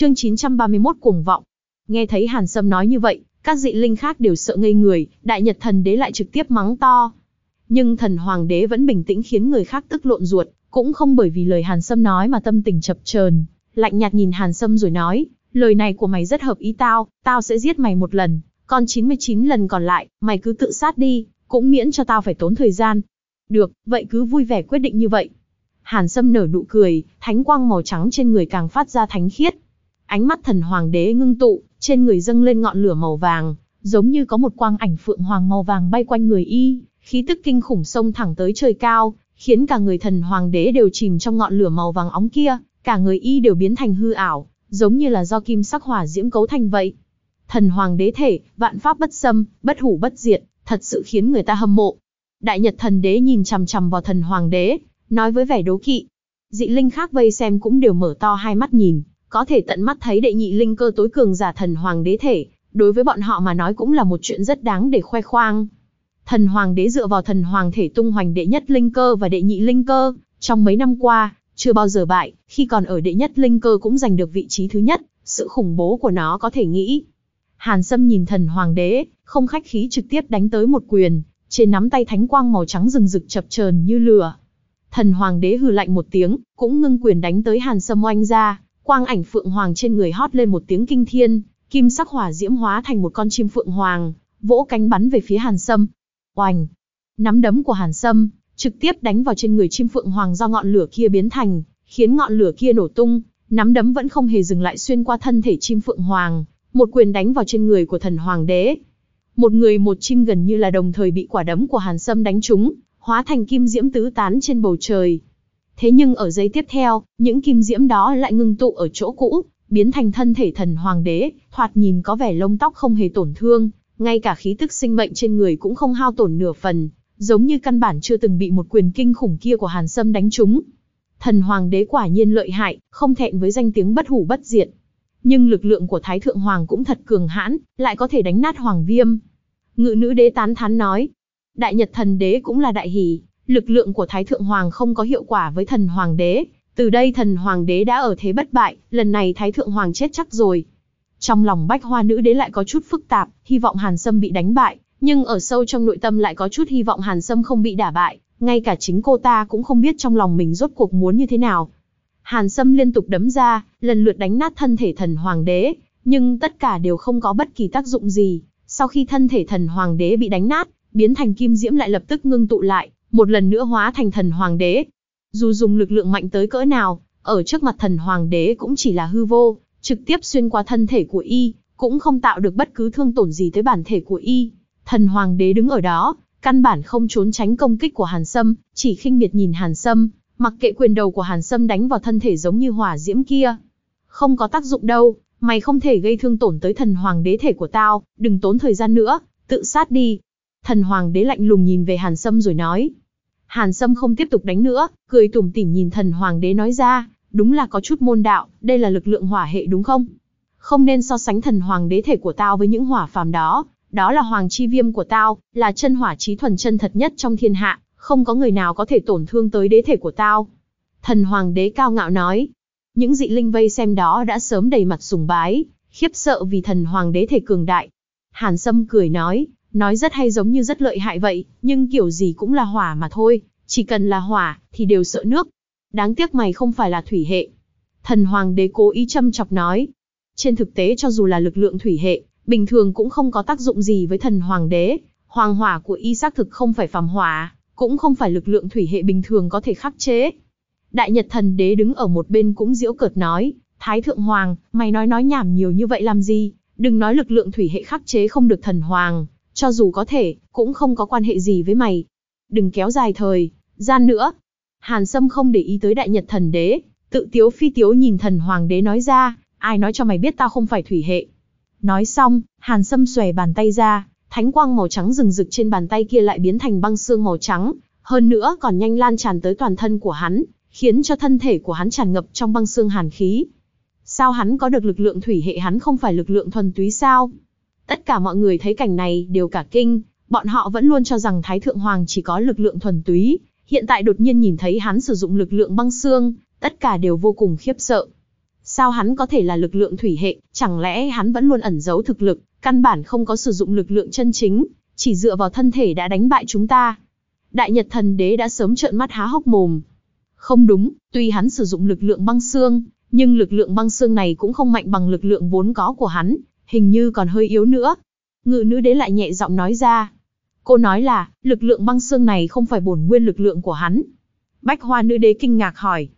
Chương 931 cuồng vọng. Nghe thấy Hàn Sâm nói như vậy, các dị linh khác đều sợ ngây người, Đại Nhật Thần Đế lại trực tiếp mắng to. Nhưng Thần Hoàng Đế vẫn bình tĩnh khiến người khác tức lộn ruột, cũng không bởi vì lời Hàn Sâm nói mà tâm tình chập chờn, lạnh nhạt nhìn Hàn Sâm rồi nói, lời này của mày rất hợp ý tao, tao sẽ giết mày một lần, còn 99 lần còn lại, mày cứ tự sát đi, cũng miễn cho tao phải tốn thời gian. Được, vậy cứ vui vẻ quyết định như vậy. Hàn Sâm nở nụ cười, thánh quang màu trắng trên người càng phát ra thánh khiết. Ánh mắt thần hoàng đế ngưng tụ, trên người dâng lên ngọn lửa màu vàng, giống như có một quang ảnh phượng hoàng màu vàng bay quanh người y, khí tức kinh khủng sông thẳng tới trời cao, khiến cả người thần hoàng đế đều chìm trong ngọn lửa màu vàng óng kia, cả người y đều biến thành hư ảo, giống như là do kim sắc hỏa diễm cấu thành vậy. Thần hoàng đế thể, vạn pháp bất xâm, bất hủ bất diệt, thật sự khiến người ta hâm mộ. Đại Nhật thần đế nhìn chằm chằm vào thần hoàng đế, nói với vẻ đố kỵ. Dị linh khác vây xem cũng đều mở to hai mắt nhìn, có thể tận mắt thấy đệ nhị linh cơ tối cường giả thần hoàng đế thể, đối với bọn họ mà nói cũng là một chuyện rất đáng để khoe khoang. Thần hoàng đế dựa vào thần hoàng thể tung hoành đệ nhất linh cơ và đệ nhị linh cơ, trong mấy năm qua, chưa bao giờ bại, khi còn ở đệ nhất linh cơ cũng giành được vị trí thứ nhất, sự khủng bố của nó có thể nghĩ. Hàn Sâm nhìn thần hoàng đế, không khách khí trực tiếp đánh tới một quyền, trên nắm tay thánh quang màu trắng rừng rực chập chờn như lửa. Thần hoàng đế hừ lạnh một tiếng, cũng ngưng quyền đánh tới Hàn Sâm oanh ra, quang ảnh phượng hoàng trên người hót lên một tiếng kinh thiên, kim sắc hỏa diễm hóa thành một con chim phượng hoàng, vỗ cánh bắn về phía Hàn Sâm. Oành! Nắm đấm của Hàn Sâm, trực tiếp đánh vào trên người chim phượng hoàng do ngọn lửa kia biến thành, khiến ngọn lửa kia nổ tung, nắm đấm vẫn không hề dừng lại xuyên qua thân thể chim phượng hoàng, một quyền đánh vào trên người của thần hoàng đế. Một người một chim gần như là đồng thời bị quả đấm của Hàn Sâm đánh trúng, hóa thành kim diễm tứ tán trên bầu trời. Thế nhưng ở giây tiếp theo, những kim diễm đó lại ngưng tụ ở chỗ cũ, biến thành thân thể thần hoàng đế, thoạt nhìn có vẻ lông tóc không hề tổn thương, ngay cả khí tức sinh mệnh trên người cũng không hao tổn nửa phần, giống như căn bản chưa từng bị một quyền kinh khủng kia của Hàn Sâm đánh trúng. Thần hoàng đế quả nhiên lợi hại, không thẹn với danh tiếng bất hủ bất diệt. Nhưng lực lượng của Thái Thượng Hoàng cũng thật cường hãn, lại có thể đánh nát Hoàng Viêm. Ngự nữ đế tán thán nói. Đại Nhật thần đế cũng là đại hỷ, lực lượng của Thái Thượng Hoàng không có hiệu quả với thần Hoàng đế. Từ đây thần Hoàng đế đã ở thế bất bại, lần này Thái Thượng Hoàng chết chắc rồi. Trong lòng bách hoa nữ đế lại có chút phức tạp, hy vọng Hàn Sâm bị đánh bại, nhưng ở sâu trong nội tâm lại có chút hy vọng Hàn Sâm không bị đả bại, ngay cả chính cô ta cũng không biết trong lòng mình rốt cuộc muốn như thế nào. Hàn Sâm liên tục đấm ra, lần lượt đánh nát thân thể thần hoàng đế, nhưng tất cả đều không có bất kỳ tác dụng gì. Sau khi thân thể thần hoàng đế bị đánh nát, biến thành kim diễm lại lập tức ngưng tụ lại, một lần nữa hóa thành thần hoàng đế. Dù dùng lực lượng mạnh tới cỡ nào, ở trước mặt thần hoàng đế cũng chỉ là hư vô, trực tiếp xuyên qua thân thể của y, cũng không tạo được bất cứ thương tổn gì tới bản thể của y. Thần hoàng đế đứng ở đó, căn bản không trốn tránh công kích của Hàn Sâm, chỉ khinh miệt nhìn Hàn Sâm, mặc kệ quyền đầu của Hàn Sâm đánh vào thân thể giống như hỏa diễm kia. Không có tác dụng đâu, mày không thể gây thương tổn tới thần hoàng đế thể của tao, đừng tốn thời gian nữa, tự sát đi. Thần hoàng đế lạnh lùng nhìn về Hàn Sâm rồi nói. Hàn Sâm không tiếp tục đánh nữa, cười tủm tỉm nhìn thần hoàng đế nói ra, đúng là có chút môn đạo, đây là lực lượng hỏa hệ đúng không? Không nên so sánh thần hoàng đế thể của tao với những hỏa phàm đó, đó là hoàng chi viêm của tao, là chân hỏa trí thuần chân thật nhất trong thiên hạ, không có người nào có thể tổn thương tới đế thể của tao. Thần hoàng đế cao ngạo nói. Những dị linh vây xem đó đã sớm đầy mặt sùng bái, khiếp sợ vì thần hoàng đế thể cường đại. Hàn Sâm cười nói, nói rất hay giống như rất lợi hại vậy, nhưng kiểu gì cũng là hỏa mà thôi, chỉ cần là hỏa, thì đều sợ nước. Đáng tiếc mày không phải là thủy hệ. Thần hoàng đế cố ý châm chọc nói. Trên thực tế cho dù là lực lượng thủy hệ, bình thường cũng không có tác dụng gì với thần hoàng đế. Hoàng hỏa của y xác thực không phải phàm hỏa, cũng không phải lực lượng thủy hệ bình thường có thể khắc chế. Đại Nhật thần đế đứng ở một bên cũng diễu cợt nói, Thái Thượng Hoàng, mày nói nói nhảm nhiều như vậy làm gì, đừng nói lực lượng thủy hệ khắc chế không được thần Hoàng, cho dù có thể, cũng không có quan hệ gì với mày. Đừng kéo dài thời, gian nữa. Hàn Sâm không để ý tới Đại Nhật thần đế, tự tiếu phi tiếu nhìn thần Hoàng đế nói ra, ai nói cho mày biết tao không phải thủy hệ. Nói xong, Hàn Sâm xòe bàn tay ra, thánh quang màu trắng rừng rực trên bàn tay kia lại biến thành băng xương màu trắng, hơn nữa còn nhanh lan tràn tới toàn thân của hắn, khiến cho thân thể của hắn tràn ngập trong băng xương hàn khí. Sao hắn có được lực lượng thủy hệ hắn không phải lực lượng thuần túy sao? Tất cả mọi người thấy cảnh này đều cả kinh, bọn họ vẫn luôn cho rằng Thái Thượng Hoàng chỉ có lực lượng thuần túy, hiện tại đột nhiên nhìn thấy hắn sử dụng lực lượng băng xương, tất cả đều vô cùng khiếp sợ. Sao hắn có thể là lực lượng thủy hệ, chẳng lẽ hắn vẫn luôn ẩn giấu thực lực, căn bản không có sử dụng lực lượng chân chính, chỉ dựa vào thân thể đã đánh bại chúng ta. Đại Nhật Thần Đế đã sớm trợn mắt há hốc mồm. Không đúng, tuy hắn sử dụng lực lượng băng xương, nhưng lực lượng băng xương này cũng không mạnh bằng lực lượng vốn có của hắn, hình như còn hơi yếu nữa. Ngự nữ đế lại nhẹ giọng nói ra. Cô nói là, lực lượng băng xương này không phải bổn nguyên lực lượng của hắn. Bách hoa nữ đế kinh ngạc hỏi.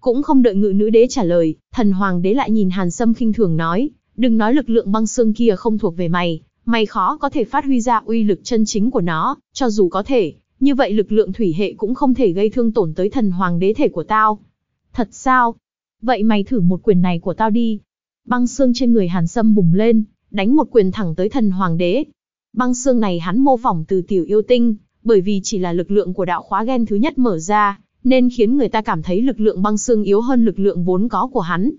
Cũng không đợi ngự nữ đế trả lời, thần hoàng đế lại nhìn hàn sâm khinh thường nói, đừng nói lực lượng băng xương kia không thuộc về mày, mày khó có thể phát huy ra uy lực chân chính của nó, cho dù có thể, như vậy lực lượng thủy hệ cũng không thể gây thương tổn tới thần hoàng đế thể của tao. Thật sao? Vậy mày thử một quyền này của tao đi. Băng xương trên người hàn sâm bùng lên, đánh một quyền thẳng tới thần hoàng đế. Băng xương này hắn mô phỏng từ tiểu yêu tinh, bởi vì chỉ là lực lượng của đạo khóa gen thứ nhất mở ra, nên khiến người ta cảm thấy lực lượng băng xương yếu hơn lực lượng vốn có của hắn.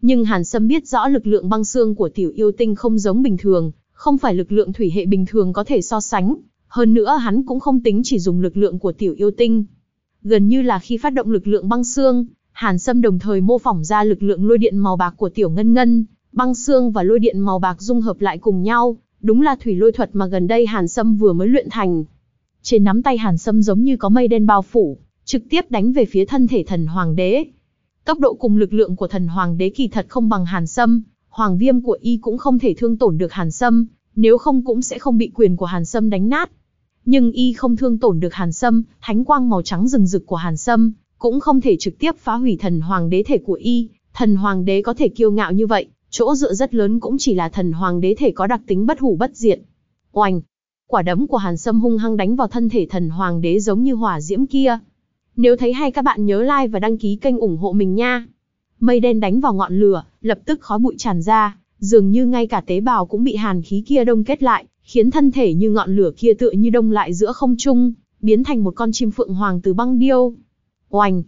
Nhưng Hàn Sâm biết rõ lực lượng băng xương của tiểu yêu tinh không giống bình thường, không phải lực lượng thủy hệ bình thường có thể so sánh, hơn nữa hắn cũng không tính chỉ dùng lực lượng của tiểu yêu tinh. Gần như là khi phát động lực lượng băng xương, Hàn Sâm đồng thời mô phỏng ra lực lượng lôi điện màu bạc của tiểu ngân ngân, băng xương và lôi điện màu bạc dung hợp lại cùng nhau, đúng là thủy lôi thuật mà gần đây Hàn Sâm vừa mới luyện thành. Trên nắm tay Hàn Sâm giống như có mây đen bao phủ, trực tiếp đánh về phía thân thể thần hoàng đế. Tốc độ cùng lực lượng của thần hoàng đế kỳ thật không bằng Hàn Sâm, hoàng viêm của y cũng không thể thương tổn được Hàn Sâm, nếu không cũng sẽ không bị quyền của Hàn Sâm đánh nát. Nhưng y không thương tổn được Hàn Sâm, thánh quang màu trắng rừng rực của Hàn Sâm, cũng không thể trực tiếp phá hủy thần hoàng đế thể của y, thần hoàng đế có thể kiêu ngạo như vậy, chỗ dựa rất lớn cũng chỉ là thần hoàng đế thể có đặc tính bất hủ bất diệt. Oanh! Quả đấm của Hàn Sâm hung hăng đánh vào thân thể thần hoàng đế giống như hỏa diễm kia. Nếu thấy hay các bạn nhớ like và đăng ký kênh ủng hộ mình nha. Mây đen đánh vào ngọn lửa, lập tức khói bụi tràn ra, dường như ngay cả tế bào cũng bị hàn khí kia đông kết lại, khiến thân thể như ngọn lửa kia tựa như đông lại giữa không trung, biến thành một con chim phượng hoàng từ băng điêu. Oanh!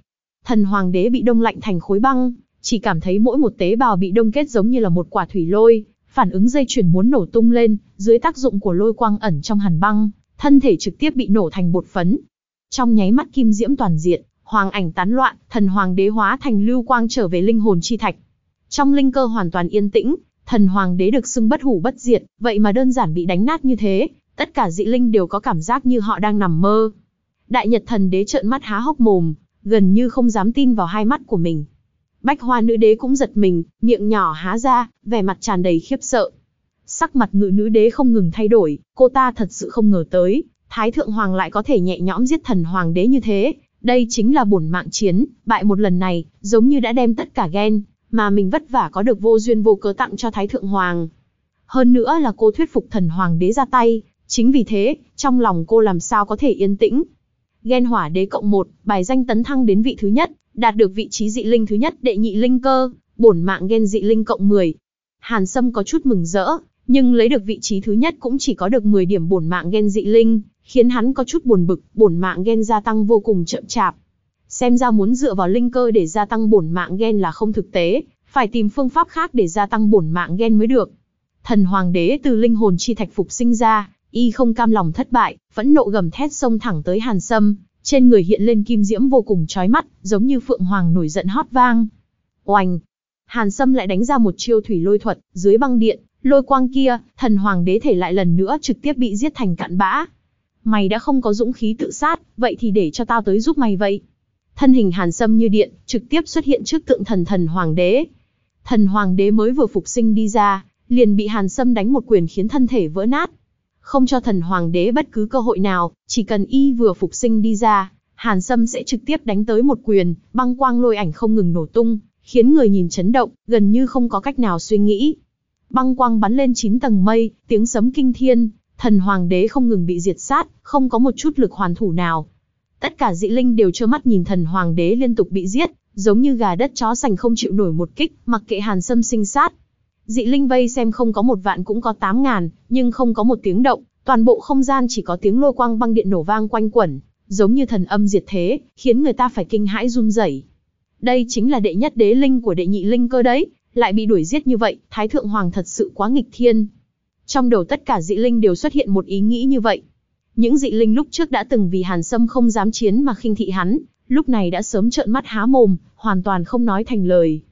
Thần hoàng đế bị đông lạnh thành khối băng, chỉ cảm thấy mỗi một tế bào bị đông kết giống như là một quả thủy lôi, phản ứng dây chuyển muốn nổ tung lên, dưới tác dụng của lôi quang ẩn trong hàn băng, thân thể trực tiếp bị nổ thành bột phấn. Trong nháy mắt kim diễm toàn diện, hoàng ảnh tán loạn, thần hoàng đế hóa thành lưu quang trở về linh hồn chi thạch. Trong linh cơ hoàn toàn yên tĩnh, thần hoàng đế được xưng bất hủ bất diệt, vậy mà đơn giản bị đánh nát như thế, tất cả dị linh đều có cảm giác như họ đang nằm mơ. Đại Nhật thần đế trợn mắt há hốc mồm, gần như không dám tin vào hai mắt của mình. Bách hoa nữ đế cũng giật mình, miệng nhỏ há ra, vẻ mặt tràn đầy khiếp sợ. Sắc mặt ngự nữ đế không ngừng thay đổi, cô ta thật sự không ngờ tới, Thái Thượng Hoàng lại có thể nhẹ nhõm giết thần Hoàng đế như thế. Đây chính là bổn mạng chiến, bại một lần này, giống như đã đem tất cả ghen, mà mình vất vả có được vô duyên vô cớ tặng cho Thái Thượng Hoàng. Hơn nữa là cô thuyết phục thần Hoàng đế ra tay, chính vì thế, trong lòng cô làm sao có thể yên tĩnh. Ghen hỏa đế cộng một, bài danh tấn thăng đến vị thứ nhất, đạt được vị trí dị linh thứ nhất đệ nhị linh cơ, bổn mạng ghen dị linh cộng 10. Hàn Sâm có chút mừng rỡ, nhưng lấy được vị trí thứ nhất cũng chỉ có được 10 điểm bổn mạng ghen dị linh, khiến hắn có chút buồn bực, bổn mạng ghen gia tăng vô cùng chậm chạp. Xem ra muốn dựa vào linh cơ để gia tăng bổn mạng ghen là không thực tế, phải tìm phương pháp khác để gia tăng bổn mạng ghen mới được. Thần hoàng đế từ linh hồn chi thạch phục sinh ra, y không cam lòng thất bại, vẫn nộ gầm thét xông thẳng tới Hàn Sâm, trên người hiện lên kim diễm vô cùng chói mắt, giống như phượng hoàng nổi giận hót vang. Oanh! Hàn Sâm lại đánh ra một chiêu thủy lôi thuật, dưới băng điện, lôi quang kia, thần hoàng đế thể lại lần nữa trực tiếp bị giết thành cạn bã. Mày đã không có dũng khí tự sát, vậy thì để cho tao tới giúp mày vậy. Thân hình Hàn Sâm như điện, trực tiếp xuất hiện trước tượng thần thần hoàng đế. Thần hoàng đế mới vừa phục sinh đi ra, liền bị Hàn Sâm đánh một quyền khiến thân thể vỡ nát. Không cho thần hoàng đế bất cứ cơ hội nào, chỉ cần y vừa phục sinh đi ra, Hàn Sâm sẽ trực tiếp đánh tới một quyền, băng quang lôi ảnh không ngừng nổ tung, khiến người nhìn chấn động, gần như không có cách nào suy nghĩ. Băng quang bắn lên 9 tầng mây, tiếng sấm kinh thiên, thần hoàng đế không ngừng bị diệt sát, không có một chút lực hoàn thủ nào. Tất cả dị linh đều trơ mắt nhìn thần hoàng đế liên tục bị giết, giống như gà đất chó sành không chịu nổi một kích, mặc kệ Hàn Sâm sinh sát. Dị linh vây xem không có một vạn cũng có tám ngàn, nhưng không có một tiếng động, toàn bộ không gian chỉ có tiếng lôi quang băng điện nổ vang quanh quẩn, giống như thần âm diệt thế, khiến người ta phải kinh hãi run rẩy. Đây chính là đệ nhất đế linh của đệ nhị linh cơ đấy, lại bị đuổi giết như vậy, Thái Thượng Hoàng thật sự quá nghịch thiên. Trong đầu tất cả dị linh đều xuất hiện một ý nghĩ như vậy. Những dị linh lúc trước đã từng vì Hàn Sâm không dám chiến mà khinh thị hắn, lúc này đã sớm trợn mắt há mồm, hoàn toàn không nói thành lời.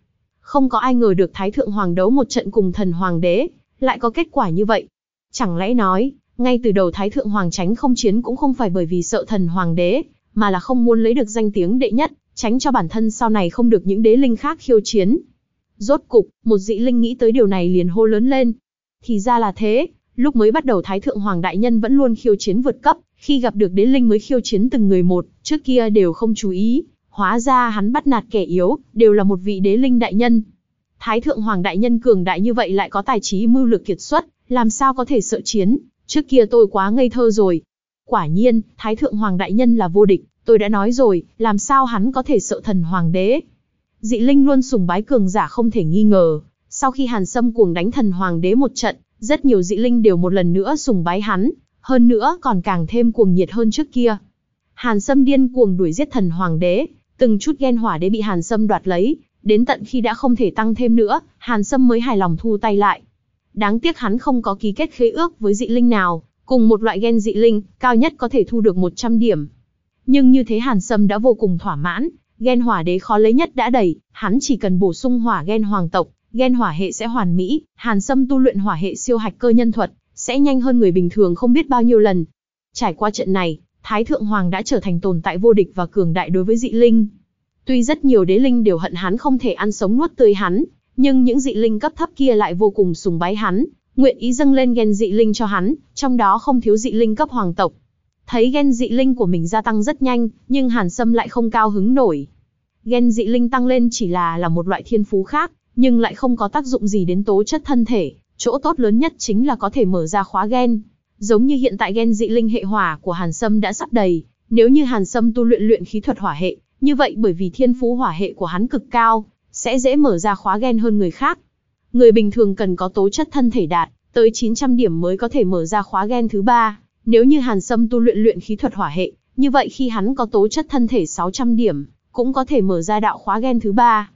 Không có ai ngờ được Thái Thượng Hoàng đấu một trận cùng thần Hoàng đế, lại có kết quả như vậy. Chẳng lẽ nói, ngay từ đầu Thái Thượng Hoàng tránh không chiến cũng không phải bởi vì sợ thần Hoàng đế, mà là không muốn lấy được danh tiếng đệ nhất, tránh cho bản thân sau này không được những đế linh khác khiêu chiến. Rốt cục, một dị linh nghĩ tới điều này liền hô lớn lên. Thì ra là thế, lúc mới bắt đầu Thái Thượng Hoàng Đại Nhân vẫn luôn khiêu chiến vượt cấp, khi gặp được đế linh mới khiêu chiến từng người một, trước kia đều không chú ý, hóa ra hắn bắt nạt kẻ yếu, đều là một vị đế linh đại nhân. Thái Thượng Hoàng Đại Nhân cường đại như vậy lại có tài trí mưu lược kiệt xuất, làm sao có thể sợ chiến, trước kia tôi quá ngây thơ rồi. Quả nhiên, Thái Thượng Hoàng Đại Nhân là vô địch, tôi đã nói rồi, làm sao hắn có thể sợ thần Hoàng đế. Dị Linh luôn sùng bái cường giả không thể nghi ngờ, sau khi Hàn Sâm cuồng đánh thần Hoàng đế một trận, rất nhiều dị linh đều một lần nữa sùng bái hắn, hơn nữa còn càng thêm cuồng nhiệt hơn trước kia. Hàn Sâm điên cuồng đuổi giết thần Hoàng đế, từng chút ghen hỏa đế bị Hàn Sâm đoạt lấy, đến tận khi đã không thể tăng thêm nữa, Hàn Sâm mới hài lòng thu tay lại. Đáng tiếc hắn không có ký kết khế ước với dị linh nào, cùng một loại gen dị linh, cao nhất có thể thu được 100 điểm. Nhưng như thế Hàn Sâm đã vô cùng thỏa mãn, gen hỏa đế khó lấy nhất đã đầy, hắn chỉ cần bổ sung hỏa gen hoàng tộc, gen hỏa hệ sẽ hoàn mỹ, Hàn Sâm tu luyện hỏa hệ siêu hạch cơ nhân thuật, sẽ nhanh hơn người bình thường không biết bao nhiêu lần. Trải qua trận này, Thái Thượng Hoàng đã trở thành tồn tại vô địch và cường đại đối với dị linh. Tuy rất nhiều đế linh đều hận hắn không thể ăn sống nuốt tươi hắn, nhưng những dị linh cấp thấp kia lại vô cùng sùng bái hắn, nguyện ý dâng lên gen dị linh cho hắn, trong đó không thiếu dị linh cấp hoàng tộc. Thấy gen dị linh của mình gia tăng rất nhanh, nhưng Hàn Sâm lại không cao hứng nổi. Gen dị linh tăng lên chỉ là là một loại thiên phú khác, nhưng lại không có tác dụng gì đến tố chất thân thể, chỗ tốt lớn nhất chính là có thể mở ra khóa gen. Giống như hiện tại gen dị linh hệ hỏa của Hàn Sâm đã sắp đầy, nếu như Hàn Sâm tu luyện luyện khí thuật hỏa hệ, như vậy bởi vì thiên phú hỏa hệ của hắn cực cao, sẽ dễ mở ra khóa gen hơn người khác. Người bình thường cần có tố chất thân thể đạt tới 900 điểm mới có thể mở ra khóa gen thứ ba. Nếu như Hàn Sâm tu luyện luyện khí thuật hỏa hệ, như vậy khi hắn có tố chất thân thể 600 điểm, cũng có thể mở ra đạo khóa gen thứ ba.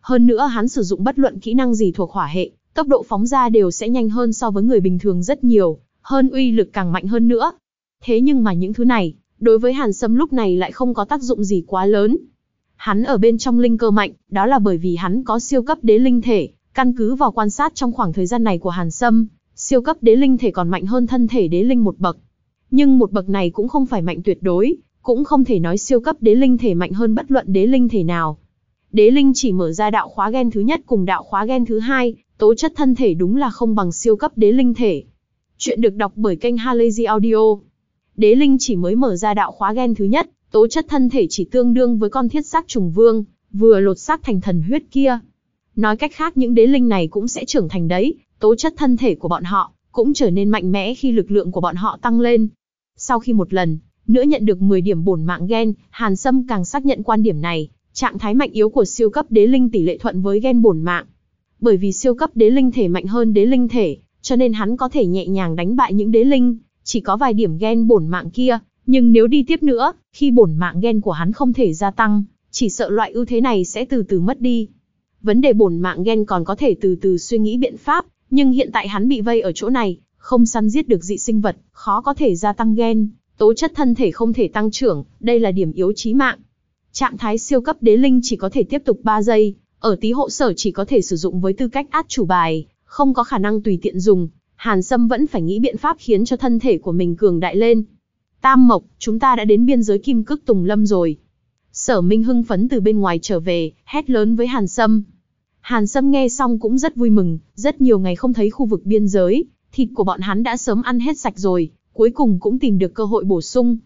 Hơn nữa hắn sử dụng bất luận kỹ năng gì thuộc hỏa hệ, tốc độ phóng ra đều sẽ nhanh hơn so với người bình thường rất nhiều, hơn uy lực càng mạnh hơn nữa. Thế nhưng mà những thứ này, đối với Hàn Sâm lúc này lại không có tác dụng gì quá lớn. Hắn ở bên trong linh cơ mạnh, đó là bởi vì hắn có siêu cấp đế linh thể, căn cứ vào quan sát trong khoảng thời gian này của Hàn Sâm, siêu cấp đế linh thể còn mạnh hơn thân thể đế linh một bậc. Nhưng một bậc này cũng không phải mạnh tuyệt đối, cũng không thể nói siêu cấp đế linh thể mạnh hơn bất luận đế linh thể nào. Đế linh chỉ mở ra đạo khóa gen thứ nhất cùng đạo khóa gen thứ hai, tố chất thân thể đúng là không bằng siêu cấp đế linh thể. Chuyện được đọc bởi kênh Halazy Audio. Đế linh chỉ mới mở ra đạo khóa gen thứ nhất, tố chất thân thể chỉ tương đương với con thiết xác trùng vương, vừa lột xác thành thần huyết kia. Nói cách khác những đế linh này cũng sẽ trưởng thành đấy, tố chất thân thể của bọn họ cũng trở nên mạnh mẽ khi lực lượng của bọn họ tăng lên. Sau khi một lần nữa nhận được 10 điểm bổn mạng gen, Hàn Sâm càng xác nhận quan điểm này, trạng thái mạnh yếu của siêu cấp đế linh tỷ lệ thuận với gen bổn mạng. Bởi vì siêu cấp đế linh thể mạnh hơn đế linh thể, cho nên hắn có thể nhẹ nhàng đánh bại những đế linh, chỉ có vài điểm ghen bổn mạng kia, nhưng nếu đi tiếp nữa, khi bổn mạng ghen của hắn không thể gia tăng, chỉ sợ loại ưu thế này sẽ từ từ mất đi. Vấn đề bổn mạng ghen còn có thể từ từ suy nghĩ biện pháp, nhưng hiện tại hắn bị vây ở chỗ này, không săn giết được dị sinh vật, khó có thể gia tăng ghen tố chất thân thể không thể tăng trưởng, đây là điểm yếu chí mạng. Trạng thái siêu cấp đế linh chỉ có thể tiếp tục 3 giây, ở tí hộ sở chỉ có thể sử dụng với tư cách át chủ bài, không có khả năng tùy tiện dùng, Hàn Sâm vẫn phải nghĩ biện pháp khiến cho thân thể của mình cường đại lên. Tam Mộc, chúng ta đã đến biên giới Kim Cức Tùng Lâm rồi. Sở Minh hưng phấn từ bên ngoài trở về, hét lớn với Hàn Sâm. Hàn Sâm nghe xong cũng rất vui mừng, rất nhiều ngày không thấy khu vực biên giới, thịt của bọn hắn đã sớm ăn hết sạch rồi, cuối cùng cũng tìm được cơ hội bổ sung.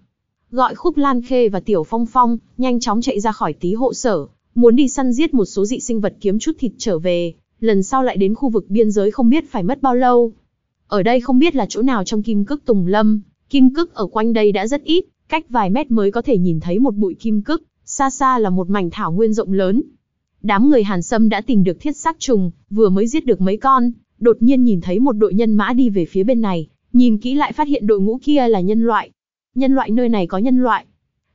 Gọi Khúc Lan Khê và Tiểu Phong Phong, nhanh chóng chạy ra khỏi tí hộ sở, muốn đi săn giết một số dị sinh vật kiếm chút thịt trở về, lần sau lại đến khu vực biên giới không biết phải mất bao lâu. Ở đây không biết là chỗ nào trong kim cức Tùng Lâm, kim cức ở quanh đây đã rất ít, cách vài mét mới có thể nhìn thấy một bụi kim cức, xa xa là một mảnh thảo nguyên rộng lớn. Đám người Hàn Sâm đã tìm được thiết xác trùng, vừa mới giết được mấy con, đột nhiên nhìn thấy một đội nhân mã đi về phía bên này, nhìn kỹ lại phát hiện đội ngũ kia là nhân loại. Nhân loại nơi này có nhân loại.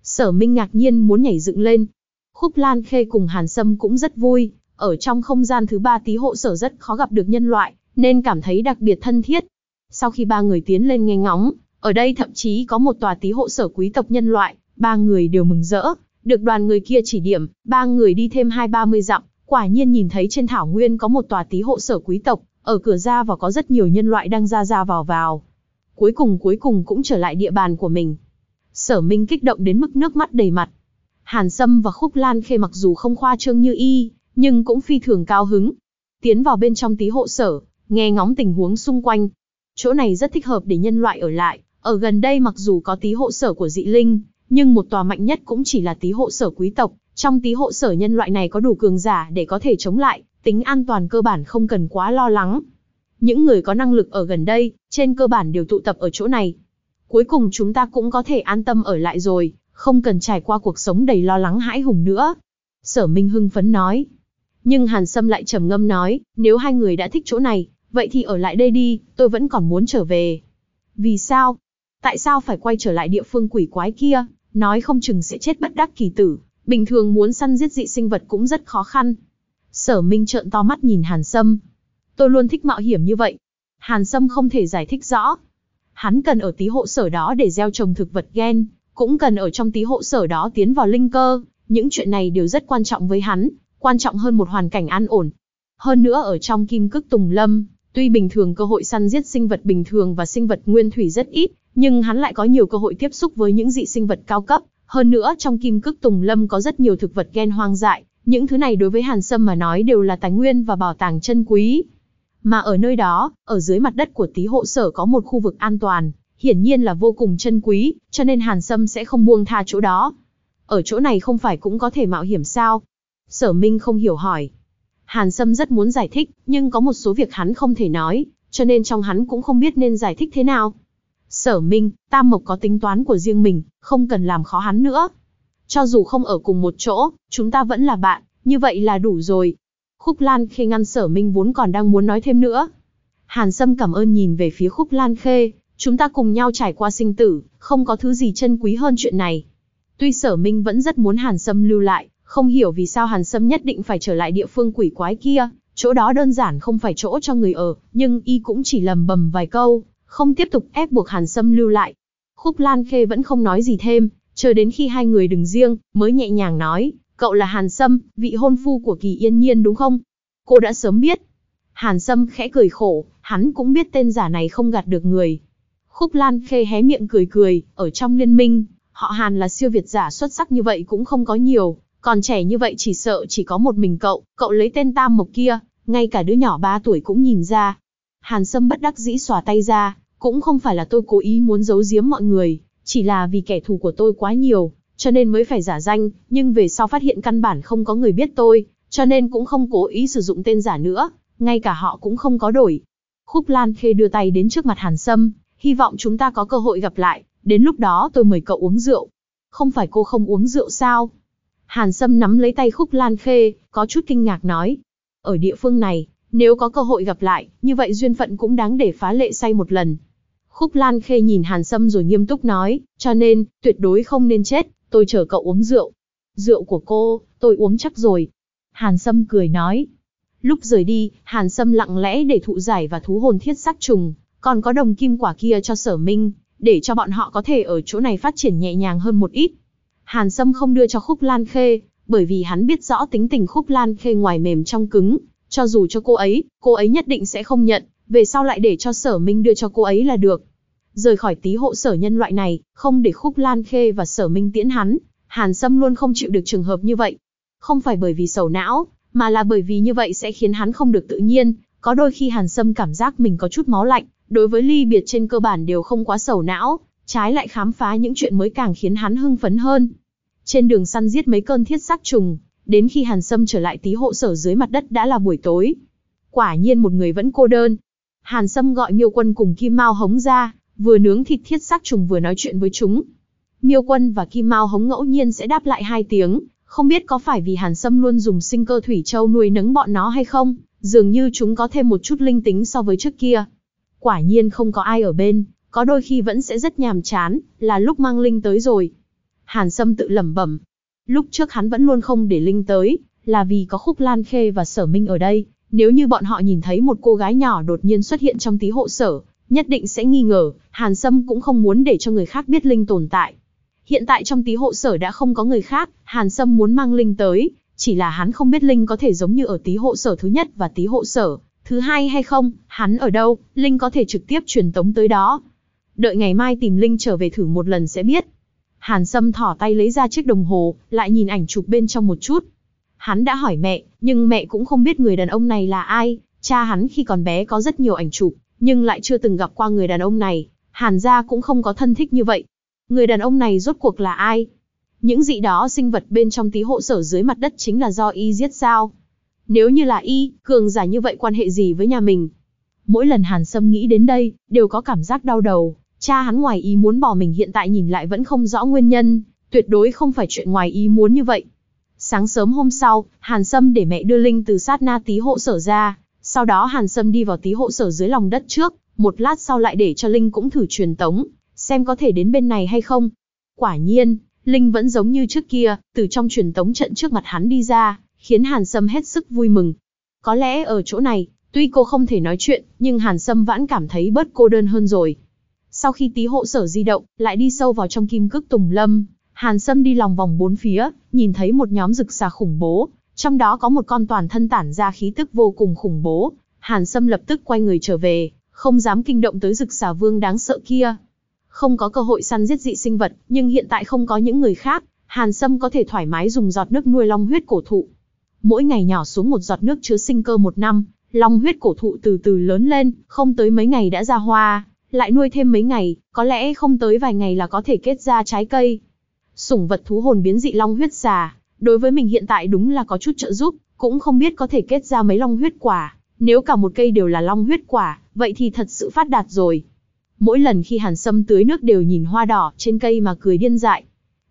Sở Minh ngạc nhiên muốn nhảy dựng lên. Khúc Lan Khê cùng Hàn Sâm cũng rất vui, ở trong không gian thứ ba tí hộ sở rất khó gặp được nhân loại, nên cảm thấy đặc biệt thân thiết. Sau khi ba người tiến lên nghe ngóng, ở đây thậm chí có một tòa tí hộ sở quý tộc nhân loại, ba người đều mừng rỡ, được đoàn người kia chỉ điểm, ba người đi thêm hai ba mươi dặm, Quả nhiên nhìn thấy trên thảo nguyên có một tòa tí hộ sở quý tộc, ở cửa ra vào có rất nhiều nhân loại đang ra ra vào vào. Cuối cùng cuối cùng cũng trở lại địa bàn của mình. Sở Minh kích động đến mức nước mắt đầy mặt. Hàn Sâm và Khúc Lan Khê mặc dù không khoa trương như y, nhưng cũng phi thường cao hứng. Tiến vào bên trong tí hộ sở, nghe ngóng tình huống xung quanh. Chỗ này rất thích hợp để nhân loại ở lại, ở gần đây mặc dù có tí hộ sở của dị linh, nhưng một tòa mạnh nhất cũng chỉ là tí hộ sở quý tộc, trong tí hộ sở nhân loại này có đủ cường giả để có thể chống lại, tính an toàn cơ bản không cần quá lo lắng. Những người có năng lực ở gần đây, trên cơ bản đều tụ tập ở chỗ này. Cuối cùng chúng ta cũng có thể an tâm ở lại rồi, không cần trải qua cuộc sống đầy lo lắng hãi hùng nữa. Sở Minh hưng phấn nói. Nhưng Hàn Sâm lại trầm ngâm nói, nếu hai người đã thích chỗ này, vậy thì ở lại đây đi, tôi vẫn còn muốn trở về. Vì sao? Tại sao phải quay trở lại địa phương quỷ quái kia, nói không chừng sẽ chết bất đắc kỳ tử, bình thường muốn săn giết dị sinh vật cũng rất khó khăn. Sở Minh trợn to mắt nhìn Hàn Sâm. Tôi luôn thích mạo hiểm như vậy. Hàn Sâm không thể giải thích rõ. Hắn cần ở tí hộ sở đó để gieo trồng thực vật gen, cũng cần ở trong tí hộ sở đó tiến vào linh cơ. Những chuyện này đều rất quan trọng với hắn, quan trọng hơn một hoàn cảnh an ổn. Hơn nữa ở trong kim cức tùng lâm, tuy bình thường cơ hội săn giết sinh vật bình thường và sinh vật nguyên thủy rất ít, nhưng hắn lại có nhiều cơ hội tiếp xúc với những dị sinh vật cao cấp. Hơn nữa trong kim cức tùng lâm có rất nhiều thực vật gen hoang dại, những thứ này đối với Hàn Sâm mà nói đều là tài nguyên và bảo tàng chân quý. Mà ở nơi đó, ở dưới mặt đất của tí hộ sở có một khu vực an toàn, hiển nhiên là vô cùng chân quý, cho nên Hàn Sâm sẽ không buông tha chỗ đó. Ở chỗ này không phải cũng có thể mạo hiểm sao? Sở Minh không hiểu hỏi. Hàn Sâm rất muốn giải thích, nhưng có một số việc hắn không thể nói, cho nên trong hắn cũng không biết nên giải thích thế nào. Sở Minh, Tam Mộc có tính toán của riêng mình, không cần làm khó hắn nữa. Cho dù không ở cùng một chỗ, chúng ta vẫn là bạn, như vậy là đủ rồi. Khúc Lan Khê ngăn Sở Minh vốn còn đang muốn nói thêm nữa. Hàn Sâm cảm ơn nhìn về phía Khúc Lan Khê, chúng ta cùng nhau trải qua sinh tử, không có thứ gì chân quý hơn chuyện này. Tuy Sở Minh vẫn rất muốn Hàn Sâm lưu lại, không hiểu vì sao Hàn Sâm nhất định phải trở lại địa phương quỷ quái kia, chỗ đó đơn giản không phải chỗ cho người ở, nhưng y cũng chỉ lầm bầm vài câu, không tiếp tục ép buộc Hàn Sâm lưu lại. Khúc Lan Khê vẫn không nói gì thêm, chờ đến khi hai người đứng riêng, mới nhẹ nhàng nói, cậu là Hàn Sâm, vị hôn phu của Kỳ Yên Nhiên đúng không? Cô đã sớm biết. Hàn Sâm khẽ cười khổ, hắn cũng biết tên giả này không gạt được người. Khúc Lan Khê hé miệng cười cười, ở trong liên minh, họ Hàn là siêu việt giả xuất sắc như vậy cũng không có nhiều, còn trẻ như vậy chỉ sợ chỉ có một mình cậu, cậu lấy tên Tam Mộc kia, ngay cả đứa nhỏ 3 tuổi cũng nhìn ra. Hàn Sâm bất đắc dĩ xòa tay ra, cũng không phải là tôi cố ý muốn giấu giếm mọi người, chỉ là vì kẻ thù của tôi quá nhiều, cho nên mới phải giả danh, nhưng về sau phát hiện căn bản không có người biết tôi, cho nên cũng không cố ý sử dụng tên giả nữa, ngay cả họ cũng không có đổi. Khúc Lan Khê đưa tay đến trước mặt Hàn Sâm, hy vọng chúng ta có cơ hội gặp lại, đến lúc đó tôi mời cậu uống rượu. Không phải cô không uống rượu sao? Hàn Sâm nắm lấy tay Khúc Lan Khê, có chút kinh ngạc nói. Ở địa phương này, nếu có cơ hội gặp lại, như vậy duyên phận cũng đáng để phá lệ say một lần. Khúc Lan Khê nhìn Hàn Sâm rồi nghiêm túc nói, cho nên, tuyệt đối không nên chết, tôi chờ cậu uống rượu. Rượu của cô, tôi uống chắc rồi. Hàn Sâm cười nói. Lúc rời đi, Hàn Sâm lặng lẽ để thụ giải và thú hồn thiết sắc trùng, còn có đồng kim quả kia cho sở minh, để cho bọn họ có thể ở chỗ này phát triển nhẹ nhàng hơn một ít. Hàn Sâm không đưa cho Khúc Lan Khê, bởi vì hắn biết rõ tính tình Khúc Lan Khê ngoài mềm trong cứng, cho dù cho cô ấy, cô ấy nhất định sẽ không nhận, về sau lại để cho sở minh đưa cho cô ấy là được. Rời khỏi tí hộ sở nhân loại này, không để khúc lan khê và sở minh tiễn hắn, Hàn Sâm luôn không chịu được trường hợp như vậy. Không phải bởi vì sầu não, mà là bởi vì như vậy sẽ khiến hắn không được tự nhiên, có đôi khi Hàn Sâm cảm giác mình có chút máu lạnh, đối với ly biệt trên cơ bản đều không quá sầu não, trái lại khám phá những chuyện mới càng khiến hắn hưng phấn hơn. Trên đường săn giết mấy cơn thiết sắc trùng, đến khi Hàn Sâm trở lại tí hộ sở dưới mặt đất đã là buổi tối. Quả nhiên một người vẫn cô đơn, Hàn Sâm gọi Miêu Quân cùng Kim Mao Hống ra, vừa nướng thịt thiết xác trùng vừa nói chuyện với chúng. Miêu Quân và Kim Mao Hống ngẫu nhiên sẽ đáp lại hai tiếng, không biết có phải vì Hàn Sâm luôn dùng sinh cơ thủy châu nuôi nấng bọn nó hay không, dường như chúng có thêm một chút linh tính so với trước kia. Quả nhiên không có ai ở bên, có đôi khi vẫn sẽ rất nhàm chán, là lúc mang linh tới rồi. Hàn Sâm tự lẩm bẩm. Lúc trước hắn vẫn luôn không để linh tới, là vì có Khúc Lan Khê và Sở Minh ở đây, nếu như bọn họ nhìn thấy một cô gái nhỏ đột nhiên xuất hiện trong tí hộ sở, nhất định sẽ nghi ngờ, Hàn Sâm cũng không muốn để cho người khác biết Linh tồn tại. Hiện tại trong tí hộ sở đã không có người khác, Hàn Sâm muốn mang Linh tới, chỉ là hắn không biết Linh có thể giống như ở tí hộ sở thứ nhất và tí hộ sở thứ hai hay không, hắn ở đâu, Linh có thể trực tiếp truyền tống tới đó. Đợi ngày mai tìm Linh trở về thử một lần sẽ biết. Hàn Sâm thỏ tay lấy ra chiếc đồng hồ, lại nhìn ảnh chụp bên trong một chút. Hắn đã hỏi mẹ, nhưng mẹ cũng không biết người đàn ông này là ai. Cha hắn khi còn bé có rất nhiều ảnh chụp, nhưng lại chưa từng gặp qua người đàn ông này. Hàn gia cũng không có thân thích như vậy. Người đàn ông này rốt cuộc là ai? Những dị đó sinh vật bên trong tí hộ sở dưới mặt đất chính là do y giết sao? Nếu như là y, cường giả như vậy quan hệ gì với nhà mình? Mỗi lần Hàn Sâm nghĩ đến đây, đều có cảm giác đau đầu. Cha hắn ngoài ý muốn bỏ mình hiện tại nhìn lại vẫn không rõ nguyên nhân, tuyệt đối không phải chuyện ngoài ý muốn như vậy. Sáng sớm hôm sau, Hàn Sâm để mẹ đưa Linh từ sát na tí hộ sở ra, sau đó Hàn Sâm đi vào tí hộ sở dưới lòng đất trước, một lát sau lại để cho Linh cũng thử truyền tống, xem có thể đến bên này hay không. Quả nhiên, Linh vẫn giống như trước kia, từ trong truyền tống trận trước mặt hắn đi ra, khiến Hàn Sâm hết sức vui mừng. Có lẽ ở chỗ này, tuy cô không thể nói chuyện, nhưng Hàn Sâm vẫn cảm thấy bớt cô đơn hơn rồi. Sau khi tí hộ sở di động, lại đi sâu vào trong kim cức tùng lâm, Hàn Sâm đi lòng vòng bốn phía, nhìn thấy một nhóm rực xà khủng bố, trong đó có một con toàn thân tản ra khí tức vô cùng khủng bố. Hàn Sâm lập tức quay người trở về, không dám kinh động tới rực xà vương đáng sợ kia. Không có cơ hội săn giết dị sinh vật, nhưng hiện tại không có những người khác, Hàn Sâm có thể thoải mái dùng giọt nước nuôi long huyết cổ thụ. Mỗi ngày nhỏ xuống một giọt nước chứa sinh cơ một năm, long huyết cổ thụ từ từ lớn lên, không tới mấy ngày đã ra hoa, lại nuôi thêm mấy ngày, có lẽ không tới vài ngày là có thể kết ra trái cây. Sủng vật thú hồn biến dị long huyết xà, đối với mình hiện tại đúng là có chút trợ giúp, cũng không biết có thể kết ra mấy long huyết quả. Nếu cả một cây đều là long huyết quả, vậy thì thật sự phát đạt rồi. Mỗi lần khi Hàn Sâm tưới nước đều nhìn hoa đỏ trên cây mà cười điên dại.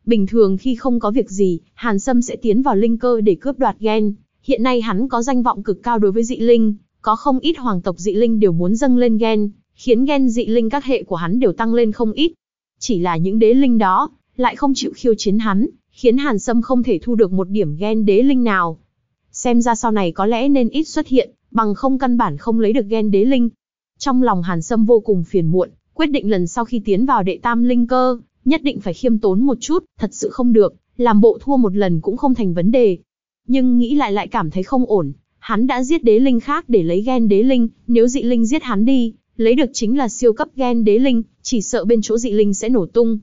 Bình thường khi không có việc gì, Hàn Sâm sẽ tiến vào linh cơ để cướp đoạt gen. Hiện nay hắn có danh vọng cực cao đối với dị linh, có không ít hoàng tộc dị linh đều muốn dâng lên gen, khiến ghen dị linh các hệ của hắn đều tăng lên không ít. Chỉ là những đế linh đó, lại không chịu khiêu chiến hắn, khiến Hàn Sâm không thể thu được một điểm ghen đế linh nào. Xem ra sau này có lẽ nên ít xuất hiện, bằng không căn bản không lấy được ghen đế linh. Trong lòng Hàn Sâm vô cùng phiền muộn, quyết định lần sau khi tiến vào đệ tam linh cơ, nhất định phải khiêm tốn một chút, thật sự không được, làm bộ thua một lần cũng không thành vấn đề. Nhưng nghĩ lại lại cảm thấy không ổn, hắn đã giết đế linh khác để lấy ghen đế linh, nếu dị linh giết hắn đi, lấy được chính là siêu cấp gen đế linh, chỉ sợ bên chỗ dị linh sẽ nổ tung.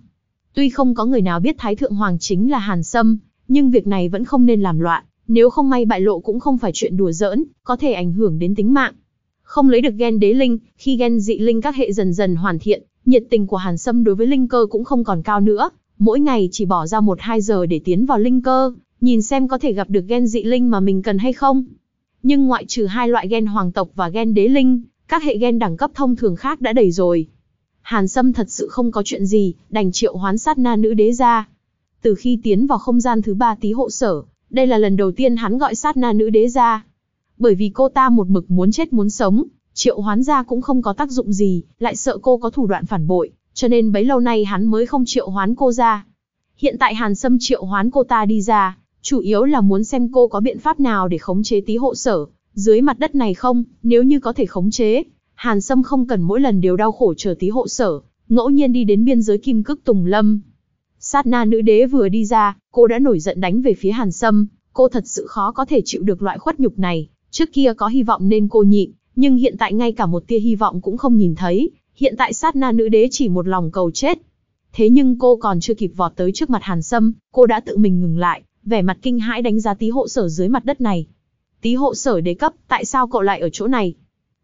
Tuy không có người nào biết Thái Thượng Hoàng chính là Hàn Sâm, nhưng việc này vẫn không nên làm loạn, nếu không may bại lộ cũng không phải chuyện đùa giỡn, có thể ảnh hưởng đến tính mạng. Không lấy được gen đế linh, khi gen dị linh các hệ dần dần hoàn thiện, nhiệt tình của Hàn Sâm đối với linh cơ cũng không còn cao nữa, mỗi ngày chỉ bỏ ra 1-2 giờ để tiến vào linh cơ, nhìn xem có thể gặp được gen dị linh mà mình cần hay không. Nhưng ngoại trừ hai loại gen hoàng tộc và gen đế linh, các hệ gen đẳng cấp thông thường khác đã đầy rồi. Hàn Sâm thật sự không có chuyện gì, đành triệu hoán sát na nữ đế ra. Từ khi tiến vào không gian thứ ba tí hộ sở, đây là lần đầu tiên hắn gọi sát na nữ đế ra. Bởi vì cô ta một mực muốn chết muốn sống, triệu hoán ra cũng không có tác dụng gì, lại sợ cô có thủ đoạn phản bội, cho nên bấy lâu nay hắn mới không triệu hoán cô ra. Hiện tại Hàn Sâm triệu hoán cô ta đi ra, chủ yếu là muốn xem cô có biện pháp nào để khống chế tí hộ sở, dưới mặt đất này không, nếu như có thể khống chế, Hàn Sâm không cần mỗi lần đều đau khổ chờ tí hộ sở, ngẫu nhiên đi đến biên giới kim cức Tùng Lâm. Sát na nữ đế vừa đi ra, cô đã nổi giận đánh về phía Hàn Sâm, cô thật sự khó có thể chịu được loại khuất nhục này, trước kia có hy vọng nên cô nhịn, nhưng hiện tại ngay cả một tia hy vọng cũng không nhìn thấy, hiện tại sát na nữ đế chỉ một lòng cầu chết. Thế nhưng cô còn chưa kịp vọt tới trước mặt Hàn Sâm, cô đã tự mình ngừng lại, vẻ mặt kinh hãi đánh giá tí hộ sở dưới mặt đất này. Tí hộ sở đế cấp, tại sao cậu lại ở chỗ này?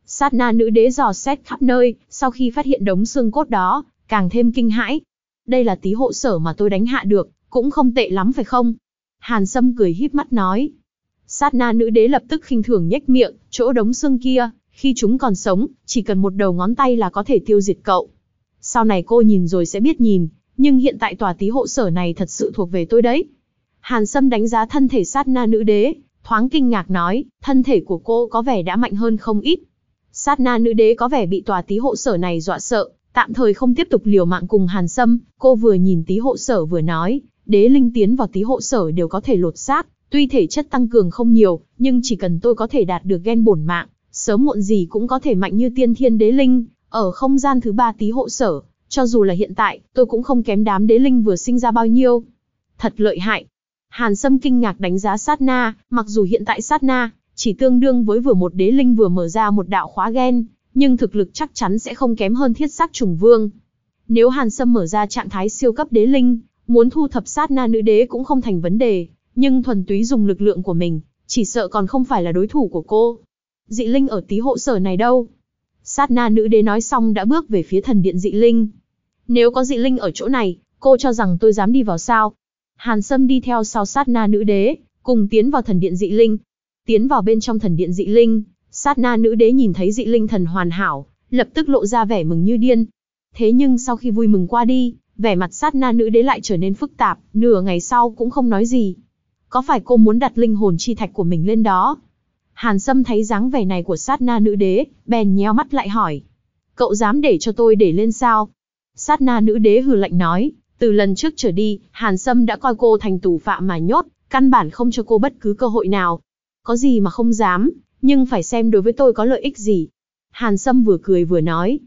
Sát na nữ đế dò xét khắp nơi, sau khi phát hiện đống xương cốt đó, càng thêm kinh hãi. Đây là tí hộ sở mà tôi đánh hạ được, cũng không tệ lắm phải không? Hàn Sâm cười híp mắt nói. Sát na nữ đế lập tức khinh thường nhếch miệng, chỗ đống xương kia, khi chúng còn sống, chỉ cần một đầu ngón tay là có thể tiêu diệt cậu. Sau này cô nhìn rồi sẽ biết nhìn, nhưng hiện tại tòa tí hộ sở này thật sự thuộc về tôi đấy. Hàn Sâm đánh giá thân thể sát na nữ đế, thoáng kinh ngạc nói, thân thể của cô có vẻ đã mạnh hơn không ít. Sát na nữ đế có vẻ bị tòa tí hộ sở này dọa sợ, tạm thời không tiếp tục liều mạng cùng Hàn Sâm, cô vừa nhìn tí hộ sở vừa nói, đế linh tiến vào tí hộ sở đều có thể lột xác, tuy thể chất tăng cường không nhiều, nhưng chỉ cần tôi có thể đạt được gen bổn mạng, sớm muộn gì cũng có thể mạnh như tiên thiên đế linh, ở không gian thứ ba tí hộ sở, cho dù là hiện tại, tôi cũng không kém đám đế linh vừa sinh ra bao nhiêu. Thật lợi hại. Hàn Sâm kinh ngạc đánh giá sát na, mặc dù hiện tại sát na, chỉ tương đương với vừa một đế linh vừa mở ra một đạo khóa gen, nhưng thực lực chắc chắn sẽ không kém hơn thiết sắc trùng vương. Nếu Hàn Sâm mở ra trạng thái siêu cấp đế linh, muốn thu thập sát na nữ đế cũng không thành vấn đề, nhưng thuần túy dùng lực lượng của mình, chỉ sợ còn không phải là đối thủ của cô. Dị linh ở tí hộ sở này đâu? Sát na nữ đế nói xong đã bước về phía thần điện dị linh. Nếu có dị linh ở chỗ này, cô cho rằng tôi dám đi vào sao? Hàn Sâm đi theo sau sát na nữ đế, cùng tiến vào thần điện dị linh. Tiến vào bên trong thần điện dị linh, sát na nữ đế nhìn thấy dị linh thần hoàn hảo, lập tức lộ ra vẻ mừng như điên. Thế nhưng sau khi vui mừng qua đi, vẻ mặt sát na nữ đế lại trở nên phức tạp, nửa ngày sau cũng không nói gì. Có phải cô muốn đặt linh hồn chi thạch của mình lên đó? Hàn Sâm thấy dáng vẻ này của sát na nữ đế, bèn nheo mắt lại hỏi. Cậu dám để cho tôi để lên sao? Sát na nữ đế hừ lạnh nói, từ lần trước trở đi, Hàn Sâm đã coi cô thành tù phạm mà nhốt, căn bản không cho cô bất cứ cơ hội nào. Có gì mà không dám, nhưng phải xem đối với tôi có lợi ích gì. Hàn Sâm vừa cười vừa nói.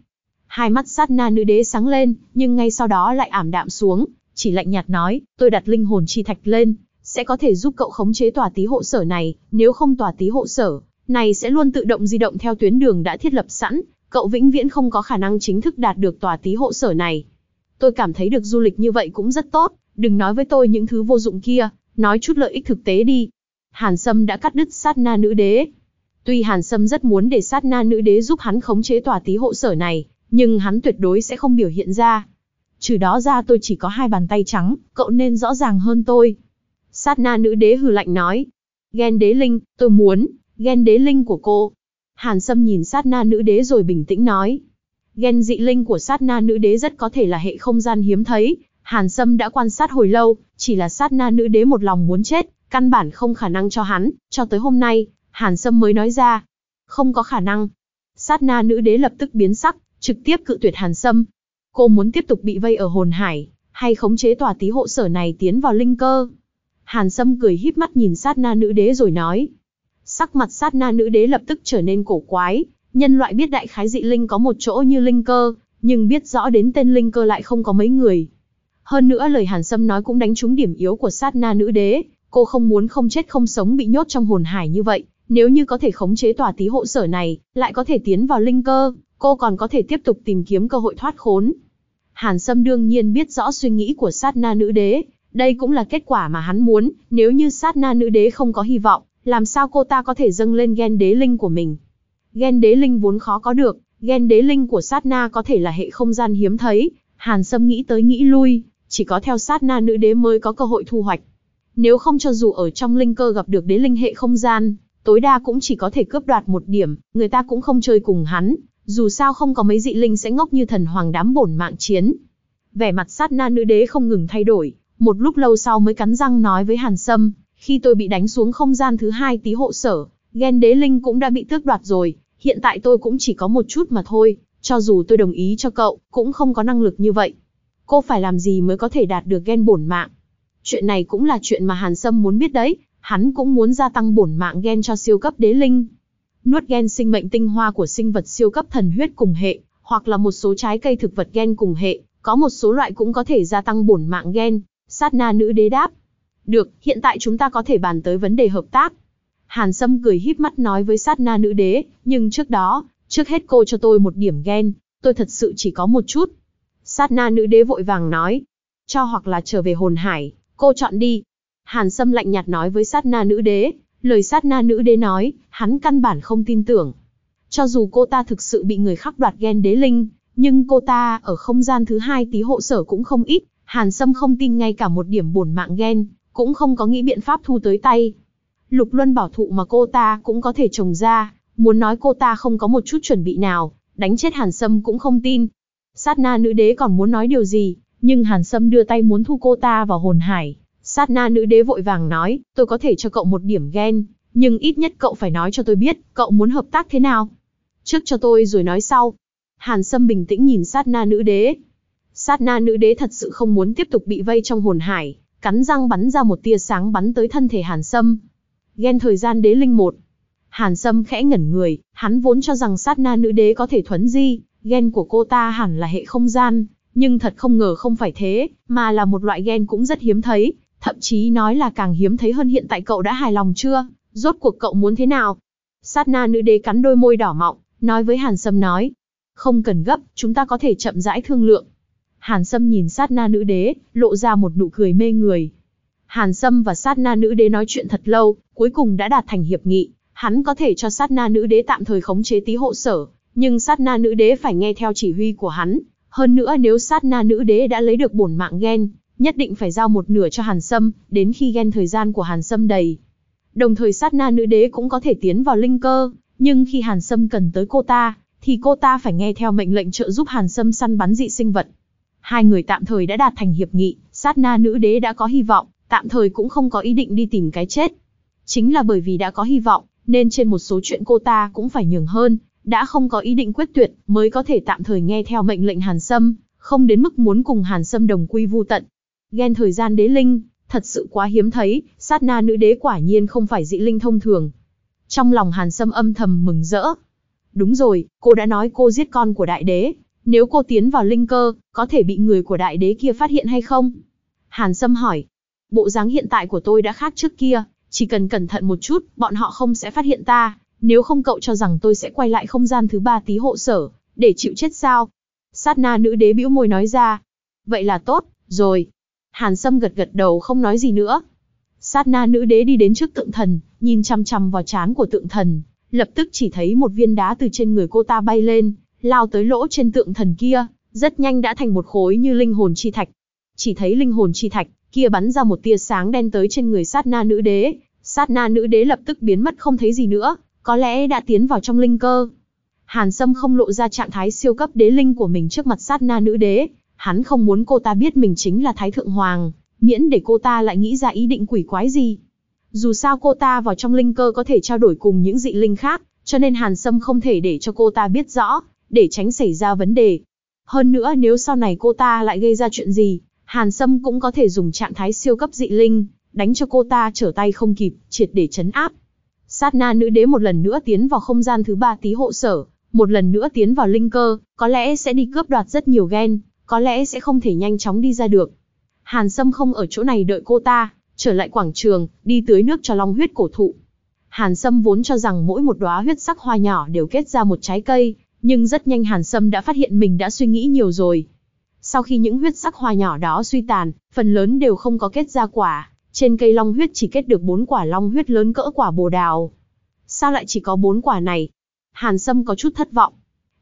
Hai mắt sát na nữ đế sáng lên, nhưng ngay sau đó lại ảm đạm xuống, chỉ lạnh nhạt nói, tôi đặt linh hồn chi thạch lên, sẽ có thể giúp cậu khống chế tòa tí hộ sở này, nếu không tòa tí hộ sở này sẽ luôn tự động di động theo tuyến đường đã thiết lập sẵn, cậu vĩnh viễn không có khả năng chính thức đạt được tòa tí hộ sở này. Tôi cảm thấy được du lịch như vậy cũng rất tốt, đừng nói với tôi những thứ vô dụng kia, nói chút lợi ích thực tế đi. Hàn Sâm đã cắt đứt sát na nữ đế. Tuy Hàn Sâm rất muốn để sát na nữ đế giúp hắn khống chế tòa tí hộ sở này, nhưng hắn tuyệt đối sẽ không biểu hiện ra. Trừ đó ra tôi chỉ có hai bàn tay trắng, cậu nên rõ ràng hơn tôi. Sát na nữ đế hừ lạnh nói. Ghen đế linh, tôi muốn, ghen đế linh của cô. Hàn Sâm nhìn sát na nữ đế rồi bình tĩnh nói. Ghen dị linh của sát na nữ đế rất có thể là hệ không gian hiếm thấy. Hàn Sâm đã quan sát hồi lâu, chỉ là sát na nữ đế một lòng muốn chết, căn bản không khả năng cho hắn, cho tới hôm nay, Hàn Sâm mới nói ra. Không có khả năng. Sát na nữ đế lập tức biến sắc, trực tiếp cự tuyệt Hàn Sâm. Cô muốn tiếp tục bị vây ở hồn hải, hay khống chế tòa tí hộ sở này tiến vào linh cơ. Hàn Sâm cười híp mắt nhìn sát na nữ đế rồi nói. Sắc mặt sát na nữ đế lập tức trở nên cổ quái, nhân loại biết đại khái dị linh có một chỗ như linh cơ, nhưng biết rõ đến tên linh cơ lại không có mấy người. Hơn nữa lời Hàn Sâm nói cũng đánh trúng điểm yếu của sát na nữ đế, cô không muốn không chết không sống bị nhốt trong hồn hải như vậy, nếu như có thể khống chế tòa tí hộ sở này, lại có thể tiến vào linh cơ, cô còn có thể tiếp tục tìm kiếm cơ hội thoát khốn. Hàn Sâm đương nhiên biết rõ suy nghĩ của sát na nữ đế, đây cũng là kết quả mà hắn muốn, nếu như sát na nữ đế không có hy vọng, làm sao cô ta có thể dâng lên ghen đế linh của mình. Gen đế linh vốn khó có được, gen đế linh của sát na có thể là hệ không gian hiếm thấy, Hàn Sâm nghĩ tới nghĩ lui, chỉ có theo sát na nữ đế mới có cơ hội thu hoạch. Nếu không cho dù ở trong linh cơ gặp được đế linh hệ không gian, tối đa cũng chỉ có thể cướp đoạt một điểm, người ta cũng không chơi cùng hắn, dù sao không có mấy dị linh sẽ ngốc như thần hoàng đám bổn mạng chiến. Vẻ mặt sát na nữ đế không ngừng thay đổi, một lúc lâu sau mới cắn răng nói với Hàn Sâm, khi tôi bị đánh xuống không gian thứ hai tí hộ sở, ghen đế linh cũng đã bị tước đoạt rồi, hiện tại tôi cũng chỉ có một chút mà thôi, cho dù tôi đồng ý cho cậu, cũng không có năng lực như vậy. Cô phải làm gì mới có thể đạt được ghen bổn mạng? Chuyện này cũng là chuyện mà Hàn Sâm muốn biết đấy, hắn cũng muốn gia tăng bổn mạng ghen cho siêu cấp đế linh. Nuốt ghen sinh mệnh tinh hoa của sinh vật siêu cấp thần huyết cùng hệ, hoặc là một số trái cây thực vật ghen cùng hệ, có một số loại cũng có thể gia tăng bổn mạng ghen. Sát na nữ đế đáp. Được, hiện tại chúng ta có thể bàn tới vấn đề hợp tác. Hàn Sâm cười híp mắt nói với sát na nữ đế, nhưng trước đó, trước hết cô cho tôi một điểm ghen, tôi thật sự chỉ có một chút. Sát na nữ đế vội vàng nói, cho hoặc là trở về hồn hải, cô chọn đi. Hàn Sâm lạnh nhạt nói với sát na nữ đế, lời sát na nữ đế nói, hắn căn bản không tin tưởng. Cho dù cô ta thực sự bị người khác đoạt ghen đế linh, nhưng cô ta ở không gian thứ hai tí hộ sở cũng không ít, Hàn Sâm không tin ngay cả một điểm bổn mạng ghen, cũng không có nghĩ biện pháp thu tới tay. Lục Luân bảo thụ mà cô ta cũng có thể trồng ra, muốn nói cô ta không có một chút chuẩn bị nào, đánh chết Hàn Sâm cũng không tin. Sát na nữ đế còn muốn nói điều gì, nhưng Hàn Sâm đưa tay muốn thu cô ta vào hồn hải. Sát na nữ đế vội vàng nói, tôi có thể cho cậu một điểm ghen, nhưng ít nhất cậu phải nói cho tôi biết, cậu muốn hợp tác thế nào. Trước cho tôi rồi nói sau. Hàn Sâm bình tĩnh nhìn sát na nữ đế, Sát na nữ đế thật sự không muốn tiếp tục bị vây trong hồn hải, cắn răng bắn ra một tia sáng bắn tới thân thể Hàn Sâm. Ghen thời gian đế linh một. Hàn Sâm khẽ ngẩn người, hắn vốn cho rằng sát na nữ đế có thể thuấn di, ghen của cô ta hẳn là hệ không gian, nhưng thật không ngờ không phải thế, mà là một loại ghen cũng rất hiếm thấy, Thậm chí nói là càng hiếm thấy hơn hiện tại cậu đã hài lòng chưa, rốt cuộc cậu muốn thế nào? Sát na nữ đế cắn đôi môi đỏ mọng, nói với Hàn Sâm nói. Không cần gấp, chúng ta có thể chậm rãi thương lượng. Hàn Sâm nhìn sát na nữ đế, lộ ra một nụ cười mê người. Hàn Sâm và sát na nữ đế nói chuyện thật lâu, cuối cùng đã đạt thành hiệp nghị. Hắn có thể cho sát na nữ đế tạm thời khống chế tí hộ sở, nhưng sát na nữ đế phải nghe theo chỉ huy của hắn. Hơn nữa nếu sát na nữ đế đã lấy được bổn mạng gen, nhất định phải giao một nửa cho Hàn Sâm, đến khi gen thời gian của Hàn Sâm đầy. Đồng thời sát na nữ đế cũng có thể tiến vào linh cơ, nhưng khi Hàn Sâm cần tới cô ta, thì cô ta phải nghe theo mệnh lệnh trợ giúp Hàn Sâm săn bắn dị sinh vật. Hai người tạm thời đã đạt thành hiệp nghị, sát na nữ đế đã có hy vọng, tạm thời cũng không có ý định đi tìm cái chết. Chính là bởi vì đã có hy vọng, nên trên một số chuyện cô ta cũng phải nhường hơn, đã không có ý định quyết tuyệt, mới có thể tạm thời nghe theo mệnh lệnh Hàn Sâm, không đến mức muốn cùng Hàn Sâm đồng quy vu tận. Ghen thời gian đế linh, thật sự quá hiếm thấy, sát na nữ đế quả nhiên không phải dị linh thông thường. Trong lòng Hàn Sâm âm thầm mừng rỡ. Đúng rồi, cô đã nói cô giết con của đại đế, nếu cô tiến vào linh cơ, có thể bị người của đại đế kia phát hiện hay không? Hàn Sâm hỏi. Bộ dáng hiện tại của tôi đã khác trước kia, chỉ cần cẩn thận một chút, bọn họ không sẽ phát hiện ta, nếu không cậu cho rằng tôi sẽ quay lại không gian thứ ba tí hộ sở, để chịu chết sao? Sát na nữ đế bĩu môi nói ra. Vậy là tốt, rồi. Hàn Sâm gật gật đầu không nói gì nữa. Sát na nữ đế đi đến trước tượng thần, nhìn chăm chăm vào trán của tượng thần, lập tức chỉ thấy một viên đá từ trên người cô ta bay lên, lao tới lỗ trên tượng thần kia, rất nhanh đã thành một khối như linh hồn chi thạch. Chỉ thấy linh hồn chi thạch kia bắn ra một tia sáng đen tới trên người sát na nữ đế, sát na nữ đế lập tức biến mất không thấy gì nữa, có lẽ đã tiến vào trong linh cơ. Hàn Sâm không lộ ra trạng thái siêu cấp đế linh của mình trước mặt sát na nữ đế, hắn không muốn cô ta biết mình chính là Thái Thượng Hoàng, miễn để cô ta lại nghĩ ra ý định quỷ quái gì. Dù sao cô ta vào trong linh cơ có thể trao đổi cùng những dị linh khác, cho nên Hàn Sâm không thể để cho cô ta biết rõ, để tránh xảy ra vấn đề. Hơn nữa nếu sau này cô ta lại gây ra chuyện gì, Hàn Sâm cũng có thể dùng trạng thái siêu cấp dị linh, đánh cho cô ta trở tay không kịp, triệt để chấn áp. Sát na nữ đế một lần nữa tiến vào không gian thứ ba tí hộ sở, một lần nữa tiến vào linh cơ, có lẽ sẽ đi cướp đoạt rất nhiều gen, có lẽ sẽ không thể nhanh chóng đi ra được. Hàn Sâm không ở chỗ này đợi cô ta, trở lại quảng trường, đi tưới nước cho long huyết cổ thụ. Hàn Sâm vốn cho rằng mỗi một đóa huyết sắc hoa nhỏ đều kết ra một trái cây, nhưng rất nhanh Hàn Sâm đã phát hiện mình đã suy nghĩ nhiều rồi. Sau khi những huyết sắc hoa nhỏ đó suy tàn, phần lớn đều không có kết ra quả, trên cây long huyết chỉ kết được bốn quả long huyết lớn cỡ quả bồ đào. Sao lại chỉ có bốn quả này? Hàn Sâm có chút thất vọng.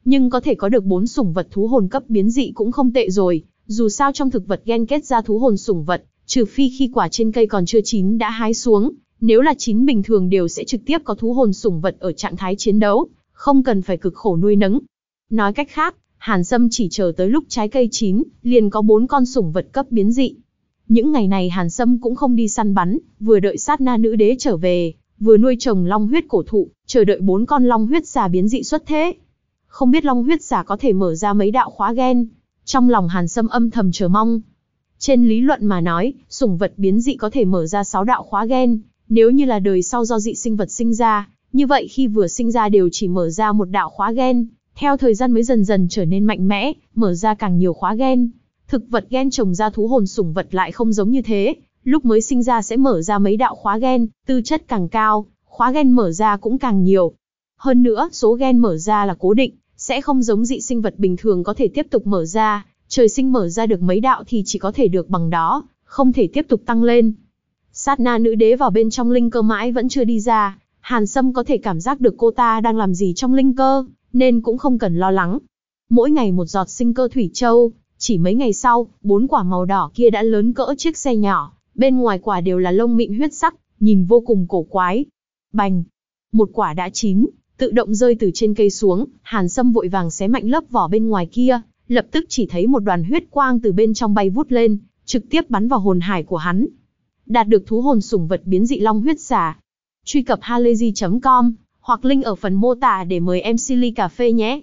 Nhưng có thể có được bốn sủng vật thú hồn cấp biến dị cũng không tệ rồi, dù sao trong thực vật ghen kết ra thú hồn sủng vật, trừ phi khi quả trên cây còn chưa chín đã hái xuống, nếu là chín bình thường đều sẽ trực tiếp có thú hồn sủng vật ở trạng thái chiến đấu, không cần phải cực khổ nuôi nấng. Nói cách khác, Hàn Sâm chỉ chờ tới lúc trái cây chín, liền có bốn con sủng vật cấp biến dị. Những ngày này Hàn Sâm cũng không đi săn bắn, vừa đợi sát na nữ đế trở về, vừa nuôi trồng long huyết cổ thụ, chờ đợi bốn con long huyết xà biến dị xuất thế. Không biết long huyết xà có thể mở ra mấy đạo khóa gen. Trong lòng Hàn Sâm âm thầm chờ mong. Trên lý luận mà nói, sủng vật biến dị có thể mở ra sáu đạo khóa gen, nếu như là đời sau do dị sinh vật sinh ra, như vậy khi vừa sinh ra đều chỉ mở ra một đạo khóa gen, theo thời gian mới dần dần trở nên mạnh mẽ, mở ra càng nhiều khóa gen. Thực vật gen trồng ra thú hồn sủng vật lại không giống như thế, lúc mới sinh ra sẽ mở ra mấy đạo khóa gen, tư chất càng cao, khóa gen mở ra cũng càng nhiều. Hơn nữa, số gen mở ra là cố định, sẽ không giống dị sinh vật bình thường có thể tiếp tục mở ra, trời sinh mở ra được mấy đạo thì chỉ có thể được bằng đó, không thể tiếp tục tăng lên. Sát na nữ đế vào bên trong linh cơ mãi vẫn chưa đi ra, Hàn Sâm có thể cảm giác được cô ta đang làm gì trong linh cơ, nên cũng không cần lo lắng. Mỗi ngày một giọt sinh cơ thủy châu, chỉ mấy ngày sau, bốn quả màu đỏ kia đã lớn cỡ chiếc xe nhỏ, bên ngoài quả đều là lông mịn huyết sắc, nhìn vô cùng cổ quái. Bành! Một quả đã chín, tự động rơi từ trên cây xuống, Hàn Sâm vội vàng xé mạnh lớp vỏ bên ngoài kia, lập tức chỉ thấy một đoàn huyết quang từ bên trong bay vút lên, trực tiếp bắn vào hồn hải của hắn. Đạt được thú hồn sủng vật biến dị long huyết xà. Truy cập halayzi.com hoặc link ở phần mô tả để mời em ly cà phê nhé.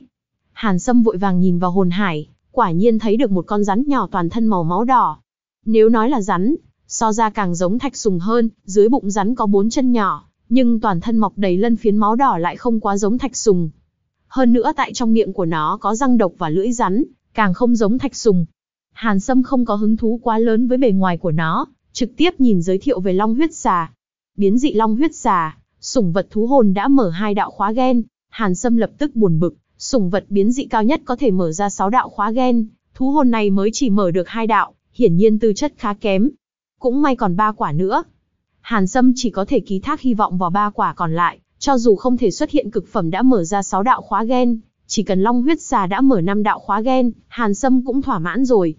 Hàn Sâm vội vàng nhìn vào hồn hải, quả nhiên thấy được một con rắn nhỏ toàn thân màu máu đỏ. Nếu nói là rắn, so ra càng giống thạch sùng hơn, dưới bụng rắn có bốn chân nhỏ, nhưng toàn thân mọc đầy lân phiến máu đỏ lại không quá giống thạch sùng. Hơn nữa tại trong miệng của nó có răng độc và lưỡi rắn, càng không giống thạch sùng. Hàn Sâm không có hứng thú quá lớn với bề ngoài của nó, trực tiếp nhìn giới thiệu về long huyết xà. Biến dị long huyết xà, sủng vật thú hồn đã mở hai đạo khóa gen, Hàn Sâm lập tức buồn bực, sủng vật biến dị cao nhất có thể mở ra 6 đạo khóa gen, thú hồn này mới chỉ mở được hai đạo, hiển nhiên tư chất khá kém. Cũng may còn ba quả nữa. Hàn Sâm chỉ có thể ký thác hy vọng vào ba quả còn lại, cho dù không thể xuất hiện cực phẩm đã mở ra 6 đạo khóa gen, chỉ cần Long huyết xà đã mở 5 đạo khóa gen, Hàn Sâm cũng thỏa mãn rồi.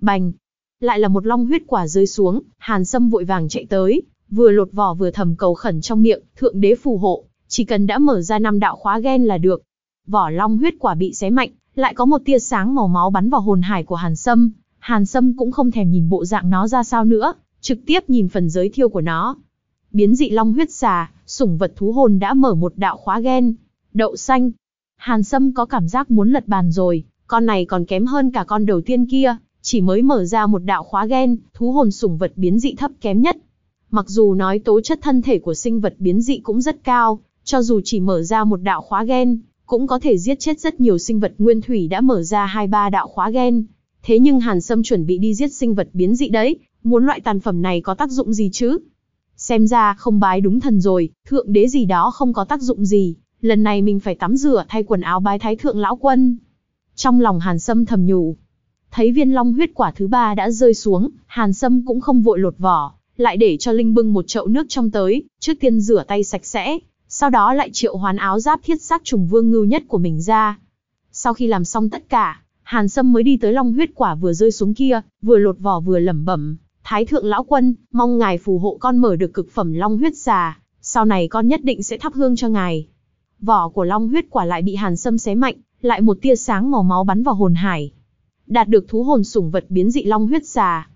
Bành! Lại là một long huyết quả rơi xuống, Hàn Sâm vội vàng chạy tới, vừa lột vỏ vừa thầm cầu khẩn trong miệng, thượng đế phù hộ, chỉ cần đã mở ra năm đạo khóa gen là được. Vỏ long huyết quả bị xé mạnh, lại có một tia sáng màu máu bắn vào hồn hải của Hàn Sâm. Hàn Sâm cũng không thèm nhìn bộ dạng nó ra sao nữa, trực tiếp nhìn phần giới thiêu của nó. Biến dị long huyết xà, sủng vật thú hồn đã mở một đạo khóa gen. Đậu xanh. Hàn Sâm có cảm giác muốn lật bàn rồi, con này còn kém hơn cả con đầu tiên kia, chỉ mới mở ra một đạo khóa gen, thú hồn sủng vật biến dị thấp kém nhất. Mặc dù nói tố chất thân thể của sinh vật biến dị cũng rất cao, cho dù chỉ mở ra một đạo khóa gen, cũng có thể giết chết rất nhiều sinh vật nguyên thủy đã mở ra hai ba đạo khóa gen. Thế nhưng Hàn Sâm chuẩn bị đi giết sinh vật biến dị đấy, muốn loại tàn phẩm này có tác dụng gì chứ? Xem ra không bái đúng thần rồi, thượng đế gì đó không có tác dụng gì, lần này mình phải tắm rửa thay quần áo bái thái thượng lão quân. Trong lòng Hàn Sâm thầm nhủ. Thấy viên long huyết quả thứ ba đã rơi xuống, Hàn Sâm cũng không vội lột vỏ, lại để cho Linh bưng một chậu nước trong tới, trước tiên rửa tay sạch sẽ, sau đó lại triệu hoán áo giáp thiết xác trùng vương ngưu nhất của mình ra. Sau khi làm xong tất cả, Hàn Sâm mới đi tới long huyết quả vừa rơi xuống kia, vừa lột vỏ vừa lẩm bẩm, Thái thượng lão quân, mong ngài phù hộ con mở được cực phẩm long huyết xà, sau này con nhất định sẽ thắp hương cho ngài. Vỏ của long huyết quả lại bị Hàn Sâm xé mạnh, lại một tia sáng màu máu bắn vào hồn hải. Đạt được thú hồn sủng vật biến dị long huyết xà.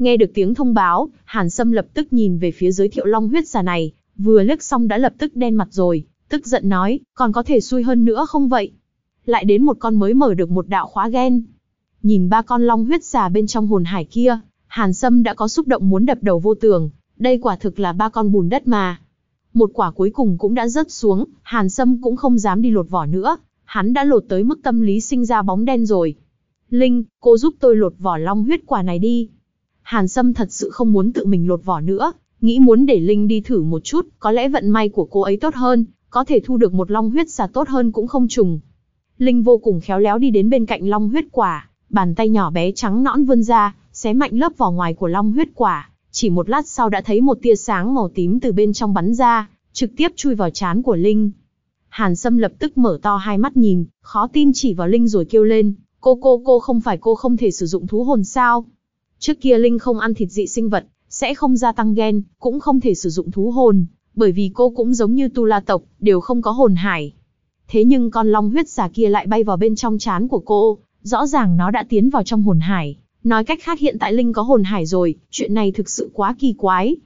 Nghe được tiếng thông báo, Hàn Sâm lập tức nhìn về phía giới thiệu long huyết giả này, vừa liếc xong đã lập tức đen mặt rồi, tức giận nói, còn có thể xui hơn nữa không vậy? Lại đến một con mới mở được một đạo khóa gen. Nhìn ba con long huyết giả bên trong hồn hải kia, Hàn Sâm đã có xúc động muốn đập đầu vô tường, đây quả thực là ba con bùn đất mà. Một quả cuối cùng cũng đã rớt xuống, Hàn Sâm cũng không dám đi lột vỏ nữa, hắn đã lột tới mức tâm lý sinh ra bóng đen rồi. Linh, cô giúp tôi lột vỏ long huyết quả này đi. Hàn Sâm thật sự không muốn tự mình lột vỏ nữa, nghĩ muốn để Linh đi thử một chút, có lẽ vận may của cô ấy tốt hơn, có thể thu được một long huyết xà tốt hơn cũng không trùng. Linh vô cùng khéo léo đi đến bên cạnh long huyết quả, bàn tay nhỏ bé trắng nõn vươn ra, xé mạnh lớp vỏ ngoài của long huyết quả, chỉ một lát sau đã thấy một tia sáng màu tím từ bên trong bắn ra, trực tiếp chui vào trán của Linh. Hàn Sâm lập tức mở to hai mắt nhìn, khó tin chỉ vào Linh rồi kêu lên, cô cô cô không phải cô không thể sử dụng thú hồn sao? Trước kia Linh không ăn thịt dị sinh vật, sẽ không gia tăng gen, cũng không thể sử dụng thú hồn, bởi vì cô cũng giống như tu la tộc, đều không có hồn hải. Thế nhưng con long huyết xà kia lại bay vào bên trong chán của cô, rõ ràng nó đã tiến vào trong hồn hải. Nói cách khác hiện tại Linh có hồn hải rồi, chuyện này thực sự quá kỳ quái.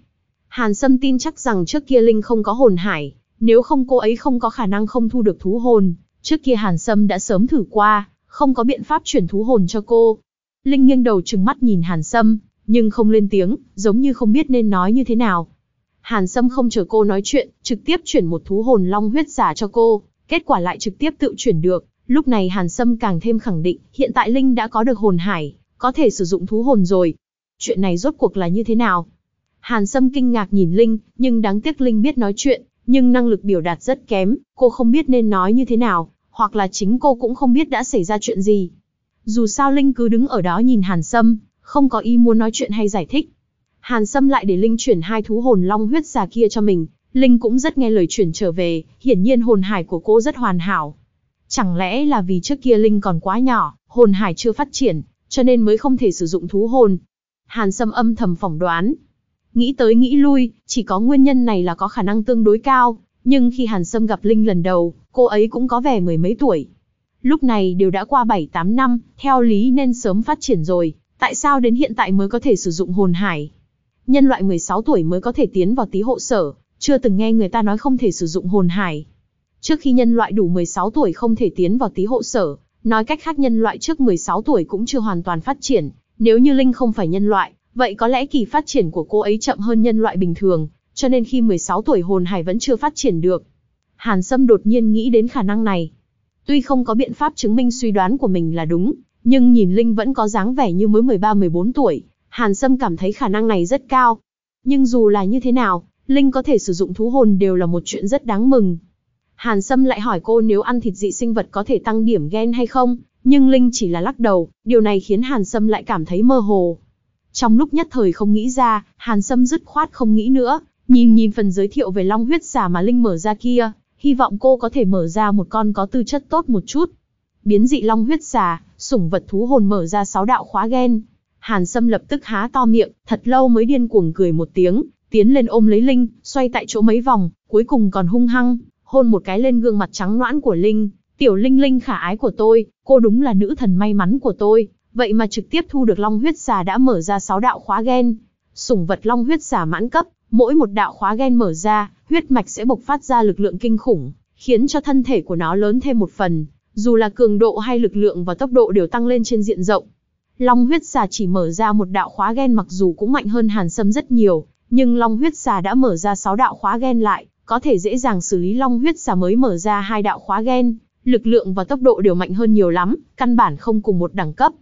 Hàn Sâm tin chắc rằng trước kia Linh không có hồn hải, nếu không cô ấy không có khả năng không thu được thú hồn. Trước kia Hàn Sâm đã sớm thử qua, không có biện pháp chuyển thú hồn cho cô. Linh nghiêng đầu trừng mắt nhìn Hàn Sâm, nhưng không lên tiếng, giống như không biết nên nói như thế nào. Hàn Sâm không chờ cô nói chuyện, trực tiếp chuyển một thú hồn long huyết giả cho cô, kết quả lại trực tiếp tự chuyển được. Lúc này Hàn Sâm càng thêm khẳng định, hiện tại Linh đã có được hồn hải, có thể sử dụng thú hồn rồi. Chuyện này rốt cuộc là như thế nào? Hàn Sâm kinh ngạc nhìn Linh, nhưng đáng tiếc Linh biết nói chuyện, nhưng năng lực biểu đạt rất kém, cô không biết nên nói như thế nào, hoặc là chính cô cũng không biết đã xảy ra chuyện gì. Dù sao Linh cứ đứng ở đó nhìn Hàn Sâm, không có ý muốn nói chuyện hay giải thích. Hàn Sâm lại để Linh chuyển hai thú hồn long huyết già kia cho mình, Linh cũng rất nghe lời chuyển trở về, hiển nhiên hồn hải của cô rất hoàn hảo. Chẳng lẽ là vì trước kia Linh còn quá nhỏ, hồn hải chưa phát triển, cho nên mới không thể sử dụng thú hồn. Hàn Sâm âm thầm phỏng đoán. Nghĩ tới nghĩ lui, chỉ có nguyên nhân này là có khả năng tương đối cao, nhưng khi Hàn Sâm gặp Linh lần đầu, cô ấy cũng có vẻ mười mấy tuổi. Lúc này đều đã qua 7-8 năm, theo lý nên sớm phát triển rồi, tại sao đến hiện tại mới có thể sử dụng hồn hải? Nhân loại 16 tuổi mới có thể tiến vào tí hộ sở, chưa từng nghe người ta nói không thể sử dụng hồn hải. Trước khi nhân loại đủ 16 tuổi không thể tiến vào tí hộ sở, nói cách khác nhân loại trước 16 tuổi cũng chưa hoàn toàn phát triển, nếu như Linh không phải nhân loại, vậy có lẽ kỳ phát triển của cô ấy chậm hơn nhân loại bình thường, cho nên khi 16 tuổi hồn hải vẫn chưa phát triển được. Hàn Sâm đột nhiên nghĩ đến khả năng này. Tuy không có biện pháp chứng minh suy đoán của mình là đúng, nhưng nhìn Linh vẫn có dáng vẻ như mới 13-14 tuổi. Hàn Sâm cảm thấy khả năng này rất cao. Nhưng dù là như thế nào, Linh có thể sử dụng thú hồn đều là một chuyện rất đáng mừng. Hàn Sâm lại hỏi cô nếu ăn thịt dị sinh vật có thể tăng điểm gen hay không, nhưng Linh chỉ là lắc đầu, điều này khiến Hàn Sâm lại cảm thấy mơ hồ. Trong lúc nhất thời không nghĩ ra, Hàn Sâm dứt khoát không nghĩ nữa, nhìn nhìn phần giới thiệu về long huyết xà mà Linh mở ra kia, hy vọng cô có thể mở ra một con có tư chất tốt một chút. Biến dị long huyết xà, sủng vật thú hồn mở ra sáu đạo khóa gen. Hàn Sâm lập tức há to miệng, thật lâu mới điên cuồng cười một tiếng, tiến lên ôm lấy Linh, xoay tại chỗ mấy vòng, cuối cùng còn hung hăng, hôn một cái lên gương mặt trắng noãn của Linh. Tiểu Linh Linh khả ái của tôi, cô đúng là nữ thần may mắn của tôi, vậy mà trực tiếp thu được Long huyết xà đã mở ra sáu đạo khóa gen. Sủng vật Long huyết xà mãn cấp, mỗi một đạo khóa gen mở ra, huyết mạch sẽ bộc phát ra lực lượng kinh khủng, khiến cho thân thể của nó lớn thêm một phần, dù là cường độ hay lực lượng và tốc độ đều tăng lên trên diện rộng. Long huyết xà chỉ mở ra một đạo khóa gen mặc dù cũng mạnh hơn Hàn Sâm rất nhiều, nhưng Long huyết xà đã mở ra 6 đạo khóa gen lại, có thể dễ dàng xử lý Long huyết xà mới mở ra hai đạo khóa gen, lực lượng và tốc độ đều mạnh hơn nhiều lắm, căn bản không cùng một đẳng cấp.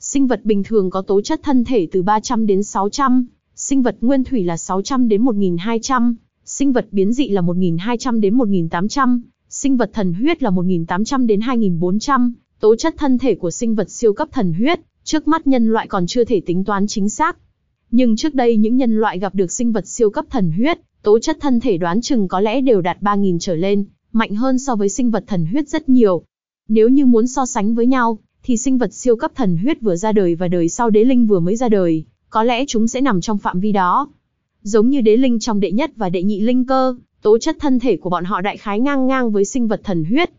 Sinh vật bình thường có tố chất thân thể từ 300 đến 600, sinh vật nguyên thủy là 600 đến 1200, sinh vật biến dị là 1.200 đến 1.800, sinh vật thần huyết là 1.800 đến 2.400, tố chất thân thể của sinh vật siêu cấp thần huyết, trước mắt nhân loại còn chưa thể tính toán chính xác. Nhưng trước đây những nhân loại gặp được sinh vật siêu cấp thần huyết, tố chất thân thể đoán chừng có lẽ đều đạt 3.000 trở lên, mạnh hơn so với sinh vật thần huyết rất nhiều. Nếu như muốn so sánh với nhau, thì sinh vật siêu cấp thần huyết vừa ra đời và đời sau đế linh vừa mới ra đời, có lẽ chúng sẽ nằm trong phạm vi đó. Giống như đế linh trong đệ nhất và đệ nhị linh cơ, tố chất thân thể của bọn họ đại khái ngang ngang với sinh vật thần huyết.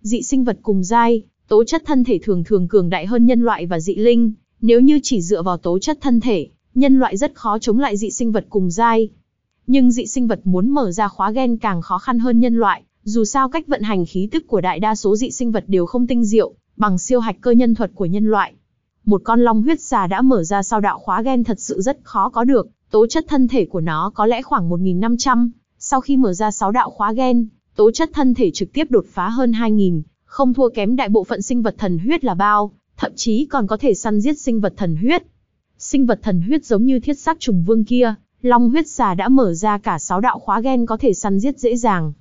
Dị sinh vật cùng giai, tố chất thân thể thường thường cường đại hơn nhân loại và dị linh, nếu như chỉ dựa vào tố chất thân thể, nhân loại rất khó chống lại dị sinh vật cùng giai. Nhưng dị sinh vật muốn mở ra khóa gen càng khó khăn hơn nhân loại, dù sao cách vận hành khí tức của đại đa số dị sinh vật đều không tinh diệu, bằng siêu hạch cơ nhân thuật của nhân loại. Một con long huyết xà đã mở ra sau đạo khóa gen thật sự rất khó có được, tố chất thân thể của nó có lẽ khoảng 1.500, sau khi mở ra 6 đạo khóa gen, tố chất thân thể trực tiếp đột phá hơn 2.000, không thua kém đại bộ phận sinh vật thần huyết là bao, thậm chí còn có thể săn giết sinh vật thần huyết. Sinh vật thần huyết giống như thiết xác trùng vương kia, long huyết xà đã mở ra cả 6 đạo khóa gen có thể săn giết dễ dàng.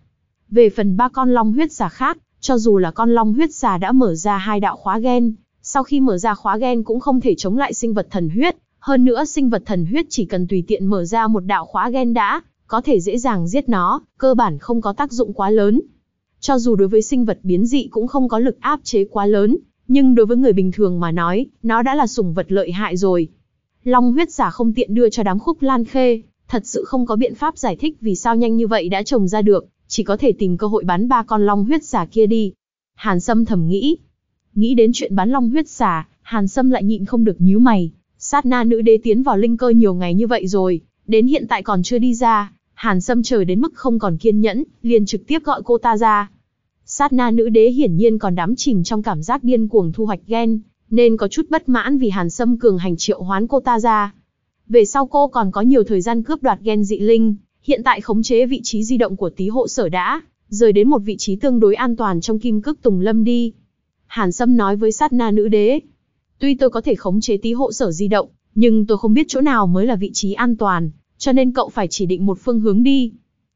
Về phần ba con long huyết xà khác, cho dù là con long huyết xà đã mở ra hai đạo khóa gen, sau khi mở ra khóa gen cũng không thể chống lại sinh vật thần huyết, hơn nữa sinh vật thần huyết chỉ cần tùy tiện mở ra một đạo khóa gen đã, có thể dễ dàng giết nó, cơ bản không có tác dụng quá lớn. Cho dù đối với sinh vật biến dị cũng không có lực áp chế quá lớn, nhưng đối với người bình thường mà nói, nó đã là sủng vật lợi hại rồi. Long huyết giả không tiện đưa cho đám khúc lan khê, thật sự không có biện pháp giải thích vì sao nhanh như vậy đã trồng ra được, chỉ có thể tìm cơ hội bán ba con long huyết giả kia đi. Hàn Sâm thầm nghĩ. Nghĩ đến chuyện bán long huyết xà, Hàn Sâm lại nhịn không được nhíu mày. Sát na nữ đế tiến vào linh cơ nhiều ngày như vậy rồi, đến hiện tại còn chưa đi ra. Hàn Sâm chờ đến mức không còn kiên nhẫn, liền trực tiếp gọi cô ta ra. Sát na nữ đế hiển nhiên còn đắm chìm trong cảm giác điên cuồng thu hoạch gen, nên có chút bất mãn vì Hàn Sâm cường hành triệu hoán cô ta ra. Về sau cô còn có nhiều thời gian cướp đoạt gen dị linh, hiện tại khống chế vị trí di động của tí hộ sở đã, rời đến một vị trí tương đối an toàn trong kim cước tùng lâm đi. Hàn Sâm nói với sát na nữ đế. Tuy tôi có thể khống chế tí hộ sở di động, nhưng tôi không biết chỗ nào mới là vị trí an toàn, cho nên cậu phải chỉ định một phương hướng đi.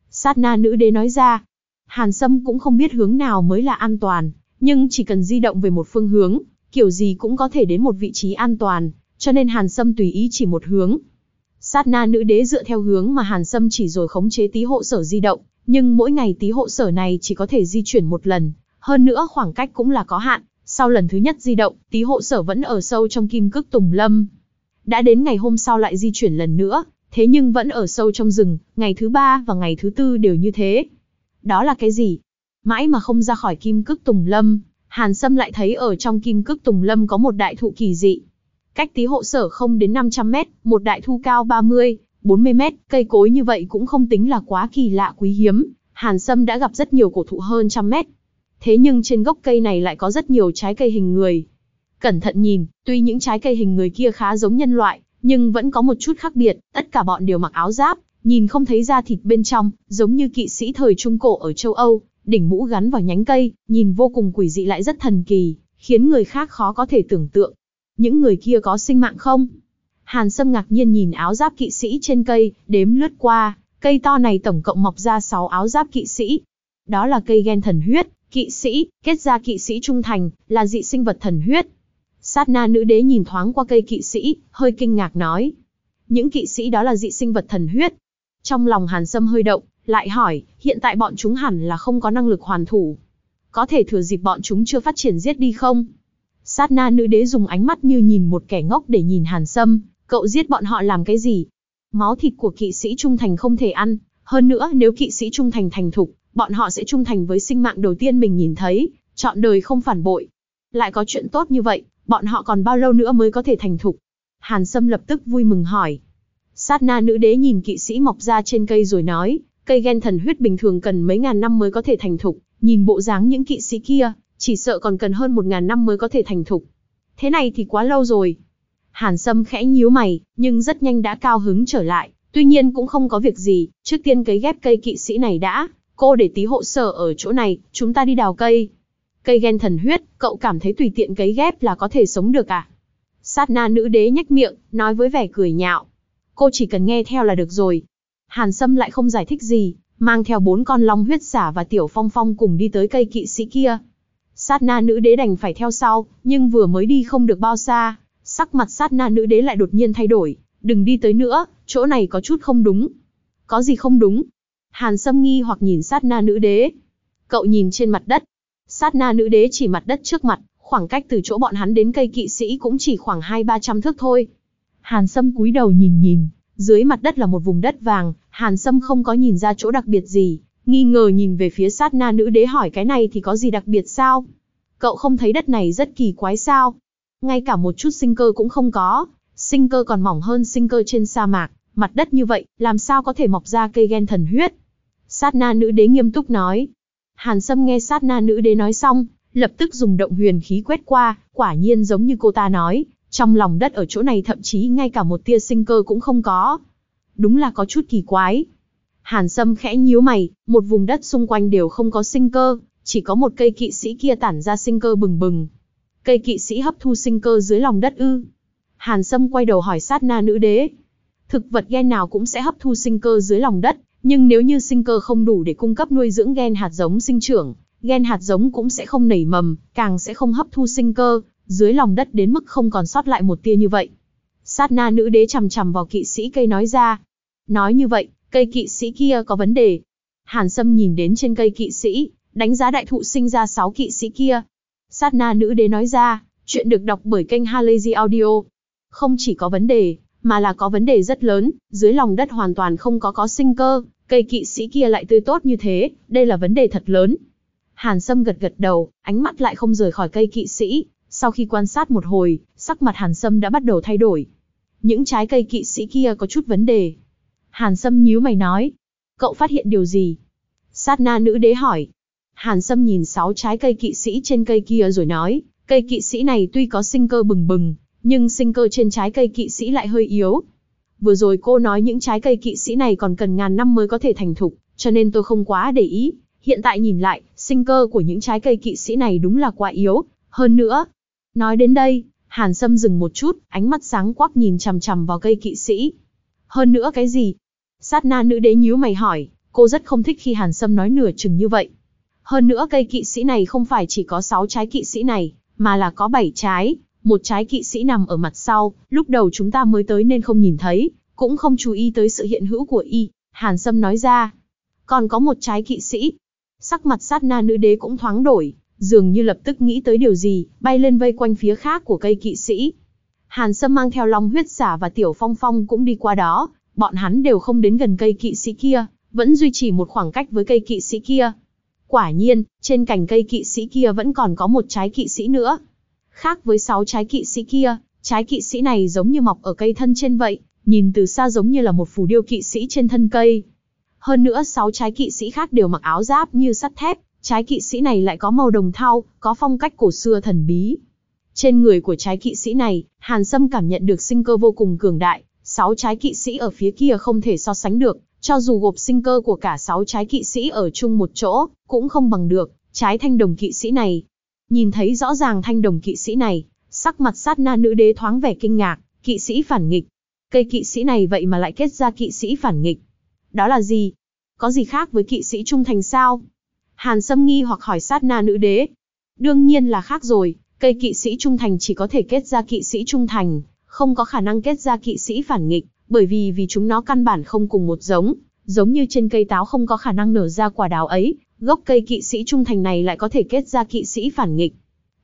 Sát na nữ đế nói ra. Hàn Sâm cũng không biết hướng nào mới là an toàn, nhưng chỉ cần di động về một phương hướng, kiểu gì cũng có thể đến một vị trí an toàn, cho nên Hàn Sâm tùy ý chỉ một hướng. Sát na nữ đế dựa theo hướng mà Hàn Sâm chỉ rồi khống chế tí hộ sở di động, nhưng mỗi ngày tí hộ sở này chỉ có thể di chuyển một lần, hơn nữa khoảng cách cũng là có hạn, sau lần thứ nhất di động, tí hộ sở vẫn ở sâu trong kim cước tùng lâm. Đã đến ngày hôm sau lại di chuyển lần nữa, thế nhưng vẫn ở sâu trong rừng, ngày thứ ba và ngày thứ tư đều như thế. Đó là cái gì? Mãi mà không ra khỏi kim cước tùng lâm, Hàn Sâm lại thấy ở trong kim cước tùng lâm có một đại thụ kỳ dị. Cách tí hộ sở không đến 500 mét, một đại thu cao 30, 40 mét, cây cối như vậy cũng không tính là quá kỳ lạ quý hiếm. Hàn Sâm đã gặp rất nhiều cổ thụ hơn trăm mét. Thế nhưng trên gốc cây này lại có rất nhiều trái cây hình người. Cẩn thận nhìn, tuy những trái cây hình người kia khá giống nhân loại, nhưng vẫn có một chút khác biệt, tất cả bọn đều mặc áo giáp, nhìn không thấy da thịt bên trong, giống như kỵ sĩ thời Trung Cổ ở châu Âu, đỉnh mũ gắn vào nhánh cây, nhìn vô cùng quỷ dị lại rất thần kỳ, khiến người khác khó có thể tưởng tượng. Những người kia có sinh mạng không? Hàn Sâm ngạc nhiên nhìn áo giáp kỵ sĩ trên cây, đếm lướt qua, cây to này tổng cộng mọc ra 6 áo giáp kỵ sĩ. Đó là cây gen thần huyết, kỵ sĩ, kết ra kỵ sĩ trung thành, là dị sinh vật thần huyết. Sát na nữ đế nhìn thoáng qua cây kỵ sĩ, hơi kinh ngạc nói. Những kỵ sĩ đó là dị sinh vật thần huyết. Trong lòng Hàn Sâm hơi động, lại hỏi, hiện tại bọn chúng hẳn là không có năng lực hoàn thủ. Có thể thừa dịp bọn chúng chưa phát triển giết đi không? Sát na nữ đế dùng ánh mắt như nhìn một kẻ ngốc để nhìn Hàn Sâm, cậu giết bọn họ làm cái gì? Máu thịt của kỵ sĩ trung thành không thể ăn, hơn nữa nếu kỵ sĩ trung thành thành thục, bọn họ sẽ trung thành với sinh mạng đầu tiên mình nhìn thấy, chọn đời không phản bội. Lại có chuyện tốt như vậy, bọn họ còn bao lâu nữa mới có thể thành thục? Hàn Sâm lập tức vui mừng hỏi. Sát na nữ đế nhìn kỵ sĩ mọc ra trên cây rồi nói, cây gen thần huyết bình thường cần mấy ngàn năm mới có thể thành thục, nhìn bộ dáng những kỵ sĩ kia, chỉ sợ còn cần hơn một ngàn năm mới có thể thành thục. Thế này thì quá lâu rồi. Hàn Sâm khẽ nhíu mày, nhưng rất nhanh đã cao hứng trở lại, tuy nhiên cũng không có việc gì, trước tiên cấy ghép cây kỵ sĩ này đã, cô để tí hộ sở ở chỗ này, chúng ta đi đào cây. Cây gen thần huyết, cậu cảm thấy tùy tiện cấy ghép là có thể sống được à? Sát na nữ đế nhếch miệng, nói với vẻ cười nhạo. Cô chỉ cần nghe theo là được rồi. Hàn Sâm lại không giải thích gì, mang theo bốn con long huyết xả và tiểu phong phong cùng đi tới cây kỵ sĩ kia. Sát na nữ đế đành phải theo sau, nhưng vừa mới đi không được bao xa, sắc mặt sát na nữ đế lại đột nhiên thay đổi, đừng đi tới nữa, chỗ này có chút không đúng. Có gì không đúng? Hàn Sâm nghi hoặc nhìn sát na nữ đế. Cậu nhìn trên mặt đất. Sát na nữ đế chỉ mặt đất trước mặt, khoảng cách từ chỗ bọn hắn đến cây kỵ sĩ cũng chỉ khoảng hai ba trăm thước thôi. Hàn Sâm cúi đầu nhìn nhìn, dưới mặt đất là một vùng đất vàng, Hàn Sâm không có nhìn ra chỗ đặc biệt gì, nghi ngờ nhìn về phía sát na nữ đế hỏi cái này thì có gì đặc biệt sao? Cậu không thấy đất này rất kỳ quái sao? Ngay cả một chút sinh cơ cũng không có, sinh cơ còn mỏng hơn sinh cơ trên sa mạc, mặt đất như vậy, làm sao có thể mọc ra cây gen thần huyết? Sát na nữ đế nghiêm túc nói. Hàn Sâm nghe sát na nữ đế nói xong, lập tức dùng động huyền khí quét qua, quả nhiên giống như cô ta nói, trong lòng đất ở chỗ này thậm chí ngay cả một tia sinh cơ cũng không có. Đúng là có chút kỳ quái. Hàn Sâm khẽ nhíu mày, một vùng đất xung quanh đều không có sinh cơ, chỉ có một cây kỵ sĩ kia tản ra sinh cơ bừng bừng. Cây kỵ sĩ hấp thu sinh cơ dưới lòng đất ư. Hàn Sâm quay đầu hỏi sát na nữ đế. Thực vật gen nào cũng sẽ hấp thu sinh cơ dưới lòng đất, nhưng nếu như sinh cơ không đủ để cung cấp nuôi dưỡng gen hạt giống sinh trưởng, gen hạt giống cũng sẽ không nảy mầm, càng sẽ không hấp thu sinh cơ, dưới lòng đất đến mức không còn sót lại một tia như vậy. Sát na nữ đế chằm chằm vào kỵ sĩ cây nói ra. Nói như vậy, cây kỵ sĩ kia có vấn đề. Hàn Sâm nhìn đến trên cây kỵ sĩ, đánh giá đại thụ sinh ra 6 kỵ sĩ kia. Sát na nữ đế nói ra, chuyện được đọc bởi kênh Halazy Audio. Không chỉ có vấn đề, mà là có vấn đề rất lớn, dưới lòng đất hoàn toàn không có có sinh cơ, cây kỵ sĩ kia lại tươi tốt như thế, đây là vấn đề thật lớn. Hàn Sâm gật gật đầu, ánh mắt lại không rời khỏi cây kỵ sĩ, sau khi quan sát một hồi, sắc mặt Hàn Sâm đã bắt đầu thay đổi. Những trái cây kỵ sĩ kia có chút vấn đề. Hàn Sâm nhíu mày nói, cậu phát hiện điều gì? Sát na nữ đế hỏi. Hàn Sâm nhìn sáu trái cây kỵ sĩ trên cây kia rồi nói, cây kỵ sĩ này tuy có sinh cơ bừng bừng, nhưng sinh cơ trên trái cây kỵ sĩ lại hơi yếu. Vừa rồi cô nói những trái cây kỵ sĩ này còn cần ngàn năm mới có thể thành thục, cho nên tôi không quá để ý. Hiện tại nhìn lại, sinh cơ của những trái cây kỵ sĩ này đúng là quá yếu. Hơn nữa, nói đến đây, Hàn Sâm dừng một chút, ánh mắt sáng quắc nhìn chằm chằm vào cây kỵ sĩ. Hơn nữa cái gì? Sát na nữ đế nhíu mày hỏi, cô rất không thích khi Hàn Sâm nói nửa chừng như vậy. Hơn nữa cây kỵ sĩ này không phải chỉ có 6 trái kỵ sĩ này, mà là có 7 trái, một trái kỵ sĩ nằm ở mặt sau, lúc đầu chúng ta mới tới nên không nhìn thấy, cũng không chú ý tới sự hiện hữu của y, Hàn Sâm nói ra. Còn có một trái kỵ sĩ. Sắc mặt sát na nữ đế cũng thoáng đổi, dường như lập tức nghĩ tới điều gì, bay lên vây quanh phía khác của cây kỵ sĩ. Hàn Sâm mang theo long huyết xả và tiểu phong phong cũng đi qua đó, bọn hắn đều không đến gần cây kỵ sĩ kia, vẫn duy trì một khoảng cách với cây kỵ sĩ kia. Quả nhiên, trên cành cây kỵ sĩ kia vẫn còn có một trái kỵ sĩ nữa. Khác với sáu trái kỵ sĩ kia, trái kỵ sĩ này giống như mọc ở cây thân trên vậy, nhìn từ xa giống như là một phù điêu kỵ sĩ trên thân cây. Hơn nữa sáu trái kỵ sĩ khác đều mặc áo giáp như sắt thép, trái kỵ sĩ này lại có màu đồng thau, có phong cách cổ xưa thần bí. Trên người của trái kỵ sĩ này, Hàn Sâm cảm nhận được sinh cơ vô cùng cường đại, sáu trái kỵ sĩ ở phía kia không thể so sánh được, cho dù gộp sinh cơ của cả sáu trái kỵ sĩ ở chung một chỗ, cũng không bằng được, trái thanh đồng kỵ sĩ này. Nhìn thấy rõ ràng thanh đồng kỵ sĩ này, sắc mặt sát na nữ đế thoáng vẻ kinh ngạc, kỵ sĩ phản nghịch, Cây kỵ sĩ này vậy mà lại kết ra kỵ sĩ phản nghịch. Đó là gì? Có gì khác với kỵ sĩ trung thành sao? Hàn Sâm nghi hoặc hỏi sát na nữ đế. Đương nhiên là khác rồi, cây kỵ sĩ trung thành chỉ có thể kết ra kỵ sĩ trung thành, không có khả năng kết ra kỵ sĩ phản nghịch, bởi vì vì chúng nó căn bản không cùng một giống, giống như trên cây táo không có khả năng nở ra quả đào ấy, gốc cây kỵ sĩ trung thành này lại có thể kết ra kỵ sĩ phản nghịch.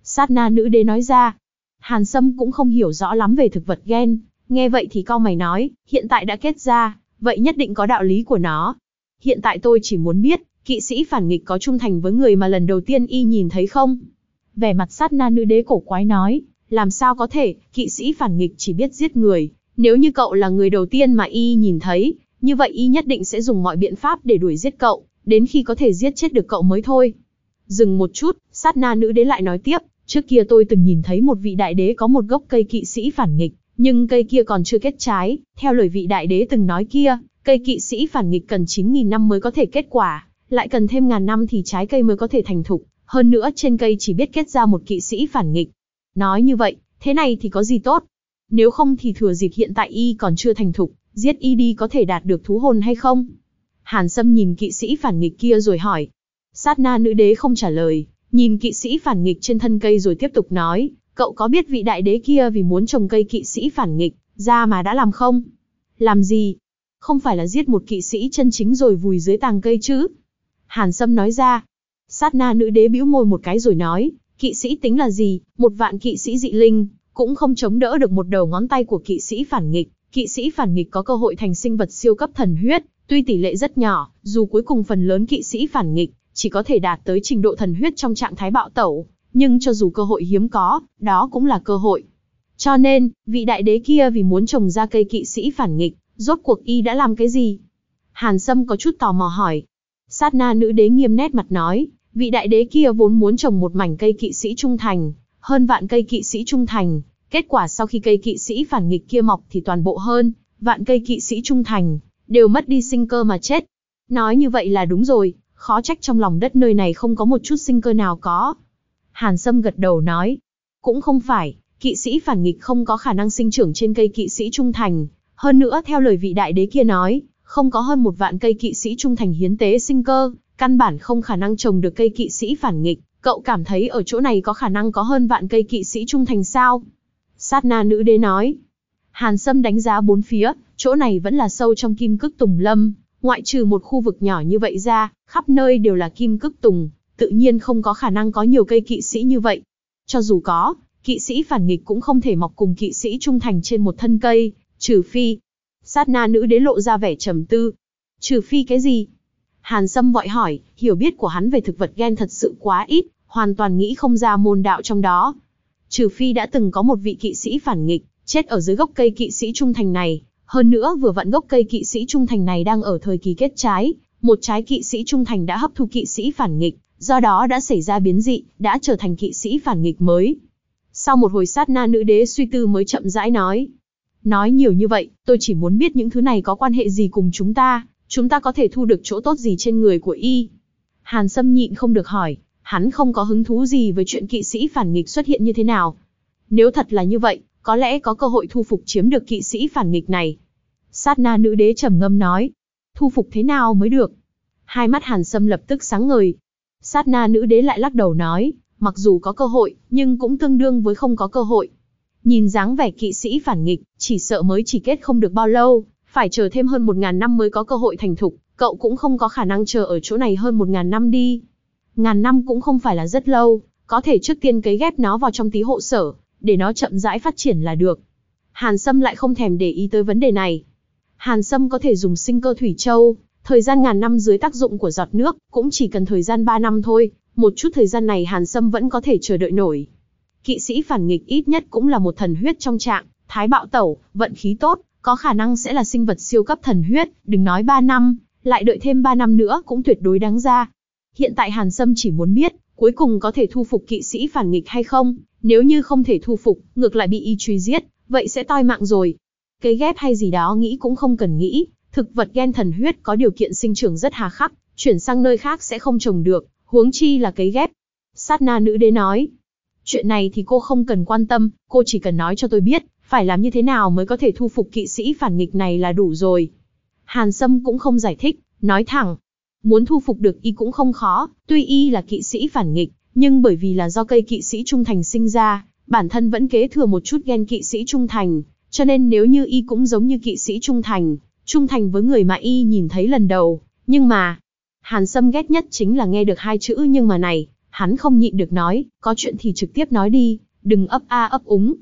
Sát na nữ đế nói ra. Hàn Sâm cũng không hiểu rõ lắm về thực vật gen, nghe vậy thì cao mày nói, hiện tại đã kết ra, vậy nhất định có đạo lý của nó. Hiện tại tôi chỉ muốn biết, kỵ sĩ phản nghịch có trung thành với người mà lần đầu tiên y nhìn thấy không? Vẻ mặt sát na nữ đế cổ quái nói, làm sao có thể, kỵ sĩ phản nghịch chỉ biết giết người, nếu như cậu là người đầu tiên mà y nhìn thấy, như vậy y nhất định sẽ dùng mọi biện pháp để đuổi giết cậu, đến khi có thể giết chết được cậu mới thôi. Dừng một chút, sát na nữ đế lại nói tiếp, trước kia tôi từng nhìn thấy một vị đại đế có một gốc cây kỵ sĩ phản nghịch, nhưng cây kia còn chưa kết trái, theo lời vị đại đế từng nói kia, cây kỵ sĩ phản nghịch cần 9.000 năm mới có thể kết quả, lại cần thêm ngàn năm thì trái cây mới có thể thành thục, hơn nữa trên cây chỉ biết kết ra một kỵ sĩ phản nghịch. Nói như vậy, thế này thì có gì tốt? Nếu không thì thừa dịp hiện tại y còn chưa thành thục, giết y đi có thể đạt được thú hồn hay không? Hàn Sâm nhìn kỵ sĩ phản nghịch kia rồi hỏi. Sát na nữ đế không trả lời, nhìn kỵ sĩ phản nghịch trên thân cây rồi tiếp tục nói, cậu có biết vị đại đế kia vì muốn trồng cây kỵ sĩ phản nghịch, ra mà đã làm không? Làm gì? Không phải là giết một kỵ sĩ chân chính rồi vùi dưới tàng cây chứ? Hàn Sâm nói ra. Sát na nữ đế bĩu môi một cái rồi nói, kỵ sĩ tính là gì, một vạn kỵ sĩ dị linh, cũng không chống đỡ được một đầu ngón tay của kỵ sĩ phản nghịch. Kỵ sĩ phản nghịch có cơ hội thành sinh vật siêu cấp thần huyết, tuy tỷ lệ rất nhỏ, dù cuối cùng phần lớn kỵ sĩ phản nghịch chỉ có thể đạt tới trình độ thần huyết trong trạng thái bạo tẩu, nhưng cho dù cơ hội hiếm có, đó cũng là cơ hội. Cho nên, vị đại đế kia vì muốn trồng ra cây kỵ sĩ phản nghịch, rốt cuộc y đã làm cái gì? Hàn Sâm có chút tò mò hỏi. Sát na nữ đế nghiêm nét mặt nói, vị đại đế kia vốn muốn trồng một mảnh cây kỵ sĩ trung thành, hơn vạn cây kỵ sĩ trung thành, kết quả sau khi cây kỵ sĩ phản nghịch kia mọc thì toàn bộ hơn, vạn cây kỵ sĩ trung thành, đều mất đi sinh cơ mà chết. Nói như vậy là đúng rồi, khó trách trong lòng đất nơi này không có một chút sinh cơ nào có. Hàn Sâm gật đầu nói, cũng không phải, kỵ sĩ phản nghịch không có khả năng sinh trưởng trên cây kỵ sĩ trung thành. Hơn nữa theo lời vị đại đế kia nói, không có hơn một vạn cây kỵ sĩ trung thành hiến tế sinh cơ, căn bản không khả năng trồng được cây kỵ sĩ phản nghịch. Cậu cảm thấy ở chỗ này có khả năng có hơn vạn cây kỵ sĩ trung thành sao? Sát na nữ đế nói. Hàn Sâm đánh giá bốn phía, chỗ này vẫn là sâu trong kim cức tùng lâm, ngoại trừ một khu vực nhỏ như vậy ra, khắp nơi đều là kim cức tùng, tự nhiên không có khả năng có nhiều cây kỵ sĩ như vậy. Cho dù có, kỵ sĩ phản nghịch cũng không thể mọc cùng kỵ sĩ trung thành trên một thân cây, trừ phi. Sát na nữ đế lộ ra vẻ trầm tư. Trừ phi cái gì? Hàn Sâm vội hỏi, hiểu biết của hắn về thực vật gen thật sự quá ít, hoàn toàn nghĩ không ra môn đạo trong đó. Trừ phi đã từng có một vị kỵ sĩ phản nghịch, chết ở dưới gốc cây kỵ sĩ trung thành này, hơn nữa vừa vặn gốc cây kỵ sĩ trung thành này đang ở thời kỳ kết trái, một trái kỵ sĩ trung thành đã hấp thu kỵ sĩ phản nghịch, do đó đã xảy ra biến dị, đã trở thành kỵ sĩ phản nghịch mới. Sau một hồi sát na nữ đế suy tư mới chậm rãi nói. Nói nhiều như vậy, tôi chỉ muốn biết những thứ này có quan hệ gì cùng chúng ta, chúng ta có thể thu được chỗ tốt gì trên người của y. Hàn Sâm nhịn không được hỏi, hắn không có hứng thú gì với chuyện kỵ sĩ phản nghịch xuất hiện như thế nào. Nếu thật là như vậy, có lẽ có cơ hội thu phục chiếm được kỵ sĩ phản nghịch này. Sát na nữ đế trầm ngâm nói, thu phục thế nào mới được? Hai mắt Hàn Sâm lập tức sáng ngời. Sát na nữ đế lại lắc đầu nói, mặc dù có cơ hội, nhưng cũng tương đương với không có cơ hội. Nhìn dáng vẻ kỵ sĩ phản nghịch, chỉ sợ mới chỉ kết không được bao lâu, phải chờ thêm hơn một ngàn năm mới có cơ hội thành thục, cậu cũng không có khả năng chờ ở chỗ này hơn một ngàn năm đi. Ngàn năm cũng không phải là rất lâu, có thể trước tiên cấy ghép nó vào trong tí hộ sở, để nó chậm rãi phát triển là được. Hàn Sâm lại không thèm để ý tới vấn đề này. Hàn Sâm có thể dùng sinh cơ thủy châu, thời gian ngàn năm dưới tác dụng của giọt nước, cũng chỉ cần thời gian 3 năm thôi, một chút thời gian này Hàn Sâm vẫn có thể chờ đợi nổi. Kỵ sĩ phản nghịch ít nhất cũng là một thần huyết trong trạng, thái bạo tẩu, vận khí tốt, có khả năng sẽ là sinh vật siêu cấp thần huyết, đừng nói 3 năm, lại đợi thêm 3 năm nữa cũng tuyệt đối đáng ra. Hiện tại Hàn Sâm chỉ muốn biết, cuối cùng có thể thu phục kỵ sĩ phản nghịch hay không, nếu như không thể thu phục, ngược lại bị y truy giết, vậy sẽ toi mạng rồi. Kế ghép hay gì đó nghĩ cũng không cần nghĩ, thực vật gen thần huyết có điều kiện sinh trưởng rất hà khắc, chuyển sang nơi khác sẽ không trồng được, huống chi là cấy ghép. Sát na nữ đế nói. Chuyện này thì cô không cần quan tâm, cô chỉ cần nói cho tôi biết, phải làm như thế nào mới có thể thu phục kỵ sĩ phản nghịch này là đủ rồi. Hàn Sâm cũng không giải thích, nói thẳng. Muốn thu phục được y cũng không khó, tuy y là kỵ sĩ phản nghịch, nhưng bởi vì là do cây kỵ sĩ trung thành sinh ra, bản thân vẫn kế thừa một chút ghen kỵ sĩ trung thành, cho nên nếu như y cũng giống như kỵ sĩ trung thành, trung thành với người mà y nhìn thấy lần đầu, nhưng mà, Hàn Sâm ghét nhất chính là nghe được hai chữ nhưng mà này, hắn không nhịn được nói, có chuyện thì trực tiếp nói đi, đừng ấp a ấp úng.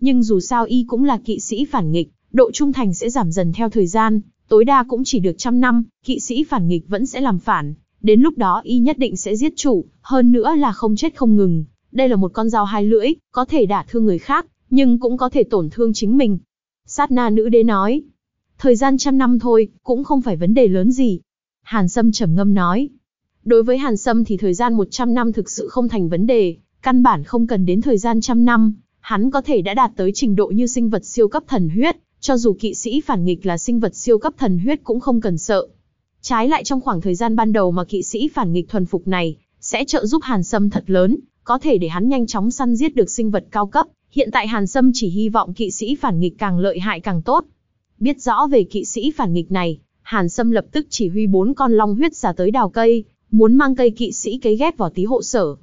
Nhưng dù sao y cũng là kỵ sĩ phản nghịch, độ trung thành sẽ giảm dần theo thời gian, tối đa cũng chỉ được trăm năm, kỵ sĩ phản nghịch vẫn sẽ làm phản, đến lúc đó y nhất định sẽ giết chủ, hơn nữa là không chết không ngừng. Đây là một con dao hai lưỡi, có thể đả thương người khác, nhưng cũng có thể tổn thương chính mình. Sát na nữ đế nói, thời gian trăm năm thôi, cũng không phải vấn đề lớn gì. Hàn Sâm trầm ngâm nói, đối với Hàn Sâm thì thời gian 100 năm thực sự không thành vấn đề, căn bản không cần đến thời gian trăm năm, hắn có thể đã đạt tới trình độ như sinh vật siêu cấp thần huyết, cho dù kỵ sĩ phản nghịch là sinh vật siêu cấp thần huyết cũng không cần sợ. Trái lại trong khoảng thời gian ban đầu mà kỵ sĩ phản nghịch thuần phục này, sẽ trợ giúp Hàn Sâm thật lớn, có thể để hắn nhanh chóng săn giết được sinh vật cao cấp. Hiện tại Hàn Sâm chỉ hy vọng kỵ sĩ phản nghịch càng lợi hại càng tốt. Biết rõ về kỵ sĩ phản nghịch này, Hàn Sâm lập tức chỉ huy bốn con long huyết giả tới đào cây, muốn mang cây kỵ sĩ cấy ghép vào tí hộ sở.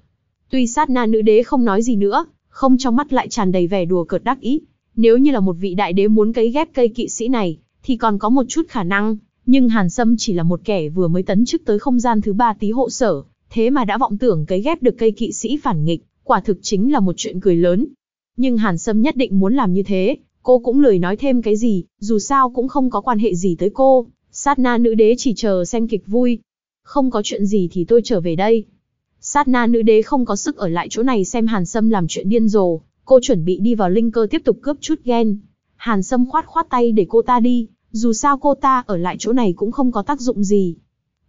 Tuy sát na nữ đế không nói gì nữa, không trong mắt lại tràn đầy vẻ đùa cợt đắc ý. Nếu như là một vị đại đế muốn cấy ghép cây kỵ sĩ này, thì còn có một chút khả năng, nhưng Hàn Sâm chỉ là một kẻ vừa mới tấn chức tới không gian thứ ba tí hộ sở, thế mà đã vọng tưởng cấy ghép được cây kỵ sĩ phản nghịch, quả thực chính là một chuyện cười lớn. Nhưng Hàn Sâm nhất định muốn làm như thế, cô cũng lười nói thêm cái gì, dù sao cũng không có quan hệ gì tới cô. Sát na nữ đế chỉ chờ xem kịch vui. Không có chuyện gì thì tôi trở về đây. Sát na nữ đế không có sức ở lại chỗ này xem Hàn Sâm làm chuyện điên rồ, cô chuẩn bị đi vào linh cơ tiếp tục cướp chút ghen. Hàn Sâm khoát khoát tay để cô ta đi, dù sao cô ta ở lại chỗ này cũng không có tác dụng gì.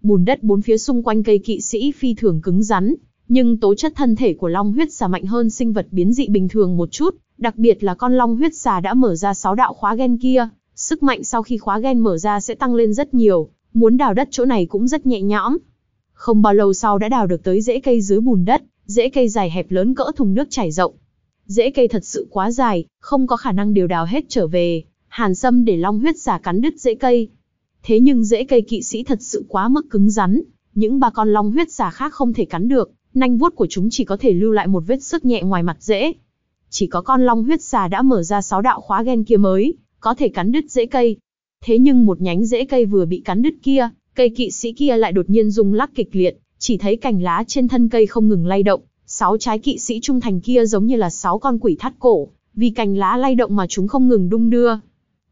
Bùn đất bốn phía xung quanh cây kỵ sĩ phi thường cứng rắn, nhưng tố chất thân thể của long huyết xà mạnh hơn sinh vật biến dị bình thường một chút, đặc biệt là con long huyết xà đã mở ra sáu đạo khóa gen kia, sức mạnh sau khi khóa gen mở ra sẽ tăng lên rất nhiều, muốn đào đất chỗ này cũng rất nhẹ nhõm. Không bao lâu sau đã đào được tới rễ cây dưới bùn đất, rễ cây dài hẹp lớn cỡ thùng nước chảy rộng. Rễ cây thật sự quá dài, không có khả năng điều đào hết trở về, Hàn Sâm để long huyết giả cắn đứt rễ cây. Thế nhưng rễ cây kỵ sĩ thật sự quá mức cứng rắn, những ba con long huyết giả khác không thể cắn được, nanh vuốt của chúng chỉ có thể lưu lại một vết sức nhẹ ngoài mặt rễ. Chỉ có con long huyết giả đã mở ra sáu đạo khóa gen kia mới, có thể cắn đứt rễ cây. Thế nhưng một nhánh rễ cây vừa bị cắn đứt kia, cây kỵ sĩ kia lại đột nhiên rung lắc kịch liệt, chỉ thấy cành lá trên thân cây không ngừng lay động, sáu trái kỵ sĩ trung thành kia giống như là sáu con quỷ thắt cổ, vì cành lá lay động mà chúng không ngừng đung đưa.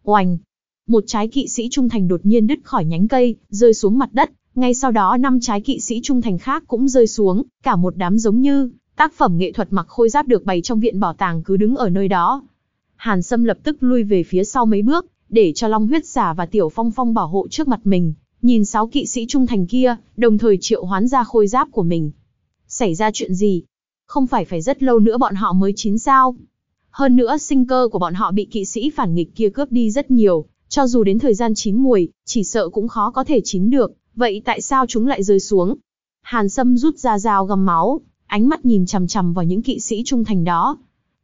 Oành! Một trái kỵ sĩ trung thành đột nhiên đứt khỏi nhánh cây, rơi xuống mặt đất, ngay sau đó năm trái kỵ sĩ trung thành khác cũng rơi xuống, cả một đám giống như tác phẩm nghệ thuật mặc khôi giáp được bày trong viện bảo tàng cứ đứng ở nơi đó. Hàn Sâm lập tức lui về phía sau mấy bước, để cho Long huyết giả và Tiểu Phong Phong bảo hộ trước mặt mình, nhìn sáu kỵ sĩ trung thành kia, đồng thời triệu hoán ra khôi giáp của mình. Xảy ra chuyện gì? Không phải phải rất lâu nữa bọn họ mới chín sao? Hơn nữa sinh cơ của bọn họ bị kỵ sĩ phản nghịch kia cướp đi rất nhiều, cho dù đến thời gian chín mùi, chỉ sợ cũng khó có thể chín được, vậy tại sao chúng lại rơi xuống? Hàn Sâm rút ra dao găm máu, ánh mắt nhìn chằm chằm vào những kỵ sĩ trung thành đó.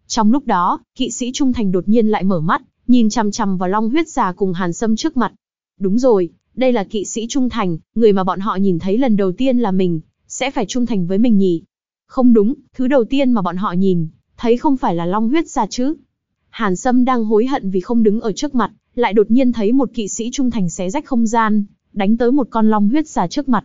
Trong lúc đó, kỵ sĩ trung thành đột nhiên lại mở mắt, nhìn chằm chằm vào long huyết già cùng Hàn Sâm trước mặt. Đúng rồi, đây là kỵ sĩ trung thành, người mà bọn họ nhìn thấy lần đầu tiên là mình, sẽ phải trung thành với mình nhỉ? Không đúng, thứ đầu tiên mà bọn họ nhìn, thấy không phải là long huyết ra chứ. Hàn Sâm đang hối hận vì không đứng ở trước mặt, lại đột nhiên thấy một kỵ sĩ trung thành xé rách không gian, đánh tới một con long huyết xà trước mặt.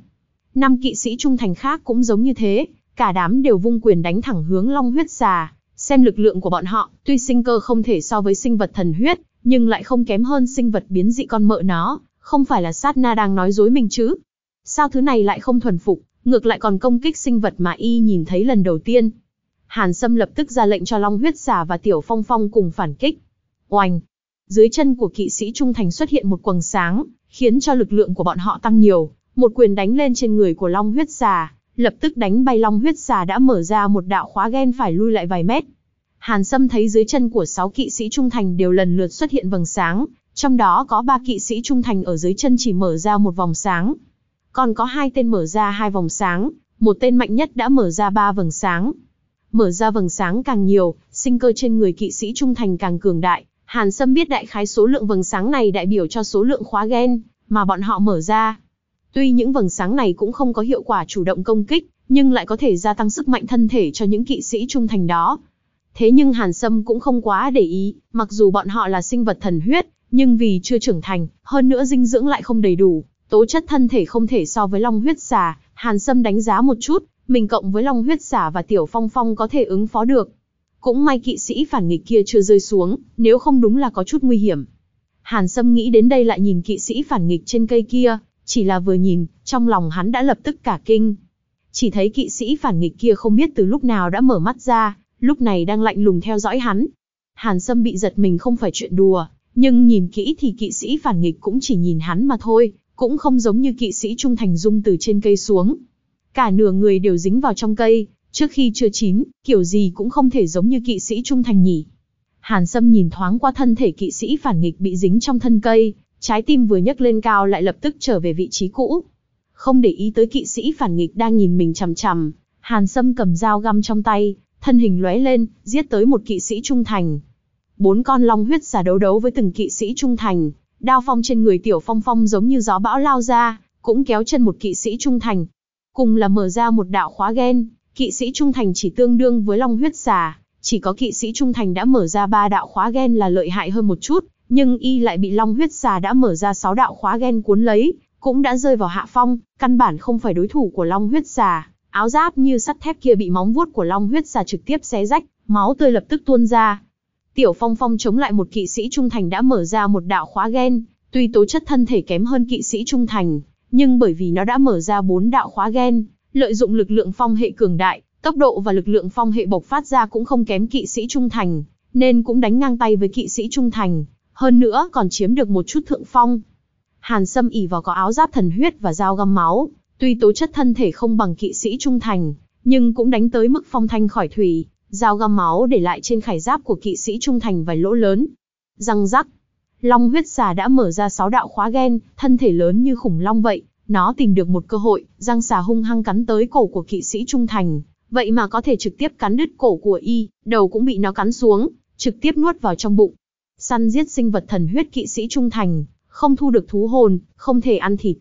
Năm kỵ sĩ trung thành khác cũng giống như thế, cả đám đều vung quyền đánh thẳng hướng long huyết xà. Xem lực lượng của bọn họ, tuy sinh cơ không thể so với sinh vật thần huyết, nhưng lại không kém hơn sinh vật biến dị con mợ nó, không phải là sát na đang nói dối mình chứ. Sao thứ này lại không thuần phục, ngược lại còn công kích sinh vật mà y nhìn thấy lần đầu tiên, Hàn Sâm lập tức ra lệnh cho Long Huyết Xà và Tiểu Phong Phong cùng phản kích. Oanh! Dưới chân của kỵ sĩ Trung Thành xuất hiện một quầng sáng, khiến cho lực lượng của bọn họ tăng nhiều. Một quyền đánh lên trên người của Long Huyết Xà, lập tức đánh bay Long Huyết Xà đã mở ra một đạo khóa ghen phải lui lại vài mét. Hàn Sâm thấy dưới chân của sáu kỵ sĩ Trung Thành đều lần lượt xuất hiện vầng sáng, trong đó có ba kỵ sĩ Trung Thành ở dưới chân chỉ mở ra một vòng sáng. Còn có hai tên mở ra hai vòng sáng, một tên mạnh nhất đã mở ra ba vầng sáng mở ra vầng sáng càng nhiều, sinh cơ trên người kỵ sĩ trung thành càng cường đại. Hàn Sâm biết đại khái số lượng vầng sáng này đại biểu cho số lượng khóa gen mà bọn họ mở ra. Tuy những vầng sáng này cũng không có hiệu quả chủ động công kích, nhưng lại có thể gia tăng sức mạnh thân thể cho những kỵ sĩ trung thành đó. Thế nhưng Hàn Sâm cũng không quá để ý, mặc dù bọn họ là sinh vật thần huyết, nhưng vì chưa trưởng thành, hơn nữa dinh dưỡng lại không đầy đủ, tố chất thân thể không thể so với long huyết xà, Hàn Sâm đánh giá một chút, mình cộng với long huyết xả và tiểu phong phong có thể ứng phó được. Cũng may kỵ sĩ phản nghịch kia chưa rơi xuống, nếu không đúng là có chút nguy hiểm. Hàn Sâm nghĩ đến đây lại nhìn kỵ sĩ phản nghịch trên cây kia, chỉ là vừa nhìn, trong lòng hắn đã lập tức cả kinh. Chỉ thấy kỵ sĩ phản nghịch kia không biết từ lúc nào đã mở mắt ra, lúc này đang lạnh lùng theo dõi hắn. Hàn Sâm bị giật mình không phải chuyện đùa, nhưng nhìn kỹ thì kỵ sĩ phản nghịch cũng chỉ nhìn hắn mà thôi, cũng không giống như kỵ sĩ trung thành dung từ trên cây xuống. Cả nửa người đều dính vào trong cây, trước khi chưa chín, kiểu gì cũng không thể giống như kỵ sĩ trung thành nhỉ. Hàn Sâm nhìn thoáng qua thân thể kỵ sĩ phản nghịch bị dính trong thân cây, trái tim vừa nhấc lên cao lại lập tức trở về vị trí cũ. Không để ý tới kỵ sĩ phản nghịch đang nhìn mình chằm chằm, Hàn Sâm cầm dao găm trong tay, thân hình lóe lên, giết tới một kỵ sĩ trung thành. Bốn con long huyết giả đấu đấu với từng kỵ sĩ trung thành, đao phong trên người tiểu phong phong giống như gió bão lao ra, cũng kéo chân một kỵ sĩ trung thành. Cùng là mở ra một đạo khóa gen, kỵ sĩ trung thành chỉ tương đương với long huyết xà, chỉ có kỵ sĩ trung thành đã mở ra ba đạo khóa gen là lợi hại hơn một chút, nhưng y lại bị long huyết xà đã mở ra sáu đạo khóa gen cuốn lấy, cũng đã rơi vào hạ phong, căn bản không phải đối thủ của long huyết xà. Áo giáp như sắt thép kia bị móng vuốt của long huyết xà trực tiếp xé rách, máu tươi lập tức tuôn ra. Tiểu Phong Phong chống lại một kỵ sĩ trung thành đã mở ra một đạo khóa gen, tuy tố chất thân thể kém hơn kỵ sĩ trung thành, nhưng bởi vì nó đã mở ra bốn đạo khóa gen, lợi dụng lực lượng phong hệ cường đại, tốc độ và lực lượng phong hệ bộc phát ra cũng không kém kỵ sĩ trung thành, nên cũng đánh ngang tay với kỵ sĩ trung thành, hơn nữa còn chiếm được một chút thượng phong. Hàn Sâm ỉ vào có áo giáp thần huyết và dao găm máu, tuy tố chất thân thể không bằng kỵ sĩ trung thành, nhưng cũng đánh tới mức phong thanh khỏi thủy, dao găm máu để lại trên khải giáp của kỵ sĩ trung thành vài lỗ lớn. Răng rắc, Long huyết xà đã mở ra sáu đạo khóa gen, thân thể lớn như khủng long vậy, nó tìm được một cơ hội, răng xà hung hăng cắn tới cổ của kỵ sĩ trung thành, vậy mà có thể trực tiếp cắn đứt cổ của y, đầu cũng bị nó cắn xuống, trực tiếp nuốt vào trong bụng. Săn giết sinh vật thần huyết kỵ sĩ trung thành, không thu được thú hồn, không thể ăn thịt.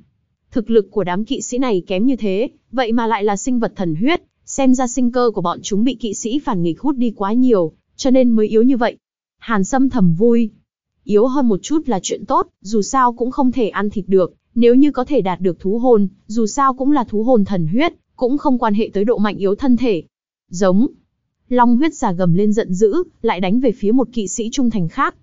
Thực lực của đám kỵ sĩ này kém như thế, vậy mà lại là sinh vật thần huyết, xem ra sinh cơ của bọn chúng bị kỵ sĩ phản nghịch hút đi quá nhiều, cho nên mới yếu như vậy. Hàn Sâm thầm vui. Yếu hơn một chút là chuyện tốt, dù sao cũng không thể ăn thịt được, nếu như có thể đạt được thú hồn, dù sao cũng là thú hồn thần huyết, cũng không quan hệ tới độ mạnh yếu thân thể. Giống. Long huyết xà gầm lên giận dữ, lại đánh về phía một kỵ sĩ trung thành khác.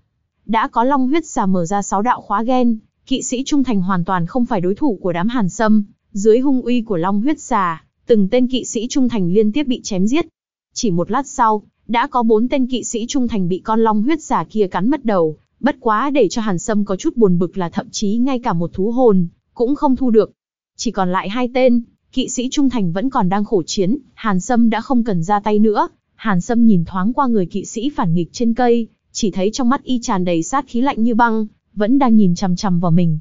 Đã có long huyết xà mở ra sáu đạo khóa gen, kỵ sĩ trung thành hoàn toàn không phải đối thủ của đám hàn sâm. Dưới hung uy của long huyết xà, từng tên kỵ sĩ trung thành liên tiếp bị chém giết. Chỉ một lát sau, đã có bốn tên kỵ sĩ trung thành bị con long huyết xà kia cắn mất đầu, bất quá để cho Hàn Sâm có chút buồn bực là thậm chí ngay cả một thú hồn, cũng không thu được. Chỉ còn lại hai tên, kỵ sĩ trung thành vẫn còn đang khổ chiến, Hàn Sâm đã không cần ra tay nữa. Hàn Sâm nhìn thoáng qua người kỵ sĩ phản nghịch trên cây, chỉ thấy trong mắt y tràn đầy sát khí lạnh như băng, vẫn đang nhìn chằm chằm vào mình.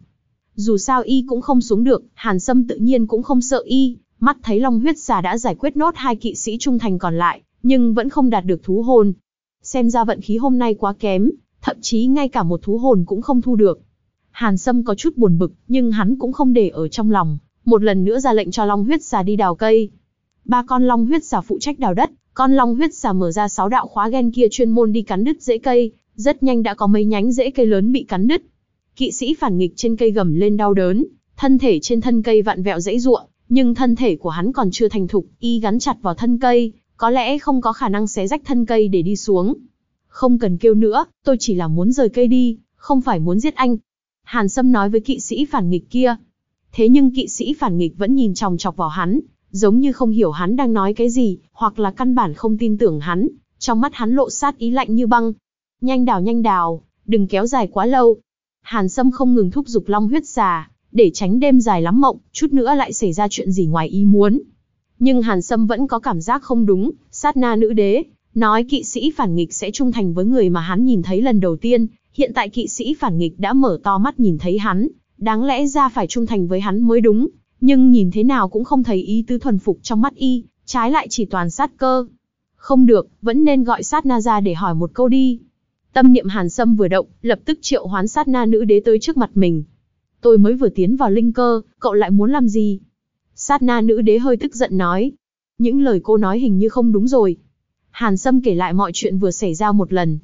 Dù sao y cũng không xuống được, Hàn Sâm tự nhiên cũng không sợ y, mắt thấy Long huyết xà đã giải quyết nốt hai kỵ sĩ trung thành còn lại, nhưng vẫn không đạt được thú hồn. Xem ra vận khí hôm nay quá kém, thậm chí ngay cả một thú hồn cũng không thu được. Hàn Sâm có chút buồn bực, nhưng hắn cũng không để ở trong lòng, một lần nữa ra lệnh cho Long huyết xà đi đào cây. Ba con Long huyết xà phụ trách đào đất, con Long huyết xà mở ra sáu đạo khóa gen kia chuyên môn đi cắn đứt rễ cây, rất nhanh đã có mấy nhánh rễ cây lớn bị cắn đứt. Kỵ sĩ phản nghịch trên cây gầm lên đau đớn, thân thể trên thân cây vặn vẹo dãy ruộng, nhưng thân thể của hắn còn chưa thành thục, y gắn chặt vào thân cây, có lẽ không có khả năng xé rách thân cây để đi xuống. Không cần kêu nữa, tôi chỉ là muốn rời cây đi, không phải muốn giết anh. Hàn Sâm nói với kỵ sĩ phản nghịch kia. Thế nhưng kỵ sĩ phản nghịch vẫn nhìn chòng chọc vào hắn, giống như không hiểu hắn đang nói cái gì, hoặc là căn bản không tin tưởng hắn, trong mắt hắn lộ sát ý lạnh như băng. Nhanh đào nhanh đào, đừng kéo dài quá lâu. Hàn Sâm không ngừng thúc giục long huyết xà, để tránh đêm dài lắm mộng, chút nữa lại xảy ra chuyện gì ngoài ý muốn. Nhưng Hàn Sâm vẫn có cảm giác không đúng, sát na nữ đế, nói kỵ sĩ phản nghịch sẽ trung thành với người mà hắn nhìn thấy lần đầu tiên, hiện tại kỵ sĩ phản nghịch đã mở to mắt nhìn thấy hắn, đáng lẽ ra phải trung thành với hắn mới đúng, nhưng nhìn thế nào cũng không thấy ý tứ thuần phục trong mắt y, trái lại chỉ toàn sát cơ. Không được, vẫn nên gọi sát na ra để hỏi một câu đi. Tâm niệm hàn sâm vừa động, lập tức triệu hoán sát na nữ đế tới trước mặt mình. Tôi mới vừa tiến vào linh cơ, cậu lại muốn làm gì? Sát na nữ đế hơi tức giận nói. Những lời cô nói hình như không đúng rồi. Hàn Sâm kể lại mọi chuyện vừa xảy ra một lần.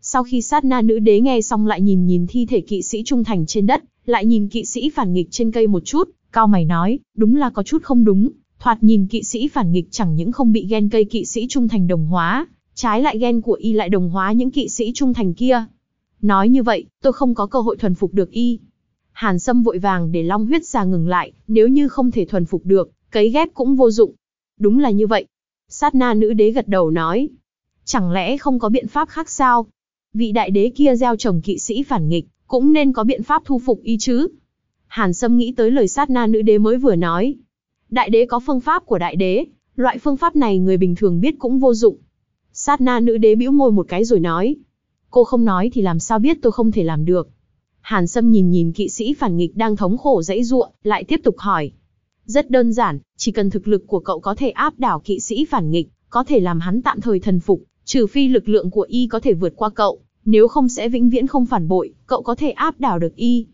Sau khi sát na nữ đế nghe xong lại nhìn nhìn thi thể kỵ sĩ trung thành trên đất, lại nhìn kỵ sĩ phản nghịch trên cây một chút, cao mày nói, đúng là có chút không đúng, thoạt nhìn kỵ sĩ phản nghịch chẳng những không bị ghen cây kỵ sĩ trung thành đồng hóa, trái lại ghen của y lại đồng hóa những kỵ sĩ trung thành kia. Nói như vậy, tôi không có cơ hội thuần phục được y. Hàn Sâm vội vàng để long huyết già ngừng lại, nếu như không thể thuần phục được, cấy ghép cũng vô dụng. Đúng là như vậy. Sát na nữ đế gật đầu nói. Chẳng lẽ không có biện pháp khác sao? Vị đại đế kia gieo chồng kỵ sĩ phản nghịch, cũng nên có biện pháp thu phục y chứ. Hàn Sâm nghĩ tới lời sát na nữ đế mới vừa nói. Đại đế có phương pháp của đại đế, loại phương pháp này người bình thường biết cũng vô dụng. Sát na nữ đế bĩu môi một cái rồi nói. Cô không nói thì làm sao biết tôi không thể làm được. Hàn Sâm nhìn nhìn kỵ sĩ phản nghịch đang thống khổ dãy ruộng, lại tiếp tục hỏi. Rất đơn giản, chỉ cần thực lực của cậu có thể áp đảo kỵ sĩ phản nghịch, có thể làm hắn tạm thời thần phục, trừ phi lực lượng của y có thể vượt qua cậu, nếu không sẽ vĩnh viễn không phản bội, cậu có thể áp đảo được y.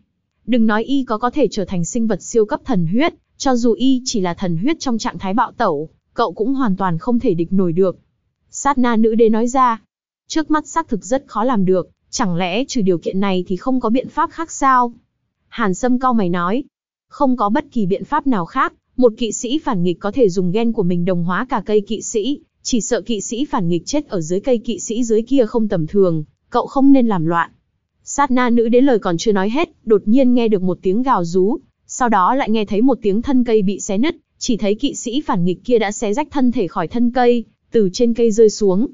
Đừng nói y có có thể trở thành sinh vật siêu cấp thần huyết, cho dù y chỉ là thần huyết trong trạng thái bạo tẩu, cậu cũng hoàn toàn không thể địch nổi được. Sát na nữ đế nói ra, trước mắt xác thực rất khó làm được, chẳng lẽ trừ điều kiện này thì không có biện pháp khác sao? Hàn Sâm cao mày nói, không có bất kỳ biện pháp nào khác, một kỵ sĩ phản nghịch có thể dùng gen của mình đồng hóa cả cây kỵ sĩ, chỉ sợ kỵ sĩ phản nghịch chết ở dưới cây kỵ sĩ dưới kia không tầm thường, cậu không nên làm loạn. Sát na nữ đế lời còn chưa nói hết, đột nhiên nghe được một tiếng gào rú, sau đó lại nghe thấy một tiếng thân cây bị xé nứt, chỉ thấy kỵ sĩ phản nghịch kia đã xé rách thân thể khỏi thân cây, từ trên cây rơi xuống.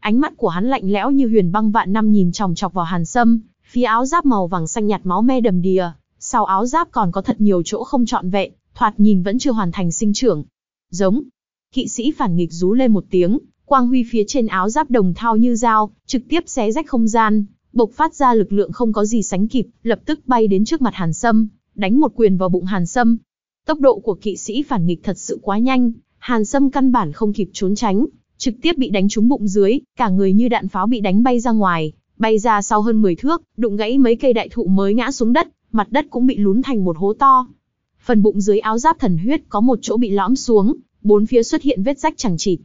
Ánh mắt của hắn lạnh lẽo như huyền băng vạn năm nhìn chòng chọc vào Hàn Sâm, phía áo giáp màu vàng xanh nhạt máu me đầm đìa, sau áo giáp còn có thật nhiều chỗ không trọn vẹn, thoạt nhìn vẫn chưa hoàn thành sinh trưởng. Giống. Kỵ sĩ phản nghịch rú lên một tiếng, quang huy phía trên áo giáp đồng thao như dao, trực tiếp xé rách không gian, bộc phát ra lực lượng không có gì sánh kịp, lập tức bay đến trước mặt Hàn Sâm, đánh một quyền vào bụng Hàn Sâm. Tốc độ của kỵ sĩ phản nghịch thật sự quá nhanh, Hàn Sâm căn bản không kịp trốn tránh, trực tiếp bị đánh trúng bụng dưới, cả người như đạn pháo bị đánh bay ra ngoài, bay ra sau hơn 10 thước, đụng gãy mấy cây đại thụ mới ngã xuống đất, mặt đất cũng bị lún thành một hố to. Phần bụng dưới áo giáp thần huyết có một chỗ bị lõm xuống, bốn phía xuất hiện vết rách chẳng chịt.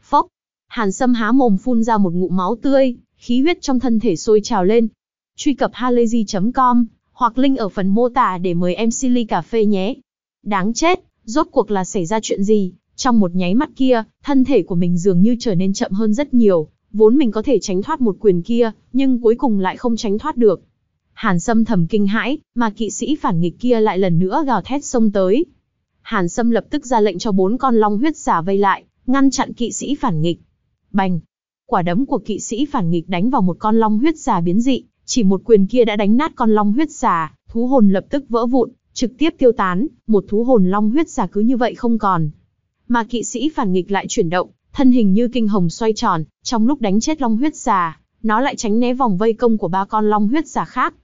Phốc, Hàn Sâm há mồm phun ra một ngụm máu tươi, khí huyết trong thân thể sôi trào lên. Truy cập halayzi.com hoặc link ở phần mô tả để mời em Silly cà phê nhé. Đáng chết, rốt cuộc là xảy ra chuyện gì? Trong một nháy mắt kia, thân thể của mình dường như trở nên chậm hơn rất nhiều, vốn mình có thể tránh thoát một quyền kia, nhưng cuối cùng lại không tránh thoát được. Hàn Sâm thầm kinh hãi, mà kỵ sĩ phản nghịch kia lại lần nữa gào thét xông tới. Hàn Sâm lập tức ra lệnh cho bốn con long huyết giả vây lại, ngăn chặn kỵ sĩ phản nghịch. Bành! Quả đấm của kỵ sĩ phản nghịch đánh vào một con long huyết giả biến dị, chỉ một quyền kia đã đánh nát con long huyết giả, thú hồn lập tức vỡ vụn, trực tiếp tiêu tán, một thú hồn long huyết giả cứ như vậy không còn. Mà kỵ sĩ phản nghịch lại chuyển động, thân hình như kinh hồng xoay tròn, trong lúc đánh chết long huyết giả, nó lại tránh né vòng vây công của ba con long huyết giả khác.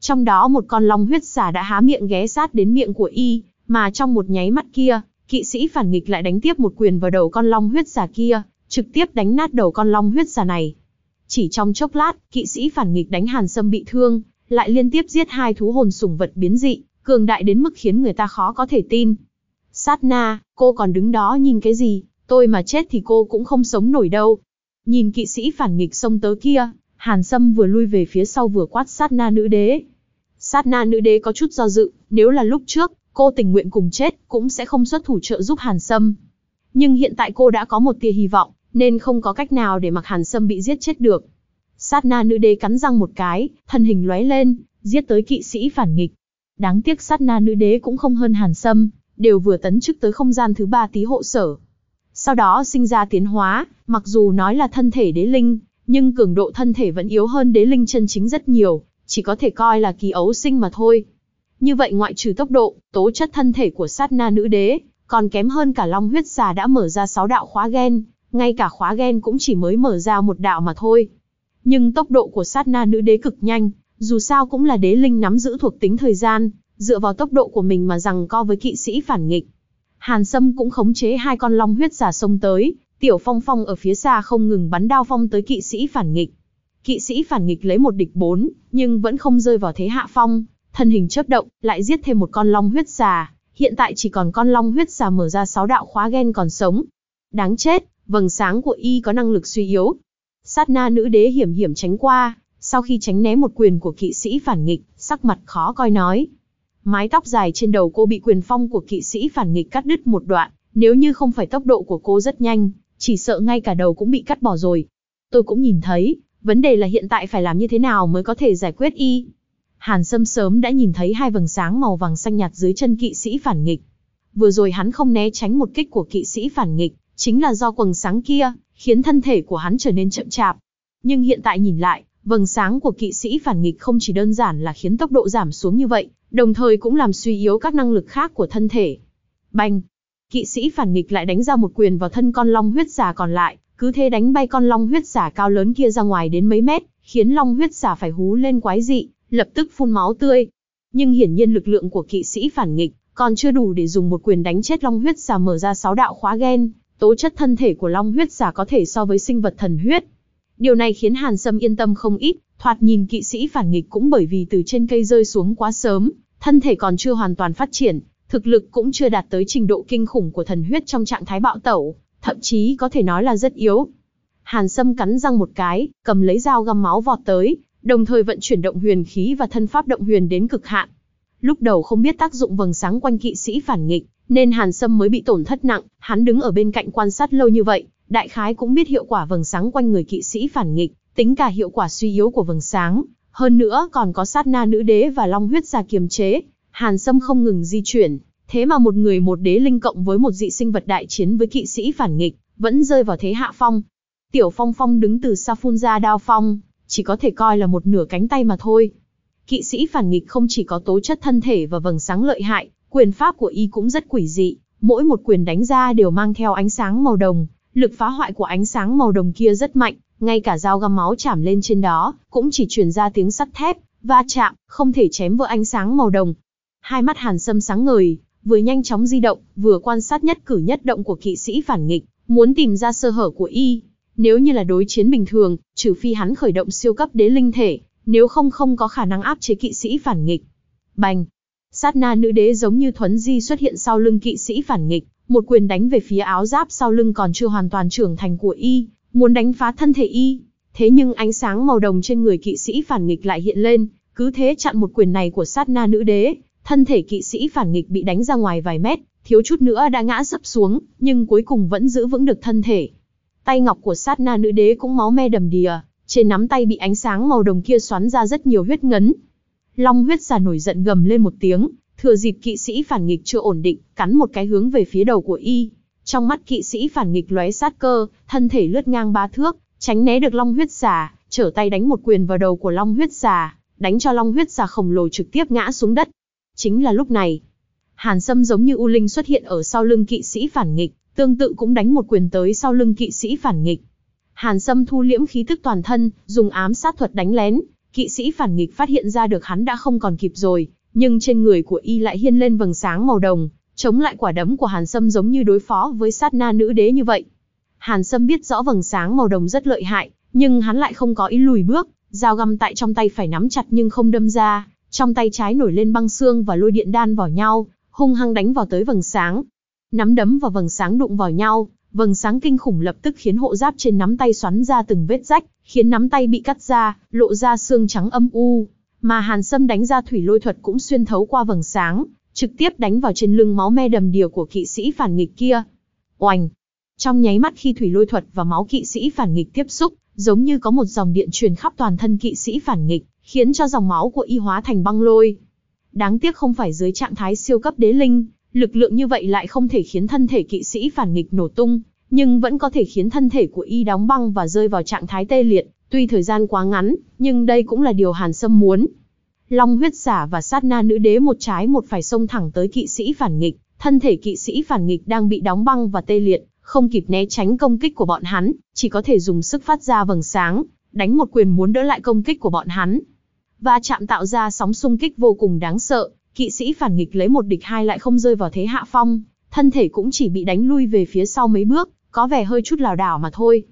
Trong đó một con long huyết giả đã há miệng ghé sát đến miệng của y, mà trong một nháy mắt kia, kỵ sĩ phản nghịch lại đánh tiếp một quyền vào đầu con long huyết giả kia, trực tiếp đánh nát đầu con long huyết giả này. Chỉ trong chốc lát, kỵ sĩ phản nghịch đánh Hàn Sâm bị thương, lại liên tiếp giết hai thú hồn sủng vật biến dị, cường đại đến mức khiến người ta khó có thể tin. Sát na, cô còn đứng đó nhìn cái gì, tôi mà chết thì cô cũng không sống nổi đâu. Nhìn kỵ sĩ phản nghịch xông tới kia, Hàn Sâm vừa lui về phía sau vừa quát sát na nữ đế. Sát na nữ đế có chút do dự, nếu là lúc trước, cô tình nguyện cùng chết, cũng sẽ không xuất thủ trợ giúp Hàn Sâm. Nhưng hiện tại cô đã có một tia hy vọng, nên không có cách nào để mặc Hàn Sâm bị giết chết được. Sát na nữ đế cắn răng một cái, thân hình lóe lên, giết tới kỵ sĩ phản nghịch. Đáng tiếc sát na nữ đế cũng không hơn Hàn Sâm, đều vừa tấn chức tới không gian thứ ba tí hộ sở. Sau đó sinh ra tiến hóa, mặc dù nói là thân thể đế linh, nhưng cường độ thân thể vẫn yếu hơn đế linh chân chính rất nhiều, chỉ có thể coi là kỳ ấu sinh mà thôi. Như vậy ngoại trừ tốc độ, tố chất thân thể của sát na nữ đế, còn kém hơn cả long huyết già đã mở ra 6 đạo khóa gen, ngay cả khóa gen cũng chỉ mới mở ra một đạo mà thôi. Nhưng tốc độ của sát na nữ đế cực nhanh, dù sao cũng là đế linh nắm giữ thuộc tính thời gian, dựa vào tốc độ của mình mà rằng co với kỵ sĩ phản nghịch. Hàn Sâm cũng khống chế hai con long huyết giả sông tới, Tiểu Phong Phong ở phía xa không ngừng bắn đao phong tới kỵ sĩ phản nghịch. Kỵ sĩ phản nghịch lấy một địch bốn, nhưng vẫn không rơi vào thế hạ phong, thân hình chớp động, lại giết thêm một con long huyết xà, hiện tại chỉ còn con long huyết xà mở ra sáu đạo khóa ghen còn sống. Đáng chết, vầng sáng của y có năng lực suy yếu. Sát na nữ đế hiểm hiểm tránh qua, sau khi tránh né một quyền của kỵ sĩ phản nghịch, sắc mặt khó coi nói. Mái tóc dài trên đầu cô bị quyền phong của kỵ sĩ phản nghịch cắt đứt một đoạn, nếu như không phải tốc độ của cô rất nhanh, chỉ sợ ngay cả đầu cũng bị cắt bỏ rồi. Tôi cũng nhìn thấy, vấn đề là hiện tại phải làm như thế nào mới có thể giải quyết y. Hàn Sâm sớm đã nhìn thấy hai vầng sáng màu vàng xanh nhạt dưới chân kỵ sĩ phản nghịch. Vừa rồi hắn không né tránh một kích của kỵ sĩ phản nghịch, chính là do quầng sáng kia, khiến thân thể của hắn trở nên chậm chạp. Nhưng hiện tại nhìn lại, vầng sáng của kỵ sĩ phản nghịch không chỉ đơn giản là khiến tốc độ giảm xuống như vậy, đồng thời cũng làm suy yếu các năng lực khác của thân thể. bành Kỵ sĩ phản nghịch lại đánh ra một quyền vào thân con long huyết giả còn lại, cứ thế đánh bay con long huyết giả cao lớn kia ra ngoài đến mấy mét, khiến long huyết giả phải hú lên quái dị, lập tức phun máu tươi. Nhưng hiển nhiên lực lượng của kỵ sĩ phản nghịch còn chưa đủ để dùng một quyền đánh chết long huyết giả mở ra sáu đạo khóa gen, tố chất thân thể của long huyết giả có thể so với sinh vật thần huyết. Điều này khiến Hàn Sâm yên tâm không ít, thoạt nhìn kỵ sĩ phản nghịch cũng bởi vì từ trên cây rơi xuống quá sớm, thân thể còn chưa hoàn toàn phát triển, thực lực cũng chưa đạt tới trình độ kinh khủng của thần huyết trong trạng thái bạo tẩu, thậm chí có thể nói là rất yếu. Hàn Sâm cắn răng một cái, cầm lấy dao găm máu vọt tới, đồng thời vận chuyển động huyền khí và thân pháp động huyền đến cực hạn. Lúc đầu không biết tác dụng vầng sáng quanh kỵ sĩ phản nghịch, nên Hàn Sâm mới bị tổn thất nặng, hắn đứng ở bên cạnh quan sát lâu như vậy, đại khái cũng biết hiệu quả vầng sáng quanh người kỵ sĩ phản nghịch, tính cả hiệu quả suy yếu của vầng sáng, hơn nữa còn có sát na nữ đế và long huyết gia kiềm chế, Hàn Sâm không ngừng di chuyển, thế mà một người một đế linh cộng với một dị sinh vật đại chiến với kỵ sĩ phản nghịch, vẫn rơi vào thế hạ phong. Tiểu Phong Phong đứng từ xa phun ra đao phong, chỉ có thể coi là một nửa cánh tay mà thôi. Kỵ sĩ phản nghịch không chỉ có tố chất thân thể và vầng sáng lợi hại, quyền pháp của y cũng rất quỷ dị, mỗi một quyền đánh ra đều mang theo ánh sáng màu đồng, lực phá hoại của ánh sáng màu đồng kia rất mạnh, ngay cả dao găm máu chạm lên trên đó, cũng chỉ truyền ra tiếng sắt thép, va chạm, không thể chém vỡ ánh sáng màu đồng. Hai mắt Hàn Sâm sáng ngời, vừa nhanh chóng di động, vừa quan sát nhất cử nhất động của kỵ sĩ phản nghịch, muốn tìm ra sơ hở của y. Nếu như là đối chiến bình thường, trừ phi hắn khởi động siêu cấp đế linh thể, nếu không không có khả năng áp chế kỵ sĩ phản nghịch. Bành! Sát na nữ đế giống như thuấn di xuất hiện sau lưng kỵ sĩ phản nghịch, một quyền đánh về phía áo giáp sau lưng còn chưa hoàn toàn trưởng thành của y, muốn đánh phá thân thể y. Thế nhưng ánh sáng màu đồng trên người kỵ sĩ phản nghịch lại hiện lên, cứ thế chặn một quyền này của sát na nữ đế, thân thể kỵ sĩ phản nghịch bị đánh ra ngoài vài mét, thiếu chút nữa đã ngã sấp xuống, nhưng cuối cùng vẫn giữ vững được thân thể. Tay ngọc của sát na nữ đế cũng máu me đầm đìa, trên nắm tay bị ánh sáng màu đồng kia xoắn ra rất nhiều huyết ngấn. Long huyết xà nổi giận gầm lên một tiếng, thừa dịp kỵ sĩ phản nghịch chưa ổn định, cắn một cái hướng về phía đầu của y. Trong mắt kỵ sĩ phản nghịch lóe sát cơ, thân thể lướt ngang ba thước, tránh né được long huyết xà, trở tay đánh một quyền vào đầu của long huyết xà, đánh cho long huyết xà khổng lồ trực tiếp ngã xuống đất. Chính là lúc này, Hàn Sâm giống như U Linh xuất hiện ở sau lưng kỵ sĩ phản nghịch, tương tự cũng đánh một quyền tới sau lưng kỵ sĩ phản nghịch. Hàn Sâm thu liễm khí tức toàn thân, dùng ám sát thuật đánh lén, kỵ sĩ phản nghịch phát hiện ra được hắn đã không còn kịp rồi, nhưng trên người của y lại hiên lên vầng sáng màu đồng, chống lại quả đấm của Hàn Sâm giống như đối phó với sát na nữ đế như vậy. Hàn Sâm biết rõ vầng sáng màu đồng rất lợi hại, nhưng hắn lại không có ý lùi bước, dao găm tại trong tay phải nắm chặt nhưng không đâm ra, trong tay trái nổi lên băng xương và lôi điện đan vào nhau, hung hăng đánh vào tới vầng sáng. Nắm đấm và vầng sáng đụng vào nhau, vầng sáng kinh khủng lập tức khiến hộ giáp trên nắm tay xoắn ra từng vết rách, khiến nắm tay bị cắt ra, lộ ra xương trắng âm u. Mà Hàn Sâm đánh ra thủy lôi thuật cũng xuyên thấu qua vầng sáng, trực tiếp đánh vào trên lưng máu me đầm đìa của kỵ sĩ phản nghịch kia. Oành! Trong nháy mắt khi thủy lôi thuật và máu kỵ sĩ phản nghịch tiếp xúc, giống như có một dòng điện truyền khắp toàn thân kỵ sĩ phản nghịch, khiến cho dòng máu của y hóa thành băng lôi. Đáng tiếc không phải dưới trạng thái siêu cấp đế linh, lực lượng như vậy lại không thể khiến thân thể kỵ sĩ phản nghịch nổ tung, nhưng vẫn có thể khiến thân thể của y đóng băng và rơi vào trạng thái tê liệt, tuy thời gian quá ngắn, nhưng đây cũng là điều Hàn Sâm muốn. Long huyết giả và sát na nữ đế một trái một phải xông thẳng tới kỵ sĩ phản nghịch, thân thể kỵ sĩ phản nghịch đang bị đóng băng và tê liệt, không kịp né tránh công kích của bọn hắn, chỉ có thể dùng sức phát ra vầng sáng, đánh một quyền muốn đỡ lại công kích của bọn hắn. Và chạm tạo ra sóng xung kích vô cùng đáng sợ, kỵ sĩ phản nghịch lấy một địch hai lại không rơi vào thế hạ phong, thân thể cũng chỉ bị đánh lui về phía sau mấy bước, có vẻ hơi chút lảo đảo mà thôi.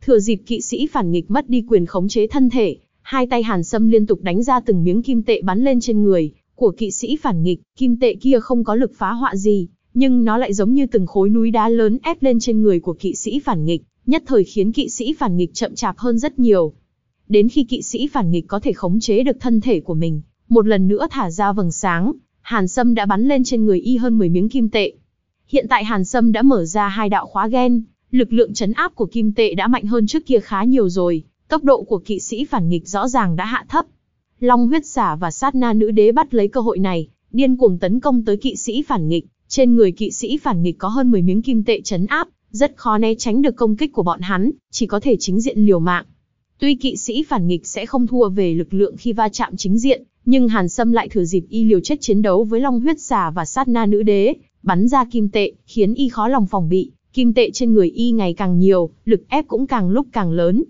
Thừa dịp kỵ sĩ phản nghịch mất đi quyền khống chế thân thể, hai tay Hàn Sâm liên tục đánh ra từng miếng kim tệ bắn lên trên người của kỵ sĩ phản nghịch, kim tệ kia không có lực phá hoại gì, nhưng nó lại giống như từng khối núi đá lớn ép lên trên người của kỵ sĩ phản nghịch, nhất thời khiến kỵ sĩ phản nghịch chậm chạp hơn rất nhiều. Đến khi kỵ sĩ phản nghịch có thể khống chế được thân thể của mình, một lần nữa thả ra vầng sáng, Hàn Sâm đã bắn lên trên người y hơn 10 miếng kim tệ. Hiện tại Hàn Sâm đã mở ra hai đạo khóa gen, lực lượng chấn áp của kim tệ đã mạnh hơn trước kia khá nhiều rồi, tốc độ của kỵ sĩ phản nghịch rõ ràng đã hạ thấp. Long huyết xả và sát na nữ đế bắt lấy cơ hội này, điên cuồng tấn công tới kỵ sĩ phản nghịch, trên người kỵ sĩ phản nghịch có hơn 10 miếng kim tệ chấn áp, rất khó né tránh được công kích của bọn hắn, chỉ có thể chính diện liều mạng. Tuy kỵ sĩ phản nghịch sẽ không thua về lực lượng khi va chạm chính diện, nhưng Hàn Sâm lại thừa dịp y liều chết chiến đấu với Long huyết xà và sát na nữ đế, bắn ra kim tệ, khiến y khó lòng phòng bị, kim tệ trên người y ngày càng nhiều, lực ép cũng càng lúc càng lớn.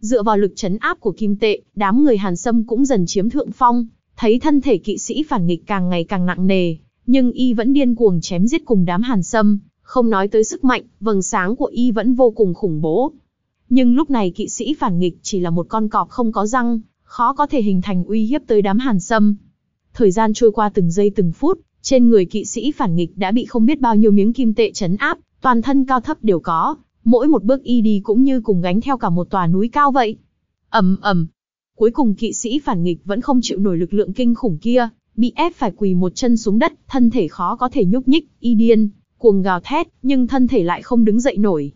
Dựa vào lực chấn áp của kim tệ, đám người Hàn Sâm cũng dần chiếm thượng phong, thấy thân thể kỵ sĩ phản nghịch càng ngày càng nặng nề, nhưng y vẫn điên cuồng chém giết cùng đám Hàn Sâm, không nói tới sức mạnh, vầng sáng của y vẫn vô cùng khủng bố. Nhưng lúc này kỵ sĩ phản nghịch chỉ là một con cọp không có răng, khó có thể hình thành uy hiếp tới đám Hàn Sâm. Thời gian trôi qua từng giây từng phút, trên người kỵ sĩ phản nghịch đã bị không biết bao nhiêu miếng kim tệ chấn áp, toàn thân cao thấp đều có, mỗi một bước y đi cũng như cùng gánh theo cả một tòa núi cao vậy. ầm ầm, cuối cùng kỵ sĩ phản nghịch vẫn không chịu nổi lực lượng kinh khủng kia, bị ép phải quỳ một chân xuống đất, thân thể khó có thể nhúc nhích, y điên, cuồng gào thét, nhưng thân thể lại không đứng dậy nổi.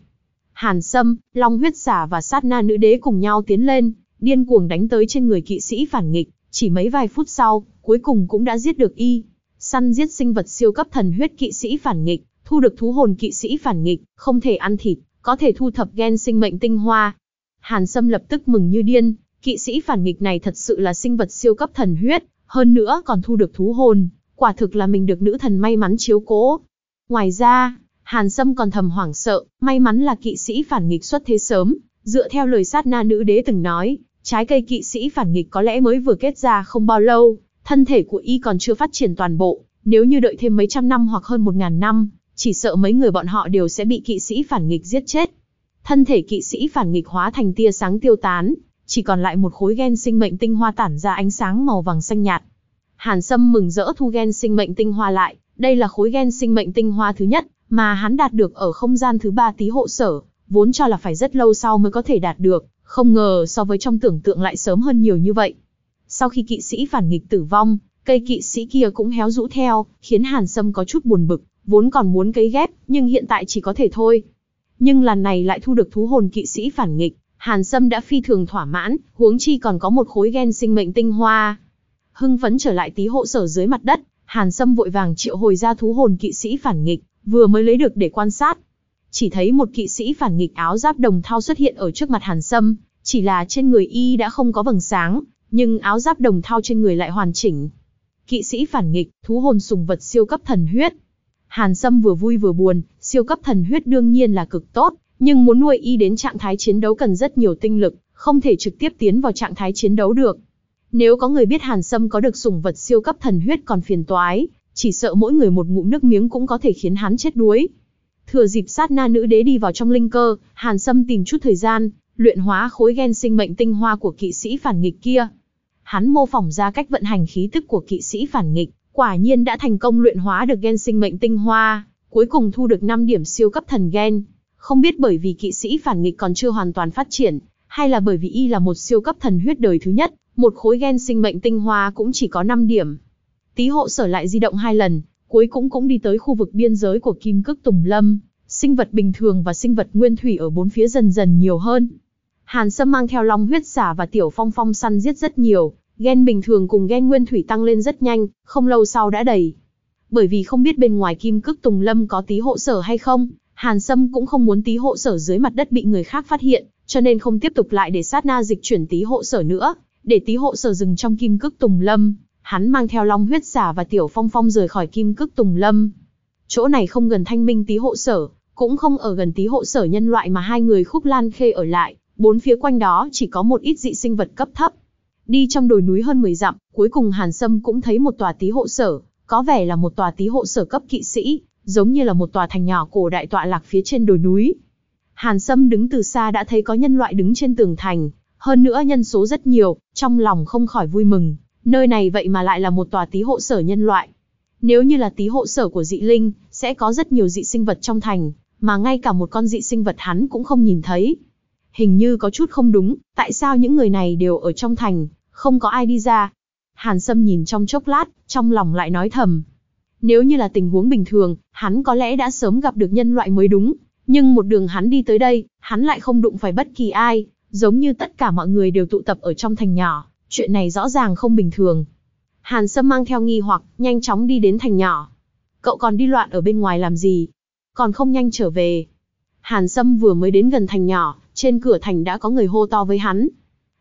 Hàn Sâm, Long huyết xả và sát na nữ đế cùng nhau tiến lên, điên cuồng đánh tới trên người kỵ sĩ phản nghịch, chỉ mấy vài phút sau, cuối cùng cũng đã giết được y. Săn giết sinh vật siêu cấp thần huyết kỵ sĩ phản nghịch, thu được thú hồn kỵ sĩ phản nghịch, không thể ăn thịt, có thể thu thập gen sinh mệnh tinh hoa. Hàn Sâm lập tức mừng như điên, kỵ sĩ phản nghịch này thật sự là sinh vật siêu cấp thần huyết, hơn nữa còn thu được thú hồn, quả thực là mình được nữ thần may mắn chiếu cố. Ngoài ra, Hàn Sâm còn thầm hoảng sợ, may mắn là kỵ sĩ phản nghịch xuất thế sớm, dựa theo lời sát na nữ đế từng nói, trái cây kỵ sĩ phản nghịch có lẽ mới vừa kết ra không bao lâu, thân thể của y còn chưa phát triển toàn bộ, nếu như đợi thêm mấy trăm năm hoặc hơn một ngàn năm, chỉ sợ mấy người bọn họ đều sẽ bị kỵ sĩ phản nghịch giết chết. Thân thể kỵ sĩ phản nghịch hóa thành tia sáng tiêu tán, chỉ còn lại một khối gen sinh mệnh tinh hoa tản ra ánh sáng màu vàng xanh nhạt. Hàn Sâm mừng rỡ thu gen sinh mệnh tinh hoa lại, đây là khối gen sinh mệnh tinh hoa thứ nhất mà hắn đạt được ở không gian thứ ba tí hộ sở, vốn cho là phải rất lâu sau mới có thể đạt được, không ngờ so với trong tưởng tượng lại sớm hơn nhiều như vậy. Sau khi kỵ sĩ phản nghịch tử vong, cây kỵ sĩ kia cũng héo rũ theo, khiến Hàn Sâm có chút buồn bực, vốn còn muốn cấy ghép, nhưng hiện tại chỉ có thể thôi. Nhưng lần này lại thu được thú hồn kỵ sĩ phản nghịch, Hàn Sâm đã phi thường thỏa mãn, huống chi còn có một khối gen sinh mệnh tinh hoa. Hưng phấn trở lại tí hộ sở dưới mặt đất, Hàn Sâm vội vàng triệu hồi ra thú hồn kỵ sĩ phản nghịch, vừa mới lấy được để quan sát. Chỉ thấy một kỵ sĩ phản nghịch áo giáp đồng thau xuất hiện ở trước mặt Hàn Sâm, chỉ là trên người y đã không có vầng sáng, nhưng áo giáp đồng thau trên người lại hoàn chỉnh. Kỵ sĩ phản nghịch, thú hồn sùng vật siêu cấp thần huyết. Hàn Sâm vừa vui vừa buồn, siêu cấp thần huyết đương nhiên là cực tốt, nhưng muốn nuôi y đến trạng thái chiến đấu cần rất nhiều tinh lực, không thể trực tiếp tiến vào trạng thái chiến đấu được. Nếu có người biết Hàn Sâm có được sủng vật siêu cấp thần huyết còn phiền toái, chỉ sợ mỗi người một ngụm nước miếng cũng có thể khiến hắn chết đuối. Thừa dịp sát na nữ đế đi vào trong linh cơ, Hàn Sâm tìm chút thời gian, luyện hóa khối gen sinh mệnh tinh hoa của kỵ sĩ phản nghịch kia. Hắn mô phỏng ra cách vận hành khí tức của kỵ sĩ phản nghịch, quả nhiên đã thành công luyện hóa được gen sinh mệnh tinh hoa, cuối cùng thu được 5 điểm siêu cấp thần gen. Không biết bởi vì kỵ sĩ phản nghịch còn chưa hoàn toàn phát triển, hay là bởi vì y là một siêu cấp thần huyết đời thứ nhất, một khối gen sinh mệnh tinh hoa cũng chỉ có 5 điểm. Tý hộ sở lại di động hai lần, cuối cũng cũng đi tới khu vực biên giới của Kim Cức Tùng Lâm, sinh vật bình thường và sinh vật nguyên thủy ở bốn phía dần dần nhiều hơn. Hàn Sâm mang theo long huyết xả và tiểu phong phong săn giết rất nhiều, gen bình thường cùng gen nguyên thủy tăng lên rất nhanh, không lâu sau đã đầy. Bởi vì không biết bên ngoài Kim Cức Tùng Lâm có tí hộ sở hay không, Hàn Sâm cũng không muốn tí hộ sở dưới mặt đất bị người khác phát hiện, cho nên không tiếp tục lại để sát na dịch chuyển tí hộ sở nữa, để tí hộ sở dừng trong Kim Cức Tùng Lâm, hắn mang theo long huyết giả và tiểu phong phong rời khỏi kim cức tùng lâm. Chỗ này không gần thanh minh tí hộ sở, cũng không ở gần tí hộ sở nhân loại mà hai người khúc lan khê ở lại, bốn phía quanh đó chỉ có một ít dị sinh vật cấp thấp. Đi trong đồi núi hơn 10 dặm, cuối cùng Hàn Sâm cũng thấy một tòa tí hộ sở, có vẻ là một tòa tí hộ sở cấp kỵ sĩ, giống như là một tòa thành nhỏ cổ đại tọa lạc phía trên đồi núi. Hàn Sâm đứng từ xa đã thấy có nhân loại đứng trên tường thành, hơn nữa nhân số rất nhiều, trong lòng không khỏi vui mừng, nơi này vậy mà lại là một tòa tí hộ sở nhân loại. Nếu như là tí hộ sở của dị linh, sẽ có rất nhiều dị sinh vật trong thành, mà ngay cả một con dị sinh vật hắn cũng không nhìn thấy. Hình như có chút không đúng, tại sao những người này đều ở trong thành, không có ai đi ra. Hàn Sâm nhìn trong chốc lát, trong lòng lại nói thầm. Nếu như là tình huống bình thường, hắn có lẽ đã sớm gặp được nhân loại mới đúng, nhưng một đường hắn đi tới đây, hắn lại không đụng phải bất kỳ ai, giống như tất cả mọi người đều tụ tập ở trong thành nhỏ, chuyện này rõ ràng không bình thường. Hàn Sâm mang theo nghi hoặc, nhanh chóng đi đến thành nhỏ. Cậu còn đi loạn ở bên ngoài làm gì? Còn không nhanh trở về. Hàn Sâm vừa mới đến gần thành nhỏ, trên cửa thành đã có người hô to với hắn.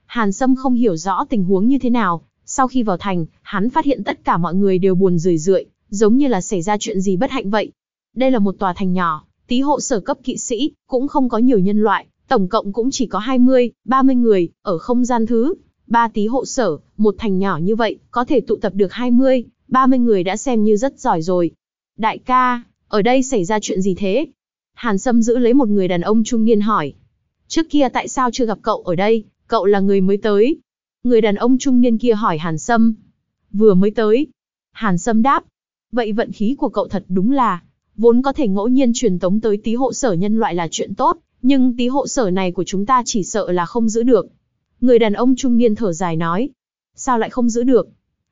Hàn Sâm không hiểu rõ tình huống như thế nào, sau khi vào thành, hắn phát hiện tất cả mọi người đều buồn rười rượi, giống như là xảy ra chuyện gì bất hạnh vậy. Đây là một tòa thành nhỏ, tí hộ sở cấp kỵ sĩ, cũng không có nhiều nhân loại, tổng cộng cũng chỉ có 20, 30 người, ở không gian thứ. Ba tí hộ sở, một thành nhỏ như vậy, có thể tụ tập được 20, 30 người đã xem như rất giỏi rồi. Đại ca, ở đây xảy ra chuyện gì thế? Hàn Sâm giữ lấy một người đàn ông trung niên hỏi. Trước kia tại sao chưa gặp cậu ở đây, cậu là người mới tới. Người đàn ông trung niên kia hỏi Hàn Sâm. Vừa mới tới. Hàn Sâm đáp. Vậy vận khí của cậu thật đúng là, vốn có thể ngẫu nhiên truyền tống tới tí hộ sở nhân loại là chuyện tốt, nhưng tí hộ sở này của chúng ta chỉ sợ là không giữ được. Người đàn ông trung niên thở dài nói. Sao lại không giữ được?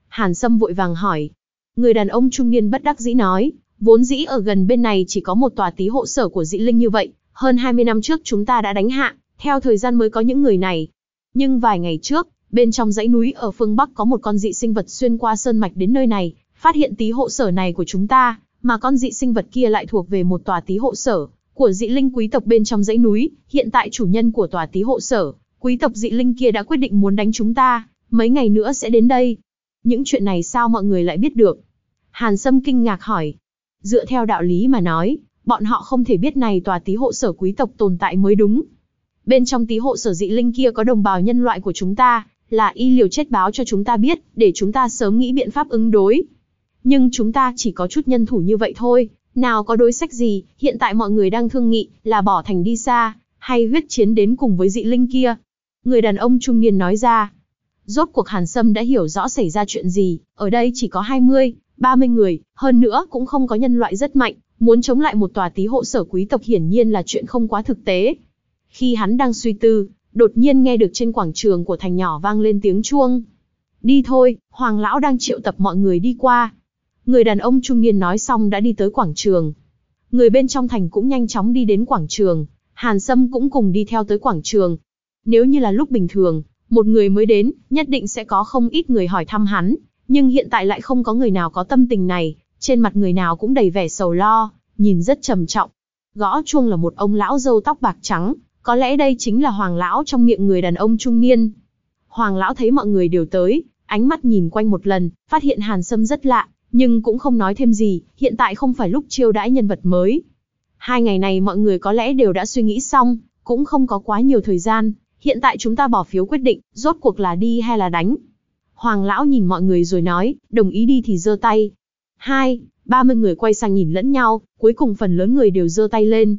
Hàn Sâm vội vàng hỏi. Người đàn ông trung niên bất đắc dĩ nói, vốn dĩ ở gần bên này chỉ có một tòa tí hộ sở của dị linh như vậy, hơn 20 năm trước chúng ta đã đánh hạ, theo thời gian mới có những người này. Nhưng vài ngày trước, bên trong dãy núi ở phương Bắc có một con dị sinh vật xuyên qua sơn mạch đến nơi này, phát hiện tí hộ sở này của chúng ta, mà con dị sinh vật kia lại thuộc về một tòa tí hộ sở của dị linh quý tộc bên trong dãy núi, hiện tại chủ nhân của tòa tí hộ sở, quý tộc dị linh kia đã quyết định muốn đánh chúng ta, mấy ngày nữa sẽ đến đây. Những chuyện này sao mọi người lại biết được? Hàn Sâm kinh ngạc hỏi. Dựa theo đạo lý mà nói, bọn họ không thể biết này tòa tí hộ sở quý tộc tồn tại mới đúng. Bên trong tí hộ sở dị linh kia có đồng bào nhân loại của chúng ta, là y liều chết báo cho chúng ta biết, để chúng ta sớm nghĩ biện pháp ứng đối. Nhưng chúng ta chỉ có chút nhân thủ như vậy thôi, nào có đối sách gì, hiện tại mọi người đang thương nghị, là bỏ thành đi xa, hay huyết chiến đến cùng với dị linh kia. Người đàn ông trung niên nói ra. Rốt cuộc Hàn Sâm đã hiểu rõ xảy ra chuyện gì, ở đây chỉ có 20, 30 người, hơn nữa cũng không có nhân loại rất mạnh, muốn chống lại một tòa tí hộ sở quý tộc hiển nhiên là chuyện không quá thực tế. Khi hắn đang suy tư, đột nhiên nghe được trên quảng trường của thành nhỏ vang lên tiếng chuông. Đi thôi, Hoàng Lão đang triệu tập mọi người đi qua. Người đàn ông trung niên nói xong đã đi tới quảng trường. Người bên trong thành cũng nhanh chóng đi đến quảng trường, Hàn Sâm cũng cùng đi theo tới quảng trường. Nếu như là lúc bình thường, một người mới đến, nhất định sẽ có không ít người hỏi thăm hắn, nhưng hiện tại lại không có người nào có tâm tình này, trên mặt người nào cũng đầy vẻ sầu lo, nhìn rất trầm trọng. Gõ chuông là một ông lão râu tóc bạc trắng, có lẽ đây chính là hoàng lão trong miệng người đàn ông trung niên. Hoàng lão thấy mọi người đều tới, ánh mắt nhìn quanh một lần, phát hiện Hàn Sâm rất lạ, nhưng cũng không nói thêm gì, hiện tại không phải lúc chiêu đãi nhân vật mới. Hai ngày này mọi người có lẽ đều đã suy nghĩ xong, cũng không có quá nhiều thời gian, hiện tại chúng ta bỏ phiếu quyết định, rốt cuộc là đi hay là đánh. Hoàng lão nhìn mọi người rồi nói, đồng ý đi thì giơ tay. Hai, ba mươi người quay sang nhìn lẫn nhau, cuối cùng phần lớn người đều giơ tay lên.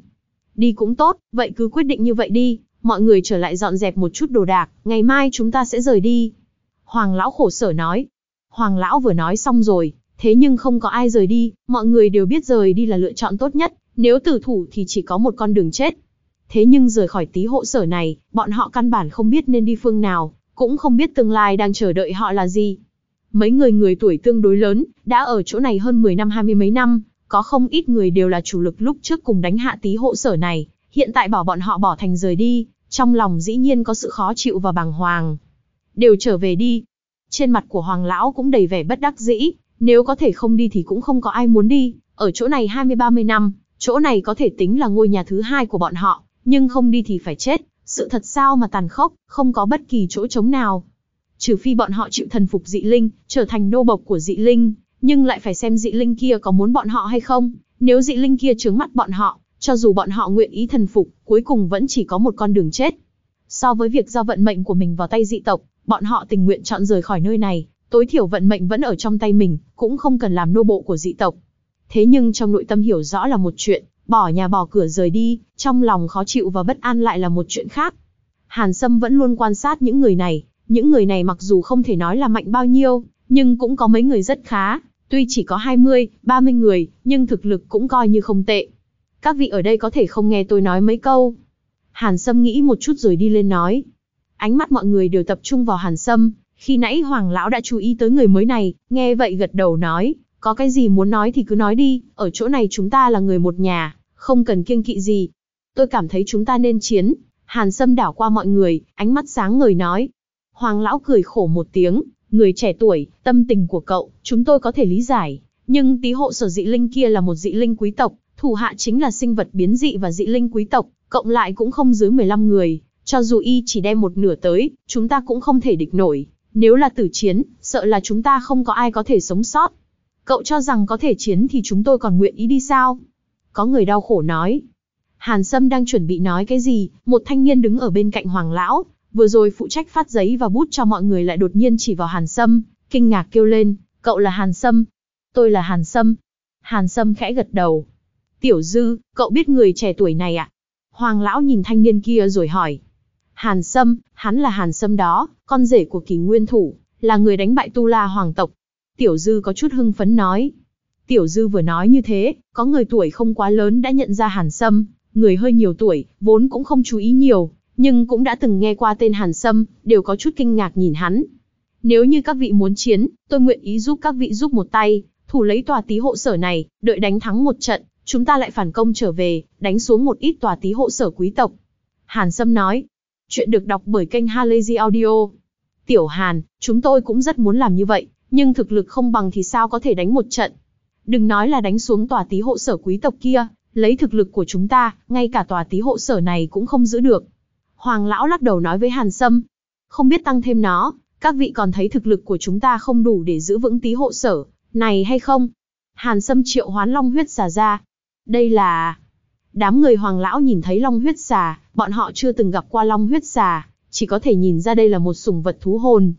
Đi cũng tốt, vậy cứ quyết định như vậy đi, mọi người trở lại dọn dẹp một chút đồ đạc, ngày mai chúng ta sẽ rời đi. Hoàng lão khổ sở nói. Hoàng lão vừa nói xong rồi, thế nhưng không có ai rời đi, mọi người đều biết rời đi là lựa chọn tốt nhất, nếu tử thủ thì chỉ có một con đường chết. Thế nhưng rời khỏi tí hộ sở này, bọn họ căn bản không biết nên đi phương nào, cũng không biết tương lai đang chờ đợi họ là gì. Mấy người người tuổi tương đối lớn, đã ở chỗ này hơn 10 năm hai mươi mấy năm, có không ít người đều là chủ lực lúc trước cùng đánh hạ tí hộ sở này, hiện tại bảo bọn họ bỏ thành rời đi, trong lòng dĩ nhiên có sự khó chịu và bàng hoàng. Đều trở về đi. Trên mặt của Hoàng Lão cũng đầy vẻ bất đắc dĩ, nếu có thể không đi thì cũng không có ai muốn đi, ở chỗ này 20-30 năm, chỗ này có thể tính là ngôi nhà thứ hai của bọn họ, nhưng không đi thì phải chết, sự thật sao mà tàn khốc, không có bất kỳ chỗ trống nào. Trừ phi bọn họ chịu thần phục dị linh, trở thành nô bộc của dị linh, nhưng lại phải xem dị linh kia có muốn bọn họ hay không, nếu dị linh kia trướng mắt bọn họ, cho dù bọn họ nguyện ý thần phục, cuối cùng vẫn chỉ có một con đường chết. So với việc giao vận mệnh của mình vào tay dị tộc, bọn họ tình nguyện chọn rời khỏi nơi này, tối thiểu vận mệnh vẫn ở trong tay mình, cũng không cần làm nô bộ của dị tộc. Thế nhưng trong nội tâm hiểu rõ là một chuyện, bỏ nhà bỏ cửa rời đi, trong lòng khó chịu và bất an lại là một chuyện khác. Hàn Sâm vẫn luôn quan sát những người này, những người này mặc dù không thể nói là mạnh bao nhiêu, nhưng cũng có mấy người rất khá, tuy chỉ có 20, 30 người, nhưng thực lực cũng coi như không tệ. Các vị ở đây có thể không nghe tôi nói mấy câu. Hàn Sâm nghĩ một chút rồi đi lên nói. Ánh mắt mọi người đều tập trung vào Hàn Sâm, khi nãy Hoàng Lão đã chú ý tới người mới này, nghe vậy gật đầu nói, có cái gì muốn nói thì cứ nói đi, ở chỗ này chúng ta là người một nhà, không cần kiêng kỵ gì. Tôi cảm thấy chúng ta nên chiến. Hàn Sâm đảo qua mọi người, ánh mắt sáng ngời nói. Hoàng Lão cười khổ một tiếng, người trẻ tuổi, tâm tình của cậu, chúng tôi có thể lý giải. Nhưng tí hộ sở dị linh kia là một dị linh quý tộc, thủ hạ chính là sinh vật biến dị và dị linh quý tộc, cộng lại cũng không dưới 15 người. Cho dù y chỉ đem một nửa tới, chúng ta cũng không thể địch nổi. Nếu là tử chiến, sợ là chúng ta không có ai có thể sống sót. Cậu cho rằng có thể chiến thì chúng tôi còn nguyện ý đi sao? Có người đau khổ nói. Hàn Sâm đang chuẩn bị nói cái gì, một thanh niên đứng ở bên cạnh Hoàng Lão, vừa rồi phụ trách phát giấy và bút cho mọi người lại đột nhiên chỉ vào Hàn Sâm, kinh ngạc kêu lên, cậu là Hàn Sâm. Tôi là Hàn Sâm. Hàn Sâm khẽ gật đầu. Tiểu Dư, cậu biết người trẻ tuổi này ạ? À? Hoàng Lão nhìn thanh niên kia rồi hỏi. Hàn Sâm, hắn là Hàn Sâm đó, con rể của kỳ nguyên thủ, là người đánh bại Tu La Hoàng tộc. Tiểu Dư có chút hưng phấn nói. Tiểu Dư vừa nói như thế, có người tuổi không quá lớn đã nhận ra Hàn Sâm, người hơi nhiều tuổi, vốn cũng không chú ý nhiều, nhưng cũng đã từng nghe qua tên Hàn Sâm, đều có chút kinh ngạc nhìn hắn. Nếu như các vị muốn chiến, tôi nguyện ý giúp các vị giúp một tay, thủ lấy tòa tí hộ sở này, đợi đánh thắng một trận, chúng ta lại phản công trở về, đánh xuống một ít tòa tí hộ sở quý tộc. Hàn Sâm nói, chuyện được đọc bởi kênh Halazy Audio. Tiểu Hàn, chúng tôi cũng rất muốn làm như vậy, nhưng thực lực không bằng thì sao có thể đánh một trận. Đừng nói là đánh xuống tòa tí hộ sở quý tộc kia, lấy thực lực của chúng ta, ngay cả tòa tí hộ sở này cũng không giữ được. Hoàng lão lắc đầu nói với Hàn Sâm, không biết tăng thêm nó, các vị còn thấy thực lực của chúng ta không đủ để giữ vững tí hộ sở, này hay không? Hàn Sâm triệu hoán long huyết xà ra. Đây là... Đám người hoàng lão nhìn thấy long huyết xà, bọn họ chưa từng gặp qua long huyết xà, chỉ có thể nhìn ra đây là một sủng vật thú hồn.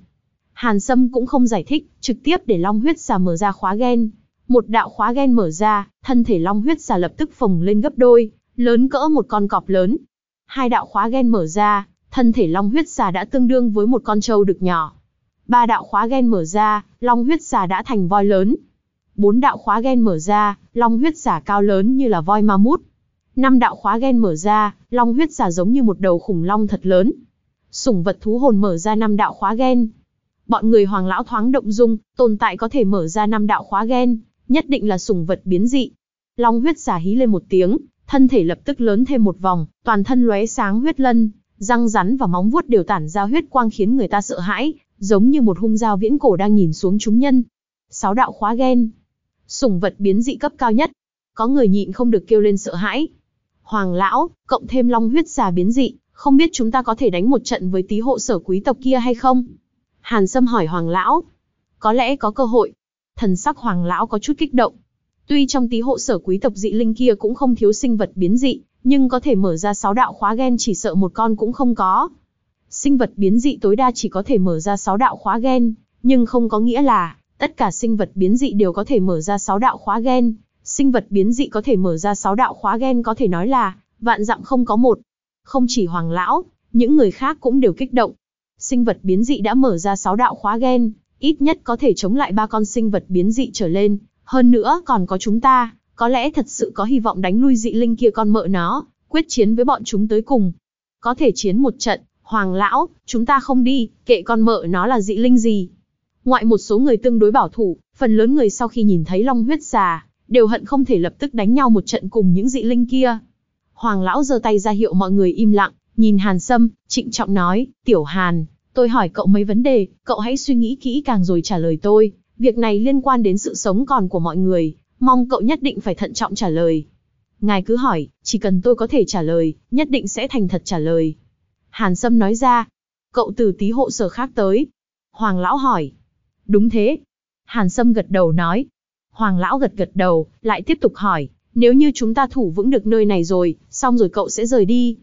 Hàn Sâm cũng không giải thích, trực tiếp để long huyết xà mở ra khóa gen. Một đạo khóa gen mở ra, thân thể long huyết xà lập tức phồng lên gấp đôi, lớn cỡ một con cọp lớn. Hai đạo khóa gen mở ra, thân thể long huyết xà đã tương đương với một con trâu đực nhỏ. Ba đạo khóa gen mở ra, long huyết xà đã thành voi lớn. Bốn đạo khóa gen mở ra, long huyết xà cao lớn như là voi ma mút. Năm đạo khóa gen mở ra, long huyết xà giống như một đầu khủng long thật lớn. Sủng vật thú hồn mở ra năm đạo khóa gen. Bọn người hoàng lão thoáng động dung, tồn tại có thể mở ra năm đạo khóa gen, nhất định là sủng vật biến dị. Long huyết giả hí lên một tiếng, thân thể lập tức lớn thêm một vòng, toàn thân lóe sáng huyết lân, răng rắn và móng vuốt đều tản ra huyết quang khiến người ta sợ hãi, giống như một hung dao viễn cổ đang nhìn xuống chúng nhân. Sáu đạo khóa gen, sủng vật biến dị cấp cao nhất. Có người nhịn không được kêu lên sợ hãi. Hoàng lão, cộng thêm long huyết xà biến dị, không biết chúng ta có thể đánh một trận với tí hộ sở quý tộc kia hay không? Hàn Sâm hỏi Hoàng lão. Có lẽ có cơ hội. Thần sắc Hoàng lão có chút kích động. Tuy trong tí hộ sở quý tộc dị linh kia cũng không thiếu sinh vật biến dị, nhưng có thể mở ra sáu đạo khóa gen chỉ sợ một con cũng không có. Sinh vật biến dị tối đa chỉ có thể mở ra sáu đạo khóa gen, nhưng không có nghĩa là tất cả sinh vật biến dị đều có thể mở ra sáu đạo khóa gen. Sinh vật biến dị có thể mở ra sáu đạo khóa gen có thể nói là vạn dặm không có một. Không chỉ Hoàng lão, những người khác cũng đều kích động. Sinh vật biến dị đã mở ra sáu đạo khóa gen, ít nhất có thể chống lại ba con sinh vật biến dị trở lên, hơn nữa còn có chúng ta, có lẽ thật sự có hy vọng đánh lui dị linh kia con mợ nó, quyết chiến với bọn chúng tới cùng. Có thể chiến một trận, hoàng lão, chúng ta không đi, kệ con mợ nó là dị linh gì. Ngoại một số người tương đối bảo thủ, phần lớn người sau khi nhìn thấy long huyết xà, đều hận không thể lập tức đánh nhau một trận cùng những dị linh kia. Hoàng lão giơ tay ra hiệu mọi người im lặng, nhìn Hàn Sâm, trịnh trọng nói, tiểu Hàn, tôi hỏi cậu mấy vấn đề, cậu hãy suy nghĩ kỹ càng rồi trả lời tôi, Việc này liên quan đến sự sống còn của mọi người, mong cậu nhất định phải thận trọng trả lời. Ngài cứ hỏi, chỉ cần tôi có thể trả lời, nhất định sẽ thành thật trả lời. Hàn Sâm nói ra, cậu từ tí hộ sở khác tới. Hoàng Lão hỏi, đúng thế. Hàn Sâm gật đầu nói. Hoàng Lão gật gật đầu, lại tiếp tục hỏi, nếu như chúng ta thủ vững được nơi này rồi, xong rồi cậu sẽ rời đi.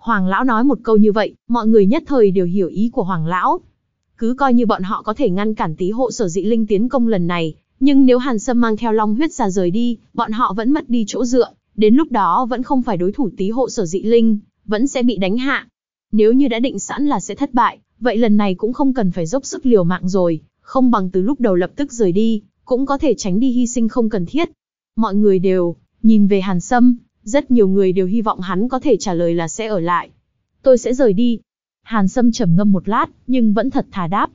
Hoàng Lão nói một câu như vậy, mọi người nhất thời đều hiểu ý của Hoàng Lão. Cứ coi như bọn họ có thể ngăn cản tí hộ sở dị linh tiến công lần này, nhưng nếu Hàn Sâm mang theo long huyết ra rời đi, bọn họ vẫn mất đi chỗ dựa, đến lúc đó vẫn không phải đối thủ tí hộ sở dị linh, vẫn sẽ bị đánh hạ. Nếu như đã định sẵn là sẽ thất bại, vậy lần này cũng không cần phải dốc sức liều mạng rồi, không bằng từ lúc đầu lập tức rời đi, cũng có thể tránh đi hy sinh không cần thiết. Mọi người đều nhìn về Hàn Sâm, rất nhiều người đều hy vọng hắn có thể trả lời là sẽ ở lại. Tôi sẽ rời đi. Hàn Sâm trầm ngâm một lát, nhưng vẫn thật thà đáp.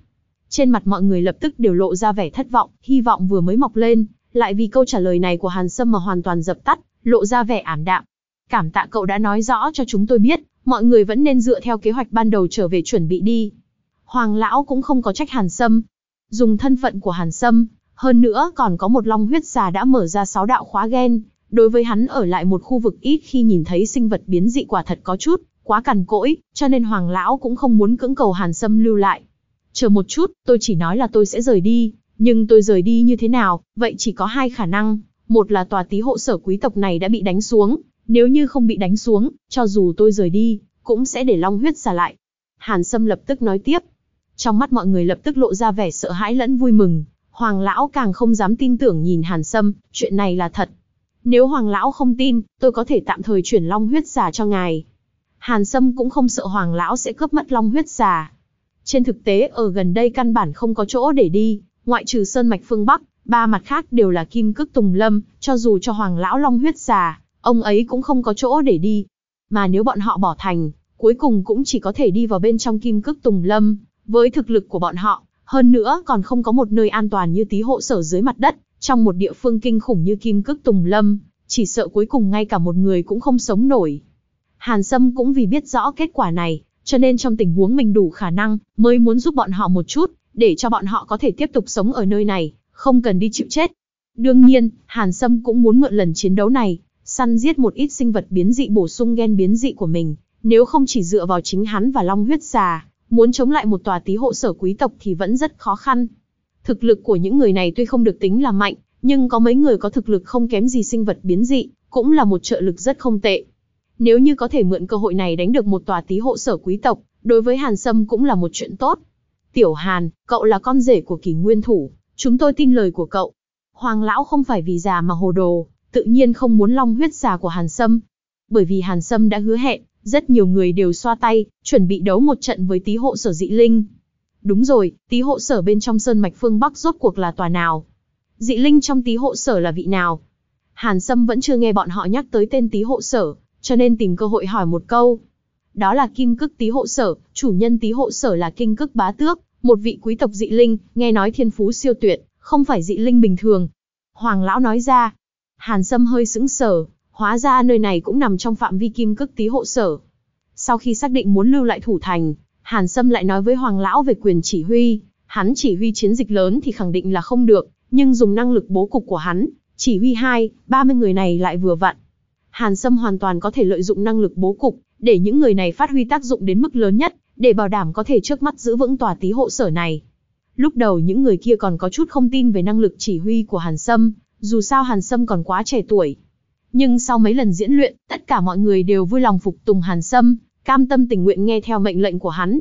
Trên mặt mọi người lập tức đều lộ ra vẻ thất vọng, hy vọng vừa mới mọc lên, lại vì câu trả lời này của Hàn Sâm mà hoàn toàn dập tắt, lộ ra vẻ ảm đạm. Cảm tạ cậu đã nói rõ cho chúng tôi biết, mọi người vẫn nên dựa theo kế hoạch ban đầu trở về chuẩn bị đi. Hoàng lão cũng không có trách Hàn Sâm. Dùng thân phận của Hàn Sâm, hơn nữa còn có một long huyết xà đã mở ra sáu đạo khóa gen, đối với hắn ở lại một khu vực ít khi nhìn thấy sinh vật biến dị quả thật có chút, quá cằn cỗi, cho nên Hoàng lão cũng không muốn cưỡng cầu Hàn Sâm lưu lại. Chờ một chút, tôi chỉ nói là tôi sẽ rời đi, nhưng tôi rời đi như thế nào, vậy chỉ có hai khả năng, một là tòa tí hộ sở quý tộc này đã bị đánh xuống, nếu như không bị đánh xuống, cho dù tôi rời đi, cũng sẽ để long huyết xả lại. Hàn Sâm lập tức nói tiếp. Trong mắt mọi người lập tức lộ ra vẻ sợ hãi lẫn vui mừng, Hoàng lão càng không dám tin tưởng nhìn Hàn Sâm, chuyện này là thật. Nếu Hoàng lão không tin, tôi có thể tạm thời chuyển long huyết xà cho ngài. Hàn Sâm cũng không sợ Hoàng lão sẽ cướp mất long huyết xà. Trên thực tế ở gần đây căn bản không có chỗ để đi, ngoại trừ sơn mạch phương Bắc, ba mặt khác đều là kim cước tùng lâm, cho dù cho Hoàng lão long huyết xà, ông ấy cũng không có chỗ để đi. Mà nếu bọn họ bỏ thành, cuối cùng cũng chỉ có thể đi vào bên trong kim cước tùng lâm, với thực lực của bọn họ, hơn nữa còn không có một nơi an toàn như tí hộ sở dưới mặt đất, trong một địa phương kinh khủng như kim cước tùng lâm, chỉ sợ cuối cùng ngay cả một người cũng không sống nổi. Hàn Sâm cũng vì biết rõ kết quả này, cho nên trong tình huống mình đủ khả năng, mới muốn giúp bọn họ một chút, để cho bọn họ có thể tiếp tục sống ở nơi này, không cần đi chịu chết. Đương nhiên, Hàn Sâm cũng muốn mượn lần chiến đấu này, săn giết một ít sinh vật biến dị bổ sung gen biến dị của mình, nếu không chỉ dựa vào chính hắn và Long huyết xà, muốn chống lại một tòa tí hộ sở quý tộc thì vẫn rất khó khăn. Thực lực của những người này tuy không được tính là mạnh, nhưng có mấy người có thực lực không kém gì sinh vật biến dị, cũng là một trợ lực rất không tệ. Nếu như có thể mượn cơ hội này đánh được một tòa tí hộ sở quý tộc, đối với Hàn Sâm cũng là một chuyện tốt. Tiểu Hàn, cậu là con rể của kỳ nguyên thủ, chúng tôi tin lời của cậu. Hoàng lão không phải vì già mà hồ đồ, tự nhiên không muốn long huyết già của Hàn Sâm. Bởi vì Hàn Sâm đã hứa hẹn, rất nhiều người đều xoa tay, chuẩn bị đấu một trận với tí hộ sở dị linh. Đúng rồi, tí hộ sở bên trong sơn mạch phương Bắc rốt cuộc là tòa nào? Dị linh trong tí hộ sở là vị nào? Hàn Sâm vẫn chưa nghe bọn họ nhắc tới tên tí hộ sở, cho nên tìm cơ hội hỏi một câu. Đó là kim cức tí hộ sở, chủ nhân tí hộ sở là kinh cức bá tước, một vị quý tộc dị linh, nghe nói thiên phú siêu tuyệt, không phải dị linh bình thường. Hoàng lão nói ra. Hàn Sâm hơi sững sờ, hóa ra nơi này cũng nằm trong phạm vi kim cức tí hộ sở. Sau khi xác định muốn lưu lại thủ thành, Hàn Sâm lại nói với Hoàng Lão về quyền chỉ huy, hắn chỉ huy chiến dịch lớn thì khẳng định là không được, nhưng dùng năng lực bố cục của hắn, chỉ huy hai, 30 người này lại vừa vặn. Hàn Sâm hoàn toàn có thể lợi dụng năng lực bố cục, để những người này phát huy tác dụng đến mức lớn nhất, để bảo đảm có thể trước mắt giữ vững tòa tí hộ sở này. Lúc đầu những người kia còn có chút không tin về năng lực chỉ huy của Hàn Sâm, dù sao Hàn Sâm còn quá trẻ tuổi, nhưng sau mấy lần diễn luyện, tất cả mọi người đều vui lòng phục tùng Hàn Sâm, cam tâm tình nguyện nghe theo mệnh lệnh của hắn.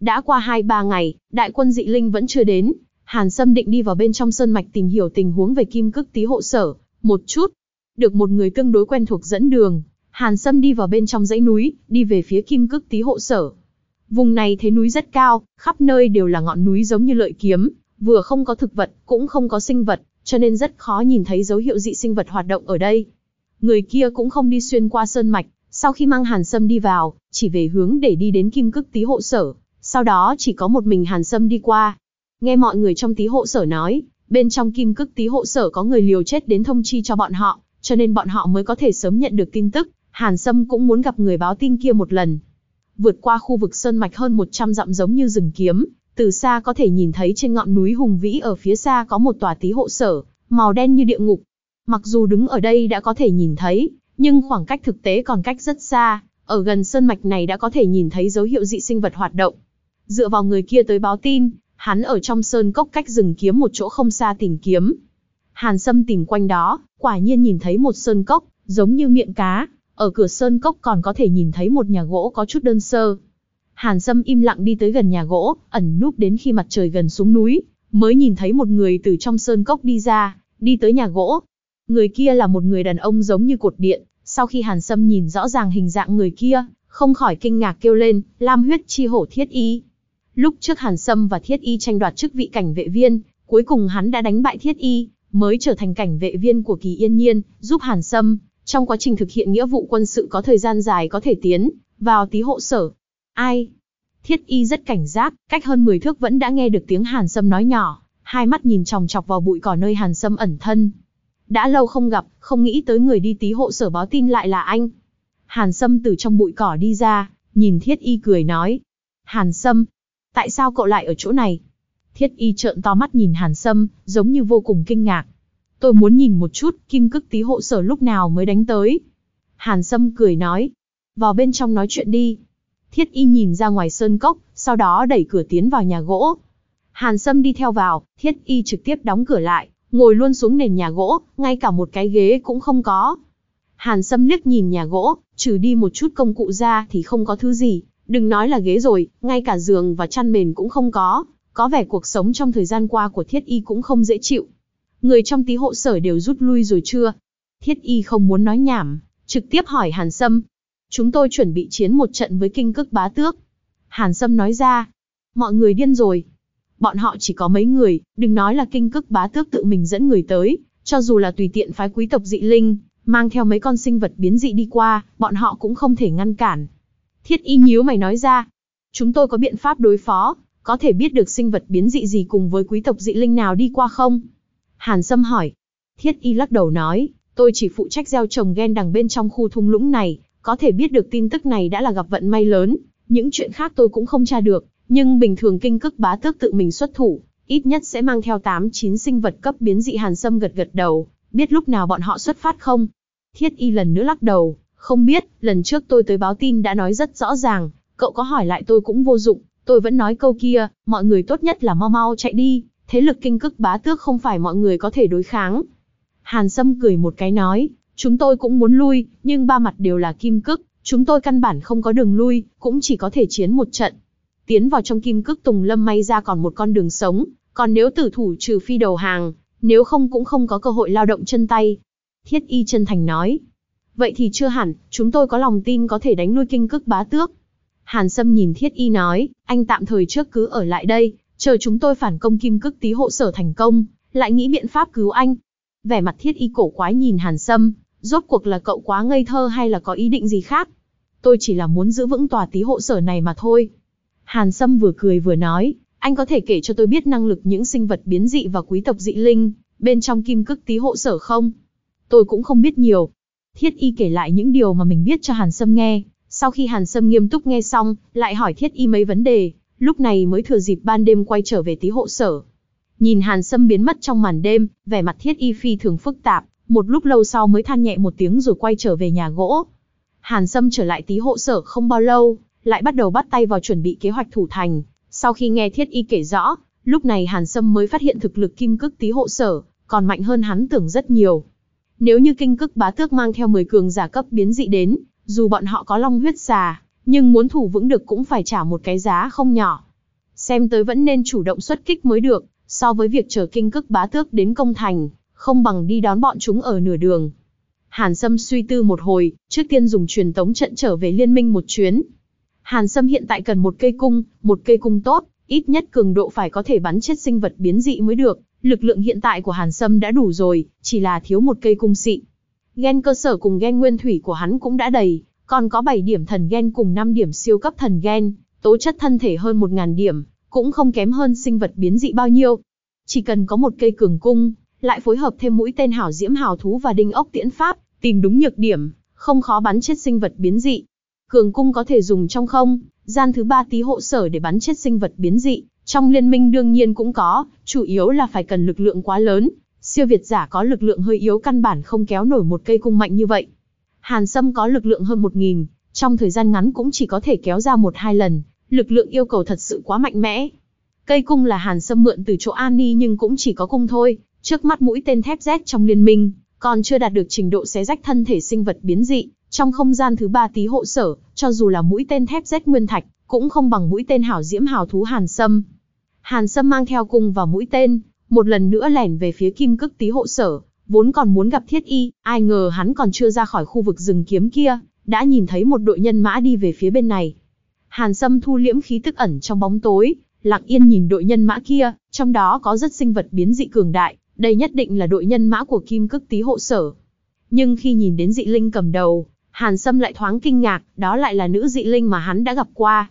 Đã qua 2-3 ngày, đại quân dị linh vẫn chưa đến, Hàn Sâm định đi vào bên trong sơn mạch tìm hiểu tình huống về kim cức tí hộ sở, một chút. Được một người tương đối quen thuộc dẫn đường, Hàn Sâm đi vào bên trong dãy núi, đi về phía kim cức tí hộ sở. Vùng này thấy núi rất cao, khắp nơi đều là ngọn núi giống như lợi kiếm, vừa không có thực vật, cũng không có sinh vật, cho nên rất khó nhìn thấy dấu hiệu dị sinh vật hoạt động ở đây. Người kia cũng không đi xuyên qua sơn mạch, sau khi mang Hàn Sâm đi vào, chỉ về hướng để đi đến kim cức tí hộ sở, sau đó chỉ có một mình Hàn Sâm đi qua. Nghe mọi người trong tí hộ sở nói, bên trong kim cức tí hộ sở có người liều chết đến thông chi cho bọn họ, cho nên bọn họ mới có thể sớm nhận được tin tức, Hàn Sâm cũng muốn gặp người báo tin kia một lần. Vượt qua khu vực sơn mạch hơn 100 dặm giống như rừng kiếm, từ xa có thể nhìn thấy trên ngọn núi hùng vĩ ở phía xa có một tòa tí hộ sở, màu đen như địa ngục, Mặc dù đứng ở đây đã có thể nhìn thấy, nhưng khoảng cách thực tế còn cách rất xa, ở gần sơn mạch này đã có thể nhìn thấy dấu hiệu dị sinh vật hoạt động. Dựa vào người kia tới báo tin, hắn ở trong sơn cốc cách rừng kiếm một chỗ không xa tìm kiếm. Hàn Sâm tìm quanh đó, quả nhiên nhìn thấy một sơn cốc, giống như miệng cá, ở cửa sơn cốc còn có thể nhìn thấy một nhà gỗ có chút đơn sơ. Hàn Sâm im lặng đi tới gần nhà gỗ, ẩn núp đến khi mặt trời gần xuống núi, mới nhìn thấy một người từ trong sơn cốc đi ra, đi tới nhà gỗ, Người kia là một người đàn ông giống như cột điện, Sau khi Hàn Sâm nhìn rõ ràng hình dạng người kia, không khỏi kinh ngạc kêu lên, Lam huyết chi hổ thiết y. Lúc trước Hàn Sâm và thiết y tranh đoạt chức vị cảnh vệ viên, cuối cùng hắn đã đánh bại thiết y, mới trở thành cảnh vệ viên của kỳ yên nhiên, giúp Hàn Sâm, trong quá trình thực hiện nghĩa vụ quân sự có thời gian dài có thể tiến vào tí hộ sở. Ai? Thiết y rất cảnh giác, cách hơn 10 thước vẫn đã nghe được tiếng Hàn Sâm nói nhỏ, hai mắt nhìn chòng chọc vào bụi cỏ nơi Hàn Sâm ẩn thân. Đã lâu không gặp, không nghĩ tới người đi tí hộ sở báo tin lại là anh. Hàn Sâm từ trong bụi cỏ đi ra, nhìn Thiết y cười nói. Hàn Sâm, tại sao cậu lại ở chỗ này? Thiết y trợn to mắt nhìn Hàn Sâm, giống như vô cùng kinh ngạc. Tôi muốn nhìn một chút, kim cức tí hộ sở lúc nào mới đánh tới. Hàn Sâm cười nói. Vào bên trong nói chuyện đi. Thiết y nhìn ra ngoài sơn cốc, sau đó đẩy cửa tiến vào nhà gỗ. Hàn Sâm đi theo vào, thiết y trực tiếp đóng cửa lại, ngồi luôn xuống nền nhà gỗ, ngay cả một cái ghế cũng không có. Hàn Sâm liếc nhìn nhà gỗ, trừ đi một chút công cụ ra thì không có thứ gì, đừng nói là ghế rồi, ngay cả giường và chăn mền cũng không có, có vẻ cuộc sống trong thời gian qua của thiết y cũng không dễ chịu. Người trong tí hộ sở đều rút lui rồi chưa? Thiết y không muốn nói nhảm, trực tiếp hỏi Hàn Sâm. Chúng tôi chuẩn bị chiến một trận với kinh cức bá tước. Hàn Sâm nói ra. Mọi người điên rồi. Bọn họ chỉ có mấy người, đừng nói là kinh cức bá tước tự mình dẫn người tới, cho dù là tùy tiện phái quý tộc dị linh, mang theo mấy con sinh vật biến dị đi qua, bọn họ cũng không thể ngăn cản. Thiết y nhíu mày nói ra. Chúng tôi có biện pháp đối phó, có thể biết được sinh vật biến dị gì cùng với quý tộc dị linh nào đi qua không? Hàn Sâm hỏi. Thiết y lắc đầu nói, tôi chỉ phụ trách gieo trồng gen đằng bên trong khu thung lũng này, có thể biết được tin tức này đã là gặp vận may lớn, những chuyện khác tôi cũng không tra được, nhưng bình thường kinh cức bá tước tự mình xuất thủ, ít nhất sẽ mang theo 8-9 sinh vật cấp biến dị Hàn Sâm gật gật đầu, biết lúc nào bọn họ xuất phát không? Thiết y lần nữa lắc đầu, không biết, lần trước tôi tới báo tin đã nói rất rõ ràng, cậu có hỏi lại tôi cũng vô dụng, tôi vẫn nói câu kia, mọi người tốt nhất là mau mau chạy đi, thế lực kinh cức bá tước không phải mọi người có thể đối kháng. Hàn Sâm cười một cái nói, chúng tôi cũng muốn lui, nhưng ba mặt đều là kim cức, chúng tôi căn bản không có đường lui, cũng chỉ có thể chiến một trận. Tiến vào trong kim cước Tùng Lâm may ra còn một con đường sống, còn nếu tử thủ trừ phi đầu hàng, nếu không cũng không có cơ hội lao động chân tay. Thiết y chân thành nói. Vậy thì chưa hẳn, chúng tôi có lòng tin có thể đánh nuôi kinh cước bá tước. Hàn Sâm nhìn thiết y nói, anh tạm thời trước cứ ở lại đây, chờ chúng tôi phản công kim cước tí hộ sở thành công, lại nghĩ biện pháp cứu anh. Vẻ mặt thiết y cổ quái nhìn Hàn Sâm, rốt cuộc là cậu quá ngây thơ hay là có ý định gì khác? Tôi chỉ là muốn giữ vững tòa tí hộ sở này mà thôi. Hàn Sâm vừa cười vừa nói, anh có thể kể cho tôi biết năng lực những sinh vật biến dị và quý tộc dị linh, bên trong kim cức tí hộ sở không? Tôi cũng không biết nhiều. Thiết y kể lại những điều mà mình biết cho Hàn Sâm nghe. Sau khi Hàn Sâm nghiêm túc nghe xong, lại hỏi thiết y mấy vấn đề, lúc này mới thừa dịp ban đêm quay trở về tí hộ sở. Nhìn Hàn Sâm biến mất trong màn đêm, vẻ mặt thiết y phi thường phức tạp, một lúc lâu sau mới than nhẹ một tiếng rồi quay trở về nhà gỗ. Hàn Sâm trở lại tí hộ sở không bao lâu, lại bắt đầu bắt tay vào chuẩn bị kế hoạch thủ thành. Sau khi nghe thiết y kể rõ, lúc này Hàn Sâm mới phát hiện thực lực kim cức tí hộ sở, còn mạnh hơn hắn tưởng rất nhiều. Nếu như kinh cức bá tước mang theo 10 cường giả cấp biến dị đến, dù bọn họ có long huyết xà, nhưng muốn thủ vững được cũng phải trả một cái giá không nhỏ. Xem tới vẫn nên chủ động xuất kích mới được, so với việc chờ kinh cức bá tước đến công thành, không bằng đi đón bọn chúng ở nửa đường. Hàn Sâm suy tư một hồi, trước tiên dùng truyền tống trận trở về liên minh một chuyến. Hàn Sâm hiện tại cần một cây cung, một cây cung tốt, ít nhất cường độ phải có thể bắn chết sinh vật biến dị mới được. Lực lượng hiện tại của Hàn Sâm đã đủ rồi, chỉ là thiếu một cây cung xịn. Gen cơ sở cùng gen nguyên thủy của hắn cũng đã đầy, còn có 7 điểm thần gen cùng 5 điểm siêu cấp thần gen, tố chất thân thể hơn 1.000 điểm, cũng không kém hơn sinh vật biến dị bao nhiêu. Chỉ cần có một cây cường cung, lại phối hợp thêm mũi tên hảo diễm hào thú và đinh ốc tiễn pháp, tìm đúng nhược điểm, không khó bắn chết sinh vật biến dị. Cường cung có thể dùng trong không, gian thứ ba tí hộ sở để bắn chết sinh vật biến dị, trong liên minh đương nhiên cũng có, chủ yếu là phải cần lực lượng quá lớn, siêu việt giả có lực lượng hơi yếu căn bản không kéo nổi một cây cung mạnh như vậy. Hàn Sâm có lực lượng hơn 1.000, trong thời gian ngắn cũng chỉ có thể kéo ra một hai lần, lực lượng yêu cầu thật sự quá mạnh mẽ. Cây cung là Hàn Sâm mượn từ chỗ Ani nhưng cũng chỉ có cung thôi, trước mắt mũi tên thép Z trong liên minh, còn chưa đạt được trình độ xé rách thân thể sinh vật biến dị, trong không gian thứ ba tí hộ sở, cho dù là mũi tên thép rét nguyên thạch, cũng không bằng mũi tên hảo diễm hào thú Hàn Sâm. Hàn Sâm mang theo cung và mũi tên, một lần nữa lẻn về phía kim cức tí hộ sở, vốn còn muốn gặp thiết y, ai ngờ hắn còn chưa ra khỏi khu vực rừng kiếm kia, đã nhìn thấy một đội nhân mã đi về phía bên này. Hàn Sâm thu liễm khí tức ẩn trong bóng tối, lặng yên nhìn đội nhân mã kia, trong đó có rất sinh vật biến dị cường đại, đây nhất định là đội nhân mã của Kim Cức Tý hộ sở. Nhưng khi nhìn đến dị linh cầm đầu, Hàn Sâm lại thoáng kinh ngạc, đó lại là nữ dị linh mà hắn đã gặp qua.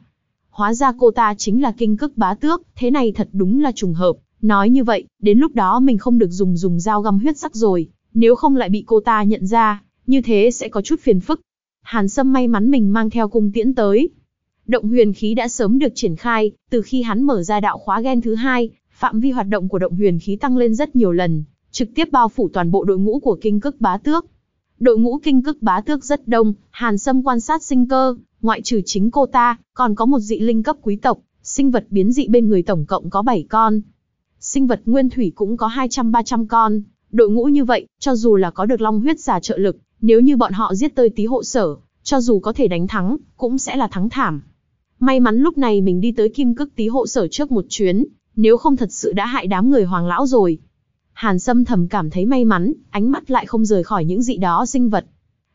Hóa ra cô ta chính là kinh cức bá tước, thế này thật đúng là trùng hợp. Nói như vậy, đến lúc đó mình không được dùng dùng dao găm huyết sắc rồi, nếu không lại bị cô ta nhận ra, như thế sẽ có chút phiền phức. Hàn Sâm may mắn mình mang theo cung tiễn tới. Động huyền khí đã sớm được triển khai, từ khi hắn mở ra đạo khóa gen thứ hai, phạm vi hoạt động của động huyền khí tăng lên rất nhiều lần, trực tiếp bao phủ toàn bộ đội ngũ của kinh cức bá tước. Đội ngũ kinh cức bá tước rất đông, Hàn Sâm quan sát sinh cơ, ngoại trừ chính cô ta, còn có một dị linh cấp quý tộc, sinh vật biến dị bên người tổng cộng có 7 con. Sinh vật nguyên thủy cũng có 200-300 con, đội ngũ như vậy, cho dù là có được long huyết giả trợ lực, nếu như bọn họ giết tơi tí hộ sở, cho dù có thể đánh thắng, cũng sẽ là thắng thảm. May mắn lúc này mình đi tới kim cức tí hộ sở trước một chuyến, nếu không thật sự đã hại đám người hoàng lão rồi. Hàn Sâm thầm cảm thấy may mắn, ánh mắt lại không rời khỏi những dị đó sinh vật.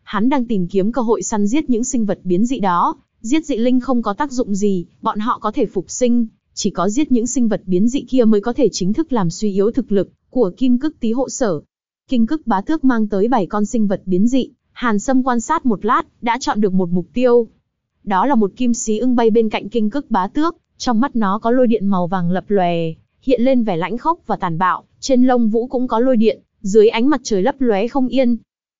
Hắn đang tìm kiếm cơ hội săn giết những sinh vật biến dị đó, giết dị linh không có tác dụng gì, bọn họ có thể phục sinh, chỉ có giết những sinh vật biến dị kia mới có thể chính thức làm suy yếu thực lực của kim cức tí hộ sở. Kim cức bá tước mang tới 7 con sinh vật biến dị, Hàn Sâm quan sát một lát, đã chọn được một mục tiêu. Đó là một kim xí ưng bay bên cạnh Kim cức bá tước, trong mắt nó có lôi điện màu vàng lập lòe, hiện lên vẻ lãnh khốc và tàn bạo, trên lông vũ cũng có lôi điện, dưới ánh mặt trời lấp lóe không yên.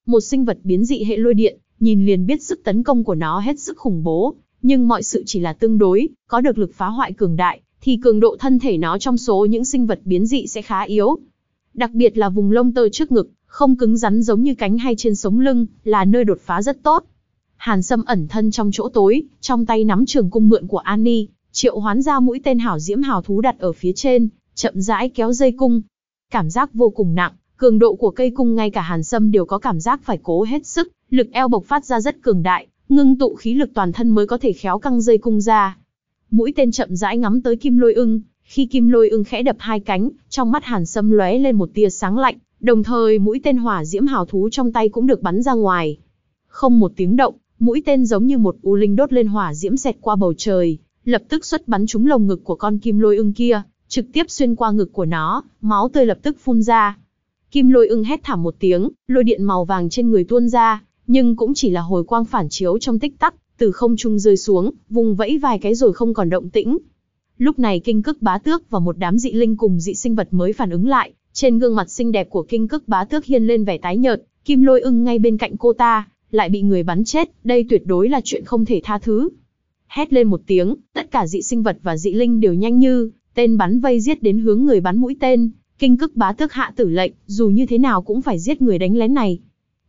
Một sinh vật biến dị hệ lôi điện, nhìn liền biết sức tấn công của nó hết sức khủng bố, nhưng mọi sự chỉ là tương đối, có được lực phá hoại cường đại, thì cường độ thân thể nó trong số những sinh vật biến dị sẽ khá yếu. Đặc biệt là vùng lông tơ trước ngực, không cứng rắn giống như cánh hay trên sống lưng, là nơi đột phá rất tốt. Hàn Sâm ẩn thân trong chỗ tối, trong tay nắm trường cung mượn của Annie, triệu hoán ra mũi tên hảo diễm hào thú đặt ở phía trên, chậm rãi kéo dây cung. Cảm giác vô cùng nặng, cường độ của cây cung ngay cả Hàn Sâm đều có cảm giác phải cố hết sức, lực eo bộc phát ra rất cường đại, ngưng tụ khí lực toàn thân mới có thể khéo căng dây cung ra. Mũi tên chậm rãi ngắm tới kim lôi ưng, khi kim lôi ưng khẽ đập hai cánh, trong mắt Hàn Sâm lóe lên một tia sáng lạnh, đồng thời mũi tên hỏa diễm hào thú trong tay cũng được bắn ra ngoài. Không một tiếng động, mũi tên giống như một u linh đốt lên hỏa diễm xẹt qua bầu trời, lập tức xuất bắn trúng lồng ngực của con kim lôi ưng kia, trực tiếp xuyên qua ngực của nó, máu tươi lập tức phun ra. Kim lôi ưng hét thảm một tiếng, lôi điện màu vàng trên người tuôn ra, nhưng cũng chỉ là hồi quang phản chiếu trong tích tắc, từ không trung rơi xuống, vùng vẫy vài cái rồi không còn động tĩnh. Lúc này kinh cức bá tước và một đám dị linh cùng dị sinh vật mới phản ứng lại, trên gương mặt xinh đẹp của kinh cức bá tước hiên lên vẻ tái nhợt, kim lôi ưng ngay bên cạnh cô ta, lại bị người bắn chết, đây tuyệt đối là chuyện không thể tha thứ. Hét lên một tiếng, tất cả dị sinh vật và dị linh đều nhanh như, tên bắn vây giết đến hướng người bắn mũi tên, kinh cức bá tước hạ tử lệnh, dù như thế nào cũng phải giết người đánh lén này.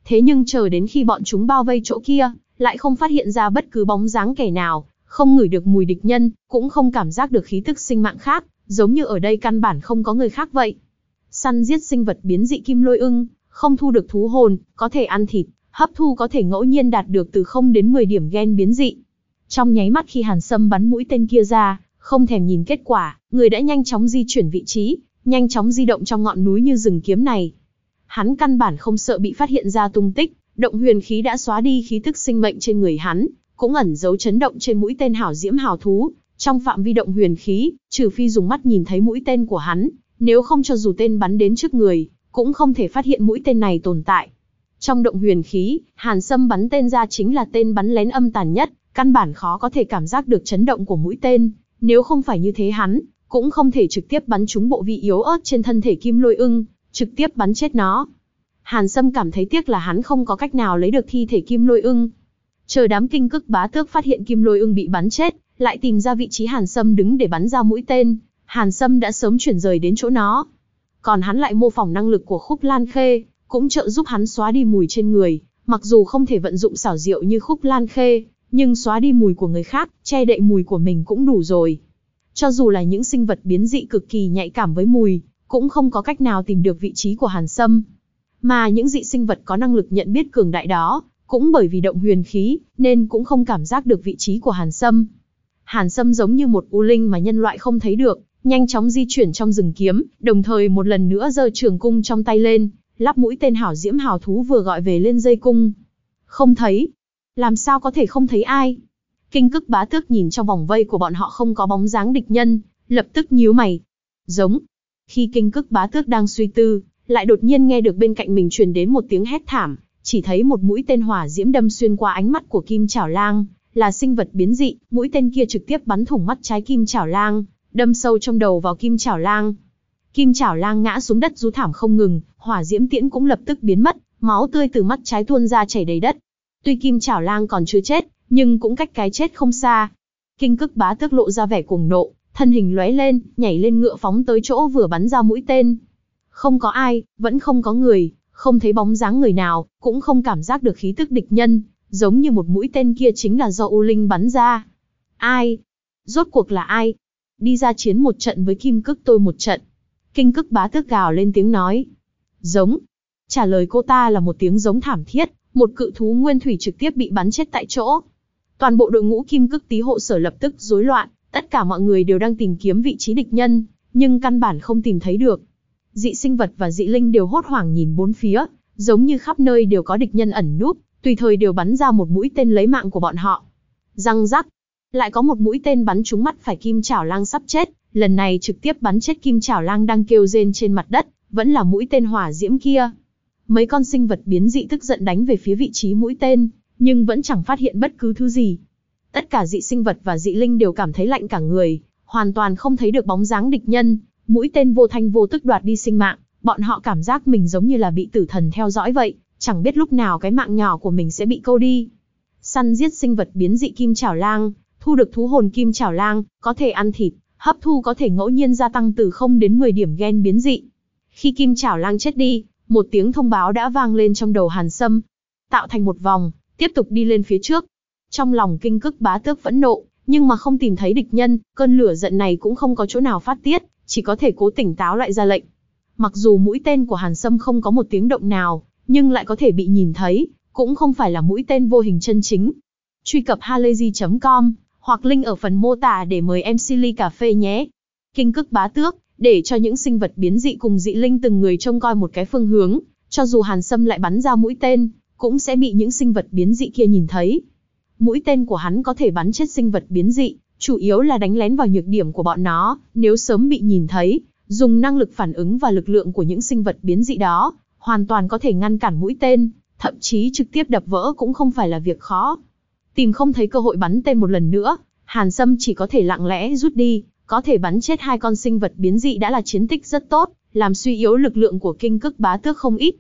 Thế nhưng chờ đến khi bọn chúng bao vây chỗ kia, lại không phát hiện ra bất cứ bóng dáng kẻ nào, không ngửi được mùi địch nhân, cũng không cảm giác được khí tức sinh mạng khác, giống như ở đây căn bản không có người khác vậy. Săn giết sinh vật biến dị kim lôi ưng, không thu được thú hồn, có thể ăn thịt, hấp thu có thể ngẫu nhiên đạt được từ 0 đến 10 điểm gen biến dị. Trong nháy mắt khi Hàn Sâm bắn mũi tên kia ra, không thèm nhìn kết quả, người đã nhanh chóng di chuyển vị trí, nhanh chóng di động trong ngọn núi như rừng kiếm này. Hắn căn bản không sợ bị phát hiện ra tung tích, động huyền khí đã xóa đi khí tức sinh mệnh trên người hắn, cũng ẩn giấu chấn động trên mũi tên hảo diễm hào thú, trong phạm vi động huyền khí, trừ phi dùng mắt nhìn thấy mũi tên của hắn, nếu không cho dù tên bắn đến trước người, cũng không thể phát hiện mũi tên này tồn tại. Trong động huyền khí, Hàn Sâm bắn tên ra chính là tên bắn lén âm tàn nhất, căn bản khó có thể cảm giác được chấn động của mũi tên, nếu không phải như thế hắn, cũng không thể trực tiếp bắn trúng bộ vị yếu ớt trên thân thể kim lôi ưng, trực tiếp bắn chết nó. Hàn Sâm cảm thấy tiếc là hắn không có cách nào lấy được thi thể kim lôi ưng. Chờ đám kinh cức bá tước phát hiện kim lôi ưng bị bắn chết, lại tìm ra vị trí Hàn Sâm đứng để bắn ra mũi tên, Hàn Sâm đã sớm chuyển rời đến chỗ nó. Còn hắn lại mô phỏng năng lực của khúc lan khê, cũng trợ giúp hắn xóa đi mùi trên người, mặc dù không thể vận dụng xảo diệu như khúc lan khê, nhưng xóa đi mùi của người khác, che đậy mùi của mình cũng đủ rồi. Cho dù là những sinh vật biến dị cực kỳ nhạy cảm với mùi, cũng không có cách nào tìm được vị trí của Hàn Sâm. Mà những dị sinh vật có năng lực nhận biết cường đại đó, cũng bởi vì động huyền khí, nên cũng không cảm giác được vị trí của Hàn Sâm. Hàn Sâm giống như một u linh mà nhân loại không thấy được, nhanh chóng di chuyển trong rừng kiếm, đồng thời một lần nữa giơ trường cung trong tay lên, lắp mũi tên hảo diễm hào thú vừa gọi về lên dây cung. Không thấy. Làm sao có thể không thấy ai? Kinh cức bá tước nhìn trong vòng vây của bọn họ không có bóng dáng địch nhân, lập tức nhíu mày. Giống. Khi kinh cức bá tước đang suy tư, lại đột nhiên nghe được bên cạnh mình truyền đến một tiếng hét thảm, chỉ thấy một mũi tên hỏa diễm đâm xuyên qua ánh mắt của Kim Chảo Lang, là sinh vật biến dị, mũi tên kia trực tiếp bắn thủng mắt trái Kim Chảo Lang, đâm sâu trong đầu vào Kim Chảo Lang. Kim Chảo Lang ngã xuống đất rú thảm không ngừng, hỏa diễm tiễn cũng lập tức biến mất, máu tươi từ mắt trái tuôn ra chảy đầy đất. Tuy Kim Chảo Lang còn chưa chết, nhưng cũng cách cái chết không xa. Kinh Cức Bá Tước lộ ra vẻ cuồng nộ, thân hình lóe lên, nhảy lên ngựa phóng tới chỗ vừa bắn ra mũi tên. Không có ai, vẫn không có người, không thấy bóng dáng người nào, cũng không cảm giác được khí tức địch nhân, giống như một mũi tên kia chính là do U Linh bắn ra. Ai? Rốt cuộc là ai? Đi ra chiến một trận với Kim Cức tôi một trận. Kinh Cức bá tước gào lên tiếng nói. Giống. Trả lời cô ta là một tiếng giống thảm thiết, một cự thú nguyên thủy trực tiếp bị bắn chết tại chỗ. Toàn bộ đội ngũ Kim Cức tí hộ sở lập tức rối loạn, tất cả mọi người đều đang tìm kiếm vị trí địch nhân, nhưng căn bản không tìm thấy được. Dị sinh vật và dị linh đều hốt hoảng nhìn bốn phía, giống như khắp nơi đều có địch nhân ẩn núp, tùy thời đều bắn ra một mũi tên lấy mạng của bọn họ. Răng rắc, lại có một mũi tên bắn trúng mắt phải Kim Chảo Lang sắp chết, lần này trực tiếp bắn chết Kim Chảo Lang đang kêu rên trên mặt đất, vẫn là mũi tên hỏa diễm kia. Mấy con sinh vật biến dị tức giận đánh về phía vị trí mũi tên, nhưng vẫn chẳng phát hiện bất cứ thứ gì. Tất cả dị sinh vật và dị linh đều cảm thấy lạnh cả người, hoàn toàn không thấy được bóng dáng địch nhân, mũi tên vô thanh vô tức đoạt đi sinh mạng, bọn họ cảm giác mình giống như là bị tử thần theo dõi vậy, chẳng biết lúc nào cái mạng nhỏ của mình sẽ bị câu đi. Săn giết sinh vật biến dị kim chảo lang, thu được thú hồn kim chảo lang, có thể ăn thịt, hấp thu có thể ngẫu nhiên gia tăng từ 0 đến 10 điểm gen biến dị. Khi kim chảo lang chết đi, một tiếng thông báo đã vang lên trong đầu Hàn Sâm, tạo thành một vòng, tiếp tục đi lên phía trước. Trong lòng kinh cức bá tước vẫn nộ, nhưng mà không tìm thấy địch nhân, cơn lửa giận này cũng không có chỗ nào phát tiết, chỉ có thể cố tỉnh táo lại ra lệnh. Mặc dù mũi tên của Hàn Sâm không có một tiếng động nào, nhưng lại có thể bị nhìn thấy, cũng không phải là mũi tên vô hình chân chính. Truy cập halayzi.com hoặc link ở phần mô tả để mời em Silly Cà Phê nhé. Kinh cức bá tước, để cho những sinh vật biến dị cùng dị linh từng người trông coi một cái phương hướng, cho dù Hàn Sâm lại bắn ra mũi tên, cũng sẽ bị những sinh vật biến dị kia nhìn thấy. Mũi tên của hắn có thể bắn chết sinh vật biến dị, chủ yếu là đánh lén vào nhược điểm của bọn nó, nếu sớm bị nhìn thấy, dùng năng lực phản ứng và lực lượng của những sinh vật biến dị đó, hoàn toàn có thể ngăn cản mũi tên, thậm chí trực tiếp đập vỡ cũng không phải là việc khó. Tìm không thấy cơ hội bắn tên một lần nữa, Hàn Sâm chỉ có thể lặng lẽ rút đi, có thể bắn chết hai con sinh vật biến dị đã là chiến tích rất tốt, làm suy yếu lực lượng của kinh cức bá tước không ít.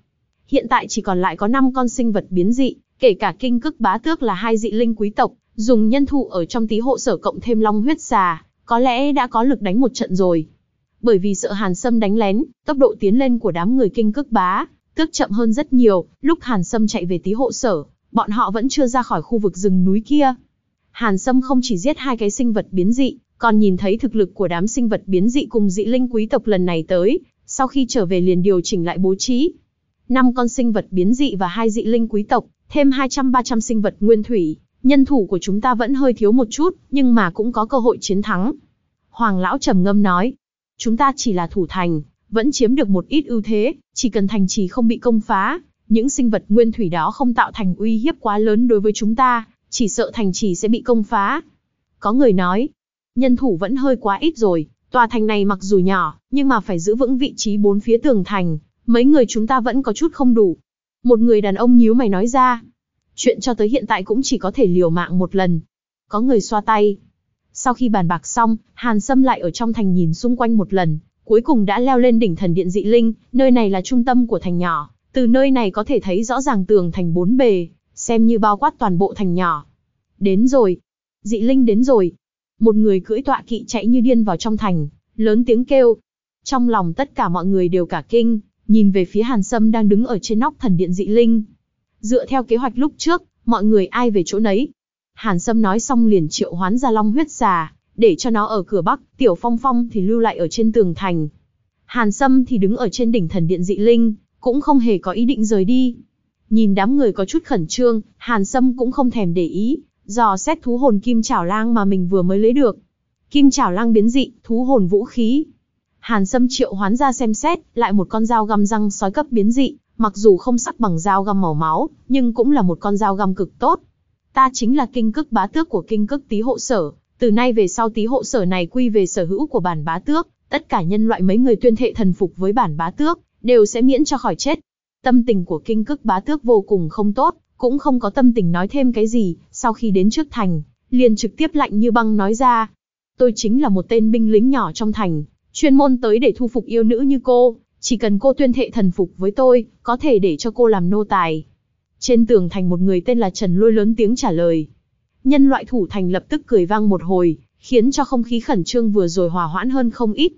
Hiện tại chỉ còn lại có 5 con sinh vật biến dị, kể cả kinh cức bá tước là hai dị linh quý tộc, dùng nhân thụ ở trong tí hộ sở cộng thêm long huyết xà, có lẽ đã có lực đánh một trận rồi. Bởi vì sợ Hàn Sâm đánh lén, tốc độ tiến lên của đám người kinh cức bá, tước chậm hơn rất nhiều, lúc Hàn Sâm chạy về tí hộ sở, bọn họ vẫn chưa ra khỏi khu vực rừng núi kia. Hàn Sâm không chỉ giết hai cái sinh vật biến dị, còn nhìn thấy thực lực của đám sinh vật biến dị cùng dị linh quý tộc lần này tới, sau khi trở về liền điều chỉnh lại bố trí. năm con sinh vật biến dị và hai dị linh quý tộc, thêm 200-300 sinh vật nguyên thủy, nhân thủ của chúng ta vẫn hơi thiếu một chút, nhưng mà cũng có cơ hội chiến thắng. Hoàng lão trầm ngâm nói, chúng ta chỉ là thủ thành, vẫn chiếm được một ít ưu thế, chỉ cần thành trì không bị công phá, những sinh vật nguyên thủy đó không tạo thành uy hiếp quá lớn đối với chúng ta, chỉ sợ thành trì sẽ bị công phá. Có người nói, nhân thủ vẫn hơi quá ít rồi, tòa thành này mặc dù nhỏ, nhưng mà phải giữ vững vị trí bốn phía tường thành, mấy người chúng ta vẫn có chút không đủ. Một người đàn ông nhíu mày nói ra, chuyện cho tới hiện tại cũng chỉ có thể liều mạng một lần. Có người xoa tay. Sau khi bàn bạc xong, Hàn Sâm lại ở trong thành nhìn xung quanh một lần, cuối cùng đã leo lên đỉnh thần điện dị linh, nơi này là trung tâm của thành nhỏ, từ nơi này có thể thấy rõ ràng tường thành bốn bề, xem như bao quát toàn bộ thành nhỏ. Đến rồi. Dị linh đến rồi. Một người cưỡi tọa kỵ chạy như điên vào trong thành, lớn tiếng kêu. Trong lòng tất cả mọi người đều cả kinh, nhìn về phía Hàn Sâm đang đứng ở trên nóc thần điện dị linh. Dựa theo kế hoạch lúc trước, mọi người ai về chỗ nấy. Hàn Sâm nói xong liền triệu hoán ra long huyết xà, để cho nó ở cửa bắc, tiểu phong phong thì lưu lại ở trên tường thành. Hàn Sâm thì đứng ở trên đỉnh thần điện dị linh, cũng không hề có ý định rời đi. Nhìn đám người có chút khẩn trương, Hàn Sâm cũng không thèm để ý, dò xét thú hồn kim chảo lang mà mình vừa mới lấy được. Kim chảo lang biến dị, thú hồn vũ khí. Hàn Sâm triệu hoán ra xem xét, lại một con dao găm răng sói cấp biến dị, mặc dù không sắc bằng dao găm màu máu, nhưng cũng là một con dao găm cực tốt. Ta chính là kinh cức bá tước của kinh cức tý hộ sở, từ nay về sau tý hộ sở này quy về sở hữu của bản bá tước, tất cả nhân loại mấy người tuyên thệ thần phục với bản bá tước, đều sẽ miễn cho khỏi chết. Tâm tình của kinh cức bá tước vô cùng không tốt, cũng không có tâm tình nói thêm cái gì, sau khi đến trước thành, liền trực tiếp lạnh như băng nói ra. Tôi chính là một tên binh lính nhỏ trong thành, chuyên môn tới để thu phục yêu nữ như cô, chỉ cần cô tuyên thệ thần phục với tôi, có thể để cho cô làm nô tài. Trên tường thành một người tên là Trần Lôi lớn tiếng trả lời. Nhân loại thủ thành lập tức cười vang một hồi, khiến cho không khí khẩn trương vừa rồi hòa hoãn hơn không ít.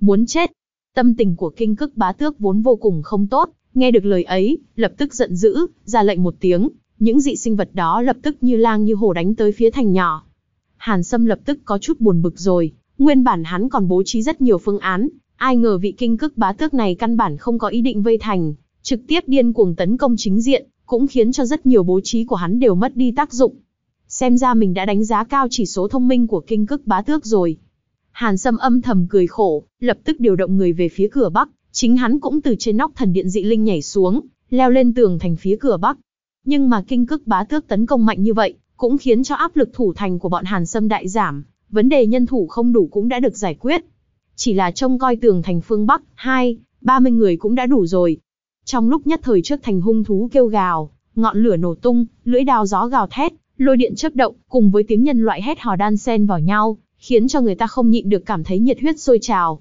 Muốn chết. Tâm tình của kinh cức bá tước vốn vô cùng không tốt, nghe được lời ấy, lập tức giận dữ, ra lệnh một tiếng, những dị sinh vật đó lập tức như lang như hổ đánh tới phía thành nhỏ. Hàn Sâm lập tức có chút buồn bực rồi, nguyên bản hắn còn bố trí rất nhiều phương án, ai ngờ vị kinh cức bá tước này căn bản không có ý định vây thành, trực tiếp điên cuồng tấn công chính diện, cũng khiến cho rất nhiều bố trí của hắn đều mất đi tác dụng. Xem ra mình đã đánh giá cao chỉ số thông minh của kinh cức bá tước rồi. Hàn Sâm âm thầm cười khổ, lập tức điều động người về phía cửa bắc, chính hắn cũng từ trên nóc thần điện dị linh nhảy xuống, leo lên tường thành phía cửa bắc. Nhưng mà kinh cức bá tước tấn công mạnh như vậy, cũng khiến cho áp lực thủ thành của bọn Hàn Sâm đại giảm, vấn đề nhân thủ không đủ cũng đã được giải quyết. Chỉ là trông coi tường thành phương Bắc, hai, ba mươi người cũng đã đủ rồi. Trong lúc nhất thời trước thành hung thú kêu gào, ngọn lửa nổ tung, lưỡi đao gió gào thét, lôi điện chớp động, cùng với tiếng nhân loại hét hò đan xen vào nhau, khiến cho người ta không nhịn được cảm thấy nhiệt huyết sôi trào.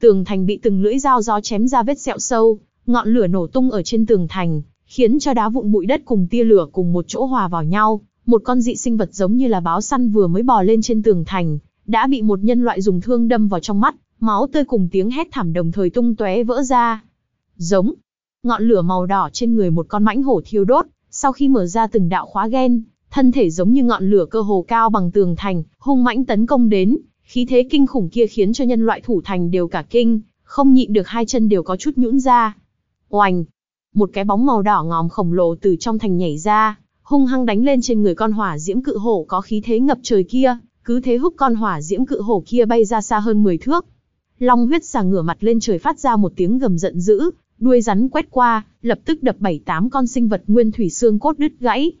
Tường thành bị từng lưỡi dao gió chém ra vết sẹo sâu, ngọn lửa nổ tung ở trên tường thành, khiến cho đá vụn bụi đất cùng tia lửa cùng một chỗ hòa vào nhau. Một con dị sinh vật giống như là báo săn vừa mới bò lên trên tường thành, đã bị một nhân loại dùng thương đâm vào trong mắt, máu tươi cùng tiếng hét thảm đồng thời tung tóe vỡ ra. Giống, ngọn lửa màu đỏ trên người một con mãnh hổ thiêu đốt, sau khi mở ra từng đạo khóa gen, thân thể giống như ngọn lửa cơ hồ cao bằng tường thành, hung mãnh tấn công đến, khí thế kinh khủng kia khiến cho nhân loại thủ thành đều cả kinh, không nhịn được hai chân đều có chút nhũn ra. Oành, một cái bóng màu đỏ ngòm khổng lồ từ trong thành nhảy ra, hung hăng đánh lên trên người con hỏa diễm cự hổ có khí thế ngập trời kia, cứ thế húc con hỏa diễm cự hổ kia bay ra xa hơn 10 thước. Long huyết xà ngửa mặt lên trời phát ra một tiếng gầm giận dữ, đuôi rắn quét qua, lập tức đập bảy tám con sinh vật nguyên thủy xương cốt đứt gãy.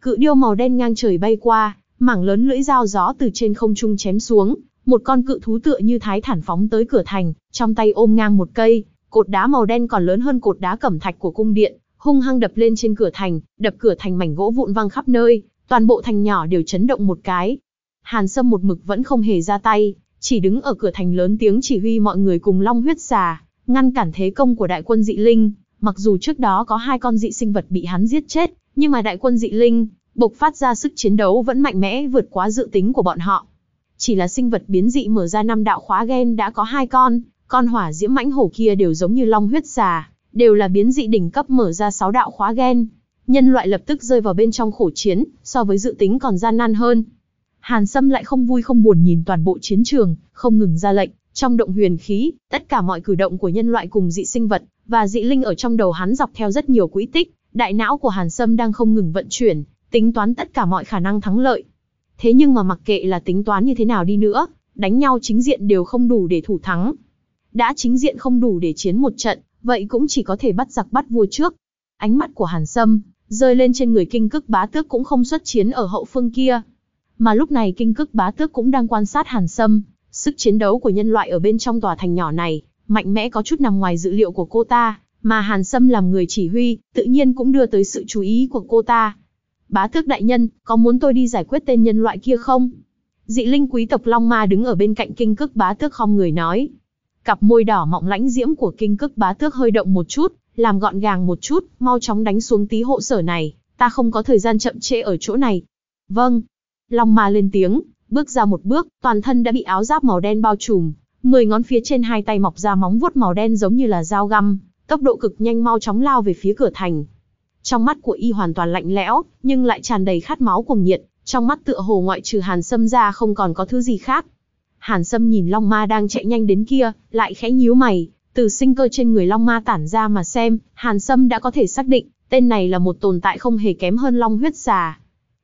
Cự điêu màu đen ngang trời bay qua, mảng lớn lưỡi dao gió từ trên không trung chém xuống, một con cự thú tựa như thái thản phóng tới cửa thành, trong tay ôm ngang một cây, cột đá màu đen còn lớn hơn cột đá cẩm thạch của cung điện, hung hăng đập lên trên cửa thành, đập cửa thành mảnh gỗ vụn văng khắp nơi, toàn bộ thành nhỏ đều chấn động một cái. Hàn Sâm một mực vẫn không hề ra tay, chỉ đứng ở cửa thành lớn tiếng chỉ huy mọi người cùng long huyết xà, ngăn cản thế công của đại quân dị linh. Mặc dù trước đó có hai con dị sinh vật bị hắn giết chết, nhưng mà đại quân dị linh, bộc phát ra sức chiến đấu vẫn mạnh mẽ vượt quá dự tính của bọn họ. Chỉ là sinh vật biến dị mở ra năm đạo khóa gen đã có hai con, con hỏa diễm mãnh hổ kia đều giống như long huyết xà, đều là biến dị đỉnh cấp mở ra sáu đạo khóa gen. Nhân loại lập tức rơi vào bên trong khổ chiến, so với dự tính còn gian nan hơn. Hàn Sâm lại không vui không buồn nhìn toàn bộ chiến trường, không ngừng ra lệnh, trong động huyền khí, tất cả mọi cử động của nhân loại cùng dị sinh vật và dị linh ở trong đầu hắn dọc theo rất nhiều quỹ tích, đại não của Hàn Sâm đang không ngừng vận chuyển, tính toán tất cả mọi khả năng thắng lợi. Thế nhưng mà mặc kệ là tính toán như thế nào đi nữa, đánh nhau chính diện đều không đủ để thủ thắng. Đã chính diện không đủ để chiến một trận, vậy cũng chỉ có thể bắt giặc bắt vua trước. Ánh mắt của Hàn Sâm rơi lên trên người kinh cức bá tước cũng không xuất chiến ở hậu phương kia. Mà lúc này kinh cức bá tước cũng đang quan sát Hàn Sâm, sức chiến đấu của nhân loại ở bên trong tòa thành nhỏ này, mạnh mẽ có chút nằm ngoài dự liệu của cô ta, mà Hàn Sâm làm người chỉ huy, tự nhiên cũng đưa tới sự chú ý của cô ta. Bá tước đại nhân, có muốn tôi đi giải quyết tên nhân loại kia không? Dị linh quý tộc Long Ma đứng ở bên cạnh kinh cức bá tước không người nói. Cặp môi đỏ mọng lãnh diễm của kinh cức bá tước hơi động một chút, làm gọn gàng một chút, mau chóng đánh xuống tí hộ sở này, ta không có thời gian chậm trễ ở chỗ này. Vâng. Long Ma lên tiếng, bước ra một bước, toàn thân đã bị áo giáp màu đen bao trùm, mười ngón phía trên hai tay mọc ra móng vuốt màu đen giống như là dao găm, tốc độ cực nhanh mau chóng lao về phía cửa thành. Trong mắt của y hoàn toàn lạnh lẽo, nhưng lại tràn đầy khát máu cuồng nhiệt, trong mắt tựa hồ ngoại trừ Hàn Sâm ra không còn có thứ gì khác. Hàn Sâm nhìn Long Ma đang chạy nhanh đến kia, lại khẽ nhíu mày, từ sinh cơ trên người Long Ma tản ra mà xem, Hàn Sâm đã có thể xác định, tên này là một tồn tại không hề kém hơn Long huyết xà.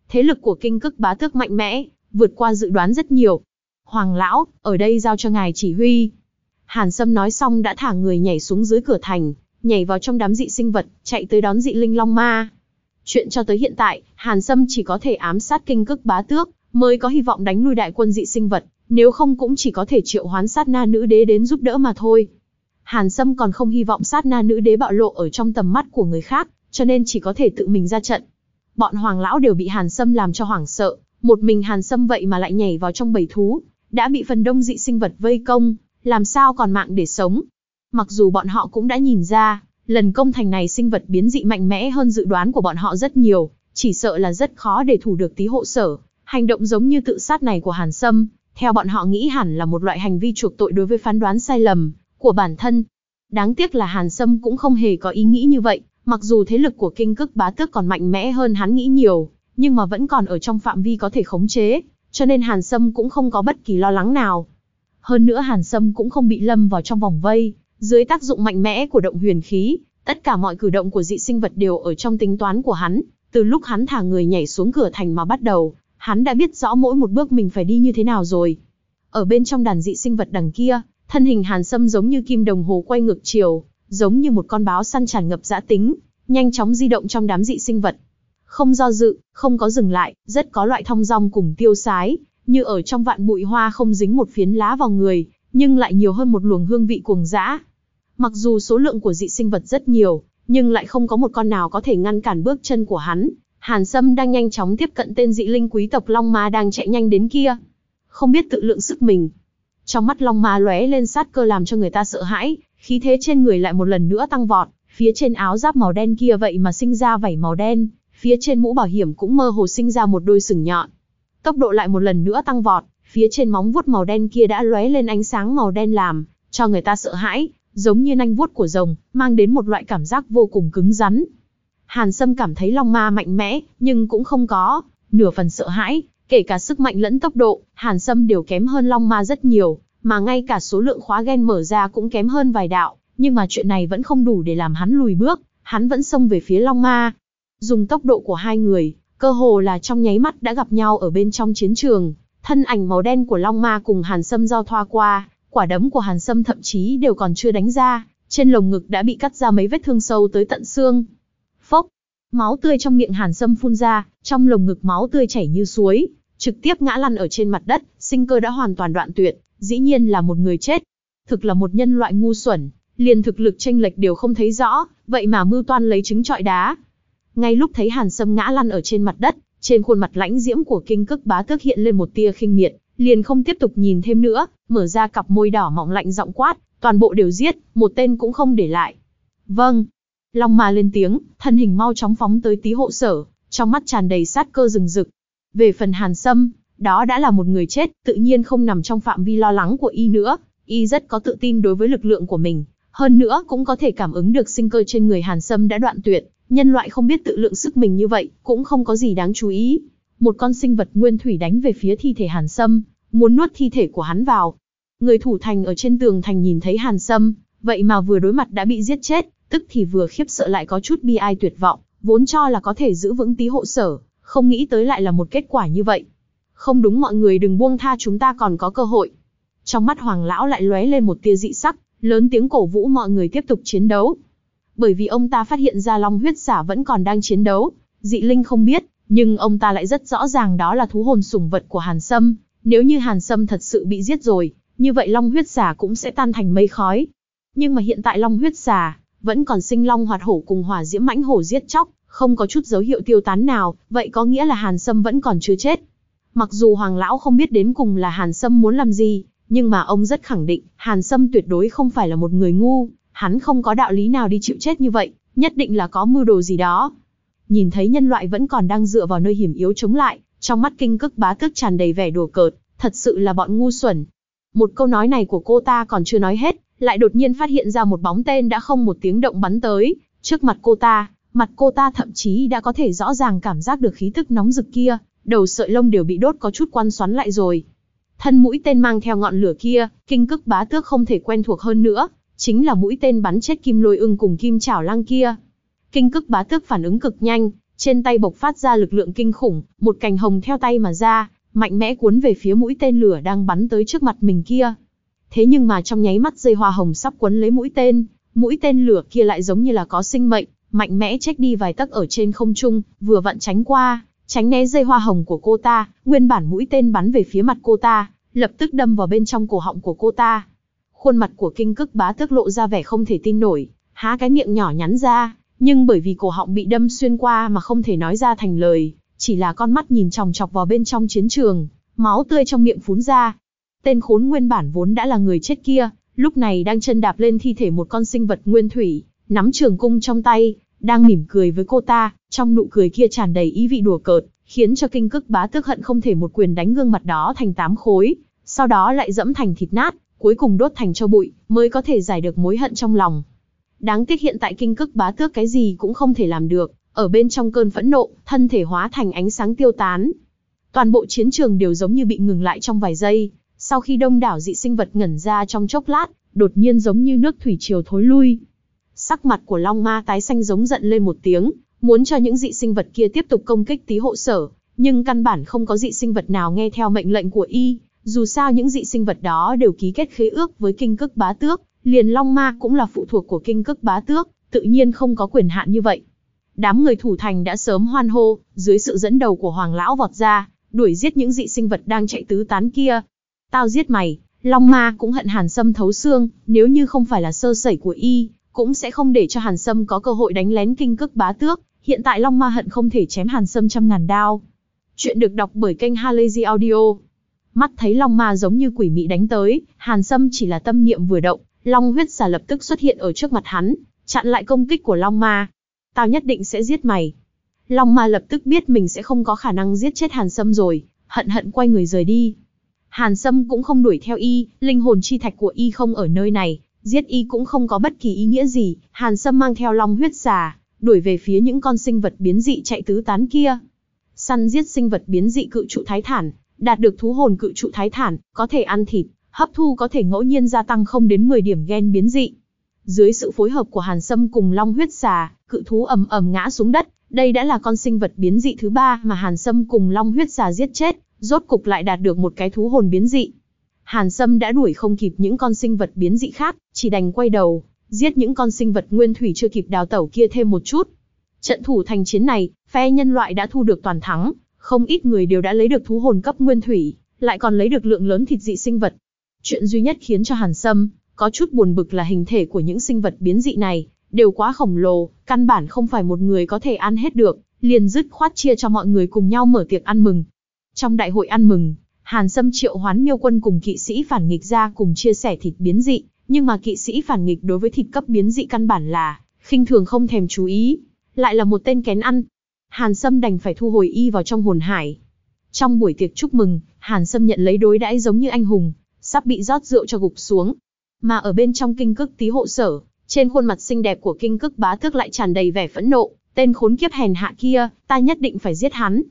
Thế lực của kinh cức bá tước mạnh mẽ, vượt qua dự đoán rất nhiều. Hoàng lão, ở đây giao cho ngài chỉ huy. Hàn Sâm nói xong đã thả người nhảy xuống dưới cửa thành, nhảy vào trong đám dị sinh vật, chạy tới đón dị linh long ma. Chuyện cho tới hiện tại, Hàn Sâm chỉ có thể ám sát kinh cức bá tước, mới có hy vọng đánh lui đại quân dị sinh vật, nếu không cũng chỉ có thể triệu hoán sát na nữ đế đến giúp đỡ mà thôi. Hàn Sâm còn không hy vọng sát na nữ đế bạo lộ ở trong tầm mắt của người khác, cho nên chỉ có thể tự mình ra trận. Bọn hoàng lão đều bị Hàn Sâm làm cho hoảng sợ, một mình Hàn Sâm vậy mà lại nhảy vào trong bầy thú, đã bị phần đông dị sinh vật vây công, làm sao còn mạng để sống. Mặc dù bọn họ cũng đã nhìn ra, lần công thành này sinh vật biến dị mạnh mẽ hơn dự đoán của bọn họ rất nhiều, chỉ sợ là rất khó để thủ được tí hộ sở. Hành động giống như tự sát này của Hàn Sâm, theo bọn họ nghĩ hẳn là một loại hành vi chuộc tội đối với phán đoán sai lầm của bản thân. Đáng tiếc là Hàn Sâm cũng không hề có ý nghĩ như vậy, mặc dù thế lực của kinh cức bá tước còn mạnh mẽ hơn hắn nghĩ nhiều, nhưng mà vẫn còn ở trong phạm vi có thể khống chế, cho nên Hàn Sâm cũng không có bất kỳ lo lắng nào. Hơn nữa Hàn Sâm cũng không bị lâm vào trong vòng vây, dưới tác dụng mạnh mẽ của động huyền khí, tất cả mọi cử động của dị sinh vật đều ở trong tính toán của hắn, từ lúc hắn thả người nhảy xuống cửa thành mà bắt đầu, hắn đã biết rõ mỗi một bước mình phải đi như thế nào rồi. Ở bên trong đàn dị sinh vật đằng kia, thân hình Hàn Sâm giống như kim đồng hồ quay ngược chiều, giống như một con báo săn tràn ngập dã tính, nhanh chóng di động trong đám dị sinh vật. Không do dự, không có dừng lại, rất có loại thong dong cùng tiêu sái, như ở trong vạn bụi hoa không dính một phiến lá vào người, nhưng lại nhiều hơn một luồng hương vị cuồng dã. Mặc dù số lượng của dị sinh vật rất nhiều, nhưng lại không có một con nào có thể ngăn cản bước chân của hắn. Hàn Sâm đang nhanh chóng tiếp cận tên dị linh quý tộc Long Ma đang chạy nhanh đến kia. Không biết tự lượng sức mình. Trong mắt Long Ma lóe lên sát cơ làm cho người ta sợ hãi, khí thế trên người lại một lần nữa tăng vọt, phía trên áo giáp màu đen kia vậy mà sinh ra vảy màu đen, phía trên mũ bảo hiểm cũng mơ hồ sinh ra một đôi sừng nhọn. Tốc độ lại một lần nữa tăng vọt, phía trên móng vuốt màu đen kia đã lóe lên ánh sáng màu đen làm cho người ta sợ hãi, giống như nanh vuốt của rồng, mang đến một loại cảm giác vô cùng cứng rắn. Hàn Sâm cảm thấy long ma mạnh mẽ, nhưng cũng không có nửa phần sợ hãi, kể cả sức mạnh lẫn tốc độ, Hàn Sâm đều kém hơn long ma rất nhiều, mà ngay cả số lượng khóa gen mở ra cũng kém hơn vài đạo, nhưng mà chuyện này vẫn không đủ để làm hắn lùi bước, hắn vẫn xông về phía long ma. Dùng tốc độ của hai người, cơ hồ là trong nháy mắt đã gặp nhau ở bên trong chiến trường, thân ảnh màu đen của long ma cùng Hàn Sâm giao thoa qua, quả đấm của Hàn Sâm thậm chí đều còn chưa đánh ra, trên lồng ngực đã bị cắt ra mấy vết thương sâu tới tận xương. Phốc, máu tươi trong miệng Hàn Sâm phun ra, trong lồng ngực máu tươi chảy như suối, trực tiếp ngã lăn ở trên mặt đất, sinh cơ đã hoàn toàn đoạn tuyệt, dĩ nhiên là một người chết. Thực là một nhân loại ngu xuẩn, liền thực lực tranh lệch đều không thấy rõ, vậy mà mưu toan lấy trứng trọi đá. Ngay lúc thấy Hàn Sâm ngã lăn ở trên mặt đất, trên khuôn mặt lãnh diễm của kinh cức bá tước hiện lên một tia khinh miệt, liền không tiếp tục nhìn thêm nữa, mở ra cặp môi đỏ mọng lạnh giọng quát, toàn bộ đều giết, một tên cũng không để lại. Vâng. Long ma lên tiếng, thân hình mau chóng phóng tới tí hộ sở, trong mắt tràn đầy sát cơ rừng rực. Về phần Hàn Sâm, đó đã là một người chết, tự nhiên không nằm trong phạm vi lo lắng của y nữa, y rất có tự tin đối với lực lượng của mình, hơn nữa cũng có thể cảm ứng được sinh cơ trên người Hàn Sâm đã đoạn tuyệt, nhân loại không biết tự lượng sức mình như vậy, cũng không có gì đáng chú ý. Một con sinh vật nguyên thủy đánh về phía thi thể Hàn Sâm, muốn nuốt thi thể của hắn vào. Người thủ thành ở trên tường thành nhìn thấy Hàn Sâm, vậy mà vừa đối mặt đã bị giết chết, tức thì vừa khiếp sợ lại có chút bi ai tuyệt vọng, vốn cho là có thể giữ vững tí hộ sở, không nghĩ tới lại là một kết quả như vậy. Không đúng mọi người đừng buông tha chúng ta còn có cơ hội. Trong mắt hoàng lão lại lóe lên một tia dị sắc, lớn tiếng cổ vũ mọi người tiếp tục chiến đấu. Bởi vì ông ta phát hiện ra long huyết xả vẫn còn đang chiến đấu, dị linh không biết, nhưng ông ta lại rất rõ ràng đó là thú hồn sủng vật của Hàn Sâm. Nếu như Hàn Sâm thật sự bị giết rồi, như vậy long huyết xả cũng sẽ tan thành mây khói. Nhưng mà hiện tại long huyết xả vẫn còn sinh long hoạt hổ cùng hỏa diễm mãnh hổ giết chóc, không có chút dấu hiệu tiêu tán nào, vậy có nghĩa là Hàn Sâm vẫn còn chưa chết. Mặc dù Hoàng Lão không biết đến cùng là Hàn Sâm muốn làm gì, nhưng mà ông rất khẳng định, Hàn Sâm tuyệt đối không phải là một người ngu, hắn không có đạo lý nào đi chịu chết như vậy, nhất định là có mưu đồ gì đó. Nhìn thấy nhân loại vẫn còn đang dựa vào nơi hiểm yếu chống lại, trong mắt kinh cức bá cức tràn đầy vẻ đùa cợt, thật sự là bọn ngu xuẩn. Một câu nói này của cô ta còn chưa nói hết, lại đột nhiên phát hiện ra một bóng tên đã không một tiếng động bắn tới, trước mặt cô ta, mặt cô ta thậm chí đã có thể rõ ràng cảm giác được khí tức nóng rực kia, đầu sợi lông đều bị đốt có chút quan xoắn lại rồi. Thân mũi tên mang theo ngọn lửa kia, kinh cức bá tước không thể quen thuộc hơn nữa, chính là mũi tên bắn chết kim lôi ưng cùng kim chảo lang kia. Kinh cức bá tước phản ứng cực nhanh, trên tay bộc phát ra lực lượng kinh khủng, một cành hồng theo tay mà ra, mạnh mẽ cuốn về phía mũi tên lửa đang bắn tới trước mặt mình kia. Thế nhưng mà trong nháy mắt dây hoa hồng sắp quấn lấy mũi tên, Mũi tên lửa kia lại giống như là có sinh mệnh, mạnh mẽ trách đi vài tấc ở trên không trung, vừa vặn tránh qua, tránh né dây hoa hồng của cô ta, nguyên bản mũi tên bắn về phía mặt cô ta, lập tức đâm vào bên trong cổ họng của cô ta. Khuôn mặt của kinh cức bá tước lộ ra vẻ không thể tin nổi, há cái miệng nhỏ nhắn ra, nhưng bởi vì cổ họng bị đâm xuyên qua mà không thể nói ra thành lời, chỉ là con mắt nhìn chòng chọc vào bên trong chiến trường, máu tươi trong miệng phún ra. Tên khốn nguyên bản vốn đã là người chết kia, lúc này đang chân đạp lên thi thể một con sinh vật nguyên thủy, nắm trường cung trong tay, đang mỉm cười với cô ta, trong nụ cười kia tràn đầy ý vị đùa cợt, khiến cho kinh cức bá tước hận không thể một quyền đánh gương mặt đó thành tám khối, sau đó lại dẫm thành thịt nát, cuối cùng đốt thành cho bụi, mới có thể giải được mối hận trong lòng. Đáng tiếc hiện tại kinh cức bá tước cái gì cũng không thể làm được, ở bên trong cơn phẫn nộ, thân thể hóa thành ánh sáng tiêu tán. Toàn bộ chiến trường đều giống như bị ngừng lại trong vài giây, sau khi đông đảo dị sinh vật ngẩn ra trong chốc lát, đột nhiên giống như nước thủy triều thối lui. Sắc mặt của Long Ma tái xanh giống giận lên một tiếng, muốn cho những dị sinh vật kia tiếp tục công kích tí hộ sở, nhưng căn bản không có dị sinh vật nào nghe theo mệnh lệnh của y, dù sao những dị sinh vật đó đều ký kết khế ước với kinh cức bá tước, liền Long Ma cũng là phụ thuộc của kinh cức bá tước, tự nhiên không có quyền hạn như vậy. Đám người thủ thành đã sớm hoan hô, dưới sự dẫn đầu của Hoàng Lão vọt ra, đuổi giết những dị sinh vật đang chạy tứ tán kia. Tao giết mày, Long Ma cũng hận Hàn Sâm thấu xương, nếu như không phải là sơ sẩy của y, cũng sẽ không để cho Hàn Sâm có cơ hội đánh lén kinh cức bá tước. Hiện tại Long Ma hận không thể chém Hàn Sâm trăm ngàn đao. Chuyện được đọc bởi kênh Halazy Audio. Mắt thấy Long Ma giống như quỷ mị đánh tới, Hàn Sâm chỉ là tâm niệm vừa động, Long huyết xà lập tức xuất hiện ở trước mặt hắn, chặn lại công kích của Long Ma. Tao nhất định sẽ giết mày. Long Ma lập tức biết mình sẽ không có khả năng giết chết Hàn Sâm rồi, hận hận quay người rời đi. Hàn Sâm cũng không đuổi theo y, linh hồn chi thạch của y không ở nơi này, giết y cũng không có bất kỳ ý nghĩa gì. Hàn Sâm mang theo long huyết xà, đuổi về phía những con sinh vật biến dị chạy tứ tán kia. Săn giết sinh vật biến dị cự trụ thái thản, đạt được thú hồn cự trụ thái thản, có thể ăn thịt, hấp thu có thể ngẫu nhiên gia tăng không đến 10 điểm gen biến dị. Dưới sự phối hợp của Hàn Sâm cùng Long huyết xà, cự thú ầm ầm ngã xuống đất, đây đã là con sinh vật biến dị thứ ba mà Hàn Sâm cùng Long huyết xà giết chết, rốt cục lại đạt được một cái thú hồn biến dị. Hàn Sâm đã đuổi không kịp những con sinh vật biến dị khác, chỉ đành quay đầu, giết những con sinh vật nguyên thủy chưa kịp đào tẩu kia thêm một chút. Trận thủ thành chiến này, phe nhân loại đã thu được toàn thắng, không ít người đều đã lấy được thú hồn cấp nguyên thủy, lại còn lấy được lượng lớn thịt dị sinh vật. Chuyện duy nhất khiến cho Hàn Sâm có chút buồn bực là hình thể của những sinh vật biến dị này đều quá khổng lồ, căn bản không phải một người có thể ăn hết được, liền dứt khoát chia cho mọi người cùng nhau mở tiệc ăn mừng. Trong đại hội ăn mừng, Hàn Sâm triệu hoán miêu quân cùng kỵ sĩ phản nghịch ra cùng chia sẻ thịt biến dị, nhưng mà kỵ sĩ phản nghịch đối với thịt cấp biến dị căn bản là khinh thường không thèm chú ý, lại là một tên kén ăn. Hàn Sâm đành phải thu hồi y vào trong hồn hải. Trong buổi tiệc chúc mừng, Hàn Sâm nhận lấy đối đãi giống như anh hùng, sắp bị rót rượu cho gục xuống. Mà ở bên trong kinh cức tí hộ sở, trên khuôn mặt xinh đẹp của kinh cức bá thước lại tràn đầy vẻ phẫn nộ, tên khốn kiếp hèn hạ kia, ta nhất định phải giết hắn.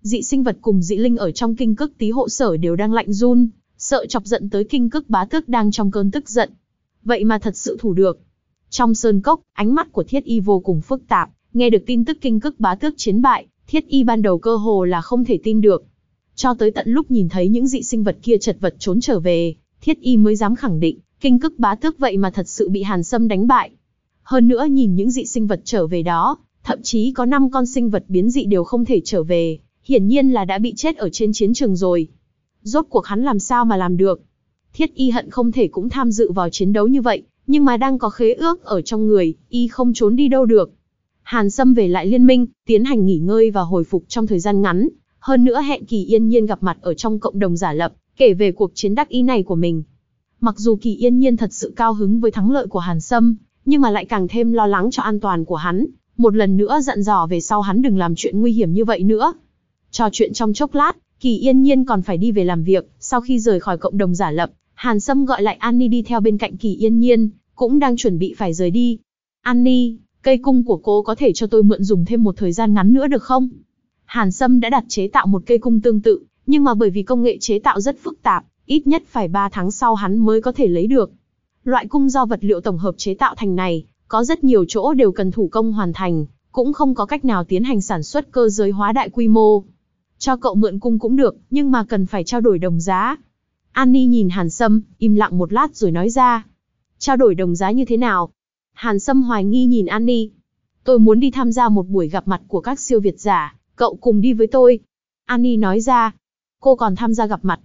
Dị sinh vật cùng dị linh ở trong kinh cức tí hộ sở đều đang lạnh run, sợ chọc giận tới kinh cức bá thước đang trong cơn tức giận. Vậy mà thật sự thủ được. Trong sơn cốc, ánh mắt của thiết y vô cùng phức tạp, nghe được tin tức kinh cức bá tước chiến bại, thiết y ban đầu cơ hồ là không thể tin được. Cho tới tận lúc nhìn thấy những dị sinh vật kia chật vật trốn trở về, thiết y mới dám khẳng định, kinh cức bá tước vậy mà thật sự bị hàn sâm đánh bại. Hơn nữa nhìn những dị sinh vật trở về đó, thậm chí có 5 con sinh vật biến dị đều không thể trở về, hiển nhiên là đã bị chết ở trên chiến trường rồi. Rốt cuộc hắn làm sao mà làm được? Thiết y hận không thể cũng tham dự vào chiến đấu như vậy, nhưng mà đang có khế ước ở trong người, y không trốn đi đâu được. Hàn Sâm về lại liên minh, tiến hành nghỉ ngơi và hồi phục trong thời gian ngắn, hơn nữa hẹn Kỳ Yên Nhiên gặp mặt ở trong cộng đồng giả lập, kể về cuộc chiến đắc ý này của mình. Mặc dù Kỳ Yên Nhiên thật sự cao hứng với thắng lợi của Hàn Sâm, nhưng mà lại càng thêm lo lắng cho an toàn của hắn, một lần nữa dặn dò về sau hắn đừng làm chuyện nguy hiểm như vậy nữa. Trò chuyện trong chốc lát, Kỳ Yên Nhiên còn phải đi về làm việc, sau khi rời khỏi cộng đồng giả lập, Hàn Sâm gọi lại Annie đi theo bên cạnh Kỳ Yên Nhiên, cũng đang chuẩn bị phải rời đi. Annie, cây cung của cô có thể cho tôi mượn dùng thêm một thời gian ngắn nữa được không? Hàn Sâm đã đặt chế tạo một cây cung tương tự, nhưng mà bởi vì công nghệ chế tạo rất phức tạp, ít nhất phải 3 tháng sau hắn mới có thể lấy được. Loại cung do vật liệu tổng hợp chế tạo thành này, có rất nhiều chỗ đều cần thủ công hoàn thành, cũng không có cách nào tiến hành sản xuất cơ giới hóa đại quy mô. Cho cậu mượn cung cũng được, nhưng mà cần phải trao đổi đồng giá. Annie nhìn Hàn Sâm, im lặng một lát rồi nói ra. Trao đổi đồng giá như thế nào? Hàn Sâm hoài nghi nhìn Annie. Tôi muốn đi tham gia một buổi gặp mặt của các siêu việt giả, cậu cùng đi với tôi. Annie nói ra. Cô còn tham gia gặp mặt.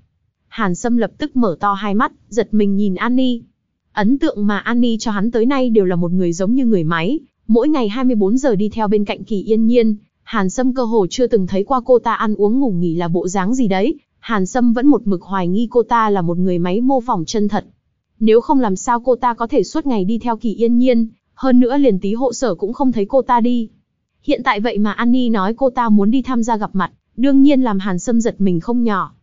Hàn Sâm lập tức mở to hai mắt, giật mình nhìn Annie. Ấn tượng mà Annie cho hắn tới nay đều là một người giống như người máy, mỗi ngày 24 giờ đi theo bên cạnh Kỳ Yên Nhiên. Hàn Sâm cơ hồ chưa từng thấy qua cô ta ăn uống ngủ nghỉ là bộ dáng gì đấy. Hàn Sâm vẫn một mực hoài nghi cô ta là một người máy mô phỏng chân thật. Nếu không làm sao cô ta có thể suốt ngày đi theo Kỳ Yên Nhiên, hơn nữa liền tí hộ sở cũng không thấy cô ta đi. Hiện tại vậy mà Annie nói cô ta muốn đi tham gia gặp mặt, đương nhiên làm Hàn Sâm giật mình không nhỏ.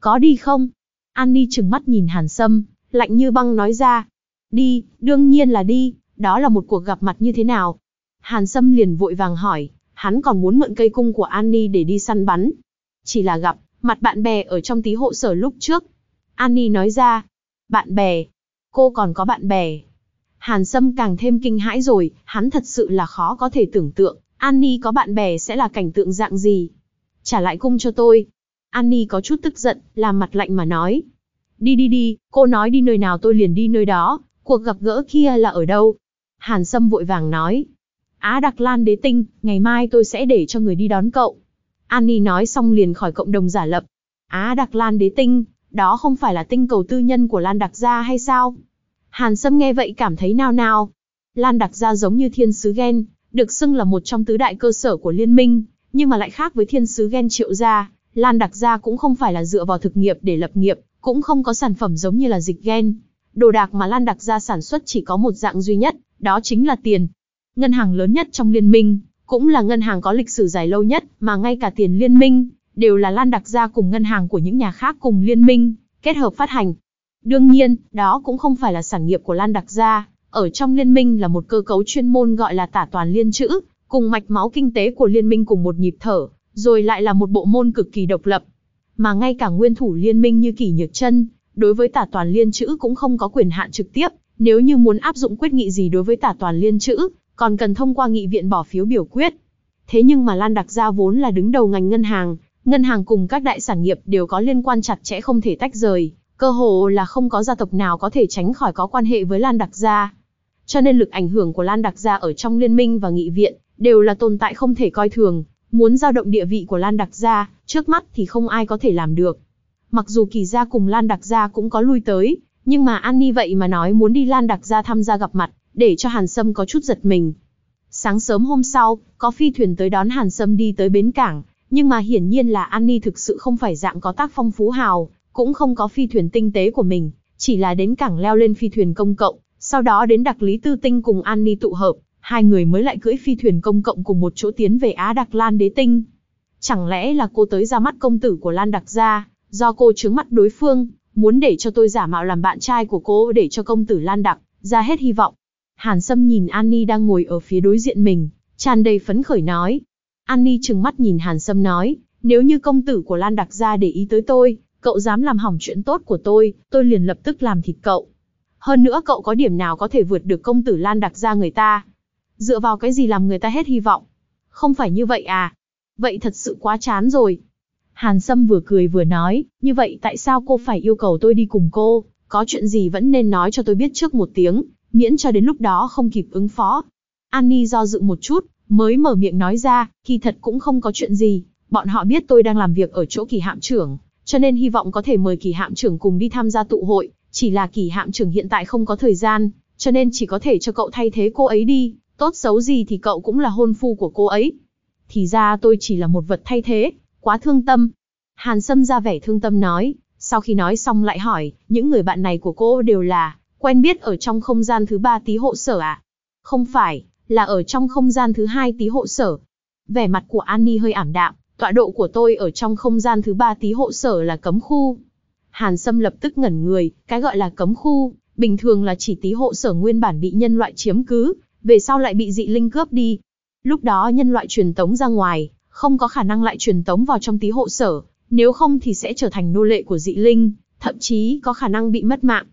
Có đi không? Annie trừng mắt nhìn Hàn Sâm, lạnh như băng nói ra. Đi, đương nhiên là đi, đó là một cuộc gặp mặt như thế nào? Hàn Sâm liền vội vàng hỏi, hắn còn muốn mượn cây cung của Annie để đi săn bắn. Chỉ là gặp, mặt bạn bè ở trong tí hộ sở lúc trước. Annie nói ra, bạn bè, cô còn có bạn bè. Hàn Sâm càng thêm kinh hãi rồi, hắn thật sự là khó có thể tưởng tượng, Annie có bạn bè sẽ là cảnh tượng dạng gì. Trả lại cung cho tôi. Annie có chút tức giận, làm mặt lạnh mà nói. Đi đi đi, cô nói đi nơi nào tôi liền đi nơi đó, cuộc gặp gỡ kia là ở đâu? Hàn Sâm vội vàng nói. Á Đặc Lan đế tinh, ngày mai tôi sẽ để cho người đi đón cậu. Annie nói xong liền khỏi cộng đồng giả lập. Á Đặc Lan đế tinh, đó không phải là tinh cầu tư nhân của Lan Đặc Gia hay sao? Hàn Sâm nghe vậy cảm thấy nao nao. Lan Đặc Gia giống như thiên sứ gen, được xưng là một trong tứ đại cơ sở của liên minh, nhưng mà lại khác với thiên sứ gen triệu gia. Lan Đặc Gia cũng không phải là dựa vào thực nghiệp để lập nghiệp, cũng không có sản phẩm giống như là dịch gen. Đồ đạc mà Lan Đặc Gia sản xuất chỉ có một dạng duy nhất, đó chính là tiền. Ngân hàng lớn nhất trong liên minh, cũng là ngân hàng có lịch sử dài lâu nhất, mà ngay cả tiền liên minh, đều là Lan Đặc Gia cùng ngân hàng của những nhà khác cùng liên minh, kết hợp phát hành. Đương nhiên, đó cũng không phải là sản nghiệp của Lan Đặc Gia, ở trong liên minh là một cơ cấu chuyên môn gọi là tả toàn liên chữ, cùng mạch máu kinh tế của liên minh cùng một nhịp thở, rồi lại là một bộ môn cực kỳ độc lập. Mà ngay cả nguyên thủ liên minh như Kỷ Nhược Chân, đối với tả toàn liên chữ cũng không có quyền hạn trực tiếp, nếu như muốn áp dụng quyết nghị gì đối với tả toàn liên chữ, còn cần thông qua nghị viện bỏ phiếu biểu quyết. Thế nhưng mà Lan Đặc Gia vốn là đứng đầu ngành ngân hàng, ngân hàng cùng các đại sản nghiệp đều có liên quan chặt chẽ không thể tách rời, cơ hồ là không có gia tộc nào có thể tránh khỏi có quan hệ với Lan Đặc Gia. Cho nên lực ảnh hưởng của Lan Đặc Gia ở trong liên minh và nghị viện, đều là tồn tại không thể coi thường, muốn giao động địa vị của Lan Đặc Gia, trước mắt thì không ai có thể làm được. Mặc dù Kỳ Gia cùng Lan Đặc Gia cũng có lui tới, nhưng mà An vậy mà nói muốn đi Lan Đặc Gia tham gia gặp mặt, để cho Hàn Sâm có chút giật mình. Sáng sớm hôm sau, có phi thuyền tới đón Hàn Sâm đi tới bến cảng, nhưng mà hiển nhiên là Annie thực sự không phải dạng có tác phong phú hào, cũng không có phi thuyền tinh tế của mình, chỉ là đến cảng leo lên phi thuyền công cộng, sau đó đến đặc lý tư tinh cùng Annie tụ hợp, hai người mới lại cưỡi phi thuyền công cộng cùng một chỗ tiến về Á Đặc Lan đế tinh. Chẳng lẽ là cô tới ra mắt công tử của Lan Đặc gia, do cô chứng mắt đối phương, muốn để cho tôi giả mạo làm bạn trai của cô để cho công tử Lan Đặc ra hết hy vọng. Hàn Sâm nhìn Annie đang ngồi ở phía đối diện mình, tràn đầy phấn khởi nói. Annie trừng mắt nhìn Hàn Sâm nói, nếu như công tử của Lan Đặc gia để ý tới tôi, cậu dám làm hỏng chuyện tốt của tôi, tôi liền lập tức làm thịt cậu. Hơn nữa cậu có điểm nào có thể vượt được công tử Lan Đặc gia người ta? Dựa vào cái gì làm người ta hết hy vọng? Không phải như vậy à? Vậy thật sự quá chán rồi. Hàn Sâm vừa cười vừa nói, như vậy tại sao cô phải yêu cầu tôi đi cùng cô? Có chuyện gì vẫn nên nói cho tôi biết trước một tiếng, miễn cho đến lúc đó không kịp ứng phó. Annie do dự một chút, mới mở miệng nói ra, kỳ thật cũng không có chuyện gì, bọn họ biết tôi đang làm việc ở chỗ kỳ hạm trưởng, cho nên hy vọng có thể mời kỳ hạm trưởng cùng đi tham gia tụ hội, chỉ là kỳ hạm trưởng hiện tại không có thời gian, cho nên chỉ có thể cho cậu thay thế cô ấy đi, tốt xấu gì thì cậu cũng là hôn phu của cô ấy. Thì ra tôi chỉ là một vật thay thế, quá thương tâm. Hàn Sâm ra vẻ thương tâm nói, sau khi nói xong lại hỏi, những người bạn này của cô đều là, quen biết ở trong không gian thứ ba tí hộ sở à? Không phải, là ở trong không gian thứ hai tí hộ sở. Vẻ mặt của Annie hơi ảm đạm, tọa độ của tôi ở trong không gian thứ ba tí hộ sở là cấm khu. Hàn Sâm lập tức ngẩn người, cái gọi là cấm khu, bình thường là chỉ tí hộ sở nguyên bản bị nhân loại chiếm cứ, về sau lại bị dị linh cướp đi. Lúc đó nhân loại truyền tống ra ngoài, không có khả năng lại truyền tống vào trong tí hộ sở, nếu không thì sẽ trở thành nô lệ của dị linh, thậm chí có khả năng bị mất mạng.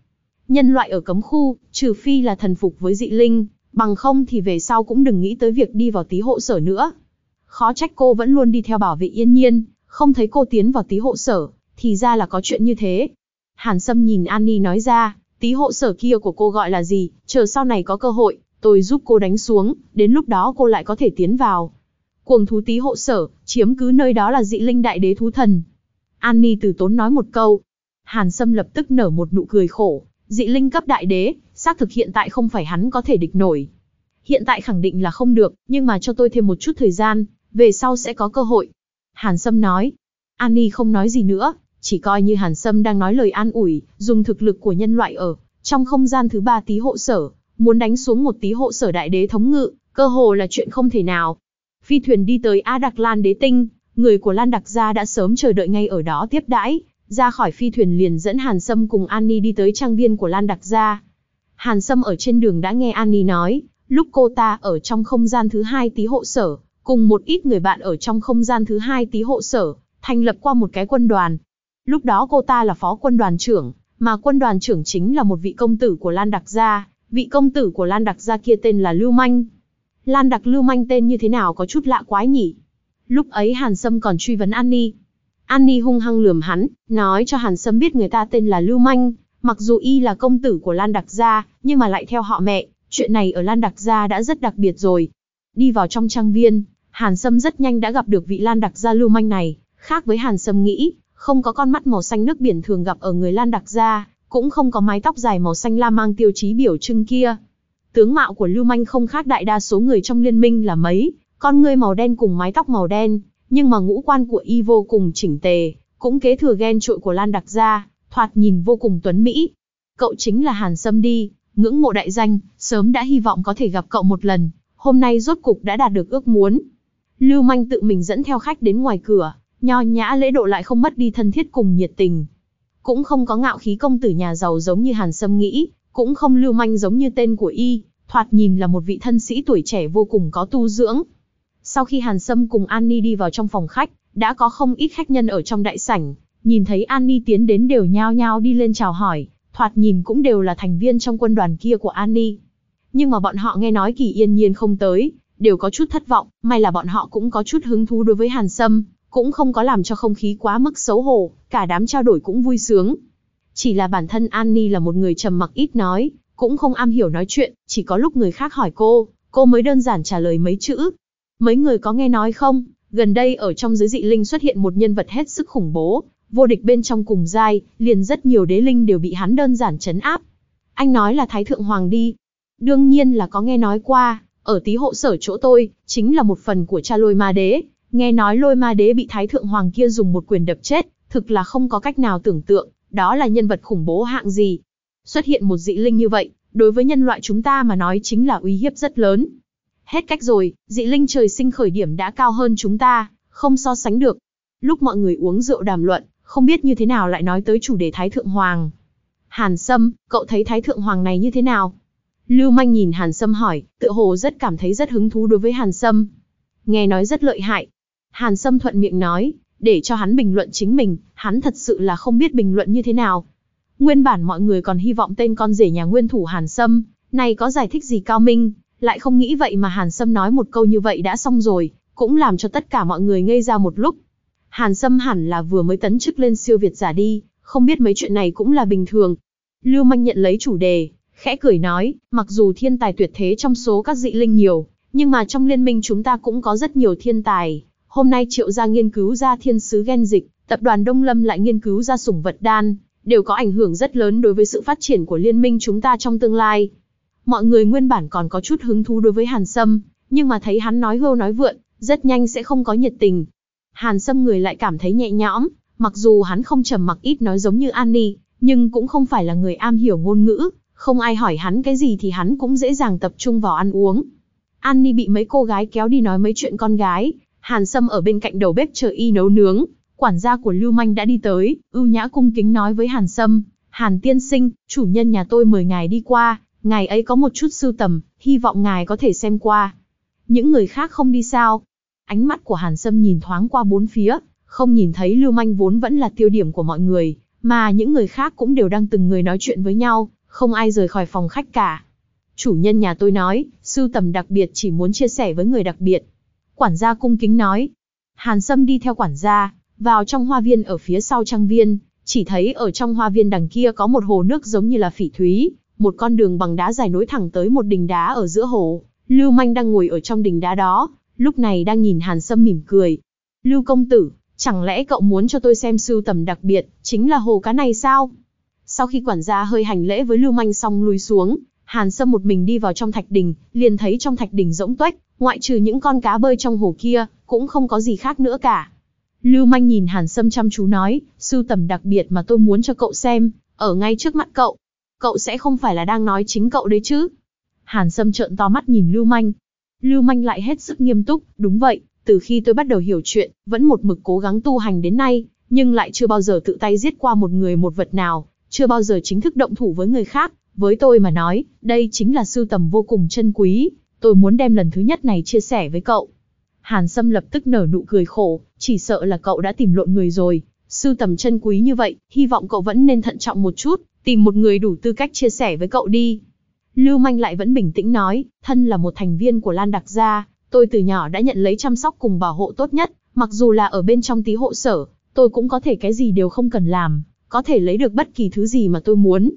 Nhân loại ở cấm khu, trừ phi là thần phục với dị linh, bằng không thì về sau cũng đừng nghĩ tới việc đi vào tí hộ sở nữa. Khó trách cô vẫn luôn đi theo bảo vệ yên nhiên, không thấy cô tiến vào tí hộ sở, thì ra là có chuyện như thế. Hàn Sâm nhìn Annie nói ra, tí hộ sở kia của cô gọi là gì, chờ sau này có cơ hội, tôi giúp cô đánh xuống, đến lúc đó cô lại có thể tiến vào. Cuồng thú tí hộ sở, chiếm cứ nơi đó là dị linh đại đế thú thần. Annie từ tốn nói một câu. Hàn Sâm lập tức nở một nụ cười khổ, dị linh cấp đại đế, xác thực hiện tại không phải hắn có thể địch nổi. Hiện tại khẳng định là không được, nhưng mà cho tôi thêm một chút thời gian, về sau sẽ có cơ hội. Hàn Sâm nói. An không nói gì nữa, chỉ coi như Hàn Sâm đang nói lời an ủi, dùng thực lực của nhân loại ở trong không gian thứ ba tí hộ sở, muốn đánh xuống một tí hộ sở đại đế thống ngự, cơ hồ là chuyện không thể nào. Phi thuyền đi tới A Đặc Lan đế tinh, người của Lan Đặc gia đã sớm chờ đợi ngay ở đó tiếp đãi, ra khỏi phi thuyền liền dẫn Hàn Sâm cùng Annie đi tới trang viên của Lan Đặc gia. Hàn Sâm ở trên đường đã nghe Annie nói, lúc cô ta ở trong không gian thứ hai tí hộ sở, cùng một ít người bạn ở trong không gian thứ hai tí hộ sở, thành lập qua một cái quân đoàn. Lúc đó cô ta là phó quân đoàn trưởng, mà quân đoàn trưởng chính là một vị công tử của Lan Đặc Gia, vị công tử của Lan Đặc Gia kia tên là Lưu Manh. Lan Đặc Lưu Manh tên như thế nào có chút lạ quái nhỉ? Lúc ấy Hàn Sâm còn truy vấn Annie. Annie hung hăng lườm hắn, nói cho Hàn Sâm biết người ta tên là Lưu Manh, mặc dù y là công tử của Lan Đặc Gia, nhưng mà lại theo họ mẹ, chuyện này ở Lan Đặc Gia đã rất đặc biệt rồi. Đi vào trong trang viên, Hàn Sâm rất nhanh đã gặp được vị Lan Đặc Gia Lưu Manh này, khác với Hàn Sâm nghĩ, không có con mắt màu xanh nước biển thường gặp ở người Lan Đặc gia, cũng không có mái tóc dài màu xanh lam mang tiêu chí biểu trưng kia. Tướng mạo của Lưu Manh không khác đại đa số người trong liên minh là mấy, con ngươi màu đen cùng mái tóc màu đen, nhưng mà ngũ quan của y vô cùng chỉnh tề, cũng kế thừa ghen trội của Lan Đặc gia, thoạt nhìn vô cùng tuấn mỹ. Cậu chính là Hàn Sâm đi, ngưỡng mộ đại danh, sớm đã hy vọng có thể gặp cậu một lần, hôm nay rốt cục đã đạt được ước muốn. Lưu Manh tự mình dẫn theo khách đến ngoài cửa, nho nhã lễ độ lại không mất đi thân thiết cùng nhiệt tình. Cũng không có ngạo khí công tử nhà giàu giống như Hàn Sâm nghĩ, cũng không lưu manh giống như tên của y, thoạt nhìn là một vị thân sĩ tuổi trẻ vô cùng có tu dưỡng. Sau khi Hàn Sâm cùng Annie đi vào trong phòng khách, đã có không ít khách nhân ở trong đại sảnh, nhìn thấy Annie tiến đến đều nhao nhao đi lên chào hỏi, thoạt nhìn cũng đều là thành viên trong quân đoàn kia của Annie. Nhưng mà bọn họ nghe nói Kỳ Yên Nhiên không tới, đều có chút thất vọng, may là bọn họ cũng có chút hứng thú đối với Hàn Sâm, cũng không có làm cho không khí quá mức xấu hổ, cả đám trao đổi cũng vui sướng. Chỉ là bản thân Annie là một người trầm mặc ít nói, cũng không am hiểu nói chuyện, chỉ có lúc người khác hỏi cô, cô mới đơn giản trả lời mấy chữ. Mấy người có nghe nói không, gần đây ở trong giới dị linh xuất hiện một nhân vật hết sức khủng bố, vô địch bên trong cùng giai, liền rất nhiều đế linh đều bị hắn đơn giản chấn áp. Anh nói là Thái Thượng Hoàng đi. Đương nhiên là có nghe nói qua, ở tí hộ sở chỗ tôi, chính là một phần của cha lôi ma đế, Nghe nói lôi ma đế bị thái thượng hoàng kia dùng một quyền đập chết, thực là không có cách nào tưởng tượng, đó là nhân vật khủng bố hạng gì. Xuất hiện một dị linh như vậy, đối với nhân loại chúng ta mà nói chính là uy hiếp rất lớn. Hết cách rồi, dị linh trời sinh khởi điểm đã cao hơn chúng ta, không so sánh được. Lúc mọi người uống rượu đàm luận, không biết như thế nào lại nói tới chủ đề Thái Thượng Hoàng. Hàn Sâm, cậu thấy Thái Thượng Hoàng này như thế nào? Lưu Manh nhìn Hàn Sâm hỏi, tự hồ rất cảm thấy rất hứng thú đối với Hàn Sâm. Nghe nói rất lợi hại, Hàn Sâm thuận miệng nói, để cho hắn bình luận chính mình, hắn thật sự là không biết bình luận như thế nào. Nguyên bản mọi người còn hy vọng tên con rể nhà nguyên thủ Hàn Sâm, này có giải thích gì cao minh, lại không nghĩ vậy mà Hàn Sâm nói một câu như vậy đã xong rồi, cũng làm cho tất cả mọi người ngây ra một lúc. Hàn Sâm hẳn là vừa mới tấn chức lên siêu việt giả đi, không biết mấy chuyện này cũng là bình thường. Lưu Manh nhận lấy chủ đề, khẽ cười nói, mặc dù thiên tài tuyệt thế trong số các dị linh nhiều, nhưng mà trong liên minh chúng ta cũng có rất nhiều thiên tài, Hôm nay Triệu gia nghiên cứu ra thiên sứ gen dịch, tập đoàn Đông Lâm lại nghiên cứu ra sủng vật đan, đều có ảnh hưởng rất lớn đối với sự phát triển của liên minh chúng ta trong tương lai. Mọi người nguyên bản còn có chút hứng thú đối với Hàn Sâm, nhưng mà thấy hắn nói hưu nói vượn, rất nhanh sẽ không có nhiệt tình. Hàn Sâm người lại cảm thấy nhẹ nhõm, mặc dù hắn không trầm mặc ít nói giống như Annie, nhưng cũng không phải là người am hiểu ngôn ngữ, không ai hỏi hắn cái gì thì hắn cũng dễ dàng tập trung vào ăn uống. Annie bị mấy cô gái kéo đi nói mấy chuyện con gái, Hàn Sâm ở bên cạnh đầu bếp chờ y nấu nướng, quản gia của Lưu Manh đã đi tới, ưu nhã cung kính nói với Hàn Sâm, Hàn tiên sinh, chủ nhân nhà tôi mời ngài đi qua, ngài ấy có một chút sưu tầm, hy vọng ngài có thể xem qua. Những người khác không đi sao? Ánh mắt của Hàn Sâm nhìn thoáng qua bốn phía, không nhìn thấy Lưu Manh vốn vẫn là tiêu điểm của mọi người, mà những người khác cũng đều đang từng người nói chuyện với nhau, không ai rời khỏi phòng khách cả. Chủ nhân nhà tôi nói, sưu tầm đặc biệt chỉ muốn chia sẻ với người đặc biệt, Quản gia cung kính nói. Hàn Sâm đi theo quản gia, vào trong hoa viên ở phía sau trang viên, chỉ thấy ở trong hoa viên đằng kia có một hồ nước giống như là phỉ thúy, một con đường bằng đá dài nối thẳng tới một đỉnh đá ở giữa hồ. Lưu Manh đang ngồi ở trong đỉnh đá đó, lúc này đang nhìn Hàn Sâm mỉm cười. Lưu công tử, chẳng lẽ cậu muốn cho tôi xem sưu tầm đặc biệt, chính là hồ cá này sao? Sau khi quản gia hơi hành lễ với Lưu Manh xong lui xuống, Hàn Sâm một mình đi vào trong thạch đình, liền thấy trong thạch đình rỗng tuếch, ngoại trừ những con cá bơi trong hồ kia, cũng không có gì khác nữa cả. Lưu Manh nhìn Hàn Sâm chăm chú nói, sưu tầm đặc biệt mà tôi muốn cho cậu xem, ở ngay trước mặt cậu. Cậu sẽ không phải là đang nói chính cậu đấy chứ? Hàn Sâm trợn to mắt nhìn Lưu Manh. Lưu Manh lại hết sức nghiêm túc, đúng vậy, từ khi tôi bắt đầu hiểu chuyện, vẫn một mực cố gắng tu hành đến nay, nhưng lại chưa bao giờ tự tay giết qua một người một vật nào, chưa bao giờ chính thức động thủ với người khác. Với tôi mà nói, đây chính là sưu tầm vô cùng chân quý, tôi muốn đem lần thứ nhất này chia sẻ với cậu. Hàn Sâm lập tức nở nụ cười khổ, chỉ sợ là cậu đã tìm lộn người rồi. Sưu tầm chân quý như vậy, hy vọng cậu vẫn nên thận trọng một chút, tìm một người đủ tư cách chia sẻ với cậu đi. Lưu Manh lại vẫn bình tĩnh nói, thân là một thành viên của Lan Đặc Gia, tôi từ nhỏ đã nhận lấy chăm sóc cùng bảo hộ tốt nhất, mặc dù là ở bên trong tí hộ sở, tôi cũng có thể cái gì đều không cần làm, có thể lấy được bất kỳ thứ gì mà tôi muốn.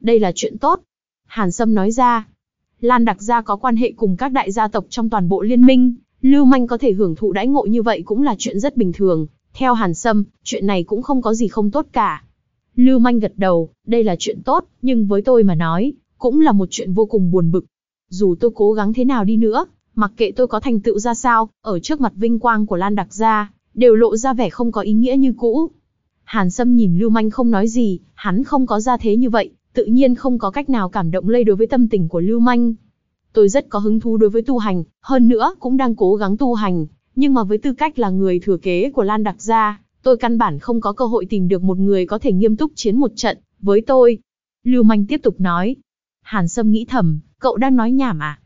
Đây là chuyện tốt. Hàn Sâm nói ra, Lan Đặc Gia có quan hệ cùng các đại gia tộc trong toàn bộ liên minh, Lưu Manh có thể hưởng thụ đãi ngộ như vậy cũng là chuyện rất bình thường. Theo Hàn Sâm, chuyện này cũng không có gì không tốt cả. Lưu Manh gật đầu, đây là chuyện tốt, nhưng với tôi mà nói, cũng là một chuyện vô cùng buồn bực. Dù tôi cố gắng thế nào đi nữa, mặc kệ tôi có thành tựu ra sao, ở trước mặt vinh quang của Lan Đặc Gia, đều lộ ra vẻ không có ý nghĩa như cũ. Hàn Sâm nhìn Lưu Manh không nói gì, hắn không có ra thế như vậy, tự nhiên không có cách nào cảm động lây đối với tâm tình của Lưu Manh. Tôi rất có hứng thú đối với tu hành, hơn nữa cũng đang cố gắng tu hành, nhưng mà với tư cách là người thừa kế của Lan Đặc Gia, tôi căn bản không có cơ hội tìm được một người có thể nghiêm túc chiến một trận, với tôi. Lưu Manh tiếp tục nói. Hàn Sâm nghĩ thầm, cậu đang nói nhảm à?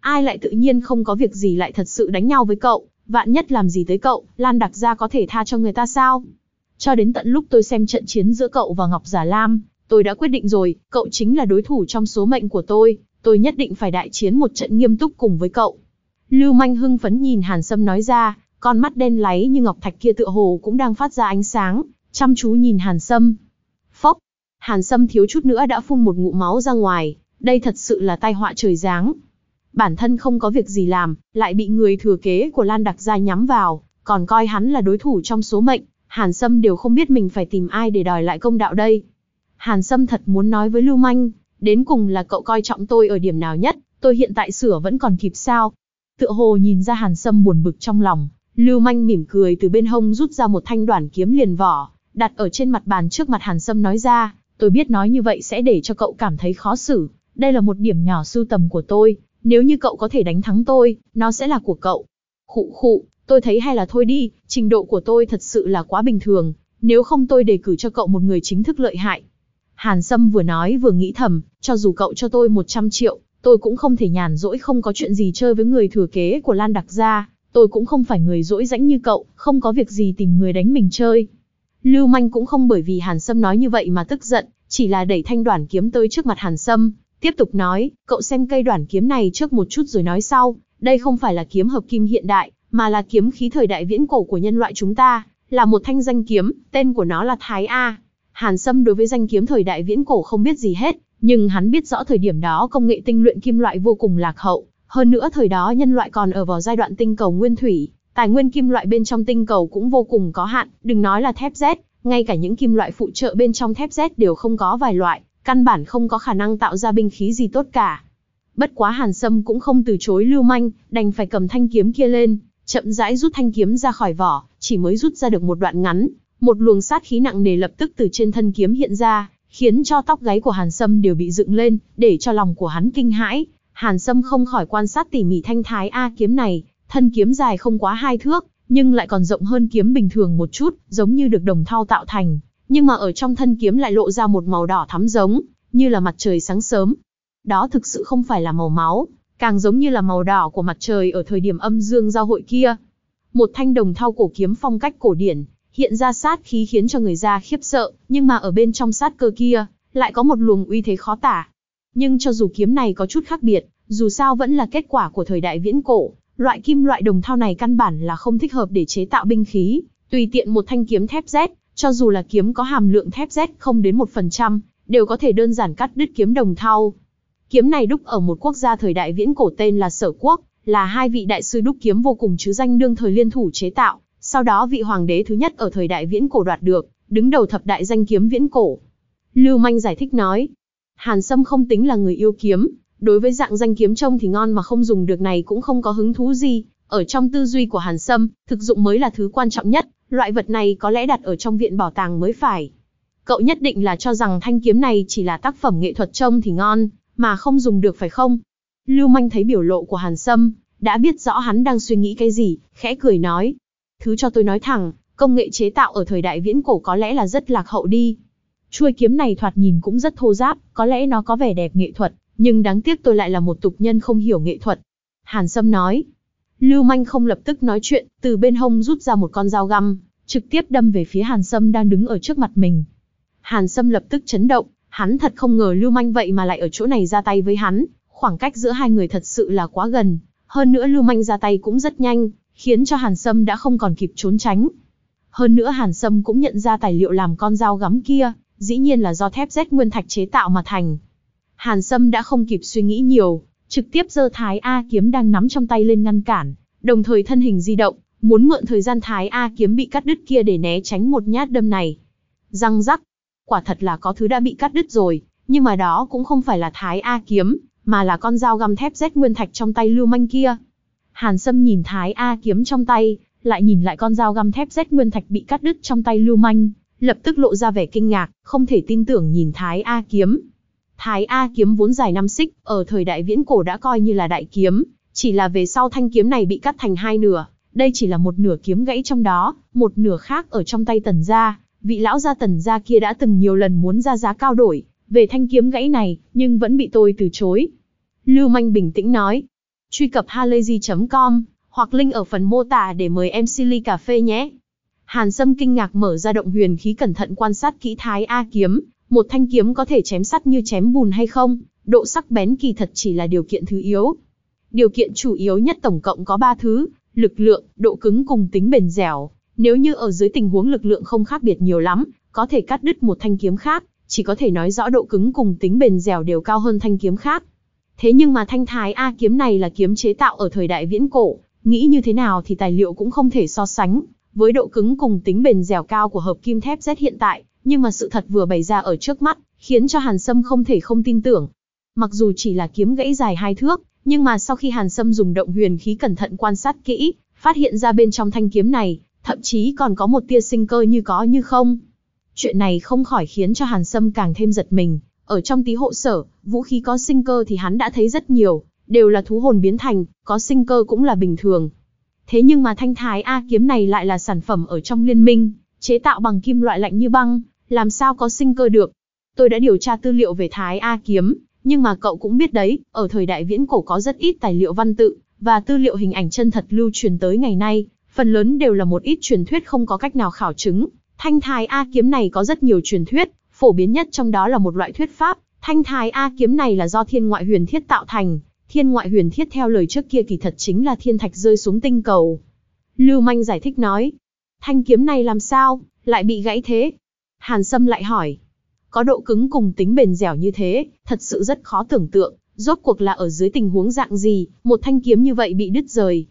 Ai lại tự nhiên không có việc gì lại thật sự đánh nhau với cậu, vạn nhất làm gì tới cậu, Lan Đặc Gia có thể tha cho người ta sao? Cho đến tận lúc tôi xem trận chiến giữa cậu và Ngọc Giả Lam, tôi đã quyết định rồi, cậu chính là đối thủ trong số mệnh của tôi, tôi nhất định phải đại chiến một trận nghiêm túc cùng với cậu. Lưu Manh hưng phấn nhìn Hàn Sâm nói ra, con mắt đen láy như ngọc thạch kia tựa hồ cũng đang phát ra ánh sáng, chăm chú nhìn Hàn Sâm. Phốc, Hàn Sâm thiếu chút nữa đã phun một ngụm máu ra ngoài, đây thật sự là tai họa trời giáng. Bản thân không có việc gì làm, lại bị người thừa kế của Lan Đặc Gia nhắm vào, còn coi hắn là đối thủ trong số mệnh, Hàn Sâm đều không biết mình phải tìm ai để đòi lại công đạo đây. Hàn Sâm thật muốn nói với Lưu Manh, Đến cùng là cậu coi trọng tôi ở điểm nào nhất, tôi hiện tại sửa vẫn còn kịp sao? Tựa hồ nhìn ra Hàn Sâm buồn bực trong lòng, Lưu Manh mỉm cười từ bên hông rút ra một thanh đoản kiếm liền vỏ, đặt ở trên mặt bàn trước mặt Hàn Sâm nói ra, tôi biết nói như vậy sẽ để cho cậu cảm thấy khó xử, đây là một điểm nhỏ sưu tầm của tôi, nếu như cậu có thể đánh thắng tôi, nó sẽ là của cậu. Khụ khụ, tôi thấy hay là thôi đi, trình độ của tôi thật sự là quá bình thường, nếu không tôi đề cử cho cậu một người chính thức lợi hại, Hàn Sâm vừa nói vừa nghĩ thầm, cho dù cậu cho tôi 100 triệu, tôi cũng không thể nhàn rỗi không có chuyện gì chơi với người thừa kế của Lan Đặc Gia, tôi cũng không phải người rỗi rãnh như cậu, không có việc gì tìm người đánh mình chơi. Lưu Manh cũng không bởi vì Hàn Sâm nói như vậy mà tức giận, chỉ là đẩy thanh đoàn kiếm tới trước mặt Hàn Sâm, tiếp tục nói, cậu xem cây đoản kiếm này trước một chút rồi nói sau, đây không phải là kiếm hợp kim hiện đại, mà là kiếm khí thời đại viễn cổ của nhân loại chúng ta, là một thanh danh kiếm, tên của nó là Thái A. Hàn Sâm đối với danh kiếm thời đại viễn cổ không biết gì hết, nhưng hắn biết rõ thời điểm đó công nghệ tinh luyện kim loại vô cùng lạc hậu, hơn nữa thời đó nhân loại còn ở vào giai đoạn tinh cầu nguyên thủy, tài nguyên kim loại bên trong tinh cầu cũng vô cùng có hạn, đừng nói là thép Z, ngay cả những kim loại phụ trợ bên trong thép Z đều không có vài loại, căn bản không có khả năng tạo ra binh khí gì tốt cả. Bất quá Hàn Sâm cũng không từ chối lưu manh, đành phải cầm thanh kiếm kia lên, chậm rãi rút thanh kiếm ra khỏi vỏ, chỉ mới rút ra được một đoạn ngắn, một luồng sát khí nặng nề lập tức từ trên thân kiếm hiện ra, khiến cho tóc gáy của Hàn Sâm đều bị dựng lên, để cho lòng của hắn kinh hãi. Hàn Sâm không khỏi quan sát tỉ mỉ thanh thái A kiếm này, thân kiếm dài không quá hai thước, nhưng lại còn rộng hơn kiếm bình thường một chút, giống như được đồng thau tạo thành, nhưng mà ở trong thân kiếm lại lộ ra một màu đỏ thắm giống, như là mặt trời sáng sớm. Đó thực sự không phải là màu máu, càng giống như là màu đỏ của mặt trời ở thời điểm âm dương giao hội kia. Một thanh đồng thau cổ kiếm phong cách cổ điển, hiện ra sát khí khiến cho người ra khiếp sợ, nhưng mà ở bên trong sát cơ kia, lại có một luồng uy thế khó tả. Nhưng cho dù kiếm này có chút khác biệt, dù sao vẫn là kết quả của thời đại viễn cổ, loại kim loại đồng thau này căn bản là không thích hợp để chế tạo binh khí, tùy tiện một thanh kiếm thép rét, cho dù là kiếm có hàm lượng thép Z không đến 1%, đều có thể đơn giản cắt đứt kiếm đồng thau. Kiếm này đúc ở một quốc gia thời đại viễn cổ tên là Sở Quốc, là hai vị đại sư đúc kiếm vô cùng chứ danh đương thời liên thủ chế tạo, sau đó vị hoàng đế thứ nhất ở thời đại viễn cổ đoạt được, đứng đầu thập đại danh kiếm viễn cổ. Lưu Manh giải thích nói, Hàn Sâm không tính là người yêu kiếm, đối với dạng danh kiếm trông thì ngon mà không dùng được này cũng không có hứng thú gì, ở trong tư duy của Hàn Sâm, thực dụng mới là thứ quan trọng nhất, loại vật này có lẽ đặt ở trong viện bảo tàng mới phải. Cậu nhất định là cho rằng thanh kiếm này chỉ là tác phẩm nghệ thuật trông thì ngon, mà không dùng được phải không? Lưu Manh thấy biểu lộ của Hàn Sâm, đã biết rõ hắn đang suy nghĩ cái gì, khẽ cười nói. Thứ cho tôi nói thẳng, công nghệ chế tạo ở thời đại viễn cổ có lẽ là rất lạc hậu đi. Chuôi kiếm này thoạt nhìn cũng rất thô giáp, có lẽ nó có vẻ đẹp nghệ thuật, nhưng đáng tiếc tôi lại là một tục nhân không hiểu nghệ thuật. Hàn Sâm nói. Lưu Manh không lập tức nói chuyện, từ bên hông rút ra một con dao găm, trực tiếp đâm về phía Hàn Sâm đang đứng ở trước mặt mình. Hàn Sâm lập tức chấn động, hắn thật không ngờ Lưu Manh vậy mà lại ở chỗ này ra tay với hắn, khoảng cách giữa hai người thật sự là quá gần, hơn nữa Lưu Manh ra tay cũng rất nhanh, khiến cho Hàn Sâm đã không còn kịp trốn tránh. Hơn nữa Hàn Sâm cũng nhận ra tài liệu làm con dao gắm kia, dĩ nhiên là do thép Z nguyên thạch chế tạo mà thành. Hàn Sâm đã không kịp suy nghĩ nhiều, trực tiếp giơ Thái A kiếm đang nắm trong tay lên ngăn cản, đồng thời thân hình di động, muốn mượn thời gian Thái A kiếm bị cắt đứt kia để né tránh một nhát đâm này. Răng rắc, quả thật là có thứ đã bị cắt đứt rồi, nhưng mà đó cũng không phải là Thái A kiếm, mà là con dao găm thép rét nguyên thạch trong tay Lưu Manh kia. Hàn Sâm nhìn Thái A kiếm trong tay, lại nhìn lại con dao găm thép rét nguyên thạch bị cắt đứt trong tay Lưu Manh, lập tức lộ ra vẻ kinh ngạc, không thể tin tưởng nhìn Thái A kiếm. Thái A kiếm vốn dài 5 xích, ở thời đại viễn cổ đã coi như là đại kiếm, chỉ là về sau thanh kiếm này bị cắt thành hai nửa, đây chỉ là một nửa kiếm gãy trong đó, một nửa khác ở trong tay tần gia, vị lão gia tần gia kia đã từng nhiều lần muốn ra giá cao đổi, về thanh kiếm gãy này, nhưng vẫn bị tôi từ chối. Lưu Manh bình tĩnh nói, truy cập halayzi.com, hoặc link ở phần mô tả để mời em Silly Cà Phê nhé. Hàn Sâm kinh ngạc mở ra động huyền khí cẩn thận quan sát kỹ thái A kiếm, một thanh kiếm có thể chém sắt như chém bùn hay không, độ sắc bén kỳ thật chỉ là điều kiện thứ yếu. Điều kiện chủ yếu nhất tổng cộng có 3 thứ, lực lượng, độ cứng cùng tính bền dẻo. Nếu như ở dưới tình huống lực lượng không khác biệt nhiều lắm, có thể cắt đứt một thanh kiếm khác, chỉ có thể nói rõ độ cứng cùng tính bền dẻo đều cao hơn thanh kiếm khác. Thế nhưng mà thanh thái A kiếm này là kiếm chế tạo ở thời đại viễn cổ, nghĩ như thế nào thì tài liệu cũng không thể so sánh, với độ cứng cùng tính bền dẻo cao của hợp kim thép Z hiện tại, nhưng mà sự thật vừa bày ra ở trước mắt, khiến cho Hàn Sâm không thể không tin tưởng. Mặc dù chỉ là kiếm gãy dài hai thước, nhưng mà sau khi Hàn Sâm dùng động huyền khí cẩn thận quan sát kỹ, phát hiện ra bên trong thanh kiếm này, thậm chí còn có một tia sinh cơ như có như không. Chuyện này không khỏi khiến cho Hàn Sâm càng thêm giật mình, ở trong tí hộ sở, vũ khí có sinh cơ thì hắn đã thấy rất nhiều, đều là thú hồn biến thành, có sinh cơ cũng là bình thường. Thế nhưng mà thanh thái A kiếm này lại là sản phẩm ở trong liên minh, chế tạo bằng kim loại lạnh như băng, làm sao có sinh cơ được. Tôi đã điều tra tư liệu về thái A kiếm, nhưng mà cậu cũng biết đấy, ở thời đại viễn cổ có rất ít tài liệu văn tự, và tư liệu hình ảnh chân thật lưu truyền tới ngày nay, phần lớn đều là một ít truyền thuyết không có cách nào khảo chứng. Thanh thái A kiếm này có rất nhiều truyền thuyết, phổ biến nhất trong đó là một loại thuyết pháp, thanh thái A kiếm này là do thiên ngoại huyền thiết tạo thành, thiên ngoại huyền thiết theo lời trước kia kỳ thật chính là thiên thạch rơi xuống tinh cầu. Lưu Manh giải thích nói, thanh kiếm này làm sao, lại bị gãy thế? Hàn Sâm lại hỏi, có độ cứng cùng tính bền dẻo như thế, thật sự rất khó tưởng tượng, rốt cuộc là ở dưới tình huống dạng gì, một thanh kiếm như vậy bị đứt rời.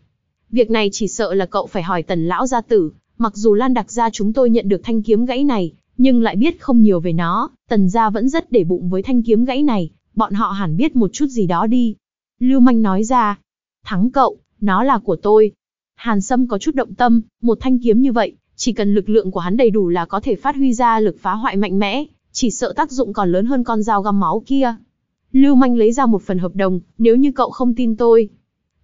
Việc này chỉ sợ là cậu phải hỏi tần lão gia tử, mặc dù Lan đặc gia chúng tôi nhận được thanh kiếm gãy này, nhưng lại biết không nhiều về nó, tần gia vẫn rất để bụng với thanh kiếm gãy này, bọn họ hẳn biết một chút gì đó đi. Lưu Manh nói ra, thắng cậu, nó là của tôi. Hàn Sâm có chút động tâm, một thanh kiếm như vậy, chỉ cần lực lượng của hắn đầy đủ là có thể phát huy ra lực phá hoại mạnh mẽ, chỉ sợ tác dụng còn lớn hơn con dao găm máu kia. Lưu Manh lấy ra một phần hợp đồng, nếu như cậu không tin tôi,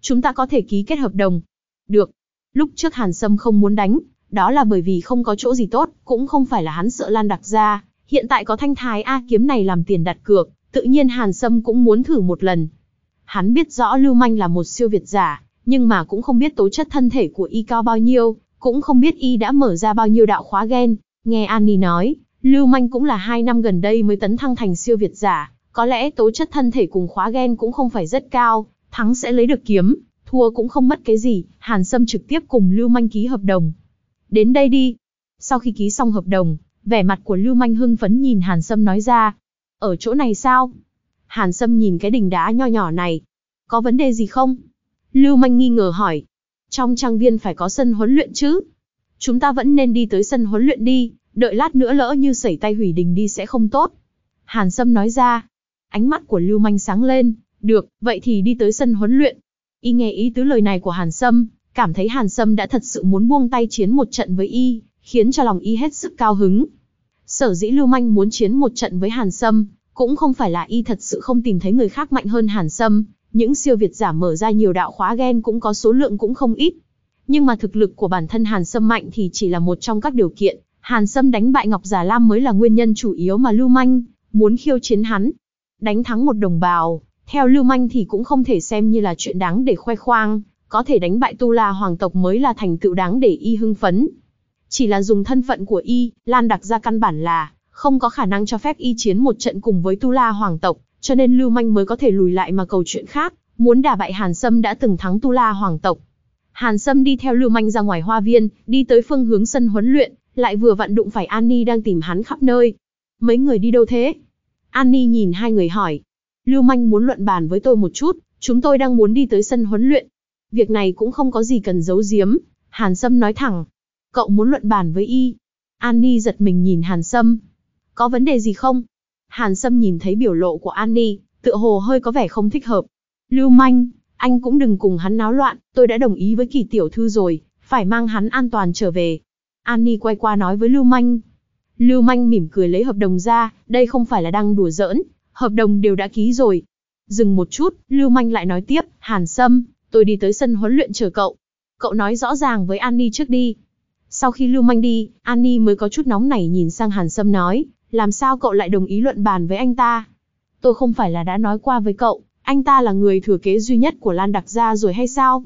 chúng ta có thể ký kết hợp đồng. Được. Lúc trước Hàn Sâm không muốn đánh, đó là bởi vì không có chỗ gì tốt, cũng không phải là hắn sợ Lan đặc ra. Hiện tại có thanh thái A kiếm này làm tiền đặt cược, tự nhiên Hàn Sâm cũng muốn thử một lần. Hắn biết rõ Lưu Manh là một siêu việt giả, nhưng mà cũng không biết tố chất thân thể của y cao bao nhiêu, cũng không biết y đã mở ra bao nhiêu đạo khóa gen. Nghe Annie nói, Lưu Manh cũng là hai năm gần đây mới tấn thăng thành siêu việt giả, có lẽ tố chất thân thể cùng khóa gen cũng không phải rất cao, thắng sẽ lấy được kiếm, thua cũng không mất cái gì, Hàn Sâm trực tiếp cùng Lưu Manh ký hợp đồng. Đến đây đi. Sau khi ký xong hợp đồng, vẻ mặt của Lưu Manh hưng phấn nhìn Hàn Sâm nói ra. Ở chỗ này sao? Hàn Sâm nhìn cái đỉnh đá nho nhỏ này. Có vấn đề gì không? Lưu Manh nghi ngờ hỏi. Trong trang viên phải có sân huấn luyện chứ? Chúng ta vẫn nên đi tới sân huấn luyện đi, đợi lát nữa lỡ như sẩy tay hủy đình đi sẽ không tốt. Hàn Sâm nói ra. Ánh mắt của Lưu Manh sáng lên. Được, vậy thì đi tới sân huấn luyện. Y nghe ý tứ lời này của Hàn Sâm, cảm thấy Hàn Sâm đã thật sự muốn buông tay chiến một trận với Y, khiến cho lòng Y hết sức cao hứng. Sở dĩ Lưu Manh muốn chiến một trận với Hàn Sâm, cũng không phải là Y thật sự không tìm thấy người khác mạnh hơn Hàn Sâm, những siêu việt giả mở ra nhiều đạo khóa gen cũng có số lượng cũng không ít. Nhưng mà thực lực của bản thân Hàn Sâm mạnh thì chỉ là một trong các điều kiện, Hàn Sâm đánh bại Ngọc Giả Lam mới là nguyên nhân chủ yếu mà Lưu Manh muốn khiêu chiến hắn. Đánh thắng một đồng bào, theo Lưu Manh thì cũng không thể xem như là chuyện đáng để khoe khoang, có thể đánh bại Tu La hoàng tộc mới là thành tựu đáng để y hưng phấn. Chỉ là dùng thân phận của y, Lan đặc ra căn bản là không có khả năng cho phép y chiến một trận cùng với Tu La hoàng tộc, cho nên Lưu Manh mới có thể lùi lại mà cầu chuyện khác, muốn đả bại Hàn Sâm đã từng thắng Tu La hoàng tộc. Hàn Sâm đi theo Lưu Manh ra ngoài hoa viên, đi tới phương hướng sân huấn luyện, lại vừa vặn đụng phải Annie đang tìm hắn khắp nơi. Mấy người đi đâu thế? Annie nhìn hai người hỏi. Lưu Manh muốn luận bàn với tôi một chút, chúng tôi đang muốn đi tới sân huấn luyện. Việc này cũng không có gì cần giấu giếm, Hàn Sâm nói thẳng. Cậu muốn luận bàn với y. Annie giật mình nhìn Hàn Sâm. Có vấn đề gì không? Hàn Sâm nhìn thấy biểu lộ của Annie, tựa hồ hơi có vẻ không thích hợp. Lưu Manh, anh cũng đừng cùng hắn náo loạn, tôi đã đồng ý với kỳ tiểu thư rồi, phải mang hắn an toàn trở về. Annie quay qua nói với Lưu Manh. Lưu Manh mỉm cười lấy hợp đồng ra, đây không phải là đang đùa giỡn, hợp đồng đều đã ký rồi. Dừng một chút, Lưu Manh lại nói tiếp, Hàn Sâm, tôi đi tới sân huấn luyện chờ cậu. Cậu nói rõ ràng với Annie trước đi. Sau khi Lưu Manh đi, Annie mới có chút nóng nảy nhìn sang Hàn Sâm nói, làm sao cậu lại đồng ý luận bàn với anh ta? Tôi không phải là đã nói qua với cậu, anh ta là người thừa kế duy nhất của Lan Đặc Gia rồi hay sao?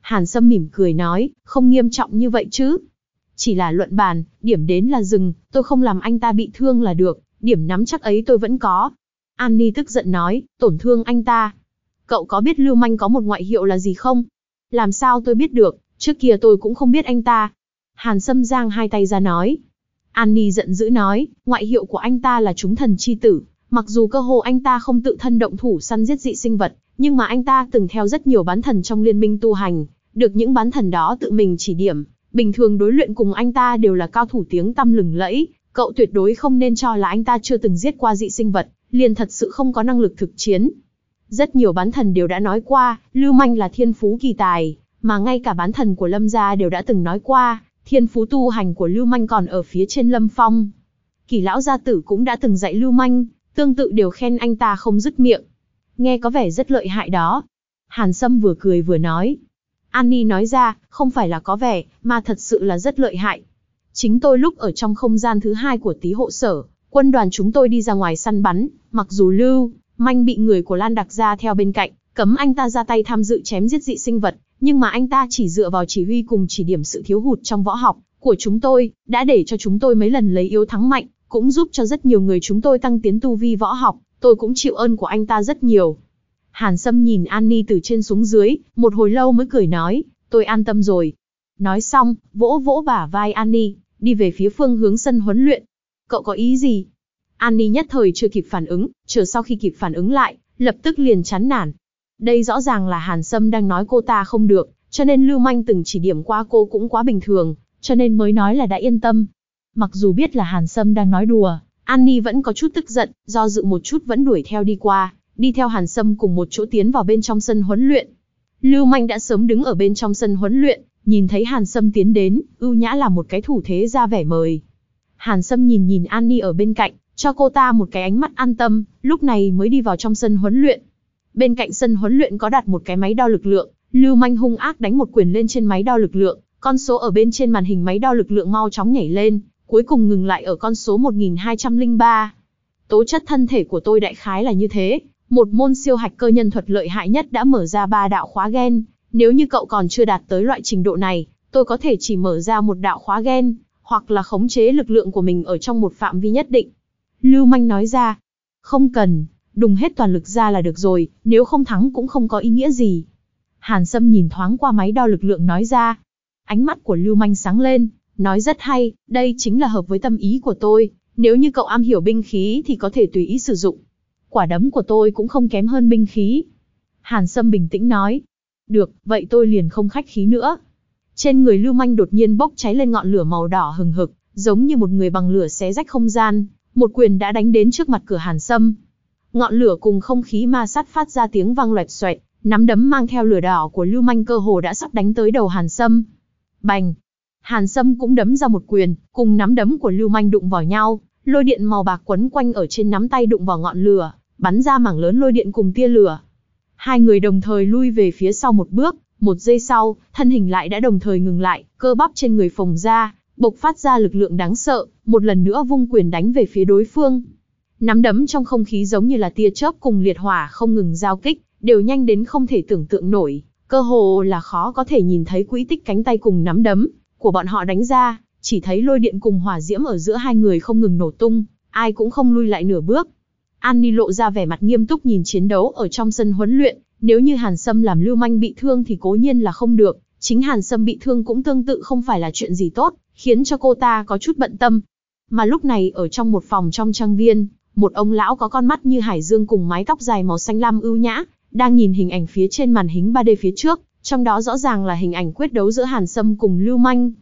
Hàn Sâm mỉm cười nói, không nghiêm trọng như vậy chứ. Chỉ là luận bàn, điểm đến là dừng, tôi không làm anh ta bị thương là được, điểm nắm chắc ấy tôi vẫn có. Ni tức giận nói, tổn thương anh ta. Cậu có biết Lưu Manh có một ngoại hiệu là gì không? Làm sao tôi biết được, trước kia tôi cũng không biết anh ta. Hàn Sâm giang hai tay ra nói. Annie giận dữ nói, ngoại hiệu của anh ta là chúng thần chi tử. Mặc dù cơ hồ anh ta không tự thân động thủ săn giết dị sinh vật, nhưng mà anh ta từng theo rất nhiều bán thần trong liên minh tu hành, được những bán thần đó tự mình chỉ điểm. Bình thường đối luyện cùng anh ta đều là cao thủ tiếng tăm lừng lẫy, cậu tuyệt đối không nên cho là anh ta chưa từng giết qua dị sinh vật, liền thật sự không có năng lực thực chiến. Rất nhiều bán thần đều đã nói qua, Lưu Manh là thiên phú kỳ tài, mà ngay cả bán thần của Lâm gia đều đã từng nói qua, thiên phú tu hành của Lưu Manh còn ở phía trên Lâm Phong. Kỳ lão gia tử cũng đã từng dạy Lưu Manh, tương tự đều khen anh ta không dứt miệng. Nghe có vẻ rất lợi hại đó. Hàn Sâm vừa cười vừa nói. Annie nói ra, không phải là có vẻ, mà thật sự là rất lợi hại. Chính tôi lúc ở trong không gian thứ hai của tí hộ sở, quân đoàn chúng tôi đi ra ngoài săn bắn, mặc dù Lưu, Manh bị người của Lan đặc ra theo bên cạnh, cấm anh ta ra tay tham dự chém giết dị sinh vật, nhưng mà anh ta chỉ dựa vào chỉ huy cùng chỉ điểm sự thiếu hụt trong võ học của chúng tôi, đã để cho chúng tôi mấy lần lấy yếu thắng mạnh, cũng giúp cho rất nhiều người chúng tôi tăng tiến tu vi võ học, tôi cũng chịu ơn của anh ta rất nhiều. Hàn Sâm nhìn Annie từ trên xuống dưới, một hồi lâu mới cười nói, tôi an tâm rồi. Nói xong, vỗ vỗ bả vai Annie, đi về phía phương hướng sân huấn luyện. Cậu có ý gì? Annie nhất thời chưa kịp phản ứng, chờ sau khi kịp phản ứng lại, lập tức liền chán nản. Đây rõ ràng là Hàn Sâm đang nói cô ta không được, cho nên Lưu Manh từng chỉ điểm qua cô cũng quá bình thường, cho nên mới nói là đã yên tâm. Mặc dù biết là Hàn Sâm đang nói đùa, Annie vẫn có chút tức giận, do dự một chút vẫn đuổi theo đi qua, đi theo Hàn Sâm cùng một chỗ tiến vào bên trong sân huấn luyện. Lưu Manh đã sớm đứng ở bên trong sân huấn luyện, nhìn thấy Hàn Sâm tiến đến, ưu nhã là một cái thủ thế ra vẻ mời. Hàn Sâm nhìn nhìn Annie ở bên cạnh, cho cô ta một cái ánh mắt an tâm, lúc này mới đi vào trong sân huấn luyện. Bên cạnh sân huấn luyện có đặt một cái máy đo lực lượng, Lưu Manh hung ác đánh một quyền lên trên máy đo lực lượng, con số ở bên trên màn hình máy đo lực lượng mau chóng nhảy lên, cuối cùng ngừng lại ở con số 1203. Tố chất thân thể của tôi đại khái là như thế, một môn siêu hạch cơ nhân thuật lợi hại nhất đã mở ra ba đạo khóa gen, nếu như cậu còn chưa đạt tới loại trình độ này, tôi có thể chỉ mở ra một đạo khóa gen, hoặc là khống chế lực lượng của mình ở trong một phạm vi nhất định. Lưu Manh nói ra, không cần, đùng hết toàn lực ra là được rồi, nếu không thắng cũng không có ý nghĩa gì. Hàn Sâm nhìn thoáng qua máy đo lực lượng nói ra. Ánh mắt của Lưu Manh sáng lên, nói rất hay, đây chính là hợp với tâm ý của tôi, Nếu như cậu am hiểu binh khí thì có thể tùy ý sử dụng. Quả đấm của tôi cũng không kém hơn binh khí. Hàn Sâm bình tĩnh nói. Được, vậy tôi liền không khách khí nữa. Trên người Lưu Manh đột nhiên bốc cháy lên ngọn lửa màu đỏ hừng hực, giống như một người bằng lửa xé rách không gian, một quyền đã đánh đến trước mặt cửa Hàn Sâm. Ngọn lửa cùng không khí ma sát phát ra tiếng vang loẹt xoẹt, nắm đấm mang theo lửa đỏ của Lưu Manh cơ hồ đã sắp đánh tới đầu Hàn Sâm. Bành! Hàn Sâm cũng đấm ra một quyền, cùng nắm đấm của Lưu Manh đụng vào nhau, lôi điện màu bạc quấn quanh ở trên nắm tay đụng vào ngọn lửa, bắn ra mảng lớn lôi điện cùng tia lửa. Hai người đồng thời lui về phía sau một bước, một giây sau, thân hình lại đã đồng thời ngừng lại, cơ bắp trên người phồng ra, bộc phát ra lực lượng đáng sợ, một lần nữa vung quyền đánh về phía đối phương. Nắm đấm trong không khí giống như là tia chớp cùng liệt hỏa không ngừng giao kích, đều nhanh đến không thể tưởng tượng nổi, cơ hồ là khó có thể nhìn thấy quỹ tích cánh tay cùng nắm đấm của bọn họ đánh ra, chỉ thấy lôi điện cùng hỏa diễm ở giữa hai người không ngừng nổ tung, ai cũng không lui lại nửa bước. An lộ ra vẻ mặt nghiêm túc nhìn chiến đấu ở trong sân huấn luyện, nếu như Hàn Sâm làm lưu manh bị thương thì cố nhiên là không được, chính Hàn Sâm bị thương cũng tương tự không phải là chuyện gì tốt, khiến cho cô ta có chút bận tâm. Mà lúc này ở trong một phòng trong trang viên, một ông lão có con mắt như hải dương cùng mái tóc dài màu xanh lam ưu nhã, đang nhìn hình ảnh phía trên màn hình 3D phía trước, trong đó rõ ràng là hình ảnh quyết đấu giữa Hàn Sâm cùng Lưu Manh.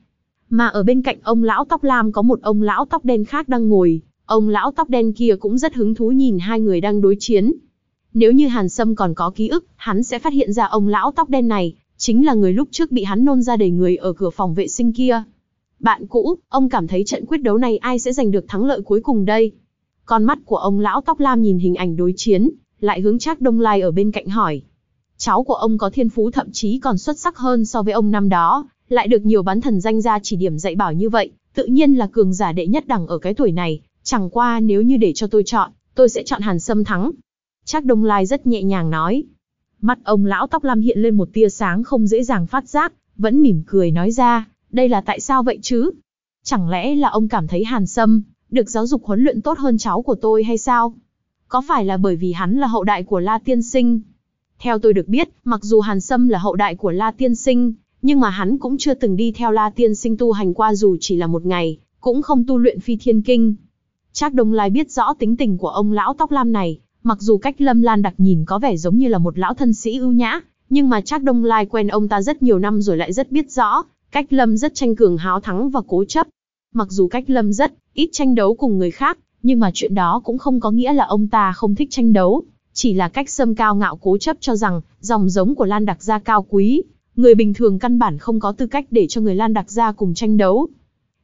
Mà ở bên cạnh ông lão tóc lam có một ông lão tóc đen khác đang ngồi, ông lão tóc đen kia cũng rất hứng thú nhìn hai người đang đối chiến. Nếu như Hàn Sâm còn có ký ức, hắn sẽ phát hiện ra ông lão tóc đen này, chính là người lúc trước bị hắn nôn ra đầy người ở cửa phòng vệ sinh kia. Bạn cũ, ông cảm thấy trận quyết đấu này ai sẽ giành được thắng lợi cuối cùng đây? Con mắt của ông lão tóc lam nhìn hình ảnh đối chiến, lại hướng Trác Đông Lai ở bên cạnh hỏi. Cháu của ông có thiên phú thậm chí còn xuất sắc hơn so với ông năm đó, lại được nhiều bán thần danh gia chỉ điểm dạy bảo như vậy, tự nhiên là cường giả đệ nhất đẳng ở cái tuổi này, chẳng qua nếu như để cho tôi chọn, tôi sẽ chọn Hàn Sâm thắng. Trác Đông Lai rất nhẹ nhàng nói. Mắt ông lão tóc lam hiện lên một tia sáng không dễ dàng phát giác, vẫn mỉm cười nói ra, đây là tại sao vậy chứ? Chẳng lẽ là ông cảm thấy Hàn Sâm, được giáo dục huấn luyện tốt hơn cháu của tôi hay sao? Có phải là bởi vì hắn là hậu đại của La Tiên Sinh? Theo tôi được biết, mặc dù Hàn Sâm là hậu đại của La Tiên Sinh, nhưng mà hắn cũng chưa từng đi theo La Tiên Sinh tu hành qua dù chỉ là một ngày, cũng không tu luyện phi thiên kinh. Trác Đông Lai biết rõ tính tình của ông lão tóc lam này, mặc dù cách Lâm Lan đặc nhìn có vẻ giống như là một lão thân sĩ ưu nhã, nhưng mà Trác Đông Lai quen ông ta rất nhiều năm rồi lại rất biết rõ, cách Lâm rất tranh cường háo thắng và cố chấp. Mặc dù cách Lâm rất ít tranh đấu cùng người khác, nhưng mà chuyện đó cũng không có nghĩa là ông ta không thích tranh đấu, chỉ là cách Sâm cao ngạo cố chấp cho rằng dòng giống của Lan Đặc gia cao quý, người bình thường căn bản không có tư cách để cho người Lan Đặc gia cùng tranh đấu.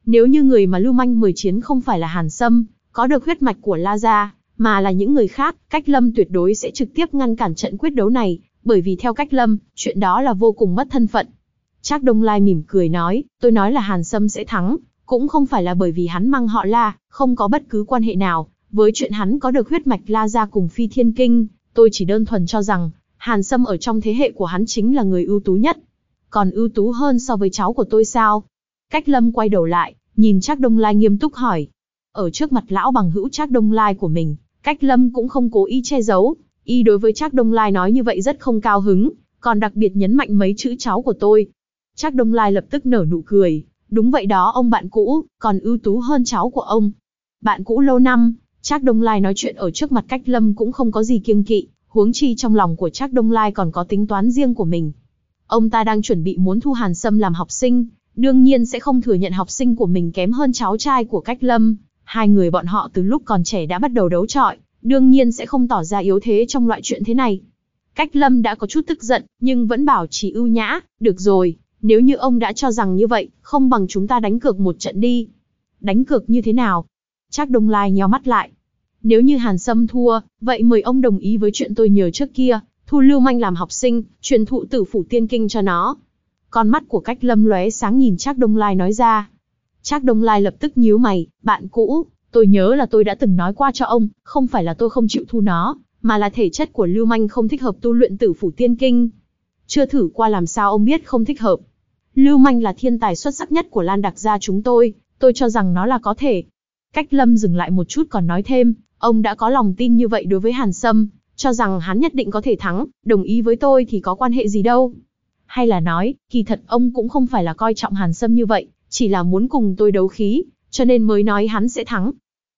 Nếu như người mà lưu manh mười chiến không phải là Hàn Sâm, có được huyết mạch của La gia, mà là những người khác, cách Lâm tuyệt đối sẽ trực tiếp ngăn cản trận quyết đấu này, bởi vì theo cách Lâm, chuyện đó là vô cùng mất thân phận. Trác Đông Lai mỉm cười nói, tôi nói là Hàn Sâm sẽ thắng, cũng không phải là bởi vì hắn mang họ La, không có bất cứ quan hệ nào, với chuyện hắn có được huyết mạch La gia cùng Phi Thiên Kinh, tôi chỉ đơn thuần cho rằng, Hàn Sâm ở trong thế hệ của hắn chính là người ưu tú nhất. Còn ưu tú hơn so với cháu của tôi sao? Cách Lâm quay đầu lại, nhìn Trác Đông Lai nghiêm túc hỏi. Ở trước mặt lão bằng hữu Trác Đông Lai của mình, Cách Lâm cũng không cố ý che giấu, y đối với Trác Đông Lai nói như vậy rất không cao hứng, còn đặc biệt nhấn mạnh mấy chữ cháu của tôi. Trác Đông Lai lập tức nở nụ cười, đúng vậy đó ông bạn cũ, còn ưu tú hơn cháu của ông. Bạn cũ lâu năm, Trác Đông Lai nói chuyện ở trước mặt Cách Lâm cũng không có gì kiêng kỵ, huống chi trong lòng của Trác Đông Lai còn có tính toán riêng của mình. Ông ta đang chuẩn bị muốn thu Hàn Sâm làm học sinh, đương nhiên sẽ không thừa nhận học sinh của mình kém hơn cháu trai của Cách Lâm. Hai người bọn họ từ lúc còn trẻ đã bắt đầu đấu trọi, đương nhiên sẽ không tỏ ra yếu thế trong loại chuyện thế này. Cách Lâm đã có chút tức giận, nhưng vẫn bảo chỉ ưu nhã, được rồi, nếu như ông đã cho rằng như vậy, không bằng chúng ta đánh cược một trận đi. Đánh cược như thế nào? Trác Đông Lai nheo mắt lại. Nếu như Hàn Sâm thua, vậy mời ông đồng ý với chuyện tôi nhờ trước kia, thu Lưu Manh làm học sinh, truyền thụ tử phủ tiên kinh cho nó. Con mắt của cách lâm lóe sáng nhìn Trác Đông Lai nói ra. Trác Đông Lai lập tức nhíu mày, bạn cũ, tôi nhớ là tôi đã từng nói qua cho ông, không phải là tôi không chịu thu nó, mà là thể chất của Lưu Manh không thích hợp tu luyện tử phủ tiên kinh. Chưa thử qua làm sao ông biết không thích hợp. Lưu Manh là thiên tài xuất sắc nhất của Lan Đặc gia chúng tôi, tôi cho rằng nó là có thể. Cách Lâm dừng lại một chút còn nói thêm, ông đã có lòng tin như vậy đối với Hàn Sâm, cho rằng hắn nhất định có thể thắng, đồng ý với tôi thì có quan hệ gì đâu. Hay là nói, kỳ thật ông cũng không phải là coi trọng Hàn Sâm như vậy, chỉ là muốn cùng tôi đấu khí, cho nên mới nói hắn sẽ thắng.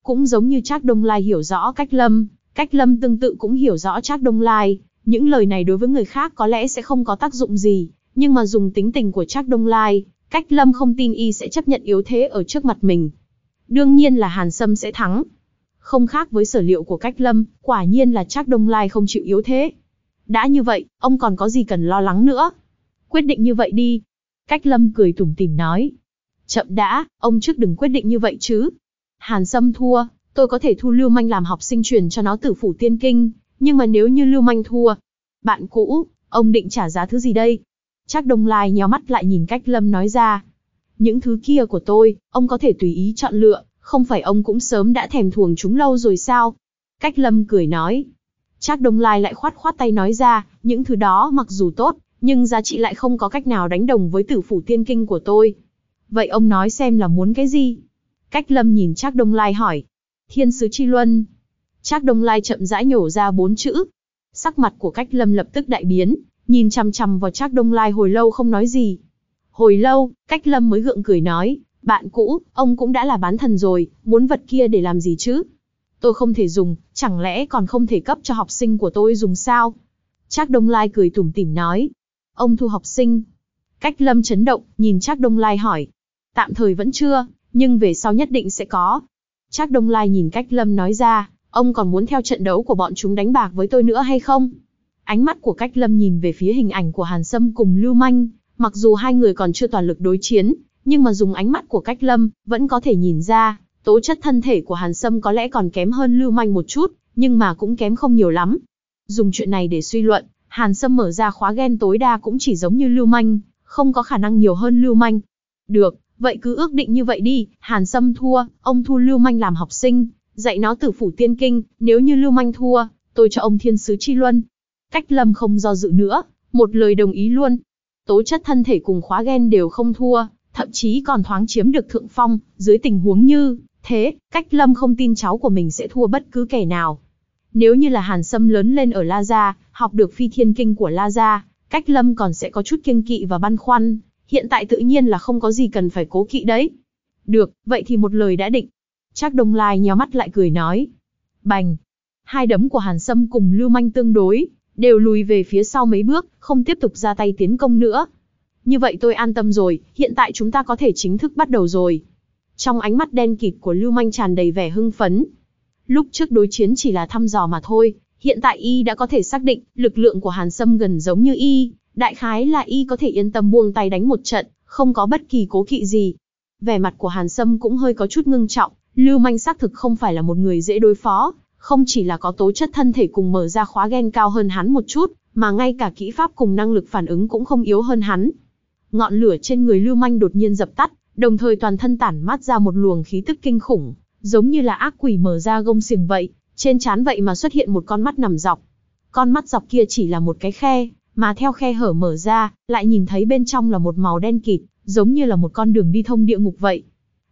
cũng giống như Trác Đông Lai hiểu rõ Cách Lâm, Cách Lâm tương tự cũng hiểu rõ Trác Đông Lai, những lời này đối với người khác có lẽ sẽ không có tác dụng gì, nhưng mà dùng tính tình của Trác Đông Lai, Cách Lâm không tin y sẽ chấp nhận yếu thế ở trước mặt mình. Đương nhiên là Hàn Sâm sẽ thắng. Không khác với sở liệu của Cách Lâm, quả nhiên là Trác Đông Lai không chịu yếu thế. Đã như vậy, ông còn có gì cần lo lắng nữa? Quyết định như vậy đi. Cách Lâm cười tủm tỉm nói. Chậm đã, ông trước đừng quyết định như vậy chứ. Hàn Sâm thua, tôi có thể thu Lưu Manh làm học sinh truyền cho nó tử phủ tiên kinh, nhưng mà nếu như Lưu Manh thua, bạn cũ, ông định trả giá thứ gì đây? Chắc Đông Lai nhéo mắt lại nhìn cách Lâm nói ra. Những thứ kia của tôi, ông có thể tùy ý chọn lựa, không phải ông cũng sớm đã thèm thuồng chúng lâu rồi sao? Cách Lâm cười nói. Chắc Đông Lai lại khoát khoát tay nói ra, những thứ đó mặc dù tốt, nhưng giá trị lại không có cách nào đánh đồng với tử phủ tiên kinh của tôi. Vậy ông nói xem là muốn cái gì? Cách Lâm nhìn Trác Đông Lai hỏi. Thiên sứ chi luân. Trác Đông Lai chậm rãi nhổ ra bốn chữ. Sắc mặt của Cách Lâm lập tức đại biến, nhìn chằm chằm vào Trác Đông Lai hồi lâu không nói gì. Hồi lâu, Cách Lâm mới gượng cười nói, bạn cũ, ông cũng đã là bán thần rồi, muốn vật kia để làm gì chứ? Tôi không thể dùng, chẳng lẽ còn không thể cấp cho học sinh của tôi dùng sao? Trác Đông Lai cười tủm tỉm nói, ông thu học sinh. Cách Lâm chấn động, nhìn Trác Đông Lai hỏi, tạm thời vẫn chưa, nhưng về sau nhất định sẽ có. Trác Đông Lai nhìn cách Lâm nói ra, ông còn muốn theo trận đấu của bọn chúng đánh bạc với tôi nữa hay không? Ánh mắt của cách Lâm nhìn về phía hình ảnh của Hàn Sâm cùng Lưu Manh, mặc dù hai người còn chưa toàn lực đối chiến, nhưng mà dùng ánh mắt của cách Lâm, vẫn có thể nhìn ra, tố chất thân thể của Hàn Sâm có lẽ còn kém hơn Lưu Manh một chút, nhưng mà cũng kém không nhiều lắm. Dùng chuyện này để suy luận, Hàn Sâm mở ra khóa gen tối đa cũng chỉ giống như Lưu Manh, không có khả năng nhiều hơn Lưu Manh. Được, Vậy cứ ước định như vậy đi, Hàn Sâm thua, ông thu Lưu Manh làm học sinh, dạy nó tử phủ tiên kinh, nếu như Lưu Manh thua, tôi cho ông thiên sứ chi luân. Cách lâm không do dự nữa, một lời đồng ý luôn. Tố chất thân thể cùng khóa ghen đều không thua, thậm chí còn thoáng chiếm được thượng phong, dưới tình huống như thế, cách lâm không tin cháu của mình sẽ thua bất cứ kẻ nào. Nếu như là Hàn Sâm lớn lên ở La Gia, học được phi thiên kinh của La Gia, cách lâm còn sẽ có chút kiêng kỵ và băn khoăn, hiện tại tự nhiên là không có gì cần phải cố kỵ đấy. Được, vậy thì một lời đã định. Trác Đông Lai nhíu mắt lại cười nói. Bành. Hai đấm của Hàn Sâm cùng Lưu Manh tương đối, đều lùi về phía sau mấy bước, không tiếp tục ra tay tiến công nữa. Như vậy tôi an tâm rồi, hiện tại chúng ta có thể chính thức bắt đầu rồi. Trong ánh mắt đen kịt của Lưu Manh tràn đầy vẻ hưng phấn. Lúc trước đối chiến chỉ là thăm dò mà thôi, hiện tại y đã có thể xác định, lực lượng của Hàn Sâm gần giống như y, Đại khái là y có thể yên tâm buông tay đánh một trận, không có bất kỳ cố kỵ gì. Vẻ mặt của Hàn Sâm cũng hơi có chút ngưng trọng, Lưu Manh xác thực không phải là một người dễ đối phó, không chỉ là có tố chất thân thể cùng mở ra khóa gen cao hơn hắn một chút, mà ngay cả kỹ pháp cùng năng lực phản ứng cũng không yếu hơn hắn. Ngọn lửa trên người Lưu Manh đột nhiên dập tắt, đồng thời toàn thân tản mát ra một luồng khí tức kinh khủng, giống như là ác quỷ mở ra gông xiềng vậy, trên trán vậy mà xuất hiện một con mắt nằm dọc. Con mắt dọc kia chỉ là một cái khe, mà theo khe hở mở ra, lại nhìn thấy bên trong là một màu đen kịt, giống như là một con đường đi thông địa ngục vậy.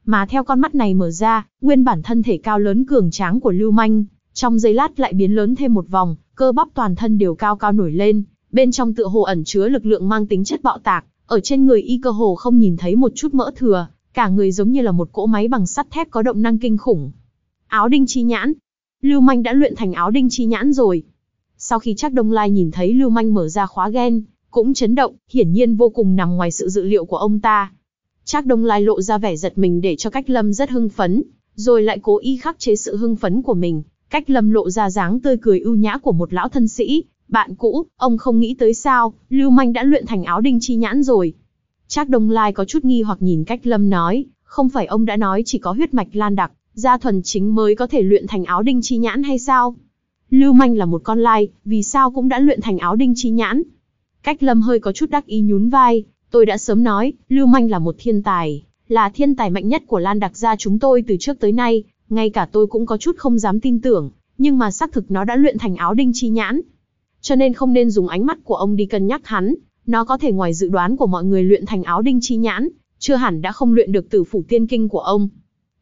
Mà theo con mắt này mở ra, nguyên bản thân thể cao lớn cường tráng của Lưu Manh, trong giây lát lại biến lớn thêm một vòng, cơ bắp toàn thân đều cao cao nổi lên, bên trong tựa hồ ẩn chứa lực lượng mang tính chất bạo tạc, ở trên người y cơ hồ không nhìn thấy một chút mỡ thừa, cả người giống như là một cỗ máy bằng sắt thép có động năng kinh khủng. Áo đinh chi nhãn. Lưu Manh đã luyện thành áo đinh chi nhãn rồi. Sau khi chắc Đông Lai nhìn thấy Lưu Manh mở ra khóa gen, cũng chấn động, hiển nhiên vô cùng nằm ngoài sự dự liệu của ông ta. Trác Đông Lai lộ ra vẻ giật mình để cho Cách Lâm rất hưng phấn, rồi lại cố ý khắc chế sự hưng phấn của mình. Cách Lâm lộ ra dáng tươi cười ưu nhã của một lão thân sĩ, bạn cũ, ông không nghĩ tới sao, Lưu Manh đã luyện thành áo đinh chi nhãn rồi. Trác Đông Lai có chút nghi hoặc nhìn Cách Lâm nói, không phải ông đã nói chỉ có huyết mạch lan đặc, gia thuần chính mới có thể luyện thành áo đinh chi nhãn hay sao? Lưu Manh là một con lai, vì sao cũng đã luyện thành áo đinh chi nhãn. Cách lâm hơi có chút đắc ý nhún vai, tôi đã sớm nói, Lưu Manh là một thiên tài, là thiên tài mạnh nhất của Lan Đặc gia chúng tôi từ trước tới nay, ngay cả tôi cũng có chút không dám tin tưởng, nhưng mà xác thực nó đã luyện thành áo đinh chi nhãn. Cho nên không nên dùng ánh mắt của ông đi cân nhắc hắn, nó có thể ngoài dự đoán của mọi người luyện thành áo đinh chi nhãn, chưa hẳn đã không luyện được tử phủ tiên kinh của ông.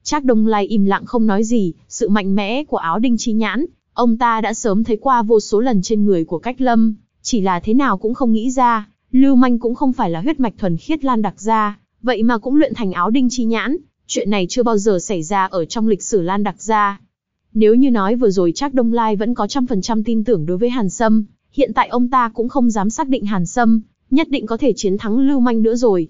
Trác Đông Lai im lặng không nói gì, sự mạnh mẽ của áo đinh chi nhãn, Ông ta đã sớm thấy qua vô số lần trên người của cách lâm, chỉ là thế nào cũng không nghĩ ra, Lưu Manh cũng không phải là huyết mạch thuần khiết lan đặc gia, vậy mà cũng luyện thành áo đinh chi nhãn, Chuyện này chưa bao giờ xảy ra ở trong lịch sử Lan Đặc gia. Nếu như nói vừa rồi chắc Đông Lai vẫn có trăm phần trăm tin tưởng đối với Hàn Sâm, hiện tại ông ta cũng không dám xác định Hàn Sâm, nhất định có thể chiến thắng Lưu Manh nữa rồi.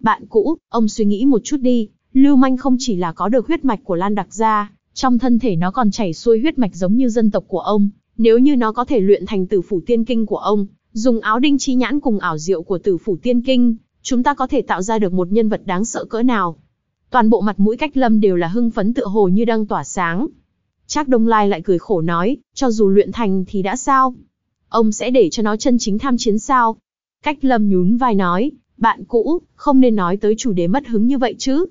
Bạn cũ, ông suy nghĩ một chút đi, Lưu Manh không chỉ là có được huyết mạch của Lan Đặc gia, trong thân thể nó còn chảy xuôi huyết mạch giống như dân tộc của ông, nếu như nó có thể luyện thành tử phủ tiên kinh của ông, dùng áo đinh chi nhãn cùng ảo diệu của tử phủ tiên kinh, chúng ta có thể tạo ra được một nhân vật đáng sợ cỡ nào. Toàn bộ mặt mũi cách lâm đều là hưng phấn tựa hồ như đang tỏa sáng. Trác Đông Lai lại cười khổ nói, cho dù luyện thành thì đã sao? Ông sẽ để cho nó chân chính tham chiến sao? Cách lâm nhún vai nói, bạn cũ, không nên nói tới chủ đề mất hứng như vậy chứ.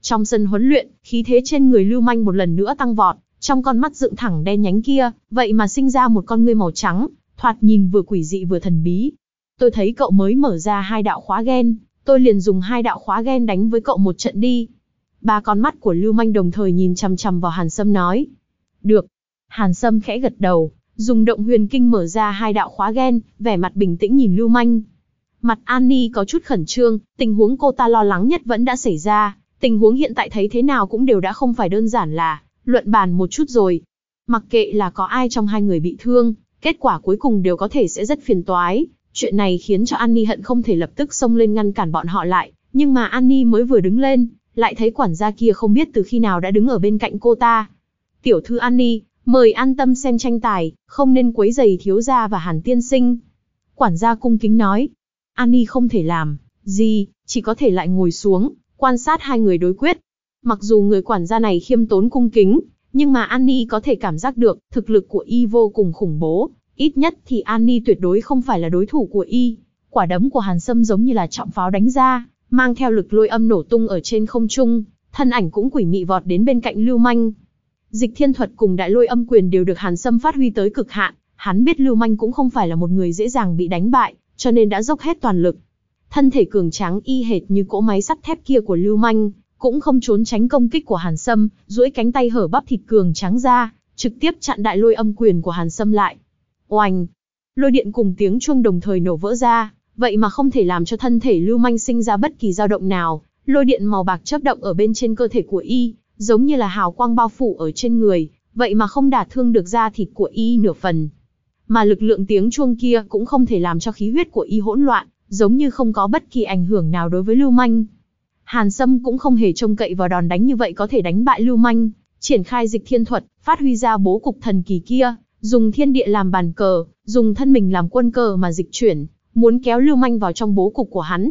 Trong sân huấn luyện, khí thế trên người lưu manh một lần nữa tăng vọt, trong con mắt dựng thẳng đen nhánh kia, vậy mà sinh ra một con ngươi màu trắng, thoạt nhìn vừa quỷ dị vừa thần bí. Tôi thấy cậu mới mở ra hai đạo khóa gen, tôi liền dùng hai đạo khóa gen đánh với cậu một trận đi. Ba con mắt của Lưu Manh đồng thời nhìn chằm chằm vào Hàn Sâm nói. Được. Hàn Sâm khẽ gật đầu, dùng động huyền kinh mở ra hai đạo khóa gen, vẻ mặt bình tĩnh nhìn Lưu Manh. Mặt Annie có chút khẩn trương, tình huống cô ta lo lắng nhất vẫn đã xảy ra, tình huống hiện tại thấy thế nào cũng đều đã không phải đơn giản là luận bàn một chút rồi. Mặc kệ là có ai trong hai người bị thương, kết quả cuối cùng đều có thể sẽ rất phiền toái. Chuyện này khiến cho Annie hận không thể lập tức xông lên ngăn cản bọn họ lại, nhưng mà Annie mới vừa đứng lên, lại thấy quản gia kia không biết từ khi nào đã đứng ở bên cạnh cô ta. Tiểu thư Annie, mời an tâm xem tranh tài, không nên quấy giày thiếu gia và Hàn tiên sinh. Quản gia cung kính nói, Annie không thể làm, gì, chỉ có thể lại ngồi xuống, quan sát hai người đối quyết. Mặc dù người quản gia này khiêm tốn cung kính, nhưng mà Annie có thể cảm giác được, thực lực của y vô cùng khủng bố, ít nhất thì Annie tuyệt đối không phải là đối thủ của y. Quả đấm của Hàn Sâm giống như là trọng pháo đánh ra, mang theo lực lôi âm nổ tung ở trên không trung, thân ảnh cũng quỷ mị vọt đến bên cạnh Lưu Manh. Dịch thiên thuật cùng đại lôi âm quyền đều được Hàn Sâm phát huy tới cực hạn, hắn biết Lưu Manh cũng không phải là một người dễ dàng bị đánh bại, cho nên đã dốc hết toàn lực. Thân thể cường tráng y hệt như cỗ máy sắt thép kia của Lưu Manh, cũng không trốn tránh công kích của Hàn Sâm, duỗi cánh tay hở bắp thịt cường trắng ra, trực tiếp chặn đại lôi âm quyền của Hàn Sâm lại. Oanh! Lôi điện cùng tiếng chuông đồng thời nổ vỡ ra, vậy mà không thể làm cho thân thể Lưu Manh sinh ra bất kỳ dao động nào. Lôi điện màu bạc chớp động ở bên trên cơ thể của y, giống như là hào quang bao phủ ở trên người, vậy mà không đả thương được da thịt của y nửa phần. Mà lực lượng tiếng chuông kia cũng không thể làm cho khí huyết của y hỗn loạn, giống như không có bất kỳ ảnh hưởng nào đối với Lưu Manh. Hàn Sâm cũng không hề trông cậy vào đòn đánh như vậy có thể đánh bại Lưu Manh, triển khai dịch thiên thuật, phát huy ra bố cục thần kỳ kia, dùng thiên địa làm bàn cờ, dùng thân mình làm quân cờ mà dịch chuyển, muốn kéo Lưu Manh vào trong bố cục của hắn.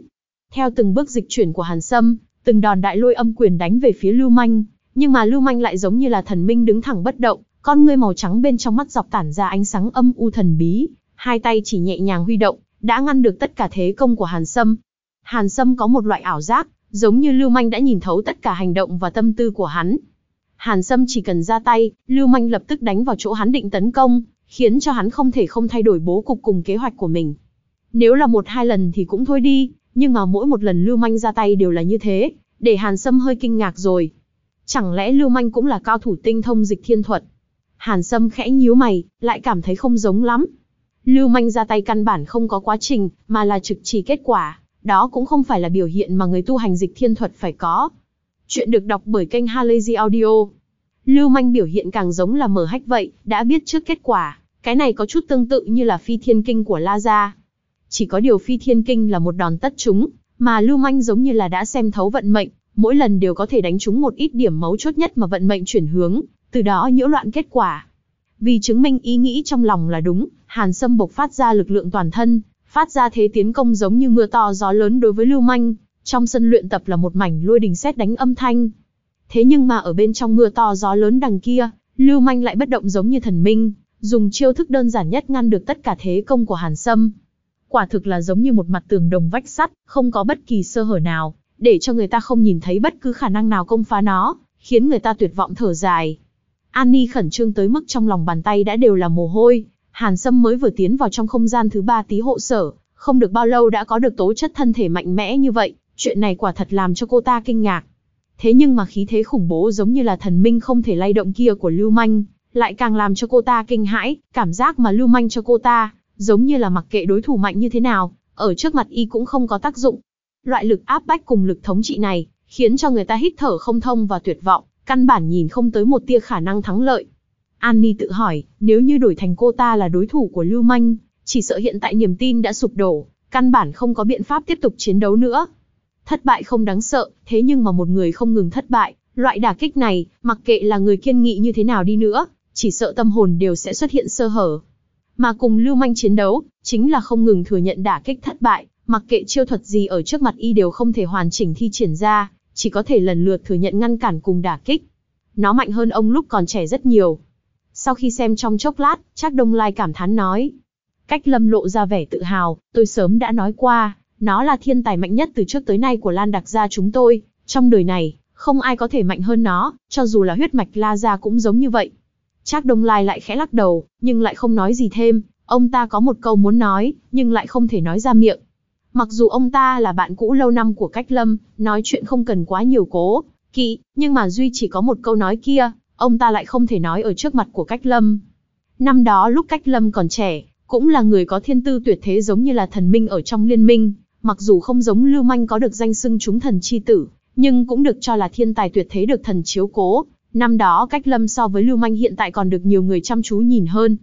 Theo từng bước dịch chuyển của Hàn Sâm, từng đòn đại lôi âm quyền đánh về phía Lưu Manh, nhưng mà Lưu Manh lại giống như là thần minh đứng thẳng bất động, con ngươi màu trắng bên trong mắt dọc tản ra ánh sáng âm u thần bí, hai tay chỉ nhẹ nhàng huy động, đã ngăn được tất cả thế công của Hàn Sâm. Hàn Sâm có một loại ảo giác, giống như Lưu Manh đã nhìn thấu tất cả hành động và tâm tư của hắn. Hàn Sâm chỉ cần ra tay, Lưu Manh lập tức đánh vào chỗ hắn định tấn công, khiến cho hắn không thể không thay đổi bố cục cùng kế hoạch của mình. Nếu là một hai lần thì cũng thôi đi, nhưng mà mỗi một lần Lưu Manh ra tay đều là như thế, để Hàn Sâm hơi kinh ngạc rồi. Chẳng lẽ Lưu Manh cũng là cao thủ tinh thông dịch thiên thuật? Hàn Sâm khẽ nhíu mày, lại cảm thấy không giống lắm. Lưu Manh ra tay căn bản không có quá trình, mà là trực chỉ kết quả. Đó cũng không phải là biểu hiện mà người tu hành dịch thiên thuật phải có. Chuyện được đọc bởi kênh Halazy Audio. Lưu Manh biểu hiện càng giống là mở hách vậy, đã biết trước kết quả. Cái này có chút tương tự như là phi thiên kinh của La Gia. Chỉ có điều phi thiên kinh là một đòn tất chúng, mà Lưu Manh giống như là đã xem thấu vận mệnh, mỗi lần đều có thể đánh trúng một ít điểm mấu chốt nhất mà vận mệnh chuyển hướng, từ đó nhiễu loạn kết quả. Vì chứng minh ý nghĩ trong lòng là đúng, Hàn Sâm bộc phát ra lực lượng toàn thân, phát ra thế tiến công giống như mưa to gió lớn đối với Lưu Manh, trong sân luyện tập là một mảnh lôi đình sét đánh âm thanh. Thế nhưng mà ở bên trong mưa to gió lớn đằng kia, Lưu Manh lại bất động giống như thần minh, dùng chiêu thức đơn giản nhất ngăn được tất cả thế công của Hàn Sâm. Quả thực là giống như một mặt tường đồng vách sắt, không có bất kỳ sơ hở nào, để cho người ta không nhìn thấy bất cứ khả năng nào công phá nó, khiến người ta tuyệt vọng thở dài. Annie khẩn trương tới mức trong lòng bàn tay đã đều là mồ hôi, Hàn Sâm mới vừa tiến vào trong không gian thứ ba tí hộ sở, không được bao lâu đã có được tố chất thân thể mạnh mẽ như vậy, chuyện này quả thật làm cho cô ta kinh ngạc. Thế nhưng mà khí thế khủng bố giống như là thần minh không thể lay động kia của Lưu Manh, lại càng làm cho cô ta kinh hãi, cảm giác mà Lưu Manh cho cô ta, giống như là mặc kệ đối thủ mạnh như thế nào, ở trước mặt y cũng không có tác dụng. Loại lực áp bách cùng lực thống trị này, khiến cho người ta hít thở không thông và tuyệt vọng, căn bản nhìn không tới một tia khả năng thắng lợi. Annie tự hỏi, nếu như đổi thành cô ta là đối thủ của Lưu Manh, chỉ sợ hiện tại niềm tin đã sụp đổ, căn bản không có biện pháp tiếp tục chiến đấu nữa. Thất bại không đáng sợ, thế nhưng mà một người không ngừng thất bại, loại đả kích này, mặc kệ là người kiên nghị như thế nào đi nữa, chỉ sợ tâm hồn đều sẽ xuất hiện sơ hở. Mà cùng Lưu Manh chiến đấu, chính là không ngừng thừa nhận đả kích thất bại, mặc kệ chiêu thuật gì ở trước mặt y đều không thể hoàn chỉnh thi triển ra, chỉ có thể lần lượt thừa nhận ngăn cản cùng đả kích. Nó mạnh hơn ông lúc còn trẻ rất nhiều. Sau khi xem trong chốc lát, Trác Đông Lai cảm thán nói. Cách lâm lộ ra vẻ tự hào, tôi sớm đã nói qua, nó là thiên tài mạnh nhất từ trước tới nay của Lan Đặc gia chúng tôi, trong đời này, không ai có thể mạnh hơn nó, cho dù là huyết mạch La gia cũng giống như vậy. Trác Đông Lai lại khẽ lắc đầu, nhưng lại không nói gì thêm, ông ta có một câu muốn nói, nhưng lại không thể nói ra miệng. Mặc dù ông ta là bạn cũ lâu năm của Cách Lâm, nói chuyện không cần quá nhiều cố, kỵ, nhưng mà Duy chỉ có một câu nói kia, ông ta lại không thể nói ở trước mặt của Cách Lâm. Năm đó lúc Cách Lâm còn trẻ, cũng là người có thiên tư tuyệt thế giống như là thần minh ở trong liên minh, mặc dù không giống Lưu Manh có được danh xưng chúng thần chi tử, nhưng cũng được cho là thiên tài tuyệt thế được thần chiếu cố. Năm đó Cách Lâm so với Lưu Manh hiện tại còn được nhiều người chăm chú nhìn hơn.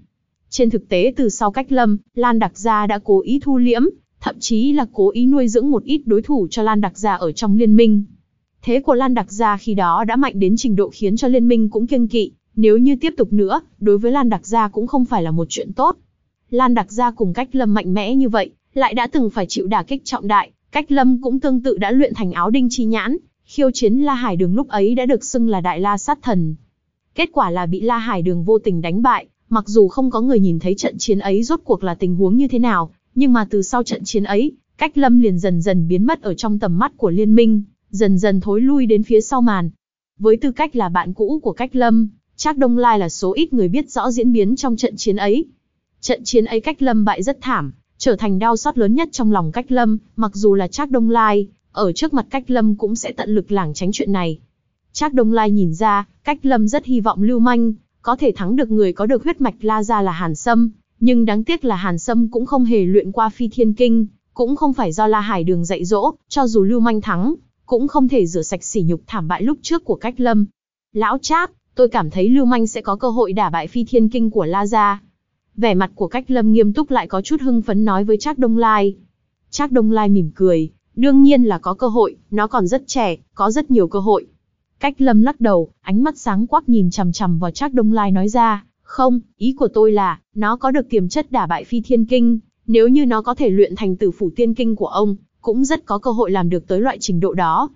Trên thực tế từ sau Cách Lâm, Lan Đặc Gia đã cố ý thu liễm, thậm chí là cố ý nuôi dưỡng một ít đối thủ cho Lan Đặc Gia ở trong liên minh. Thế của Lan Đặc Gia khi đó đã mạnh đến trình độ khiến cho liên minh cũng kiêng kỵ, nếu như tiếp tục nữa, đối với Lan Đặc Gia cũng không phải là một chuyện tốt. Lan Đặc Gia cùng Cách Lâm mạnh mẽ như vậy, lại đã từng phải chịu đả kích trọng đại, Cách Lâm cũng tương tự đã luyện thành áo đinh chi nhãn, khiêu chiến La Hải Đường lúc ấy đã được xưng là Đại La Sát Thần. Kết quả là bị La Hải Đường vô tình đánh bại, mặc dù không có người nhìn thấy trận chiến ấy rốt cuộc là tình huống như thế nào, nhưng mà từ sau trận chiến ấy, Cách Lâm liền dần dần biến mất ở trong tầm mắt của liên minh, dần dần thối lui đến phía sau màn. Với tư cách là bạn cũ của Cách Lâm, Trác Đông Lai là số ít người biết rõ diễn biến trong trận chiến ấy. Trận chiến ấy Cách Lâm bại rất thảm, trở thành đau xót lớn nhất trong lòng Cách Lâm, mặc dù là Trác Đông Lai, ở trước mặt Cách Lâm cũng sẽ tận lực lảng tránh chuyện này. Trác Đông Lai nhìn ra, Cách Lâm rất hy vọng Lưu Manh có thể thắng được người có được huyết mạch La gia là Hàn Sâm, nhưng đáng tiếc là Hàn Sâm cũng không hề luyện qua Phi Thiên Kinh, cũng không phải do La Hải Đường dạy dỗ, cho dù Lưu Manh thắng, cũng không thể rửa sạch sỉ nhục thảm bại lúc trước của Cách Lâm. Lão Trác, tôi cảm thấy Lưu Manh sẽ có cơ hội đả bại Phi Thiên Kinh của La gia. Vẻ mặt của Cách Lâm nghiêm túc lại có chút hưng phấn nói với Trác Đông Lai. Trác Đông Lai mỉm cười, đương nhiên là có cơ hội, nó còn rất trẻ, có rất nhiều cơ hội. Cách Lâm lắc đầu, ánh mắt sáng quắc nhìn chằm chằm vào Trác Đông Lai nói ra, không, ý của tôi là, nó có được tiềm chất đả bại Phi Thiên Kinh, nếu như nó có thể luyện thành tử phủ tiên kinh của ông, cũng rất có cơ hội làm được tới loại trình độ đó.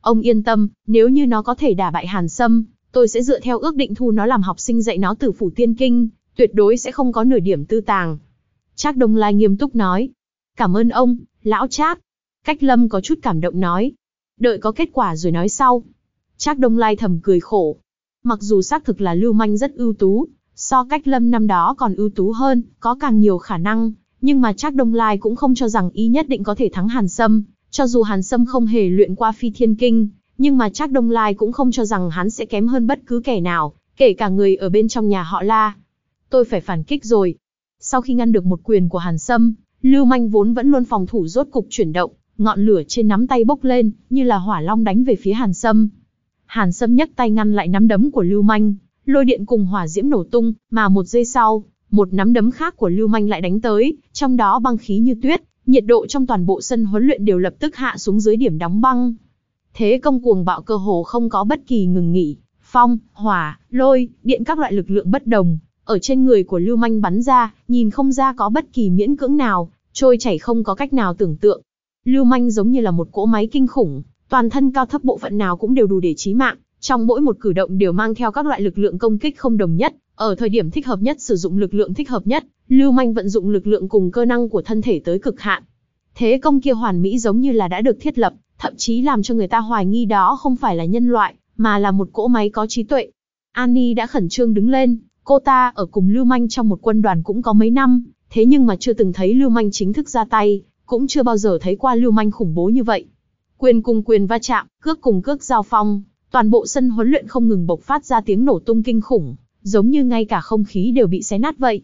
Ông yên tâm, nếu như nó có thể đả bại Hàn Sâm, tôi sẽ dựa theo ước định thu nó làm học sinh dạy nó từ phủ tiên kinh, tuyệt đối sẽ không có nửa điểm tư tàng. Trác Đông Lai nghiêm túc nói. Cảm ơn ông, lão Trác. Cách Lâm có chút cảm động nói. Đợi có kết quả rồi nói sau. Trác Đông Lai thầm cười khổ. Mặc dù xác thực là Lưu Manh rất ưu tú, so cách Lâm năm đó còn ưu tú hơn, có càng nhiều khả năng, nhưng mà Trác Đông Lai cũng không cho rằng y nhất định có thể thắng Hàn Sâm, cho dù Hàn Sâm không hề luyện qua Phi Thiên Kinh, nhưng mà Trác Đông Lai cũng không cho rằng hắn sẽ kém hơn bất cứ kẻ nào, kể cả người ở bên trong nhà họ La. Tôi phải phản kích rồi. Sau khi ngăn được một quyền của Hàn Sâm, Lưu Manh vốn vẫn luôn phòng thủ rốt cục chuyển động, ngọn lửa trên nắm tay bốc lên, như là hỏa long đánh về phía Hàn Sâm. Hàn Sâm nhấc tay ngăn lại nắm đấm của Lưu Manh, lôi điện cùng hỏa diễm nổ tung, mà một giây sau, một nắm đấm khác của Lưu Manh lại đánh tới, trong đó băng khí như tuyết, nhiệt độ trong toàn bộ sân huấn luyện đều lập tức hạ xuống dưới điểm đóng băng. Thế công cuồng bạo cơ hồ không có bất kỳ ngừng nghỉ, phong, hỏa, lôi, điện các loại lực lượng bất đồng, ở trên người của Lưu Manh bắn ra, nhìn không ra có bất kỳ miễn cưỡng nào, trôi chảy không có cách nào tưởng tượng. Lưu Manh giống như là một cỗ máy kinh khủng, toàn thân cao thấp bộ phận nào cũng đều đủ để chí mạng, trong mỗi một cử động đều mang theo các loại lực lượng công kích không đồng nhất, ở thời điểm thích hợp nhất sử dụng lực lượng thích hợp nhất, Lưu Manh vận dụng lực lượng cùng cơ năng của thân thể tới cực hạn. Thế công kia hoàn mỹ giống như là đã được thiết lập, thậm chí làm cho người ta hoài nghi đó không phải là nhân loại, mà là một cỗ máy có trí tuệ. Annie đã khẩn trương đứng lên, cô ta ở cùng Lưu Manh trong một quân đoàn cũng có mấy năm, thế nhưng mà chưa từng thấy Lưu Manh chính thức ra tay, cũng chưa bao giờ thấy qua Lưu Manh khủng bố như vậy. Quyền cùng quyền va chạm, cước cùng cước giao phong, toàn bộ sân huấn luyện không ngừng bộc phát ra tiếng nổ tung kinh khủng, giống như ngay cả không khí đều bị xé nát vậy.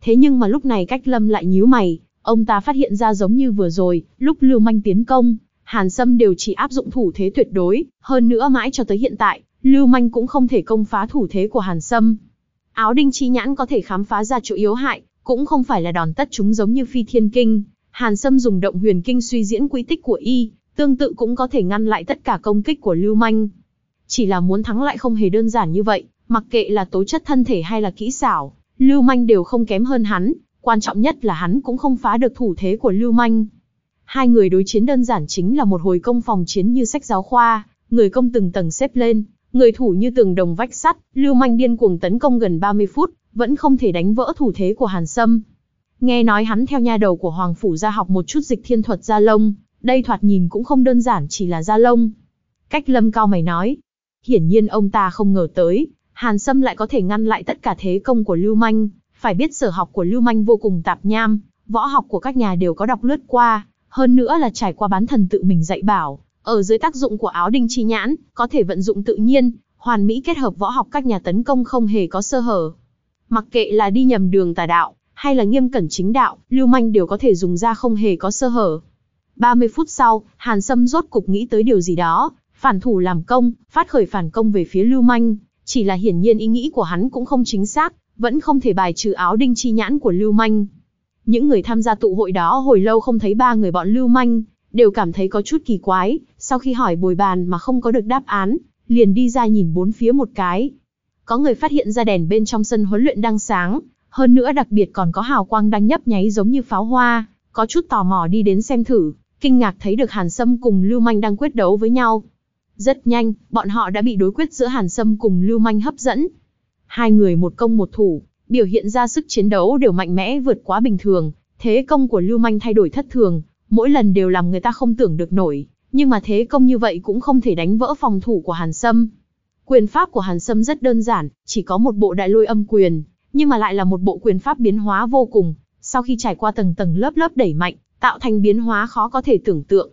Thế nhưng mà lúc này cách lâm lại nhíu mày, ông ta phát hiện ra giống như vừa rồi, lúc Lưu Manh tiến công, Hàn Sâm đều chỉ áp dụng thủ thế tuyệt đối, hơn nữa mãi cho tới hiện tại, Lưu Manh cũng không thể công phá thủ thế của Hàn Sâm. Áo đinh chi nhãn có thể khám phá ra chỗ yếu hại, cũng không phải là đòn tất chúng giống như phi thiên kinh. Hàn Sâm dùng động huyền kinh suy diễn quỹ tích của y, tương tự cũng có thể ngăn lại tất cả công kích của Lưu Manh. Chỉ là muốn thắng lại không hề đơn giản như vậy, mặc kệ là tố chất thân thể hay là kỹ xảo, Lưu Manh đều không kém hơn hắn, quan trọng nhất là hắn cũng không phá được thủ thế của Lưu Manh. Hai người đối chiến đơn giản chính là một hồi công phòng chiến như sách giáo khoa, người công từng tầng xếp lên, người thủ như tường đồng vách sắt, Lưu Manh điên cuồng tấn công gần 30 phút, vẫn không thể đánh vỡ thủ thế của Hàn Sâm. Nghe nói hắn theo nha đầu của Hoàng Phủ ra học một chút dịch thiên thuật gia lông, đây thoạt nhìn cũng không đơn giản chỉ là gia lông. Cách lâm cao mày nói, hiển nhiên ông ta không ngờ tới, Hàn Sâm lại có thể ngăn lại tất cả thế công của Lưu Manh, phải biết sở học của Lưu Manh vô cùng tạp nham, võ học của các nhà đều có đọc lướt qua, hơn nữa là trải qua bán thần tự mình dạy bảo, ở dưới tác dụng của áo đinh chi nhãn, có thể vận dụng tự nhiên, hoàn mỹ kết hợp võ học các nhà tấn công không hề có sơ hở. Mặc kệ là đi nhầm đường tà đạo, hay là nghiêm cẩn chính đạo, Lưu Manh đều có thể dùng ra không hề có sơ hở. 30 phút sau, Hàn Sâm rốt cục nghĩ tới điều gì đó, phản thủ làm công, phát khởi phản công về phía Lưu Manh, chỉ là hiển nhiên ý nghĩ của hắn cũng không chính xác, vẫn không thể bài trừ áo đinh chi nhãn của Lưu Manh. Những người tham gia tụ hội đó hồi lâu không thấy ba người bọn Lưu Manh, đều cảm thấy có chút kỳ quái, sau khi hỏi bồi bàn mà không có được đáp án, liền đi ra nhìn bốn phía một cái. Có người phát hiện ra đèn bên trong sân huấn luyện đang sáng, hơn nữa đặc biệt còn có hào quang đang nhấp nháy giống như pháo hoa, có chút tò mò đi đến xem thử, kinh ngạc thấy được Hàn Sâm cùng Lưu Manh đang quyết đấu với nhau. Rất nhanh, bọn họ đã bị đối quyết giữa Hàn Sâm cùng Lưu Manh hấp dẫn. Hai người một công một thủ, biểu hiện ra sức chiến đấu đều mạnh mẽ vượt quá bình thường, thế công của Lưu Manh thay đổi thất thường, mỗi lần đều làm người ta không tưởng được nổi, nhưng mà thế công như vậy cũng không thể đánh vỡ phòng thủ của Hàn Sâm. Quyền pháp của Hàn Sâm rất đơn giản, chỉ có một bộ đại lôi âm quyền, nhưng mà lại là một bộ quyền pháp biến hóa vô cùng, sau khi trải qua tầng tầng lớp lớp đẩy mạnh, tạo thành biến hóa khó có thể tưởng tượng.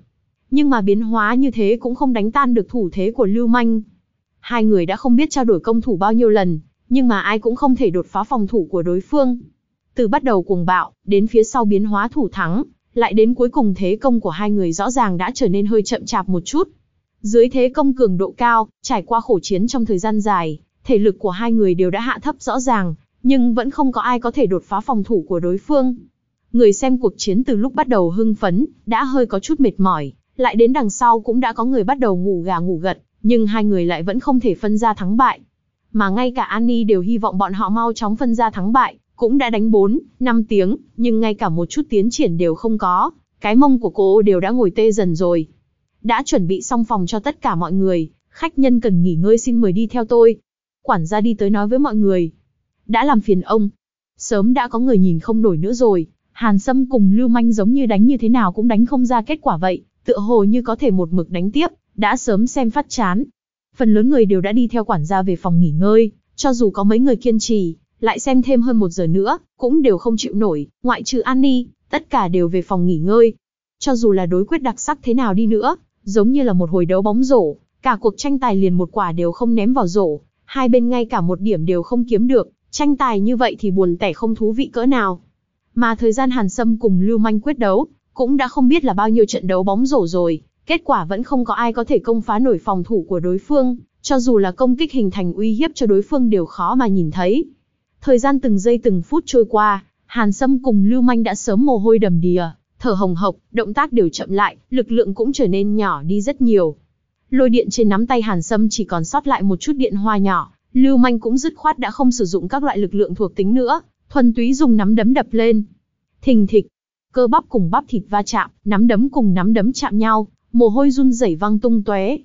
Nhưng mà biến hóa như thế cũng không đánh tan được thủ thế của Lưu Manh. Hai người đã không biết trao đổi công thủ bao nhiêu lần, nhưng mà ai cũng không thể đột phá phòng thủ của đối phương. Từ bắt đầu cuồng bạo, đến phía sau biến hóa thủ thắng, lại đến cuối cùng thế công của hai người rõ ràng đã trở nên hơi chậm chạp một chút. Dưới thế công cường độ cao, trải qua khổ chiến trong thời gian dài, thể lực của hai người đều đã hạ thấp rõ ràng, nhưng vẫn không có ai có thể đột phá phòng thủ của đối phương. Người xem cuộc chiến từ lúc bắt đầu hưng phấn, đã hơi có chút mệt mỏi, lại đến đằng sau cũng đã có người bắt đầu ngủ gà ngủ gật, nhưng hai người lại vẫn không thể phân ra thắng bại. Mà ngay cả Annie đều hy vọng bọn họ mau chóng phân ra thắng bại, cũng đã đánh 4, 5 tiếng, nhưng ngay cả một chút tiến triển đều không có, cái mông của cô đều đã ngồi tê dần rồi. Đã chuẩn bị xong phòng cho tất cả mọi người, khách nhân cần nghỉ ngơi xin mời đi theo tôi. Quản gia đi tới nói với mọi người. Đã làm phiền ông. Sớm đã có người nhìn không nổi nữa rồi, Hàn Sâm cùng Lưu Manh giống như đánh như thế nào cũng đánh không ra kết quả vậy, tựa hồ như có thể một mực đánh tiếp, đã sớm xem phát chán. Phần lớn người đều đã đi theo quản gia về phòng nghỉ ngơi, cho dù có mấy người kiên trì, lại xem thêm hơn một giờ nữa, cũng đều không chịu nổi, ngoại trừ Annie, tất cả đều về phòng nghỉ ngơi. Cho dù là đối quyết đặc sắc thế nào đi nữa, giống như là một hồi đấu bóng rổ, cả cuộc tranh tài liền một quả đều không ném vào rổ, hai bên ngay cả một điểm đều không kiếm được, tranh tài như vậy thì buồn tẻ không thú vị cỡ nào. Mà thời gian Hàn Sâm cùng Lưu Manh quyết đấu, cũng đã không biết là bao nhiêu trận đấu bóng rổ rồi, kết quả vẫn không có ai có thể công phá nổi phòng thủ của đối phương, cho dù là công kích hình thành uy hiếp cho đối phương đều khó mà nhìn thấy. Thời gian từng giây từng phút trôi qua, Hàn Sâm cùng Lưu Manh đã sớm mồ hôi đầm đìa, thở hồng hộc, động tác đều chậm lại, lực lượng cũng trở nên nhỏ đi rất nhiều. Lôi điện trên nắm tay Hàn Sâm chỉ còn sót lại một chút điện hoa nhỏ, Lưu Manh cũng dứt khoát đã không sử dụng các loại lực lượng thuộc tính nữa, thuần túy dùng nắm đấm đập lên. Thình thịch, cơ bắp cùng bắp thịt va chạm, nắm đấm cùng nắm đấm chạm nhau, mồ hôi run rẩy văng tung tóe.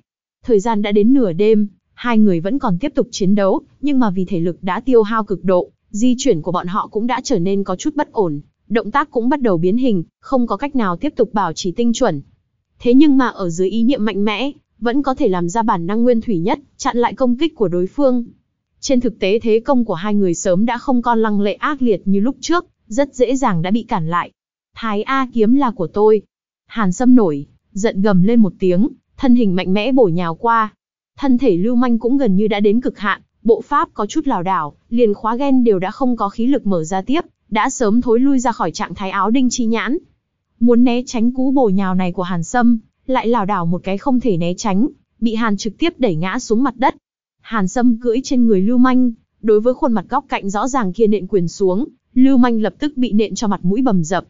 Thời gian đã đến nửa đêm, hai người vẫn còn tiếp tục chiến đấu, nhưng mà vì thể lực đã tiêu hao cực độ, di chuyển của bọn họ cũng đã trở nên có chút bất ổn, động tác cũng bắt đầu biến hình, không có cách nào tiếp tục bảo trì tinh chuẩn. Thế nhưng mà ở dưới ý niệm mạnh mẽ, vẫn có thể làm ra bản năng nguyên thủy nhất, chặn lại công kích của đối phương. Trên thực tế thế công của hai người sớm đã không còn lăng lệ ác liệt như lúc trước, rất dễ dàng đã bị cản lại. Thái A kiếm là của tôi. Hàn Sâm nổi, giận gầm lên một tiếng, thân hình mạnh mẽ bổ nhào qua. Thân thể lưu manh cũng gần như đã đến cực hạn, bộ pháp có chút lảo đảo, liền khóa ghen đều đã không có khí lực mở ra tiếp, đã sớm thối lui ra khỏi trạng thái áo đinh chi nhãn. Muốn né tránh cú bổ nhào này của Hàn Sâm, lại lảo đảo một cái không thể né tránh, bị Hàn trực tiếp đẩy ngã xuống mặt đất. Hàn Sâm cưỡi trên người Lưu Manh, đối với khuôn mặt góc cạnh rõ ràng kia nện quyền xuống, Lưu Manh lập tức bị nện cho mặt mũi bầm dập.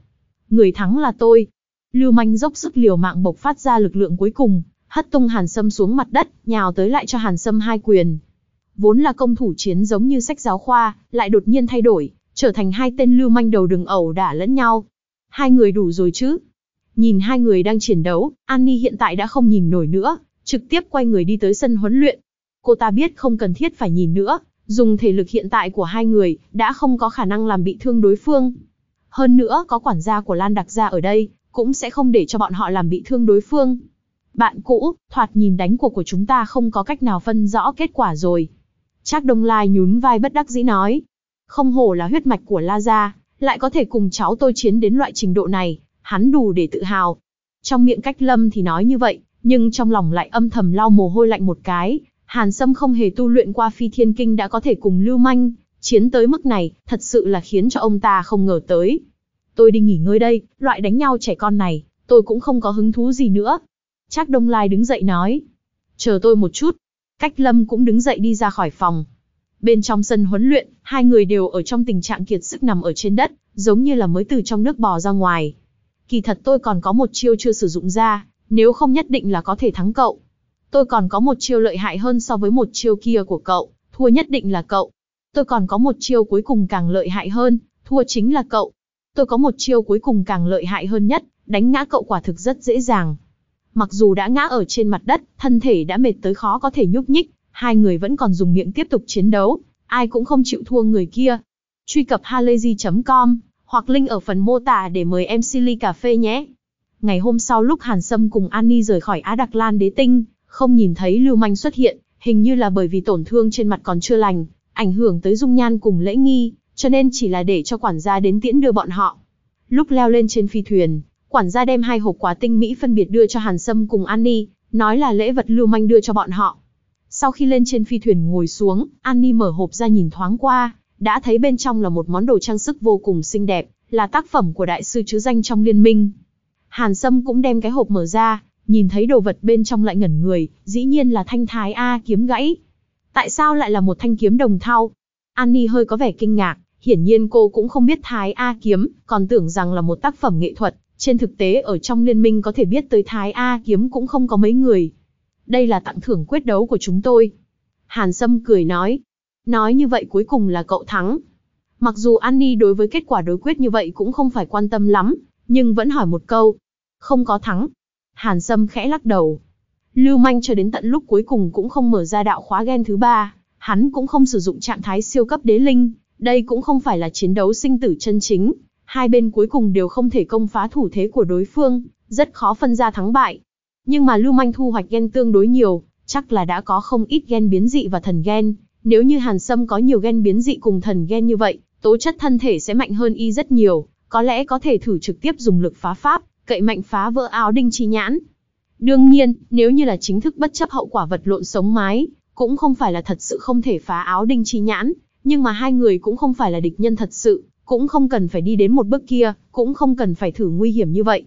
Người thắng là tôi. Lưu Manh dốc sức liều mạng bộc phát ra lực lượng cuối cùng, hất tung Hàn Sâm xuống mặt đất, nhào tới lại cho Hàn Sâm hai quyền. Vốn là công thủ chiến giống như sách giáo khoa, lại đột nhiên thay đổi, trở thành hai tên lưu manh đầu đường ẩu đả lẫn nhau. Hai người đủ rồi chứ? Nhìn hai người đang chiến đấu, Annie hiện tại đã không nhìn nổi nữa, trực tiếp quay người đi tới sân huấn luyện. Cô ta biết không cần thiết phải nhìn nữa, dùng thể lực hiện tại của hai người, đã không có khả năng làm bị thương đối phương. Hơn nữa, có quản gia của Lan Đặc Gia ở đây, cũng sẽ không để cho bọn họ làm bị thương đối phương. Bạn cũ, thoạt nhìn đánh cuộc của chúng ta không có cách nào phân rõ kết quả rồi. Trác Đông Lai nhún vai bất đắc dĩ nói. Không hổ là huyết mạch của La Gia, lại có thể cùng cháu tôi chiến đến loại trình độ này, hắn đủ để tự hào. Trong miệng cách lâm thì nói như vậy, nhưng trong lòng lại âm thầm lau mồ hôi lạnh một cái. Hàn Sâm không hề tu luyện qua phi thiên kinh đã có thể cùng Lưu Manh, chiến tới mức này, thật sự là khiến cho ông ta không ngờ tới. Tôi đi nghỉ ngơi đây, loại đánh nhau trẻ con này, tôi cũng không có hứng thú gì nữa. Trác Đông Lai đứng dậy nói. Chờ tôi một chút. Cách lâm cũng đứng dậy đi ra khỏi phòng. Bên trong sân huấn luyện, hai người đều ở trong tình trạng kiệt sức nằm ở trên đất, giống như là mới từ trong nước bò ra ngoài. Kỳ thật tôi còn có một chiêu chưa sử dụng ra, nếu không nhất định là có thể thắng cậu. Tôi còn có một chiêu lợi hại hơn so với một chiêu kia của cậu, thua nhất định là cậu. Tôi còn có một chiêu cuối cùng càng lợi hại hơn, thua chính là cậu. Tôi có một chiêu cuối cùng càng lợi hại hơn nhất, đánh ngã cậu quả thực rất dễ dàng. Mặc dù đã ngã ở trên mặt đất, thân thể đã mệt tới khó có thể nhúc nhích, hai người vẫn còn dùng miệng tiếp tục chiến đấu, ai cũng không chịu thua người kia. Truy cập halayzi.com hoặc link ở phần mô tả để mời em Silly Cà Phê nhé. Ngày hôm sau lúc Hàn Sâm cùng Annie rời khỏi Á Đặc Lan đế tinh, không nhìn thấy Lưu Manh xuất hiện, hình như là bởi vì tổn thương trên mặt còn chưa lành, ảnh hưởng tới dung nhan cùng lễ nghi, cho nên chỉ là để cho quản gia đến tiễn đưa bọn họ. Lúc leo lên trên phi thuyền, quản gia đem hai hộp quà tinh mỹ phân biệt đưa cho Hàn Sâm cùng Annie, nói là lễ vật Lưu Manh đưa cho bọn họ. Sau khi lên trên phi thuyền ngồi xuống, Annie mở hộp ra nhìn thoáng qua, đã thấy bên trong là một món đồ trang sức vô cùng xinh đẹp, là tác phẩm của đại sư chứ danh trong liên minh. Hàn Sâm cũng đem cái hộp mở ra, nhìn thấy đồ vật bên trong lại ngẩn người, dĩ nhiên là thanh thái A kiếm gãy. Tại sao lại là một thanh kiếm đồng thau? Annie hơi có vẻ kinh ngạc, hiển nhiên cô cũng không biết thái A kiếm, còn tưởng rằng là một tác phẩm nghệ thuật. Trên thực tế ở trong liên minh có thể biết tới thái A kiếm cũng không có mấy người. Đây là tặng thưởng quyết đấu của chúng tôi. Hàn Sâm cười nói. Nói như vậy cuối cùng là cậu thắng. Mặc dù Annie đối với kết quả đối quyết như vậy cũng không phải quan tâm lắm, nhưng vẫn hỏi một câu. Không có thắng. Hàn Sâm khẽ lắc đầu. Lưu manh cho đến tận lúc cuối cùng cũng không mở ra đạo khóa gen thứ ba, hắn cũng không sử dụng trạng thái siêu cấp đế linh, đây cũng không phải là chiến đấu sinh tử chân chính, hai bên cuối cùng đều không thể công phá thủ thế của đối phương, rất khó phân ra thắng bại. Nhưng mà Lưu Manh thu hoạch gen tương đối nhiều, chắc là đã có không ít gen biến dị và thần gen. Nếu như Hàn Sâm có nhiều gen biến dị cùng thần gen như vậy, tố chất thân thể sẽ mạnh hơn y rất nhiều, có lẽ có thể thử trực tiếp dùng lực phá pháp, cậy mạnh phá vỡ áo đinh chi nhãn. Đương nhiên, nếu như là chính thức bất chấp hậu quả vật lộn sống mái, cũng không phải là thật sự không thể phá áo đinh chi nhãn, nhưng mà hai người cũng không phải là địch nhân thật sự, cũng không cần phải đi đến một bước kia, cũng không cần phải thử nguy hiểm như vậy.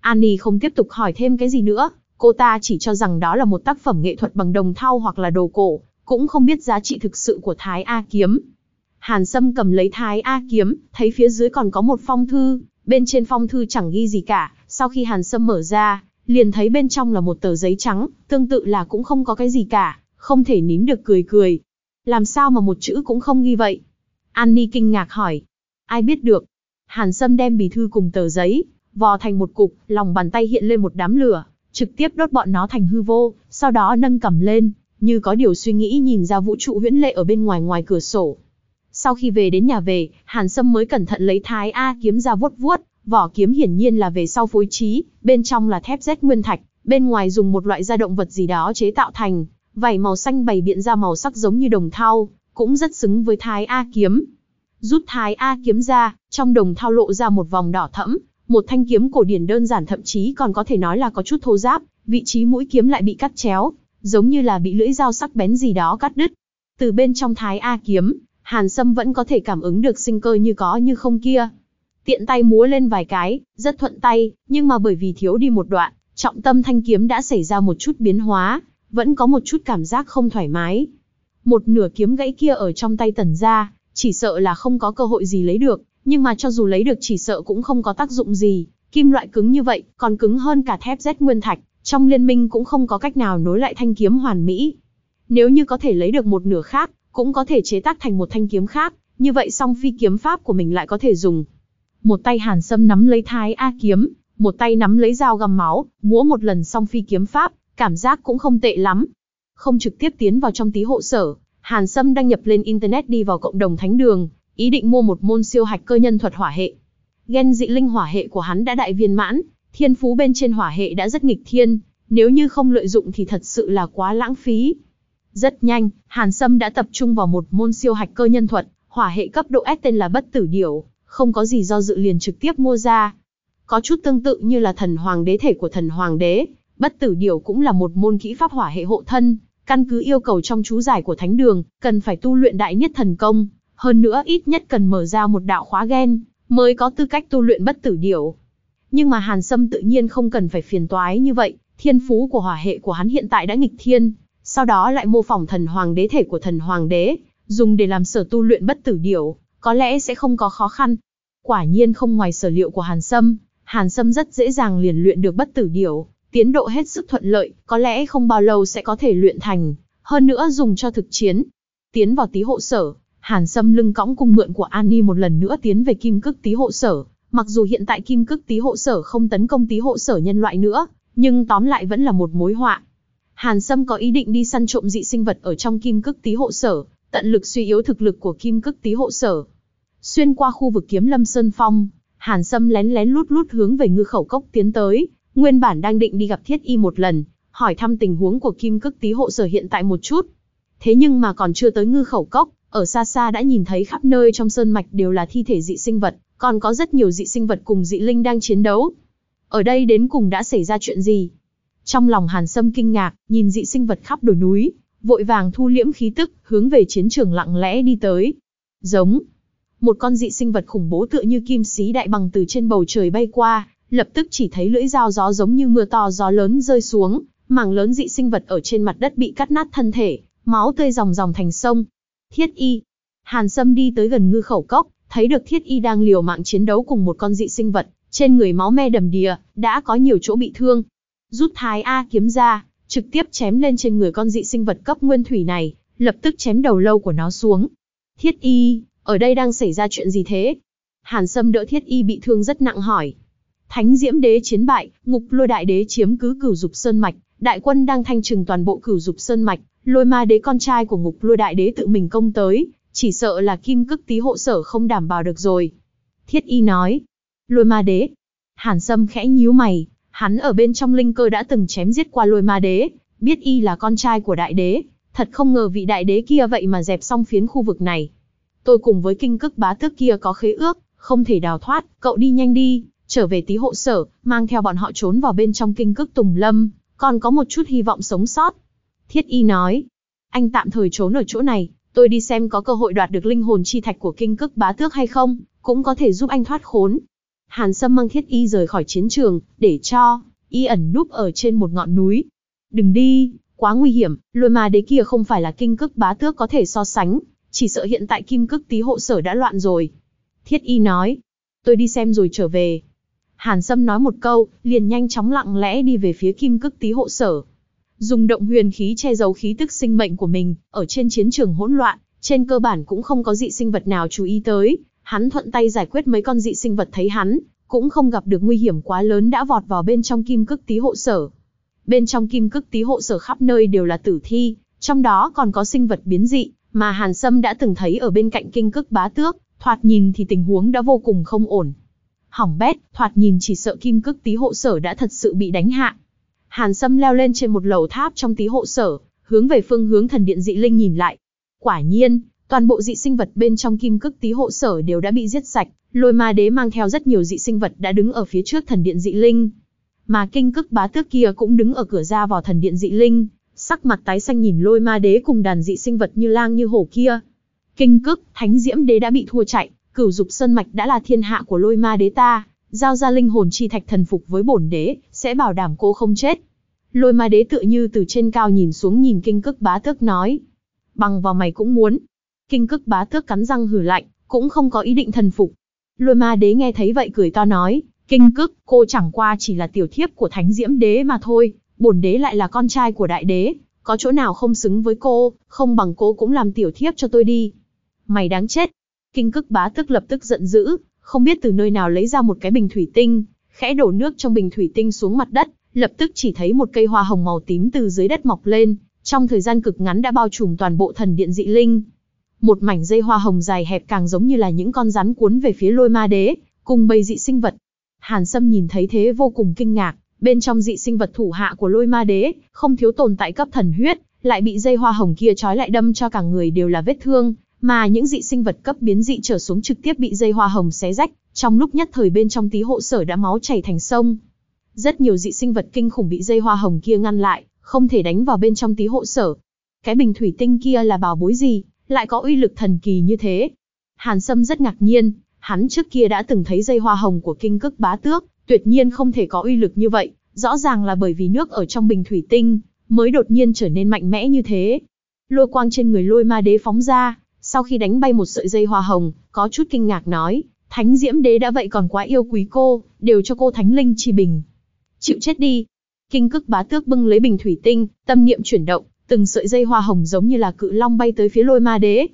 Annie không tiếp tục hỏi thêm cái gì nữa, cô ta chỉ cho rằng đó là một tác phẩm nghệ thuật bằng đồng thau hoặc là đồ cổ, cũng không biết giá trị thực sự của Thái A kiếm. Hàn Sâm cầm lấy Thái A kiếm, thấy phía dưới còn có một phong thư, bên trên phong thư chẳng ghi gì cả, sau khi Hàn Sâm mở ra, liền thấy bên trong là một tờ giấy trắng, tương tự là cũng không có cái gì cả, không thể nín được cười cười. Làm sao mà một chữ cũng không ghi vậy? Annie kinh ngạc hỏi. Ai biết được? Hàn Sâm đem bì thư cùng tờ giấy, vò thành một cục, lòng bàn tay hiện lên một đám lửa, trực tiếp đốt bọn nó thành hư vô, sau đó nâng cầm lên, như có điều suy nghĩ nhìn ra vũ trụ huyễn lệ ở bên ngoài ngoài cửa sổ. Sau khi về đến nhà về, Hàn Sâm mới cẩn thận lấy thái A kiếm ra vuốt vuốt, vỏ kiếm hiển nhiên là về sau phối trí, bên trong là thép rét nguyên thạch, bên ngoài dùng một loại da động vật gì đó chế tạo thành, vảy màu xanh bày biện ra màu sắc giống như đồng thau, cũng rất xứng với thái A kiếm. Rút thái A kiếm ra, trong đồng thau lộ ra một vòng đỏ thẫm, một thanh kiếm cổ điển đơn giản thậm chí còn có thể nói là có chút thô giáp, vị trí mũi kiếm lại bị cắt chéo, giống như là bị lưỡi dao sắc bén gì đó cắt đứt. Từ bên trong thái A kiếm, Hàn Sâm vẫn có thể cảm ứng được sinh cơ như có như không kia. Tiện tay múa lên vài cái, rất thuận tay, nhưng mà bởi vì thiếu đi một đoạn, trọng tâm thanh kiếm đã xảy ra một chút biến hóa, vẫn có một chút cảm giác không thoải mái. Một nửa kiếm gãy kia ở trong tay tần gia, chỉ sợ là không có cơ hội gì lấy được, nhưng mà cho dù lấy được chỉ sợ cũng không có tác dụng gì, kim loại cứng như vậy, còn cứng hơn cả thép Z nguyên thạch, trong liên minh cũng không có cách nào nối lại thanh kiếm hoàn mỹ. Nếu như có thể lấy được một nửa khác, cũng có thể chế tác thành một thanh kiếm khác, như vậy song phi kiếm pháp của mình lại có thể dùng. Một tay Hàn Sâm nắm lấy thái A kiếm, một tay nắm lấy dao găm máu, múa một lần song phi kiếm pháp, cảm giác cũng không tệ lắm. Không trực tiếp tiến vào trong tí hộ sở, Hàn Sâm đăng nhập lên Internet đi vào cộng đồng thánh đường, ý định mua một môn siêu hạch cơ nhân thuật hỏa hệ. Gen dị linh hỏa hệ của hắn đã đại viên mãn, thiên phú bên trên hỏa hệ đã rất nghịch thiên, nếu như không lợi dụng thì thật sự là quá lãng phí. Rất nhanh, Hàn Sâm đã tập trung vào một môn siêu hạch cơ nhân thuật, hỏa hệ cấp độ S tên là bất tử điểu, không có gì do dự liền trực tiếp mua ra. Có chút tương tự như là thần hoàng đế thể của thần hoàng đế, bất tử điểu cũng là một môn kỹ pháp hỏa hệ hộ thân, căn cứ yêu cầu trong chú giải của thánh đường, cần phải tu luyện đại nhất thần công, hơn nữa ít nhất cần mở ra một đạo khóa gen, mới có tư cách tu luyện bất tử điểu. Nhưng mà Hàn Sâm tự nhiên không cần phải phiền toái như vậy, thiên phú của hỏa hệ của hắn hiện tại đã nghịch thiên, sau đó lại mô phỏng thần hoàng đế thể của thần hoàng đế, dùng để làm sở tu luyện bất tử điểu, có lẽ sẽ không có khó khăn. Quả nhiên không ngoài sở liệu của Hàn Sâm, Hàn Sâm rất dễ dàng liền luyện được bất tử điểu, tiến độ hết sức thuận lợi, có lẽ không bao lâu sẽ có thể luyện thành, hơn nữa dùng cho thực chiến. Tiến vào tí hộ sở, Hàn Sâm lưng cõng cung mượn của Annie một lần nữa tiến về kim cức tí hộ sở, mặc dù hiện tại kim cức tí hộ sở không tấn công tí hộ sở nhân loại nữa, nhưng tóm lại vẫn là một mối họa. Hàn Sâm có ý định đi săn trộm dị sinh vật ở trong kim cức tí hộ sở, tận lực suy yếu thực lực của kim cức tí hộ sở. Xuyên qua khu vực kiếm lâm sơn phong, Hàn Sâm lén lén lút lút hướng về ngư khẩu cốc tiến tới, nguyên bản đang định đi gặp thiết y một lần, hỏi thăm tình huống của kim cức tý hộ sở hiện tại một chút. Thế nhưng mà còn chưa tới ngư khẩu cốc, ở xa xa đã nhìn thấy khắp nơi trong sơn mạch đều là thi thể dị sinh vật, còn có rất nhiều dị sinh vật cùng dị linh đang chiến đấu. Ở đây đến cùng đã xảy ra chuyện gì? Trong lòng Hàn Sâm kinh ngạc, nhìn dị sinh vật khắp đồi núi, vội vàng thu liễm khí tức, hướng về chiến trường lặng lẽ đi tới. Giống. Một con dị sinh vật khủng bố tựa như kim xí đại bằng từ trên bầu trời bay qua, lập tức chỉ thấy lưỡi dao gió giống như mưa to gió lớn rơi xuống, mảng lớn dị sinh vật ở trên mặt đất bị cắt nát thân thể, máu tươi ròng ròng thành sông. Thiết y. Hàn Sâm đi tới gần ngư khẩu cốc, thấy được thiết y đang liều mạng chiến đấu cùng một con dị sinh vật, trên người máu me đầm đìa, đã có nhiều chỗ bị thương. Rút thái A kiếm ra, trực tiếp chém lên trên người con dị sinh vật cấp nguyên thủy này, lập tức chém đầu lâu của nó xuống. Thiết y, ở đây đang xảy ra chuyện gì thế? Hàn Sâm đỡ thiết y bị thương rất nặng hỏi. Thánh Diễm Đế chiến bại, Ngục Lôi Đại Đế chiếm cứ Cửu Dục Sơn mạch, đại quân đang thanh trừng toàn bộ Cửu Dục Sơn mạch, Lôi Ma Đế con trai của Ngục Lôi Đại Đế tự mình công tới, chỉ sợ là Kim Cức Tý hộ sở không đảm bảo được rồi. Thiết Y nói. Lôi Ma Đế. Hàn Sâm khẽ nhíu mày, hắn ở bên trong linh cơ đã từng chém giết qua Lôi Ma Đế, biết Y là con trai của Đại Đế, thật không ngờ vị Đại Đế kia vậy mà dẹp xong phiến khu vực này. Tôi cùng với kinh cức bá tước kia có khế ước, không thể đào thoát, cậu đi nhanh đi trở về tí hộ sở, mang theo bọn họ trốn vào bên trong kinh cức tùng lâm, còn có một chút hy vọng sống sót. Thiết y nói, anh tạm thời trốn ở chỗ này, tôi đi xem có cơ hội đoạt được linh hồn chi thạch của kinh cức bá tước hay không, cũng có thể giúp anh thoát khốn. Hàn Sâm mang thiết y rời khỏi chiến trường, để cho, y ẩn núp ở trên một ngọn núi. Đừng đi, quá nguy hiểm, lôi ma đế kia không phải là kinh cức bá tước có thể so sánh, chỉ sợ hiện tại kim cức tí hộ sở đã loạn rồi. Thiết y nói, tôi đi xem rồi trở về. Hàn Sâm nói một câu, liền nhanh chóng lặng lẽ đi về phía kim cức tí hộ sở. Dùng động huyền khí che giấu khí tức sinh mệnh của mình, ở trên chiến trường hỗn loạn, trên cơ bản cũng không có dị sinh vật nào chú ý tới, hắn thuận tay giải quyết mấy con dị sinh vật thấy hắn, cũng không gặp được nguy hiểm quá lớn đã vọt vào bên trong kim cức tí hộ sở. Bên trong kim cức tí hộ sở khắp nơi đều là tử thi, trong đó còn có sinh vật biến dị, mà Hàn Sâm đã từng thấy ở bên cạnh kinh cức bá tước, thoạt nhìn thì tình huống đã vô cùng không ổn hỏng bét, thoạt nhìn chỉ sợ kim cức tí hộ sở đã thật sự bị đánh hạ. Hàn Sâm leo lên trên một lầu tháp trong tí hộ sở, hướng về phương hướng thần điện dị linh nhìn lại. Quả nhiên, toàn bộ dị sinh vật bên trong kim cức tí hộ sở đều đã bị giết sạch, lôi ma đế mang theo rất nhiều dị sinh vật đã đứng ở phía trước thần điện dị linh. Mà kinh cức bá tước kia cũng đứng ở cửa ra vào thần điện dị linh, sắc mặt tái xanh nhìn lôi ma đế cùng đàn dị sinh vật như lang như hổ kia. Kinh cức, thánh diễm đế đã bị thua chạy, Cửu Dục Sơn mạch đã là thiên hạ của Lôi Ma Đế ta, giao ra linh hồn chi thạch thần phục với bổn đế, sẽ bảo đảm cô không chết. Lôi ma đế tựa như từ trên cao nhìn xuống nhìn kinh cức bá tước nói. Bằng vào mày cũng muốn. Kinh cức bá tước cắn răng hử lạnh, cũng không có ý định thần phục. Lôi ma đế nghe thấy vậy cười to nói, kinh cức, cô chẳng qua chỉ là tiểu thiếp của thánh diễm đế mà thôi, bổn đế lại là con trai của đại đế, có chỗ nào không xứng với cô, không bằng cô cũng làm tiểu thiếp cho tôi đi. Mày đáng chết. Kinh cức bá tức lập tức giận dữ, không biết từ nơi nào lấy ra một cái bình thủy tinh, khẽ đổ nước trong bình thủy tinh xuống mặt đất, lập tức chỉ thấy một cây hoa hồng màu tím từ dưới đất mọc lên, trong thời gian cực ngắn đã bao trùm toàn bộ thần điện dị linh. Một mảnh dây hoa hồng dài hẹp càng giống như là những con rắn cuốn về phía lôi ma đế, cùng bầy dị sinh vật. Hàn Sâm nhìn thấy thế vô cùng kinh ngạc, bên trong dị sinh vật thủ hạ của lôi ma đế, không thiếu tồn tại cấp thần huyết, lại bị dây hoa hồng kia trói lại đâm cho cả người đều là vết thương, mà những dị sinh vật cấp biến dị trở xuống trực tiếp bị dây hoa hồng xé rách, trong lúc nhất thời bên trong tí hộ sở đã máu chảy thành sông. Rất nhiều dị sinh vật kinh khủng bị dây hoa hồng kia ngăn lại, không thể đánh vào bên trong tí hộ sở. Cái bình thủy tinh kia là bảo bối gì, lại có uy lực thần kỳ như thế? Hàn Sâm rất ngạc nhiên, hắn trước kia đã từng thấy dây hoa hồng của kinh cức bá tước, tuyệt nhiên không thể có uy lực như vậy, rõ ràng là bởi vì nước ở trong bình thủy tinh, mới đột nhiên trở nên mạnh mẽ như thế. Lôi quang trên người lôi ma đế phóng ra, sau khi đánh bay một sợi dây hoa hồng, có chút kinh ngạc nói, Thánh Diễm Đế đã vậy còn quá yêu quý cô, đều cho cô Thánh Linh chi bình. Chịu chết đi. Kinh cức bá tước bưng lấy bình thủy tinh, tâm niệm chuyển động, từng sợi dây hoa hồng giống như là cự long bay tới phía lôi ma đế.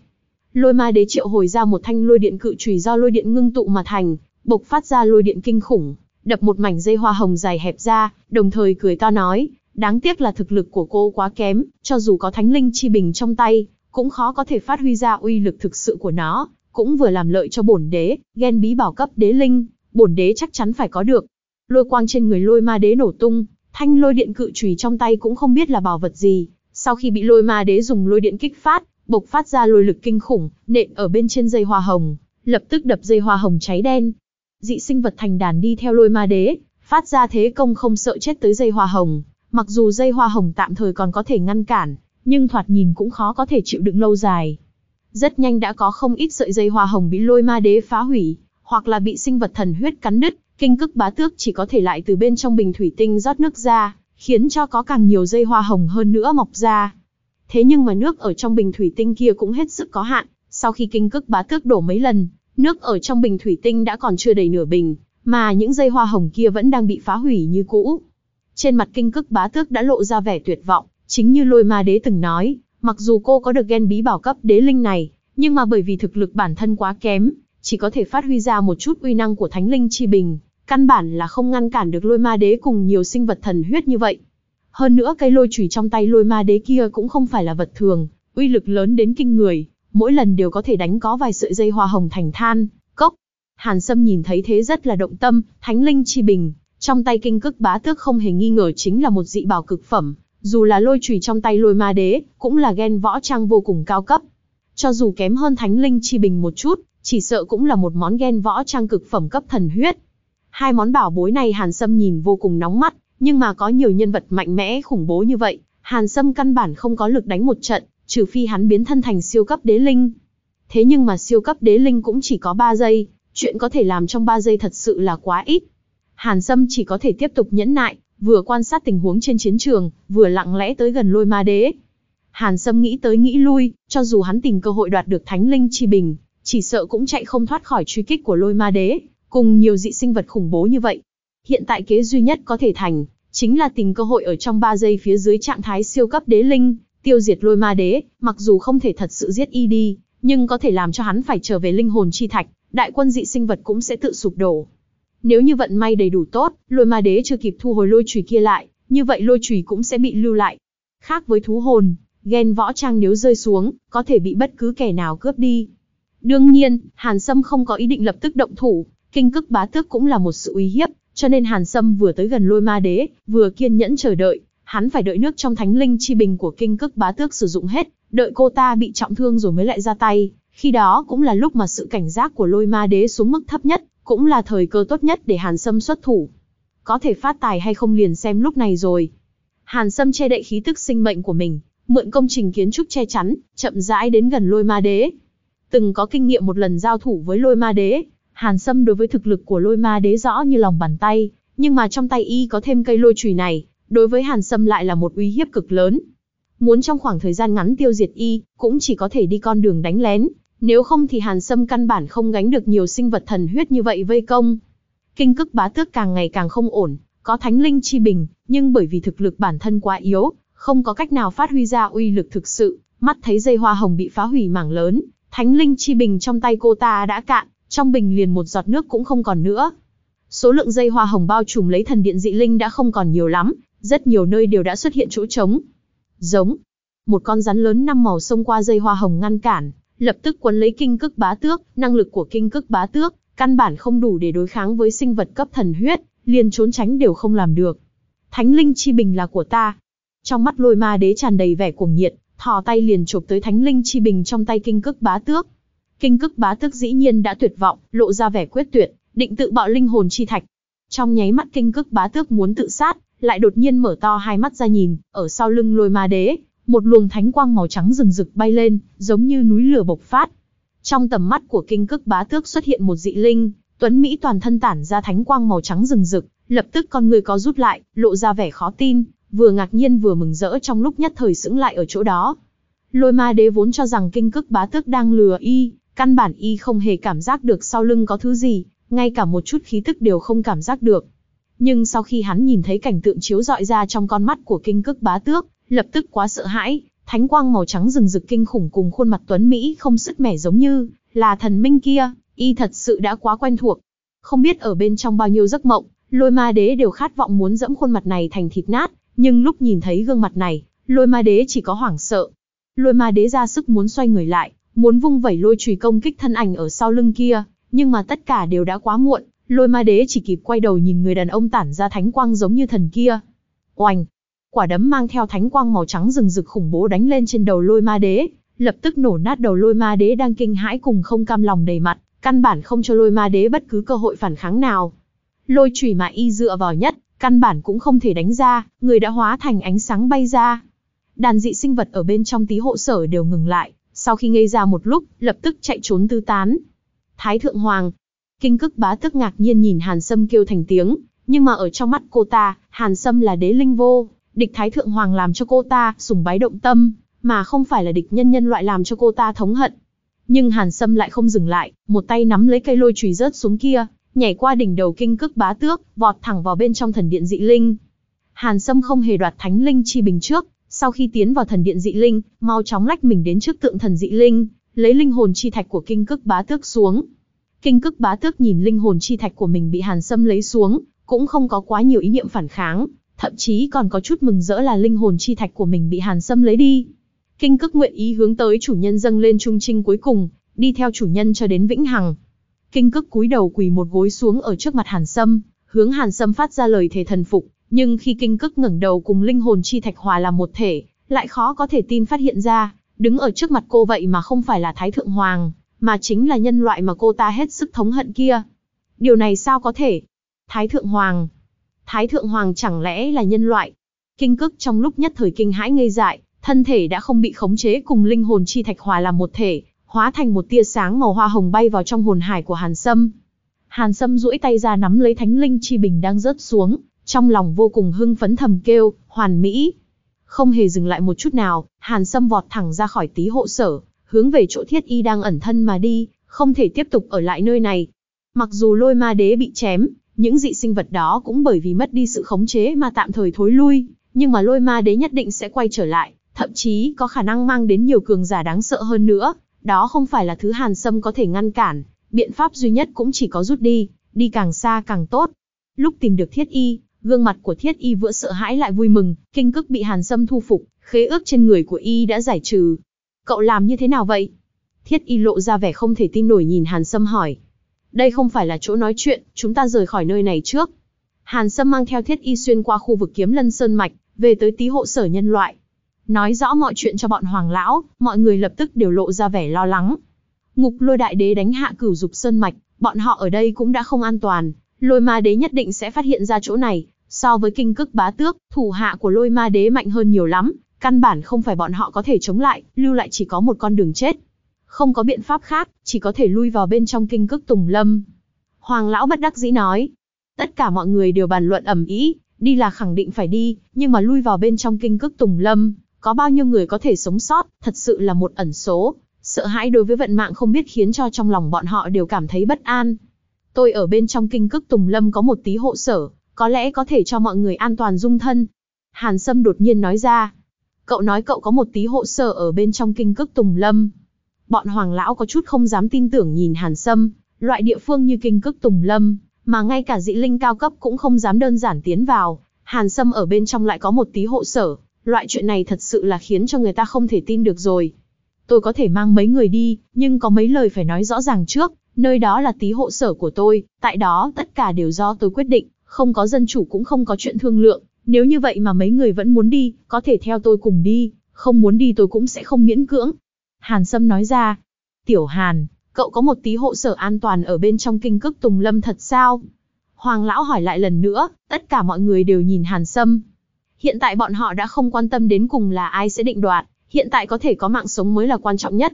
Lôi ma đế triệu hồi ra một thanh lôi điện cự trùy do lôi điện ngưng tụ mà thành, bộc phát ra lôi điện kinh khủng, đập một mảnh dây hoa hồng dài hẹp ra, đồng thời cười to nói, đáng tiếc là thực lực của cô quá kém, cho dù có thánh linh chi bình trong tay, cũng khó có thể phát huy ra uy lực thực sự của nó, cũng vừa làm lợi cho bổn đế, ghen bí bảo cấp đế linh, bổn đế chắc chắn phải có được. Lôi quang trên người lôi ma đế nổ tung, thanh lôi điện cự trùy trong tay cũng không biết là bảo vật gì, sau khi bị lôi ma đế dùng lôi điện kích phát, bộc phát ra lôi lực kinh khủng, nện ở bên trên dây hoa hồng, lập tức đập dây hoa hồng cháy đen. Dị sinh vật thành đàn đi theo lôi ma đế, phát ra thế công không sợ chết tới dây hoa hồng, mặc dù dây hoa hồng tạm thời còn có thể ngăn cản, nhưng thoạt nhìn cũng khó có thể chịu đựng lâu dài. Rất nhanh đã có không ít sợi dây hoa hồng bị lôi ma đế phá hủy, hoặc là bị sinh vật thần huyết cắn đứt, kinh cức bá tước chỉ có thể lại từ bên trong bình thủy tinh rót nước ra, khiến cho có càng nhiều dây hoa hồng hơn nữa mọc ra. Thế nhưng mà nước ở trong bình thủy tinh kia cũng hết sức có hạn, sau khi kinh cức bá tước đổ mấy lần, nước ở trong bình thủy tinh đã còn chưa đầy nửa bình, mà những dây hoa hồng kia vẫn đang bị phá hủy như cũ. Trên mặt kinh cức bá tước đã lộ ra vẻ tuyệt vọng, chính như lôi ma đế từng nói, mặc dù cô có được gen bí bảo cấp đế linh này, nhưng mà bởi vì thực lực bản thân quá kém, chỉ có thể phát huy ra một chút uy năng của thánh linh chi bình, căn bản là không ngăn cản được lôi ma đế cùng nhiều sinh vật thần huyết như vậy. Hơn nữa cây lôi chùy trong tay lôi ma đế kia cũng không phải là vật thường, uy lực lớn đến kinh người, mỗi lần đều có thể đánh có vài sợi dây hoa hồng thành than, cốc. Hàn Sâm nhìn thấy thế rất là động tâm, thánh linh chi bình, trong tay kinh cức bá tước không hề nghi ngờ chính là một dị bảo cực phẩm, dù là lôi chùy trong tay lôi ma đế, cũng là ghen võ trang vô cùng cao cấp. Cho dù kém hơn thánh linh chi bình một chút, chỉ sợ cũng là một món ghen võ trang cực phẩm cấp thần huyết. Hai món bảo bối này Hàn Sâm nhìn vô cùng nóng mắt, nhưng mà có nhiều nhân vật mạnh mẽ khủng bố như vậy, Hàn Sâm căn bản không có lực đánh một trận, trừ phi hắn biến thân thành siêu cấp đế linh. Thế nhưng mà siêu cấp đế linh cũng chỉ có 3 giây, chuyện có thể làm trong 3 giây thật sự là quá ít. Hàn Sâm chỉ có thể tiếp tục nhẫn nại, vừa quan sát tình huống trên chiến trường, vừa lặng lẽ tới gần lôi ma đế. Hàn Sâm nghĩ tới nghĩ lui, cho dù hắn tìm cơ hội đoạt được thánh linh chi bình, chỉ sợ cũng chạy không thoát khỏi truy kích của lôi ma đế, cùng nhiều dị sinh vật khủng bố như vậy. Hiện tại kế duy nhất có thể thành, chính là tìm cơ hội ở trong 3 giây phía dưới trạng thái siêu cấp đế linh, tiêu diệt lôi ma đế, mặc dù không thể thật sự giết y đi, nhưng có thể làm cho hắn phải trở về linh hồn chi thạch, đại quân dị sinh vật cũng sẽ tự sụp đổ. Nếu như vận may đầy đủ tốt, lôi ma đế chưa kịp thu hồi lôi chùy kia lại, như vậy lôi chùy cũng sẽ bị lưu lại. Khác với thú hồn, ghen võ trang nếu rơi xuống, có thể bị bất cứ kẻ nào cướp đi. Đương nhiên, Hàn Sâm không có ý định lập tức động thủ, kinh cức bá tước cũng là một sự uy hiếp, cho nên Hàn Sâm vừa tới gần lôi ma đế, vừa kiên nhẫn chờ đợi, hắn phải đợi nước trong thánh linh chi bình của kinh cức bá tước sử dụng hết, đợi cô ta bị trọng thương rồi mới lại ra tay, khi đó cũng là lúc mà sự cảnh giác của lôi ma đế xuống mức thấp nhất, cũng là thời cơ tốt nhất để Hàn Sâm xuất thủ. Có thể phát tài hay không liền xem lúc này rồi. Hàn Sâm che đậy khí tức sinh mệnh của mình, mượn công trình kiến trúc che chắn, chậm rãi đến gần lôi ma đế. Từng có kinh nghiệm một lần giao thủ với lôi ma đế, Hàn Sâm đối với thực lực của lôi ma đế rõ như lòng bàn tay, nhưng mà trong tay y có thêm cây lôi chùy này, đối với Hàn Sâm lại là một uy hiếp cực lớn. Muốn trong khoảng thời gian ngắn tiêu diệt y, cũng chỉ có thể đi con đường đánh lén, nếu không thì Hàn Sâm căn bản không gánh được nhiều sinh vật thần huyết như vậy vây công. Kinh cức bá tước càng ngày càng không ổn, có thánh linh chi bình, nhưng bởi vì thực lực bản thân quá yếu, không có cách nào phát huy ra uy lực thực sự, mắt thấy dây hoa hồng bị phá hủy mảng lớn, thánh linh chi bình trong tay cô ta đã cạn, trong bình liền một giọt nước cũng không còn nữa. Số lượng dây hoa hồng bao trùm lấy thần điện dị linh đã không còn nhiều lắm, rất nhiều nơi đều đã xuất hiện chỗ trống. Giống, một con rắn lớn năm màu xông qua dây hoa hồng ngăn cản, lập tức quấn lấy kinh cức bá tước, năng lực của kinh cức bá tước, căn bản không đủ để đối kháng với sinh vật cấp thần huyết, liền trốn tránh đều không làm được. Thánh linh chi bình là của ta. Trong mắt lôi ma đế tràn đầy vẻ cuồng nhiệt, thò tay liền chụp tới thánh linh chi bình trong tay kinh cức bá tước. Kinh cức bá tước dĩ nhiên đã tuyệt vọng, lộ ra vẻ quyết tuyệt, định tự bạo linh hồn chi thạch. Trong nháy mắt kinh cức bá tước muốn tự sát, lại đột nhiên mở to hai mắt ra nhìn, ở sau lưng lôi ma đế, một luồng thánh quang màu trắng rừng rực bay lên, giống như núi lửa bộc phát. Trong tầm mắt của kinh cức bá tước xuất hiện một dị linh, tuấn Mỹ toàn thân tản ra thánh quang màu trắng rừng rực, lập tức con người có rút lại, lộ ra vẻ khó tin, vừa ngạc nhiên vừa mừng rỡ trong lúc nhất thời sững lại ở chỗ đó. Lôi ma đế vốn cho rằng kinh cức bá tước đang lừa y, căn bản y không hề cảm giác được sau lưng có thứ gì, ngay cả một chút khí tức đều không cảm giác được. Nhưng sau khi hắn nhìn thấy cảnh tượng chiếu dọi ra trong con mắt của kinh cức bá tước, lập tức quá sợ hãi, thánh quang màu trắng rừng rực kinh khủng cùng khuôn mặt tuấn Mỹ không sức mẻ giống như là thần minh kia, y thật sự đã quá quen thuộc. Không biết ở bên trong bao nhiêu giấc mộng, lôi ma đế đều khát vọng muốn dẫm khuôn mặt này thành thịt nát, nhưng lúc nhìn thấy gương mặt này, lôi ma đế chỉ có hoảng sợ. Lôi ma đế ra sức muốn xoay người lại, muốn vung vẩy lôi chùy công kích thân ảnh ở sau lưng kia, nhưng mà tất cả đều đã quá muộn, lôi ma đế chỉ kịp quay đầu nhìn người đàn ông tản ra thánh quang giống như thần kia. Oanh! Quả đấm mang theo thánh quang màu trắng rừng rực khủng bố đánh lên trên đầu lôi ma đế, lập tức nổ nát đầu lôi ma đế đang kinh hãi cùng không cam lòng đầy mặt, căn bản không cho lôi ma đế bất cứ cơ hội phản kháng nào. Lôi chùy mà y dựa vào nhất, căn bản cũng không thể đánh ra, người đã hóa thành ánh sáng bay ra. Đàn dị sinh vật ở bên trong tí hộ sở đều ngừng lại, sau khi ngây ra một lúc, lập tức chạy trốn tư tán. Thái thượng hoàng, kinh cức bá tức ngạc nhiên nhìn Hàn Sâm kêu thành tiếng, nhưng mà ở trong mắt cô ta, Hàn Sâm là đế linh vô, địch Thái thượng hoàng làm cho cô ta sùng bái động tâm, mà không phải là địch nhân nhân loại làm cho cô ta thống hận. Nhưng Hàn Sâm lại không dừng lại, một tay nắm lấy cây lôi chùy rớt xuống kia, nhảy qua đỉnh đầu kinh cức bá tước, vọt thẳng vào bên trong thần điện dị linh. Hàn Sâm không hề đoạt thánh linh chi bình trước, sau khi tiến vào thần điện dị linh, mau chóng lách mình đến trước tượng thần dị linh, lấy linh hồn chi thạch của kinh cức bá tước xuống. Kinh cức bá tước nhìn linh hồn chi thạch của mình bị Hàn Sâm lấy xuống, cũng không có quá nhiều ý niệm phản kháng, thậm chí còn có chút mừng rỡ là linh hồn chi thạch của mình bị Hàn Sâm lấy đi. Kinh cức nguyện ý hướng tới chủ nhân dâng lên trung trinh cuối cùng, đi theo chủ nhân cho đến vĩnh hằng. Kinh cức cúi đầu quỳ một gối xuống ở trước mặt Hàn Sâm, hướng Hàn Sâm phát ra lời thề thần phục, nhưng khi kinh cức ngẩng đầu cùng linh hồn chi thạch hòa làm một thể, lại khó có thể tin phát hiện ra, đứng ở trước mặt cô vậy mà không phải là Thái Thượng Hoàng, mà chính là nhân loại mà cô ta hết sức thống hận kia. Điều này sao có thể? Thái Thượng Hoàng. Thái Thượng Hoàng chẳng lẽ là nhân loại? Kinh cức trong lúc nhất thời kinh hãi ngây dại, thân thể đã không bị khống chế cùng linh hồn chi thạch hòa làm một thể, hóa thành một tia sáng màu hoa hồng bay vào trong hồn hải của Hàn Sâm. Hàn Sâm duỗi tay ra nắm lấy thánh linh chi bình đang rớt xuống, trong lòng vô cùng hưng phấn thầm kêu, hoàn mỹ. Không hề dừng lại một chút nào, Hàn Sâm vọt thẳng ra khỏi tí hộ sở, hướng về chỗ thiết y đang ẩn thân mà đi, không thể tiếp tục ở lại nơi này. Mặc dù lôi ma đế bị chém, những dị sinh vật đó cũng bởi vì mất đi sự khống chế mà tạm thời thối lui, nhưng mà lôi ma đế nhất định sẽ quay trở lại, thậm chí có khả năng mang đến nhiều cường giả đáng sợ hơn nữa, đó không phải là thứ Hàn Sâm có thể ngăn cản, biện pháp duy nhất cũng chỉ có rút đi, đi càng xa càng tốt. Lúc tìm được Thiết Y, gương mặt của Thiết Y vừa sợ hãi lại vui mừng, kinh cức bị Hàn Sâm thu phục, khế ước trên người của Y đã giải trừ. Cậu làm như thế nào vậy? Thiết Y lộ ra vẻ không thể tin nổi nhìn Hàn Sâm hỏi. Đây không phải là chỗ nói chuyện, chúng ta rời khỏi nơi này trước. Hàn Sâm mang theo Thiết Y xuyên qua khu vực kiếm lân sơn mạch, về tới tí hộ sở nhân loại. Nói rõ mọi chuyện cho bọn hoàng lão, mọi người lập tức đều lộ ra vẻ lo lắng. Ngục lôi đại đế đánh hạ cửu dục sơn mạch, bọn họ ở đây cũng đã không an toàn. Lôi ma đế nhất định sẽ phát hiện ra chỗ này. So với kinh cức bá tước, thủ hạ của lôi ma đế mạnh hơn nhiều lắm. Căn bản không phải bọn họ có thể chống lại, lưu lại chỉ có một con đường chết. Không có biện pháp khác, chỉ có thể lui vào bên trong kinh cức tùng lâm. Hoàng lão bất đắc dĩ nói. Tất cả mọi người đều bàn luận ầm ĩ, đi là khẳng định phải đi, nhưng mà lui vào bên trong kinh cức tùng lâm, có bao nhiêu người có thể sống sót, thật sự là một ẩn số. Sợ hãi đối với vận mạng không biết khiến cho trong lòng bọn họ đều cảm thấy bất an. Tôi ở bên trong kinh cức tùng lâm có một tí hộ sở, có lẽ có thể cho mọi người an toàn dung thân. Hàn Sâm đột nhiên nói ra. Cậu nói cậu có một tí hộ sở ở bên trong kinh cức tùng lâm. Bọn hoàng lão có chút không dám tin tưởng nhìn Hàn Sâm, loại địa phương như kinh cức tùng lâm, mà ngay cả dị linh cao cấp cũng không dám đơn giản tiến vào. Hàn Sâm ở bên trong lại có một tí hộ sở, loại chuyện này thật sự là khiến cho người ta không thể tin được rồi. Tôi có thể mang mấy người đi, nhưng có mấy lời phải nói rõ ràng trước, nơi đó là tí hộ sở của tôi, tại đó tất cả đều do tôi quyết định, không có dân chủ cũng không có chuyện thương lượng, nếu như vậy mà mấy người vẫn muốn đi, có thể theo tôi cùng đi, không muốn đi tôi cũng sẽ không miễn cưỡng. Hàn Sâm nói ra, Tiểu Hàn, cậu có một tí hộ sở an toàn ở bên trong kinh cức Tùng Lâm thật sao? Hoàng Lão hỏi lại lần nữa, tất cả mọi người đều nhìn Hàn Sâm. Hiện tại bọn họ đã không quan tâm đến cùng là ai sẽ định đoạt, hiện tại có thể có mạng sống mới là quan trọng nhất.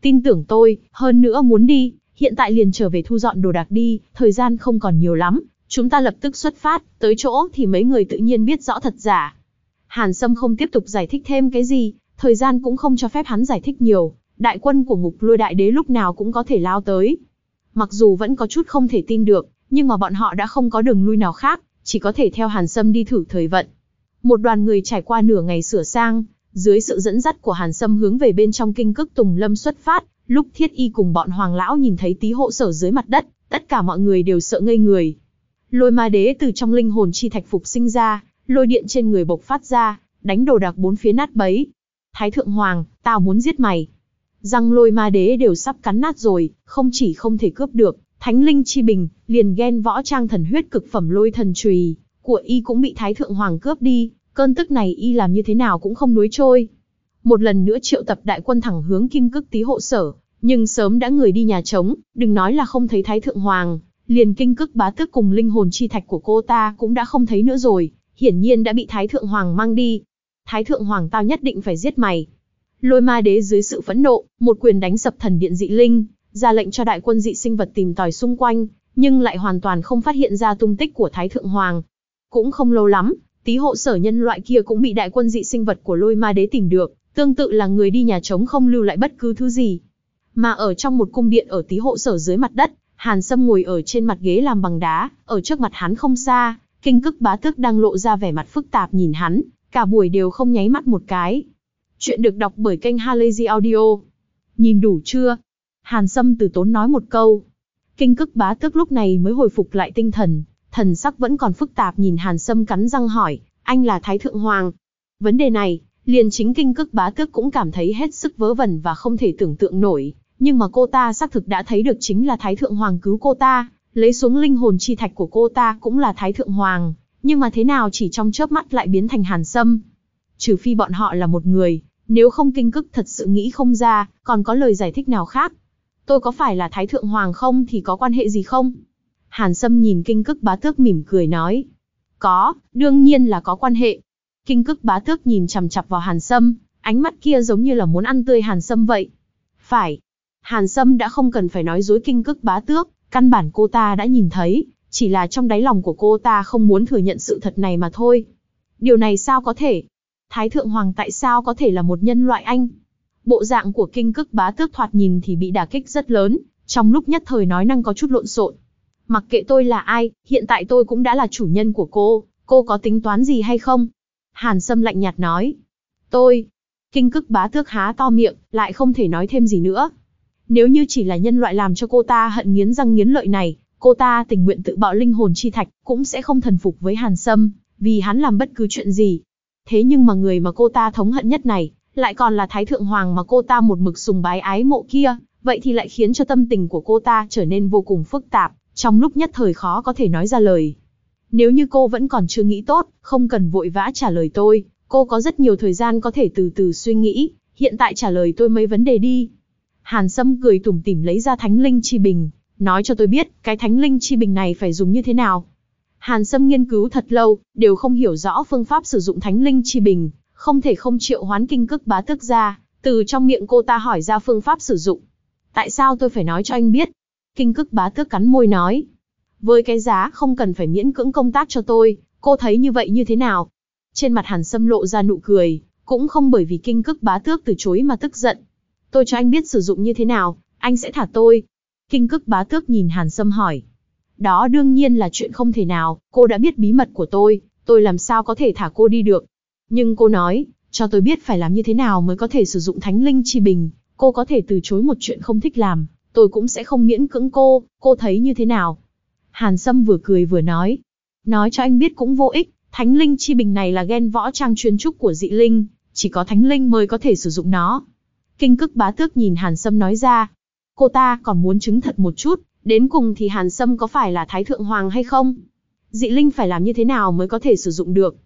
Tin tưởng tôi, hơn nữa muốn đi, hiện tại liền trở về thu dọn đồ đạc đi, thời gian không còn nhiều lắm, chúng ta lập tức xuất phát, tới chỗ thì mấy người tự nhiên biết rõ thật giả. Hàn Sâm không tiếp tục giải thích thêm cái gì, thời gian cũng không cho phép hắn giải thích nhiều, đại quân của ngục lôi đại đế lúc nào cũng có thể lao tới. Mặc dù vẫn có chút không thể tin được, nhưng mà bọn họ đã không có đường lui nào khác, chỉ có thể theo Hàn Sâm đi thử thời vận. Một đoàn người trải qua nửa ngày sửa sang, dưới sự dẫn dắt của Hàn Sâm hướng về bên trong kinh cức Tùng Lâm xuất phát, lúc Thiết Y cùng bọn Hoàng Lão nhìn thấy tí hộ sở dưới mặt đất, tất cả mọi người đều sợ ngây người. Lôi ma đế từ trong linh hồn chi thạch phục sinh ra, lôi điện trên người bộc phát ra, đánh đồ đạc bốn phía nát bấy. Thái thượng hoàng, tao muốn giết mày. Răng lôi ma đế đều sắp cắn nát rồi, không chỉ không thể cướp được, thánh linh chi bình, liền ghen võ trang thần huyết cực phẩm lôi thần chùy của y cũng bị thái thượng hoàng cướp đi, cơn tức này y làm như thế nào cũng không nuối trôi. Một lần nữa triệu tập đại quân thẳng hướng kim cức tý hộ sở, nhưng sớm đã người đi nhà trống, đừng nói là không thấy thái thượng hoàng, liền kinh cức bá tước cùng linh hồn chi thạch của cô ta cũng đã không thấy nữa rồi, hiển nhiên đã bị thái thượng hoàng mang đi. Thái thượng hoàng tao nhất định phải giết mày. Lôi ma đế dưới sự phẫn nộ, một quyền đánh sập thần điện dị linh, ra lệnh cho đại quân dị sinh vật tìm tòi xung quanh, nhưng lại hoàn toàn không phát hiện ra tung tích của thái thượng hoàng. Cũng không lâu lắm, tí hộ sở nhân loại kia cũng bị đại quân dị sinh vật của lôi ma đế tìm được, tương tự là người đi nhà trống không lưu lại bất cứ thứ gì. Mà ở trong một cung điện ở tí hộ sở dưới mặt đất, Hàn Sâm ngồi ở trên mặt ghế làm bằng đá, ở trước mặt hắn không xa, kinh cức bá tước đang lộ ra vẻ mặt phức tạp nhìn hắn, cả buổi đều không nháy mắt một cái. Chuyện được đọc bởi kênh Halazy Audio. Nhìn đủ chưa? Hàn Sâm từ tốn nói một câu. Kinh cức bá tước lúc này mới hồi phục lại tinh thần, thần sắc vẫn còn phức tạp nhìn Hàn Sâm cắn răng hỏi, anh là Thái Thượng Hoàng. Vấn đề này, liền chính kinh cức bá tước cũng cảm thấy hết sức vớ vẩn và không thể tưởng tượng nổi, nhưng mà cô ta xác thực đã thấy được chính là Thái Thượng Hoàng cứu cô ta, lấy xuống linh hồn chi thạch của cô ta cũng là Thái Thượng Hoàng, nhưng mà thế nào chỉ trong chớp mắt lại biến thành Hàn Sâm. Trừ phi bọn họ là một người, nếu không kinh cức thật sự nghĩ không ra, còn có lời giải thích nào khác. Tôi có phải là Thái Thượng Hoàng không thì có quan hệ gì không? Hàn Sâm nhìn kinh cức bá tước mỉm cười nói. Có, đương nhiên là có quan hệ. Kinh cức bá tước nhìn chằm chặp vào Hàn Sâm, ánh mắt kia giống như là muốn ăn tươi Hàn Sâm vậy. Phải. Hàn Sâm đã không cần phải nói dối kinh cức bá tước, căn bản cô ta đã nhìn thấy, chỉ là trong đáy lòng của cô ta không muốn thừa nhận sự thật này mà thôi. Điều này sao có thể? Thái Thượng Hoàng tại sao có thể là một nhân loại anh? Bộ dạng của kinh cức bá tước thoạt nhìn thì bị đả kích rất lớn, trong lúc nhất thời nói năng có chút lộn xộn. Mặc kệ tôi là ai, hiện tại tôi cũng đã là chủ nhân của cô, cô có tính toán gì hay không? Hàn Sâm lạnh nhạt nói. Tôi. Kinh cức bá tước há to miệng, lại không thể nói thêm gì nữa. Nếu như chỉ là nhân loại làm cho cô ta hận nghiến răng nghiến lợi này, cô ta tình nguyện tự bạo linh hồn chi thạch, cũng sẽ không thần phục với Hàn Sâm, vì hắn làm bất cứ chuyện gì. Thế nhưng mà người mà cô ta thống hận nhất này, lại còn là Thái Thượng Hoàng mà cô ta một mực sùng bái ái mộ kia, vậy thì lại khiến cho tâm tình của cô ta trở nên vô cùng phức tạp, trong lúc nhất thời khó có thể nói ra lời. Nếu như cô vẫn còn chưa nghĩ tốt, không cần vội vã trả lời tôi, cô có rất nhiều thời gian có thể từ từ suy nghĩ, hiện tại trả lời tôi mấy vấn đề đi. Hàn Sâm cười tủm tỉm lấy ra thánh linh chi bình, nói cho tôi biết, cái thánh linh chi bình này phải dùng như thế nào. Hàn Sâm nghiên cứu thật lâu, đều không hiểu rõ phương pháp sử dụng thánh linh chi bình, không thể không triệu hoán kinh cức bá tước ra, từ trong miệng cô ta hỏi ra phương pháp sử dụng. Tại sao tôi phải nói cho anh biết? Kinh cức bá tước cắn môi nói với cái giá không cần phải miễn cưỡng công tác cho tôi, cô thấy như vậy như thế nào? Trên mặt Hàn Sâm lộ ra nụ cười, cũng không bởi vì kinh cức bá tước từ chối mà tức giận. Tôi cho anh biết sử dụng như thế nào, anh sẽ thả tôi. Kinh cức bá tước nhìn Hàn Sâm hỏi. Đó đương nhiên là chuyện không thể nào, cô đã biết bí mật của tôi, tôi làm sao có thể thả cô đi được. Nhưng cô nói, cho tôi biết phải làm như thế nào mới có thể sử dụng thánh linh chi bình, cô có thể từ chối một chuyện không thích làm, tôi cũng sẽ không miễn cưỡng cô, cô thấy như thế nào? Hàn Sâm vừa cười vừa nói. Nói cho anh biết cũng vô ích, thánh linh chi bình này là ghen võ trang chuyên trúc của dị linh, chỉ có thánh linh mới có thể sử dụng nó. Kinh cức bá tước nhìn Hàn Sâm nói ra. Cô ta còn muốn chứng thật một chút, đến cùng thì Hàn Sâm có phải là Thái Thượng Hoàng hay không? Dị linh phải làm như thế nào mới có thể sử dụng được?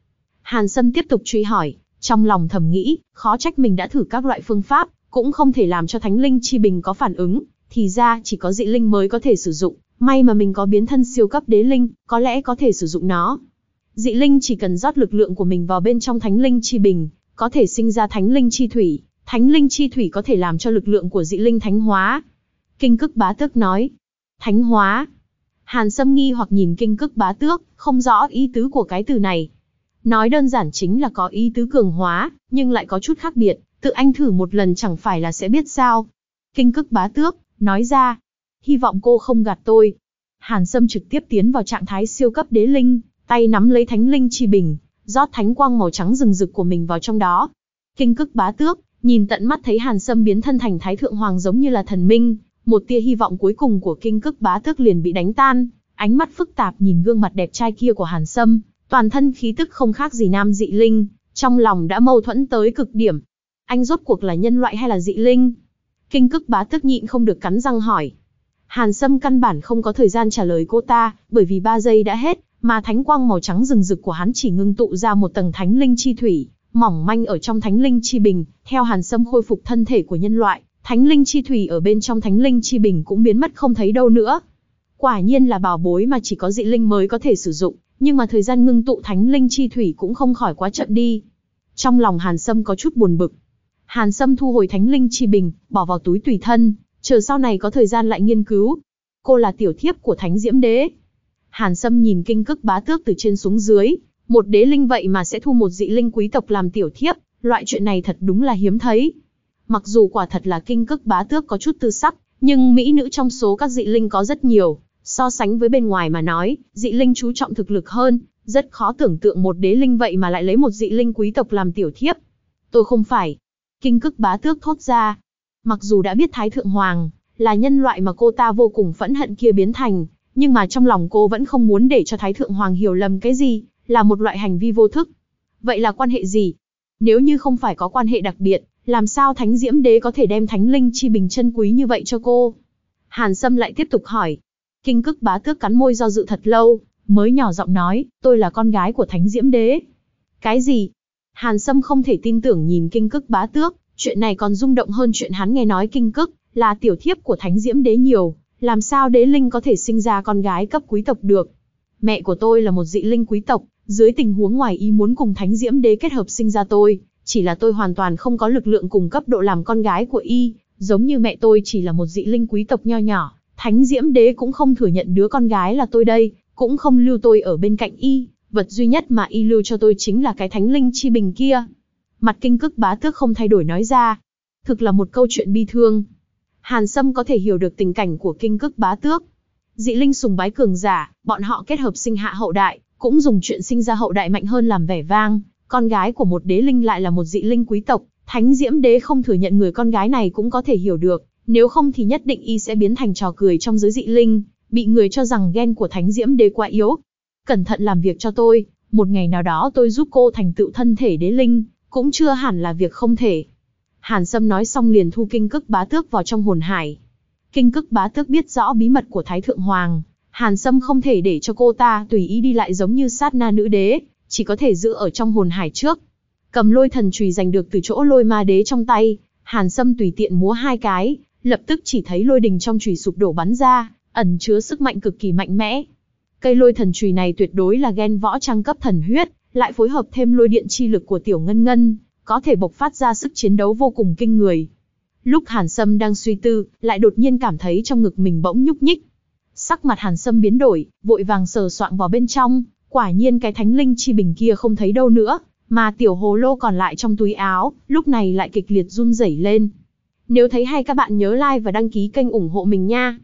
Hàn Sâm tiếp tục truy hỏi, trong lòng thầm nghĩ, khó trách mình đã thử các loại phương pháp, cũng không thể làm cho thánh linh chi bình có phản ứng, thì ra chỉ có dị linh mới có thể sử dụng, may mà mình có biến thân siêu cấp đế linh, có lẽ có thể sử dụng nó. Dị linh chỉ cần rót lực lượng của mình vào bên trong thánh linh chi bình, có thể sinh ra thánh linh chi thủy, thánh linh chi thủy có thể làm cho lực lượng của dị linh thánh hóa. Kinh cức bá tước nói, thánh hóa. Hàn Sâm nghi hoặc nhìn kinh cức bá tước, không rõ ý tứ của cái từ này. Nói đơn giản chính là có ý tứ cường hóa, nhưng lại có chút khác biệt, tự anh thử một lần chẳng phải là sẽ biết sao. Kinh cức bá tước, nói ra, hy vọng cô không gạt tôi. Hàn Sâm trực tiếp tiến vào trạng thái siêu cấp đế linh, tay nắm lấy thánh linh chi bình, rót thánh quang màu trắng rừng rực của mình vào trong đó. Kinh cức bá tước, nhìn tận mắt thấy Hàn Sâm biến thân thành thái thượng hoàng giống như là thần minh, một tia hy vọng cuối cùng của kinh cức bá tước liền bị đánh tan, ánh mắt phức tạp nhìn gương mặt đẹp trai kia của Hàn Sâm, toàn thân khí tức không khác gì nam dị linh, trong lòng đã mâu thuẫn tới cực điểm. Anh rốt cuộc là nhân loại hay là dị linh? Kinh cức bá Tước nhịn không được cắn răng hỏi. Hàn Sâm căn bản không có thời gian trả lời cô ta, bởi vì ba giây đã hết, mà thánh quang màu trắng rừng rực của hắn chỉ ngưng tụ ra một tầng thánh linh chi thủy, mỏng manh ở trong thánh linh chi bình, theo Hàn Sâm khôi phục thân thể của nhân loại, thánh linh chi thủy ở bên trong thánh linh chi bình cũng biến mất không thấy đâu nữa. Quả nhiên là bảo bối mà chỉ có dị linh mới có thể sử dụng, nhưng mà thời gian ngưng tụ thánh linh chi thủy cũng không khỏi quá chậm đi. Trong lòng Hàn Sâm có chút buồn bực. Hàn Sâm thu hồi thánh linh chi bình, bỏ vào túi tùy thân, chờ sau này có thời gian lại nghiên cứu. Cô là tiểu thiếp của thánh diễm đế. Hàn Sâm nhìn kinh cức bá tước từ trên xuống dưới, một đế linh vậy mà sẽ thu một dị linh quý tộc làm tiểu thiếp, loại chuyện này thật đúng là hiếm thấy. Mặc dù quả thật là kinh cức bá tước có chút tư sắc, nhưng mỹ nữ trong số các dị linh có rất nhiều, So sánh với bên ngoài mà nói, dị linh chú trọng thực lực hơn, rất khó tưởng tượng một đế linh vậy mà lại lấy một dị linh quý tộc làm tiểu thiếp. Tôi không phải. Kinh cức bá tước thốt ra. Mặc dù đã biết Thái Thượng Hoàng, là nhân loại mà cô ta vô cùng phẫn hận kia biến thành, nhưng mà trong lòng cô vẫn không muốn để cho Thái Thượng Hoàng hiểu lầm cái gì, là một loại hành vi vô thức. Vậy là quan hệ gì? Nếu như không phải có quan hệ đặc biệt, làm sao Thánh Diễm Đế có thể đem Thánh Linh chi bình chân quý như vậy cho cô? Hàn Sâm lại tiếp tục hỏi, Kinh cức bá tước cắn môi do dự thật lâu, mới nhỏ giọng nói, tôi là con gái của Thánh Diễm Đế. Cái gì? Hàn Sâm không thể tin tưởng nhìn kinh cức bá tước, chuyện này còn rung động hơn chuyện hắn nghe nói kinh cức, là tiểu thiếp của Thánh Diễm Đế nhiều, làm sao đế linh có thể sinh ra con gái cấp quý tộc được. Mẹ của tôi là một dị linh quý tộc, dưới tình huống ngoài ý muốn cùng Thánh Diễm Đế kết hợp sinh ra tôi, chỉ là tôi hoàn toàn không có lực lượng cùng cấp độ làm con gái của y, giống như mẹ tôi chỉ là một dị linh quý tộc nho nhỏ, Thánh Diễm Đế cũng không thừa nhận đứa con gái là tôi đây, cũng không lưu tôi ở bên cạnh y, vật duy nhất mà y lưu cho tôi chính là cái thánh linh chi bình kia. Mặt kinh cức bá tước không thay đổi nói ra. Thực là một câu chuyện bi thương. Hàn Sâm có thể hiểu được tình cảnh của kinh cức bá tước. Dị linh sùng bái cường giả, bọn họ kết hợp sinh hạ hậu đại, cũng dùng chuyện sinh ra hậu đại mạnh hơn làm vẻ vang. Con gái của một đế linh lại là một dị linh quý tộc, thánh diễm đế không thừa nhận người con gái này cũng có thể hiểu được, nếu không thì nhất định y sẽ biến thành trò cười trong giới dị linh, bị người cho rằng ghen của Thánh Diễm Đế quá yếu. Cẩn thận làm việc cho tôi, một ngày nào đó tôi giúp cô thành tựu thân thể đế linh, cũng chưa hẳn là việc không thể. Hàn Sâm nói xong liền thu kinh cức bá tước vào trong hồn hải. Kinh cức bá tước biết rõ bí mật của Thái Thượng Hoàng, Hàn Sâm không thể để cho cô ta tùy ý đi lại giống như sát na nữ đế, chỉ có thể giữ ở trong hồn hải trước. Cầm lôi thần chùy giành được từ chỗ lôi ma đế trong tay, Hàn Sâm tùy tiện múa hai cái, lập tức chỉ thấy lôi đình trong chùy sụp đổ bắn ra, ẩn chứa sức mạnh cực kỳ mạnh mẽ. Cây lôi thần chùy này tuyệt đối là gen võ trang cấp thần huyết, lại phối hợp thêm lôi điện chi lực của tiểu ngân ngân, có thể bộc phát ra sức chiến đấu vô cùng kinh người. Lúc Hàn Sâm đang suy tư, lại đột nhiên cảm thấy trong ngực mình bỗng nhúc nhích. Sắc mặt Hàn Sâm biến đổi, vội vàng sờ soạng vào bên trong, quả nhiên cái thánh linh chi bình kia không thấy đâu nữa, mà tiểu hồ lô còn lại trong túi áo, lúc này lại kịch liệt run rẩy lên. Nếu thấy hay các bạn nhớ like và đăng ký kênh ủng hộ mình nha.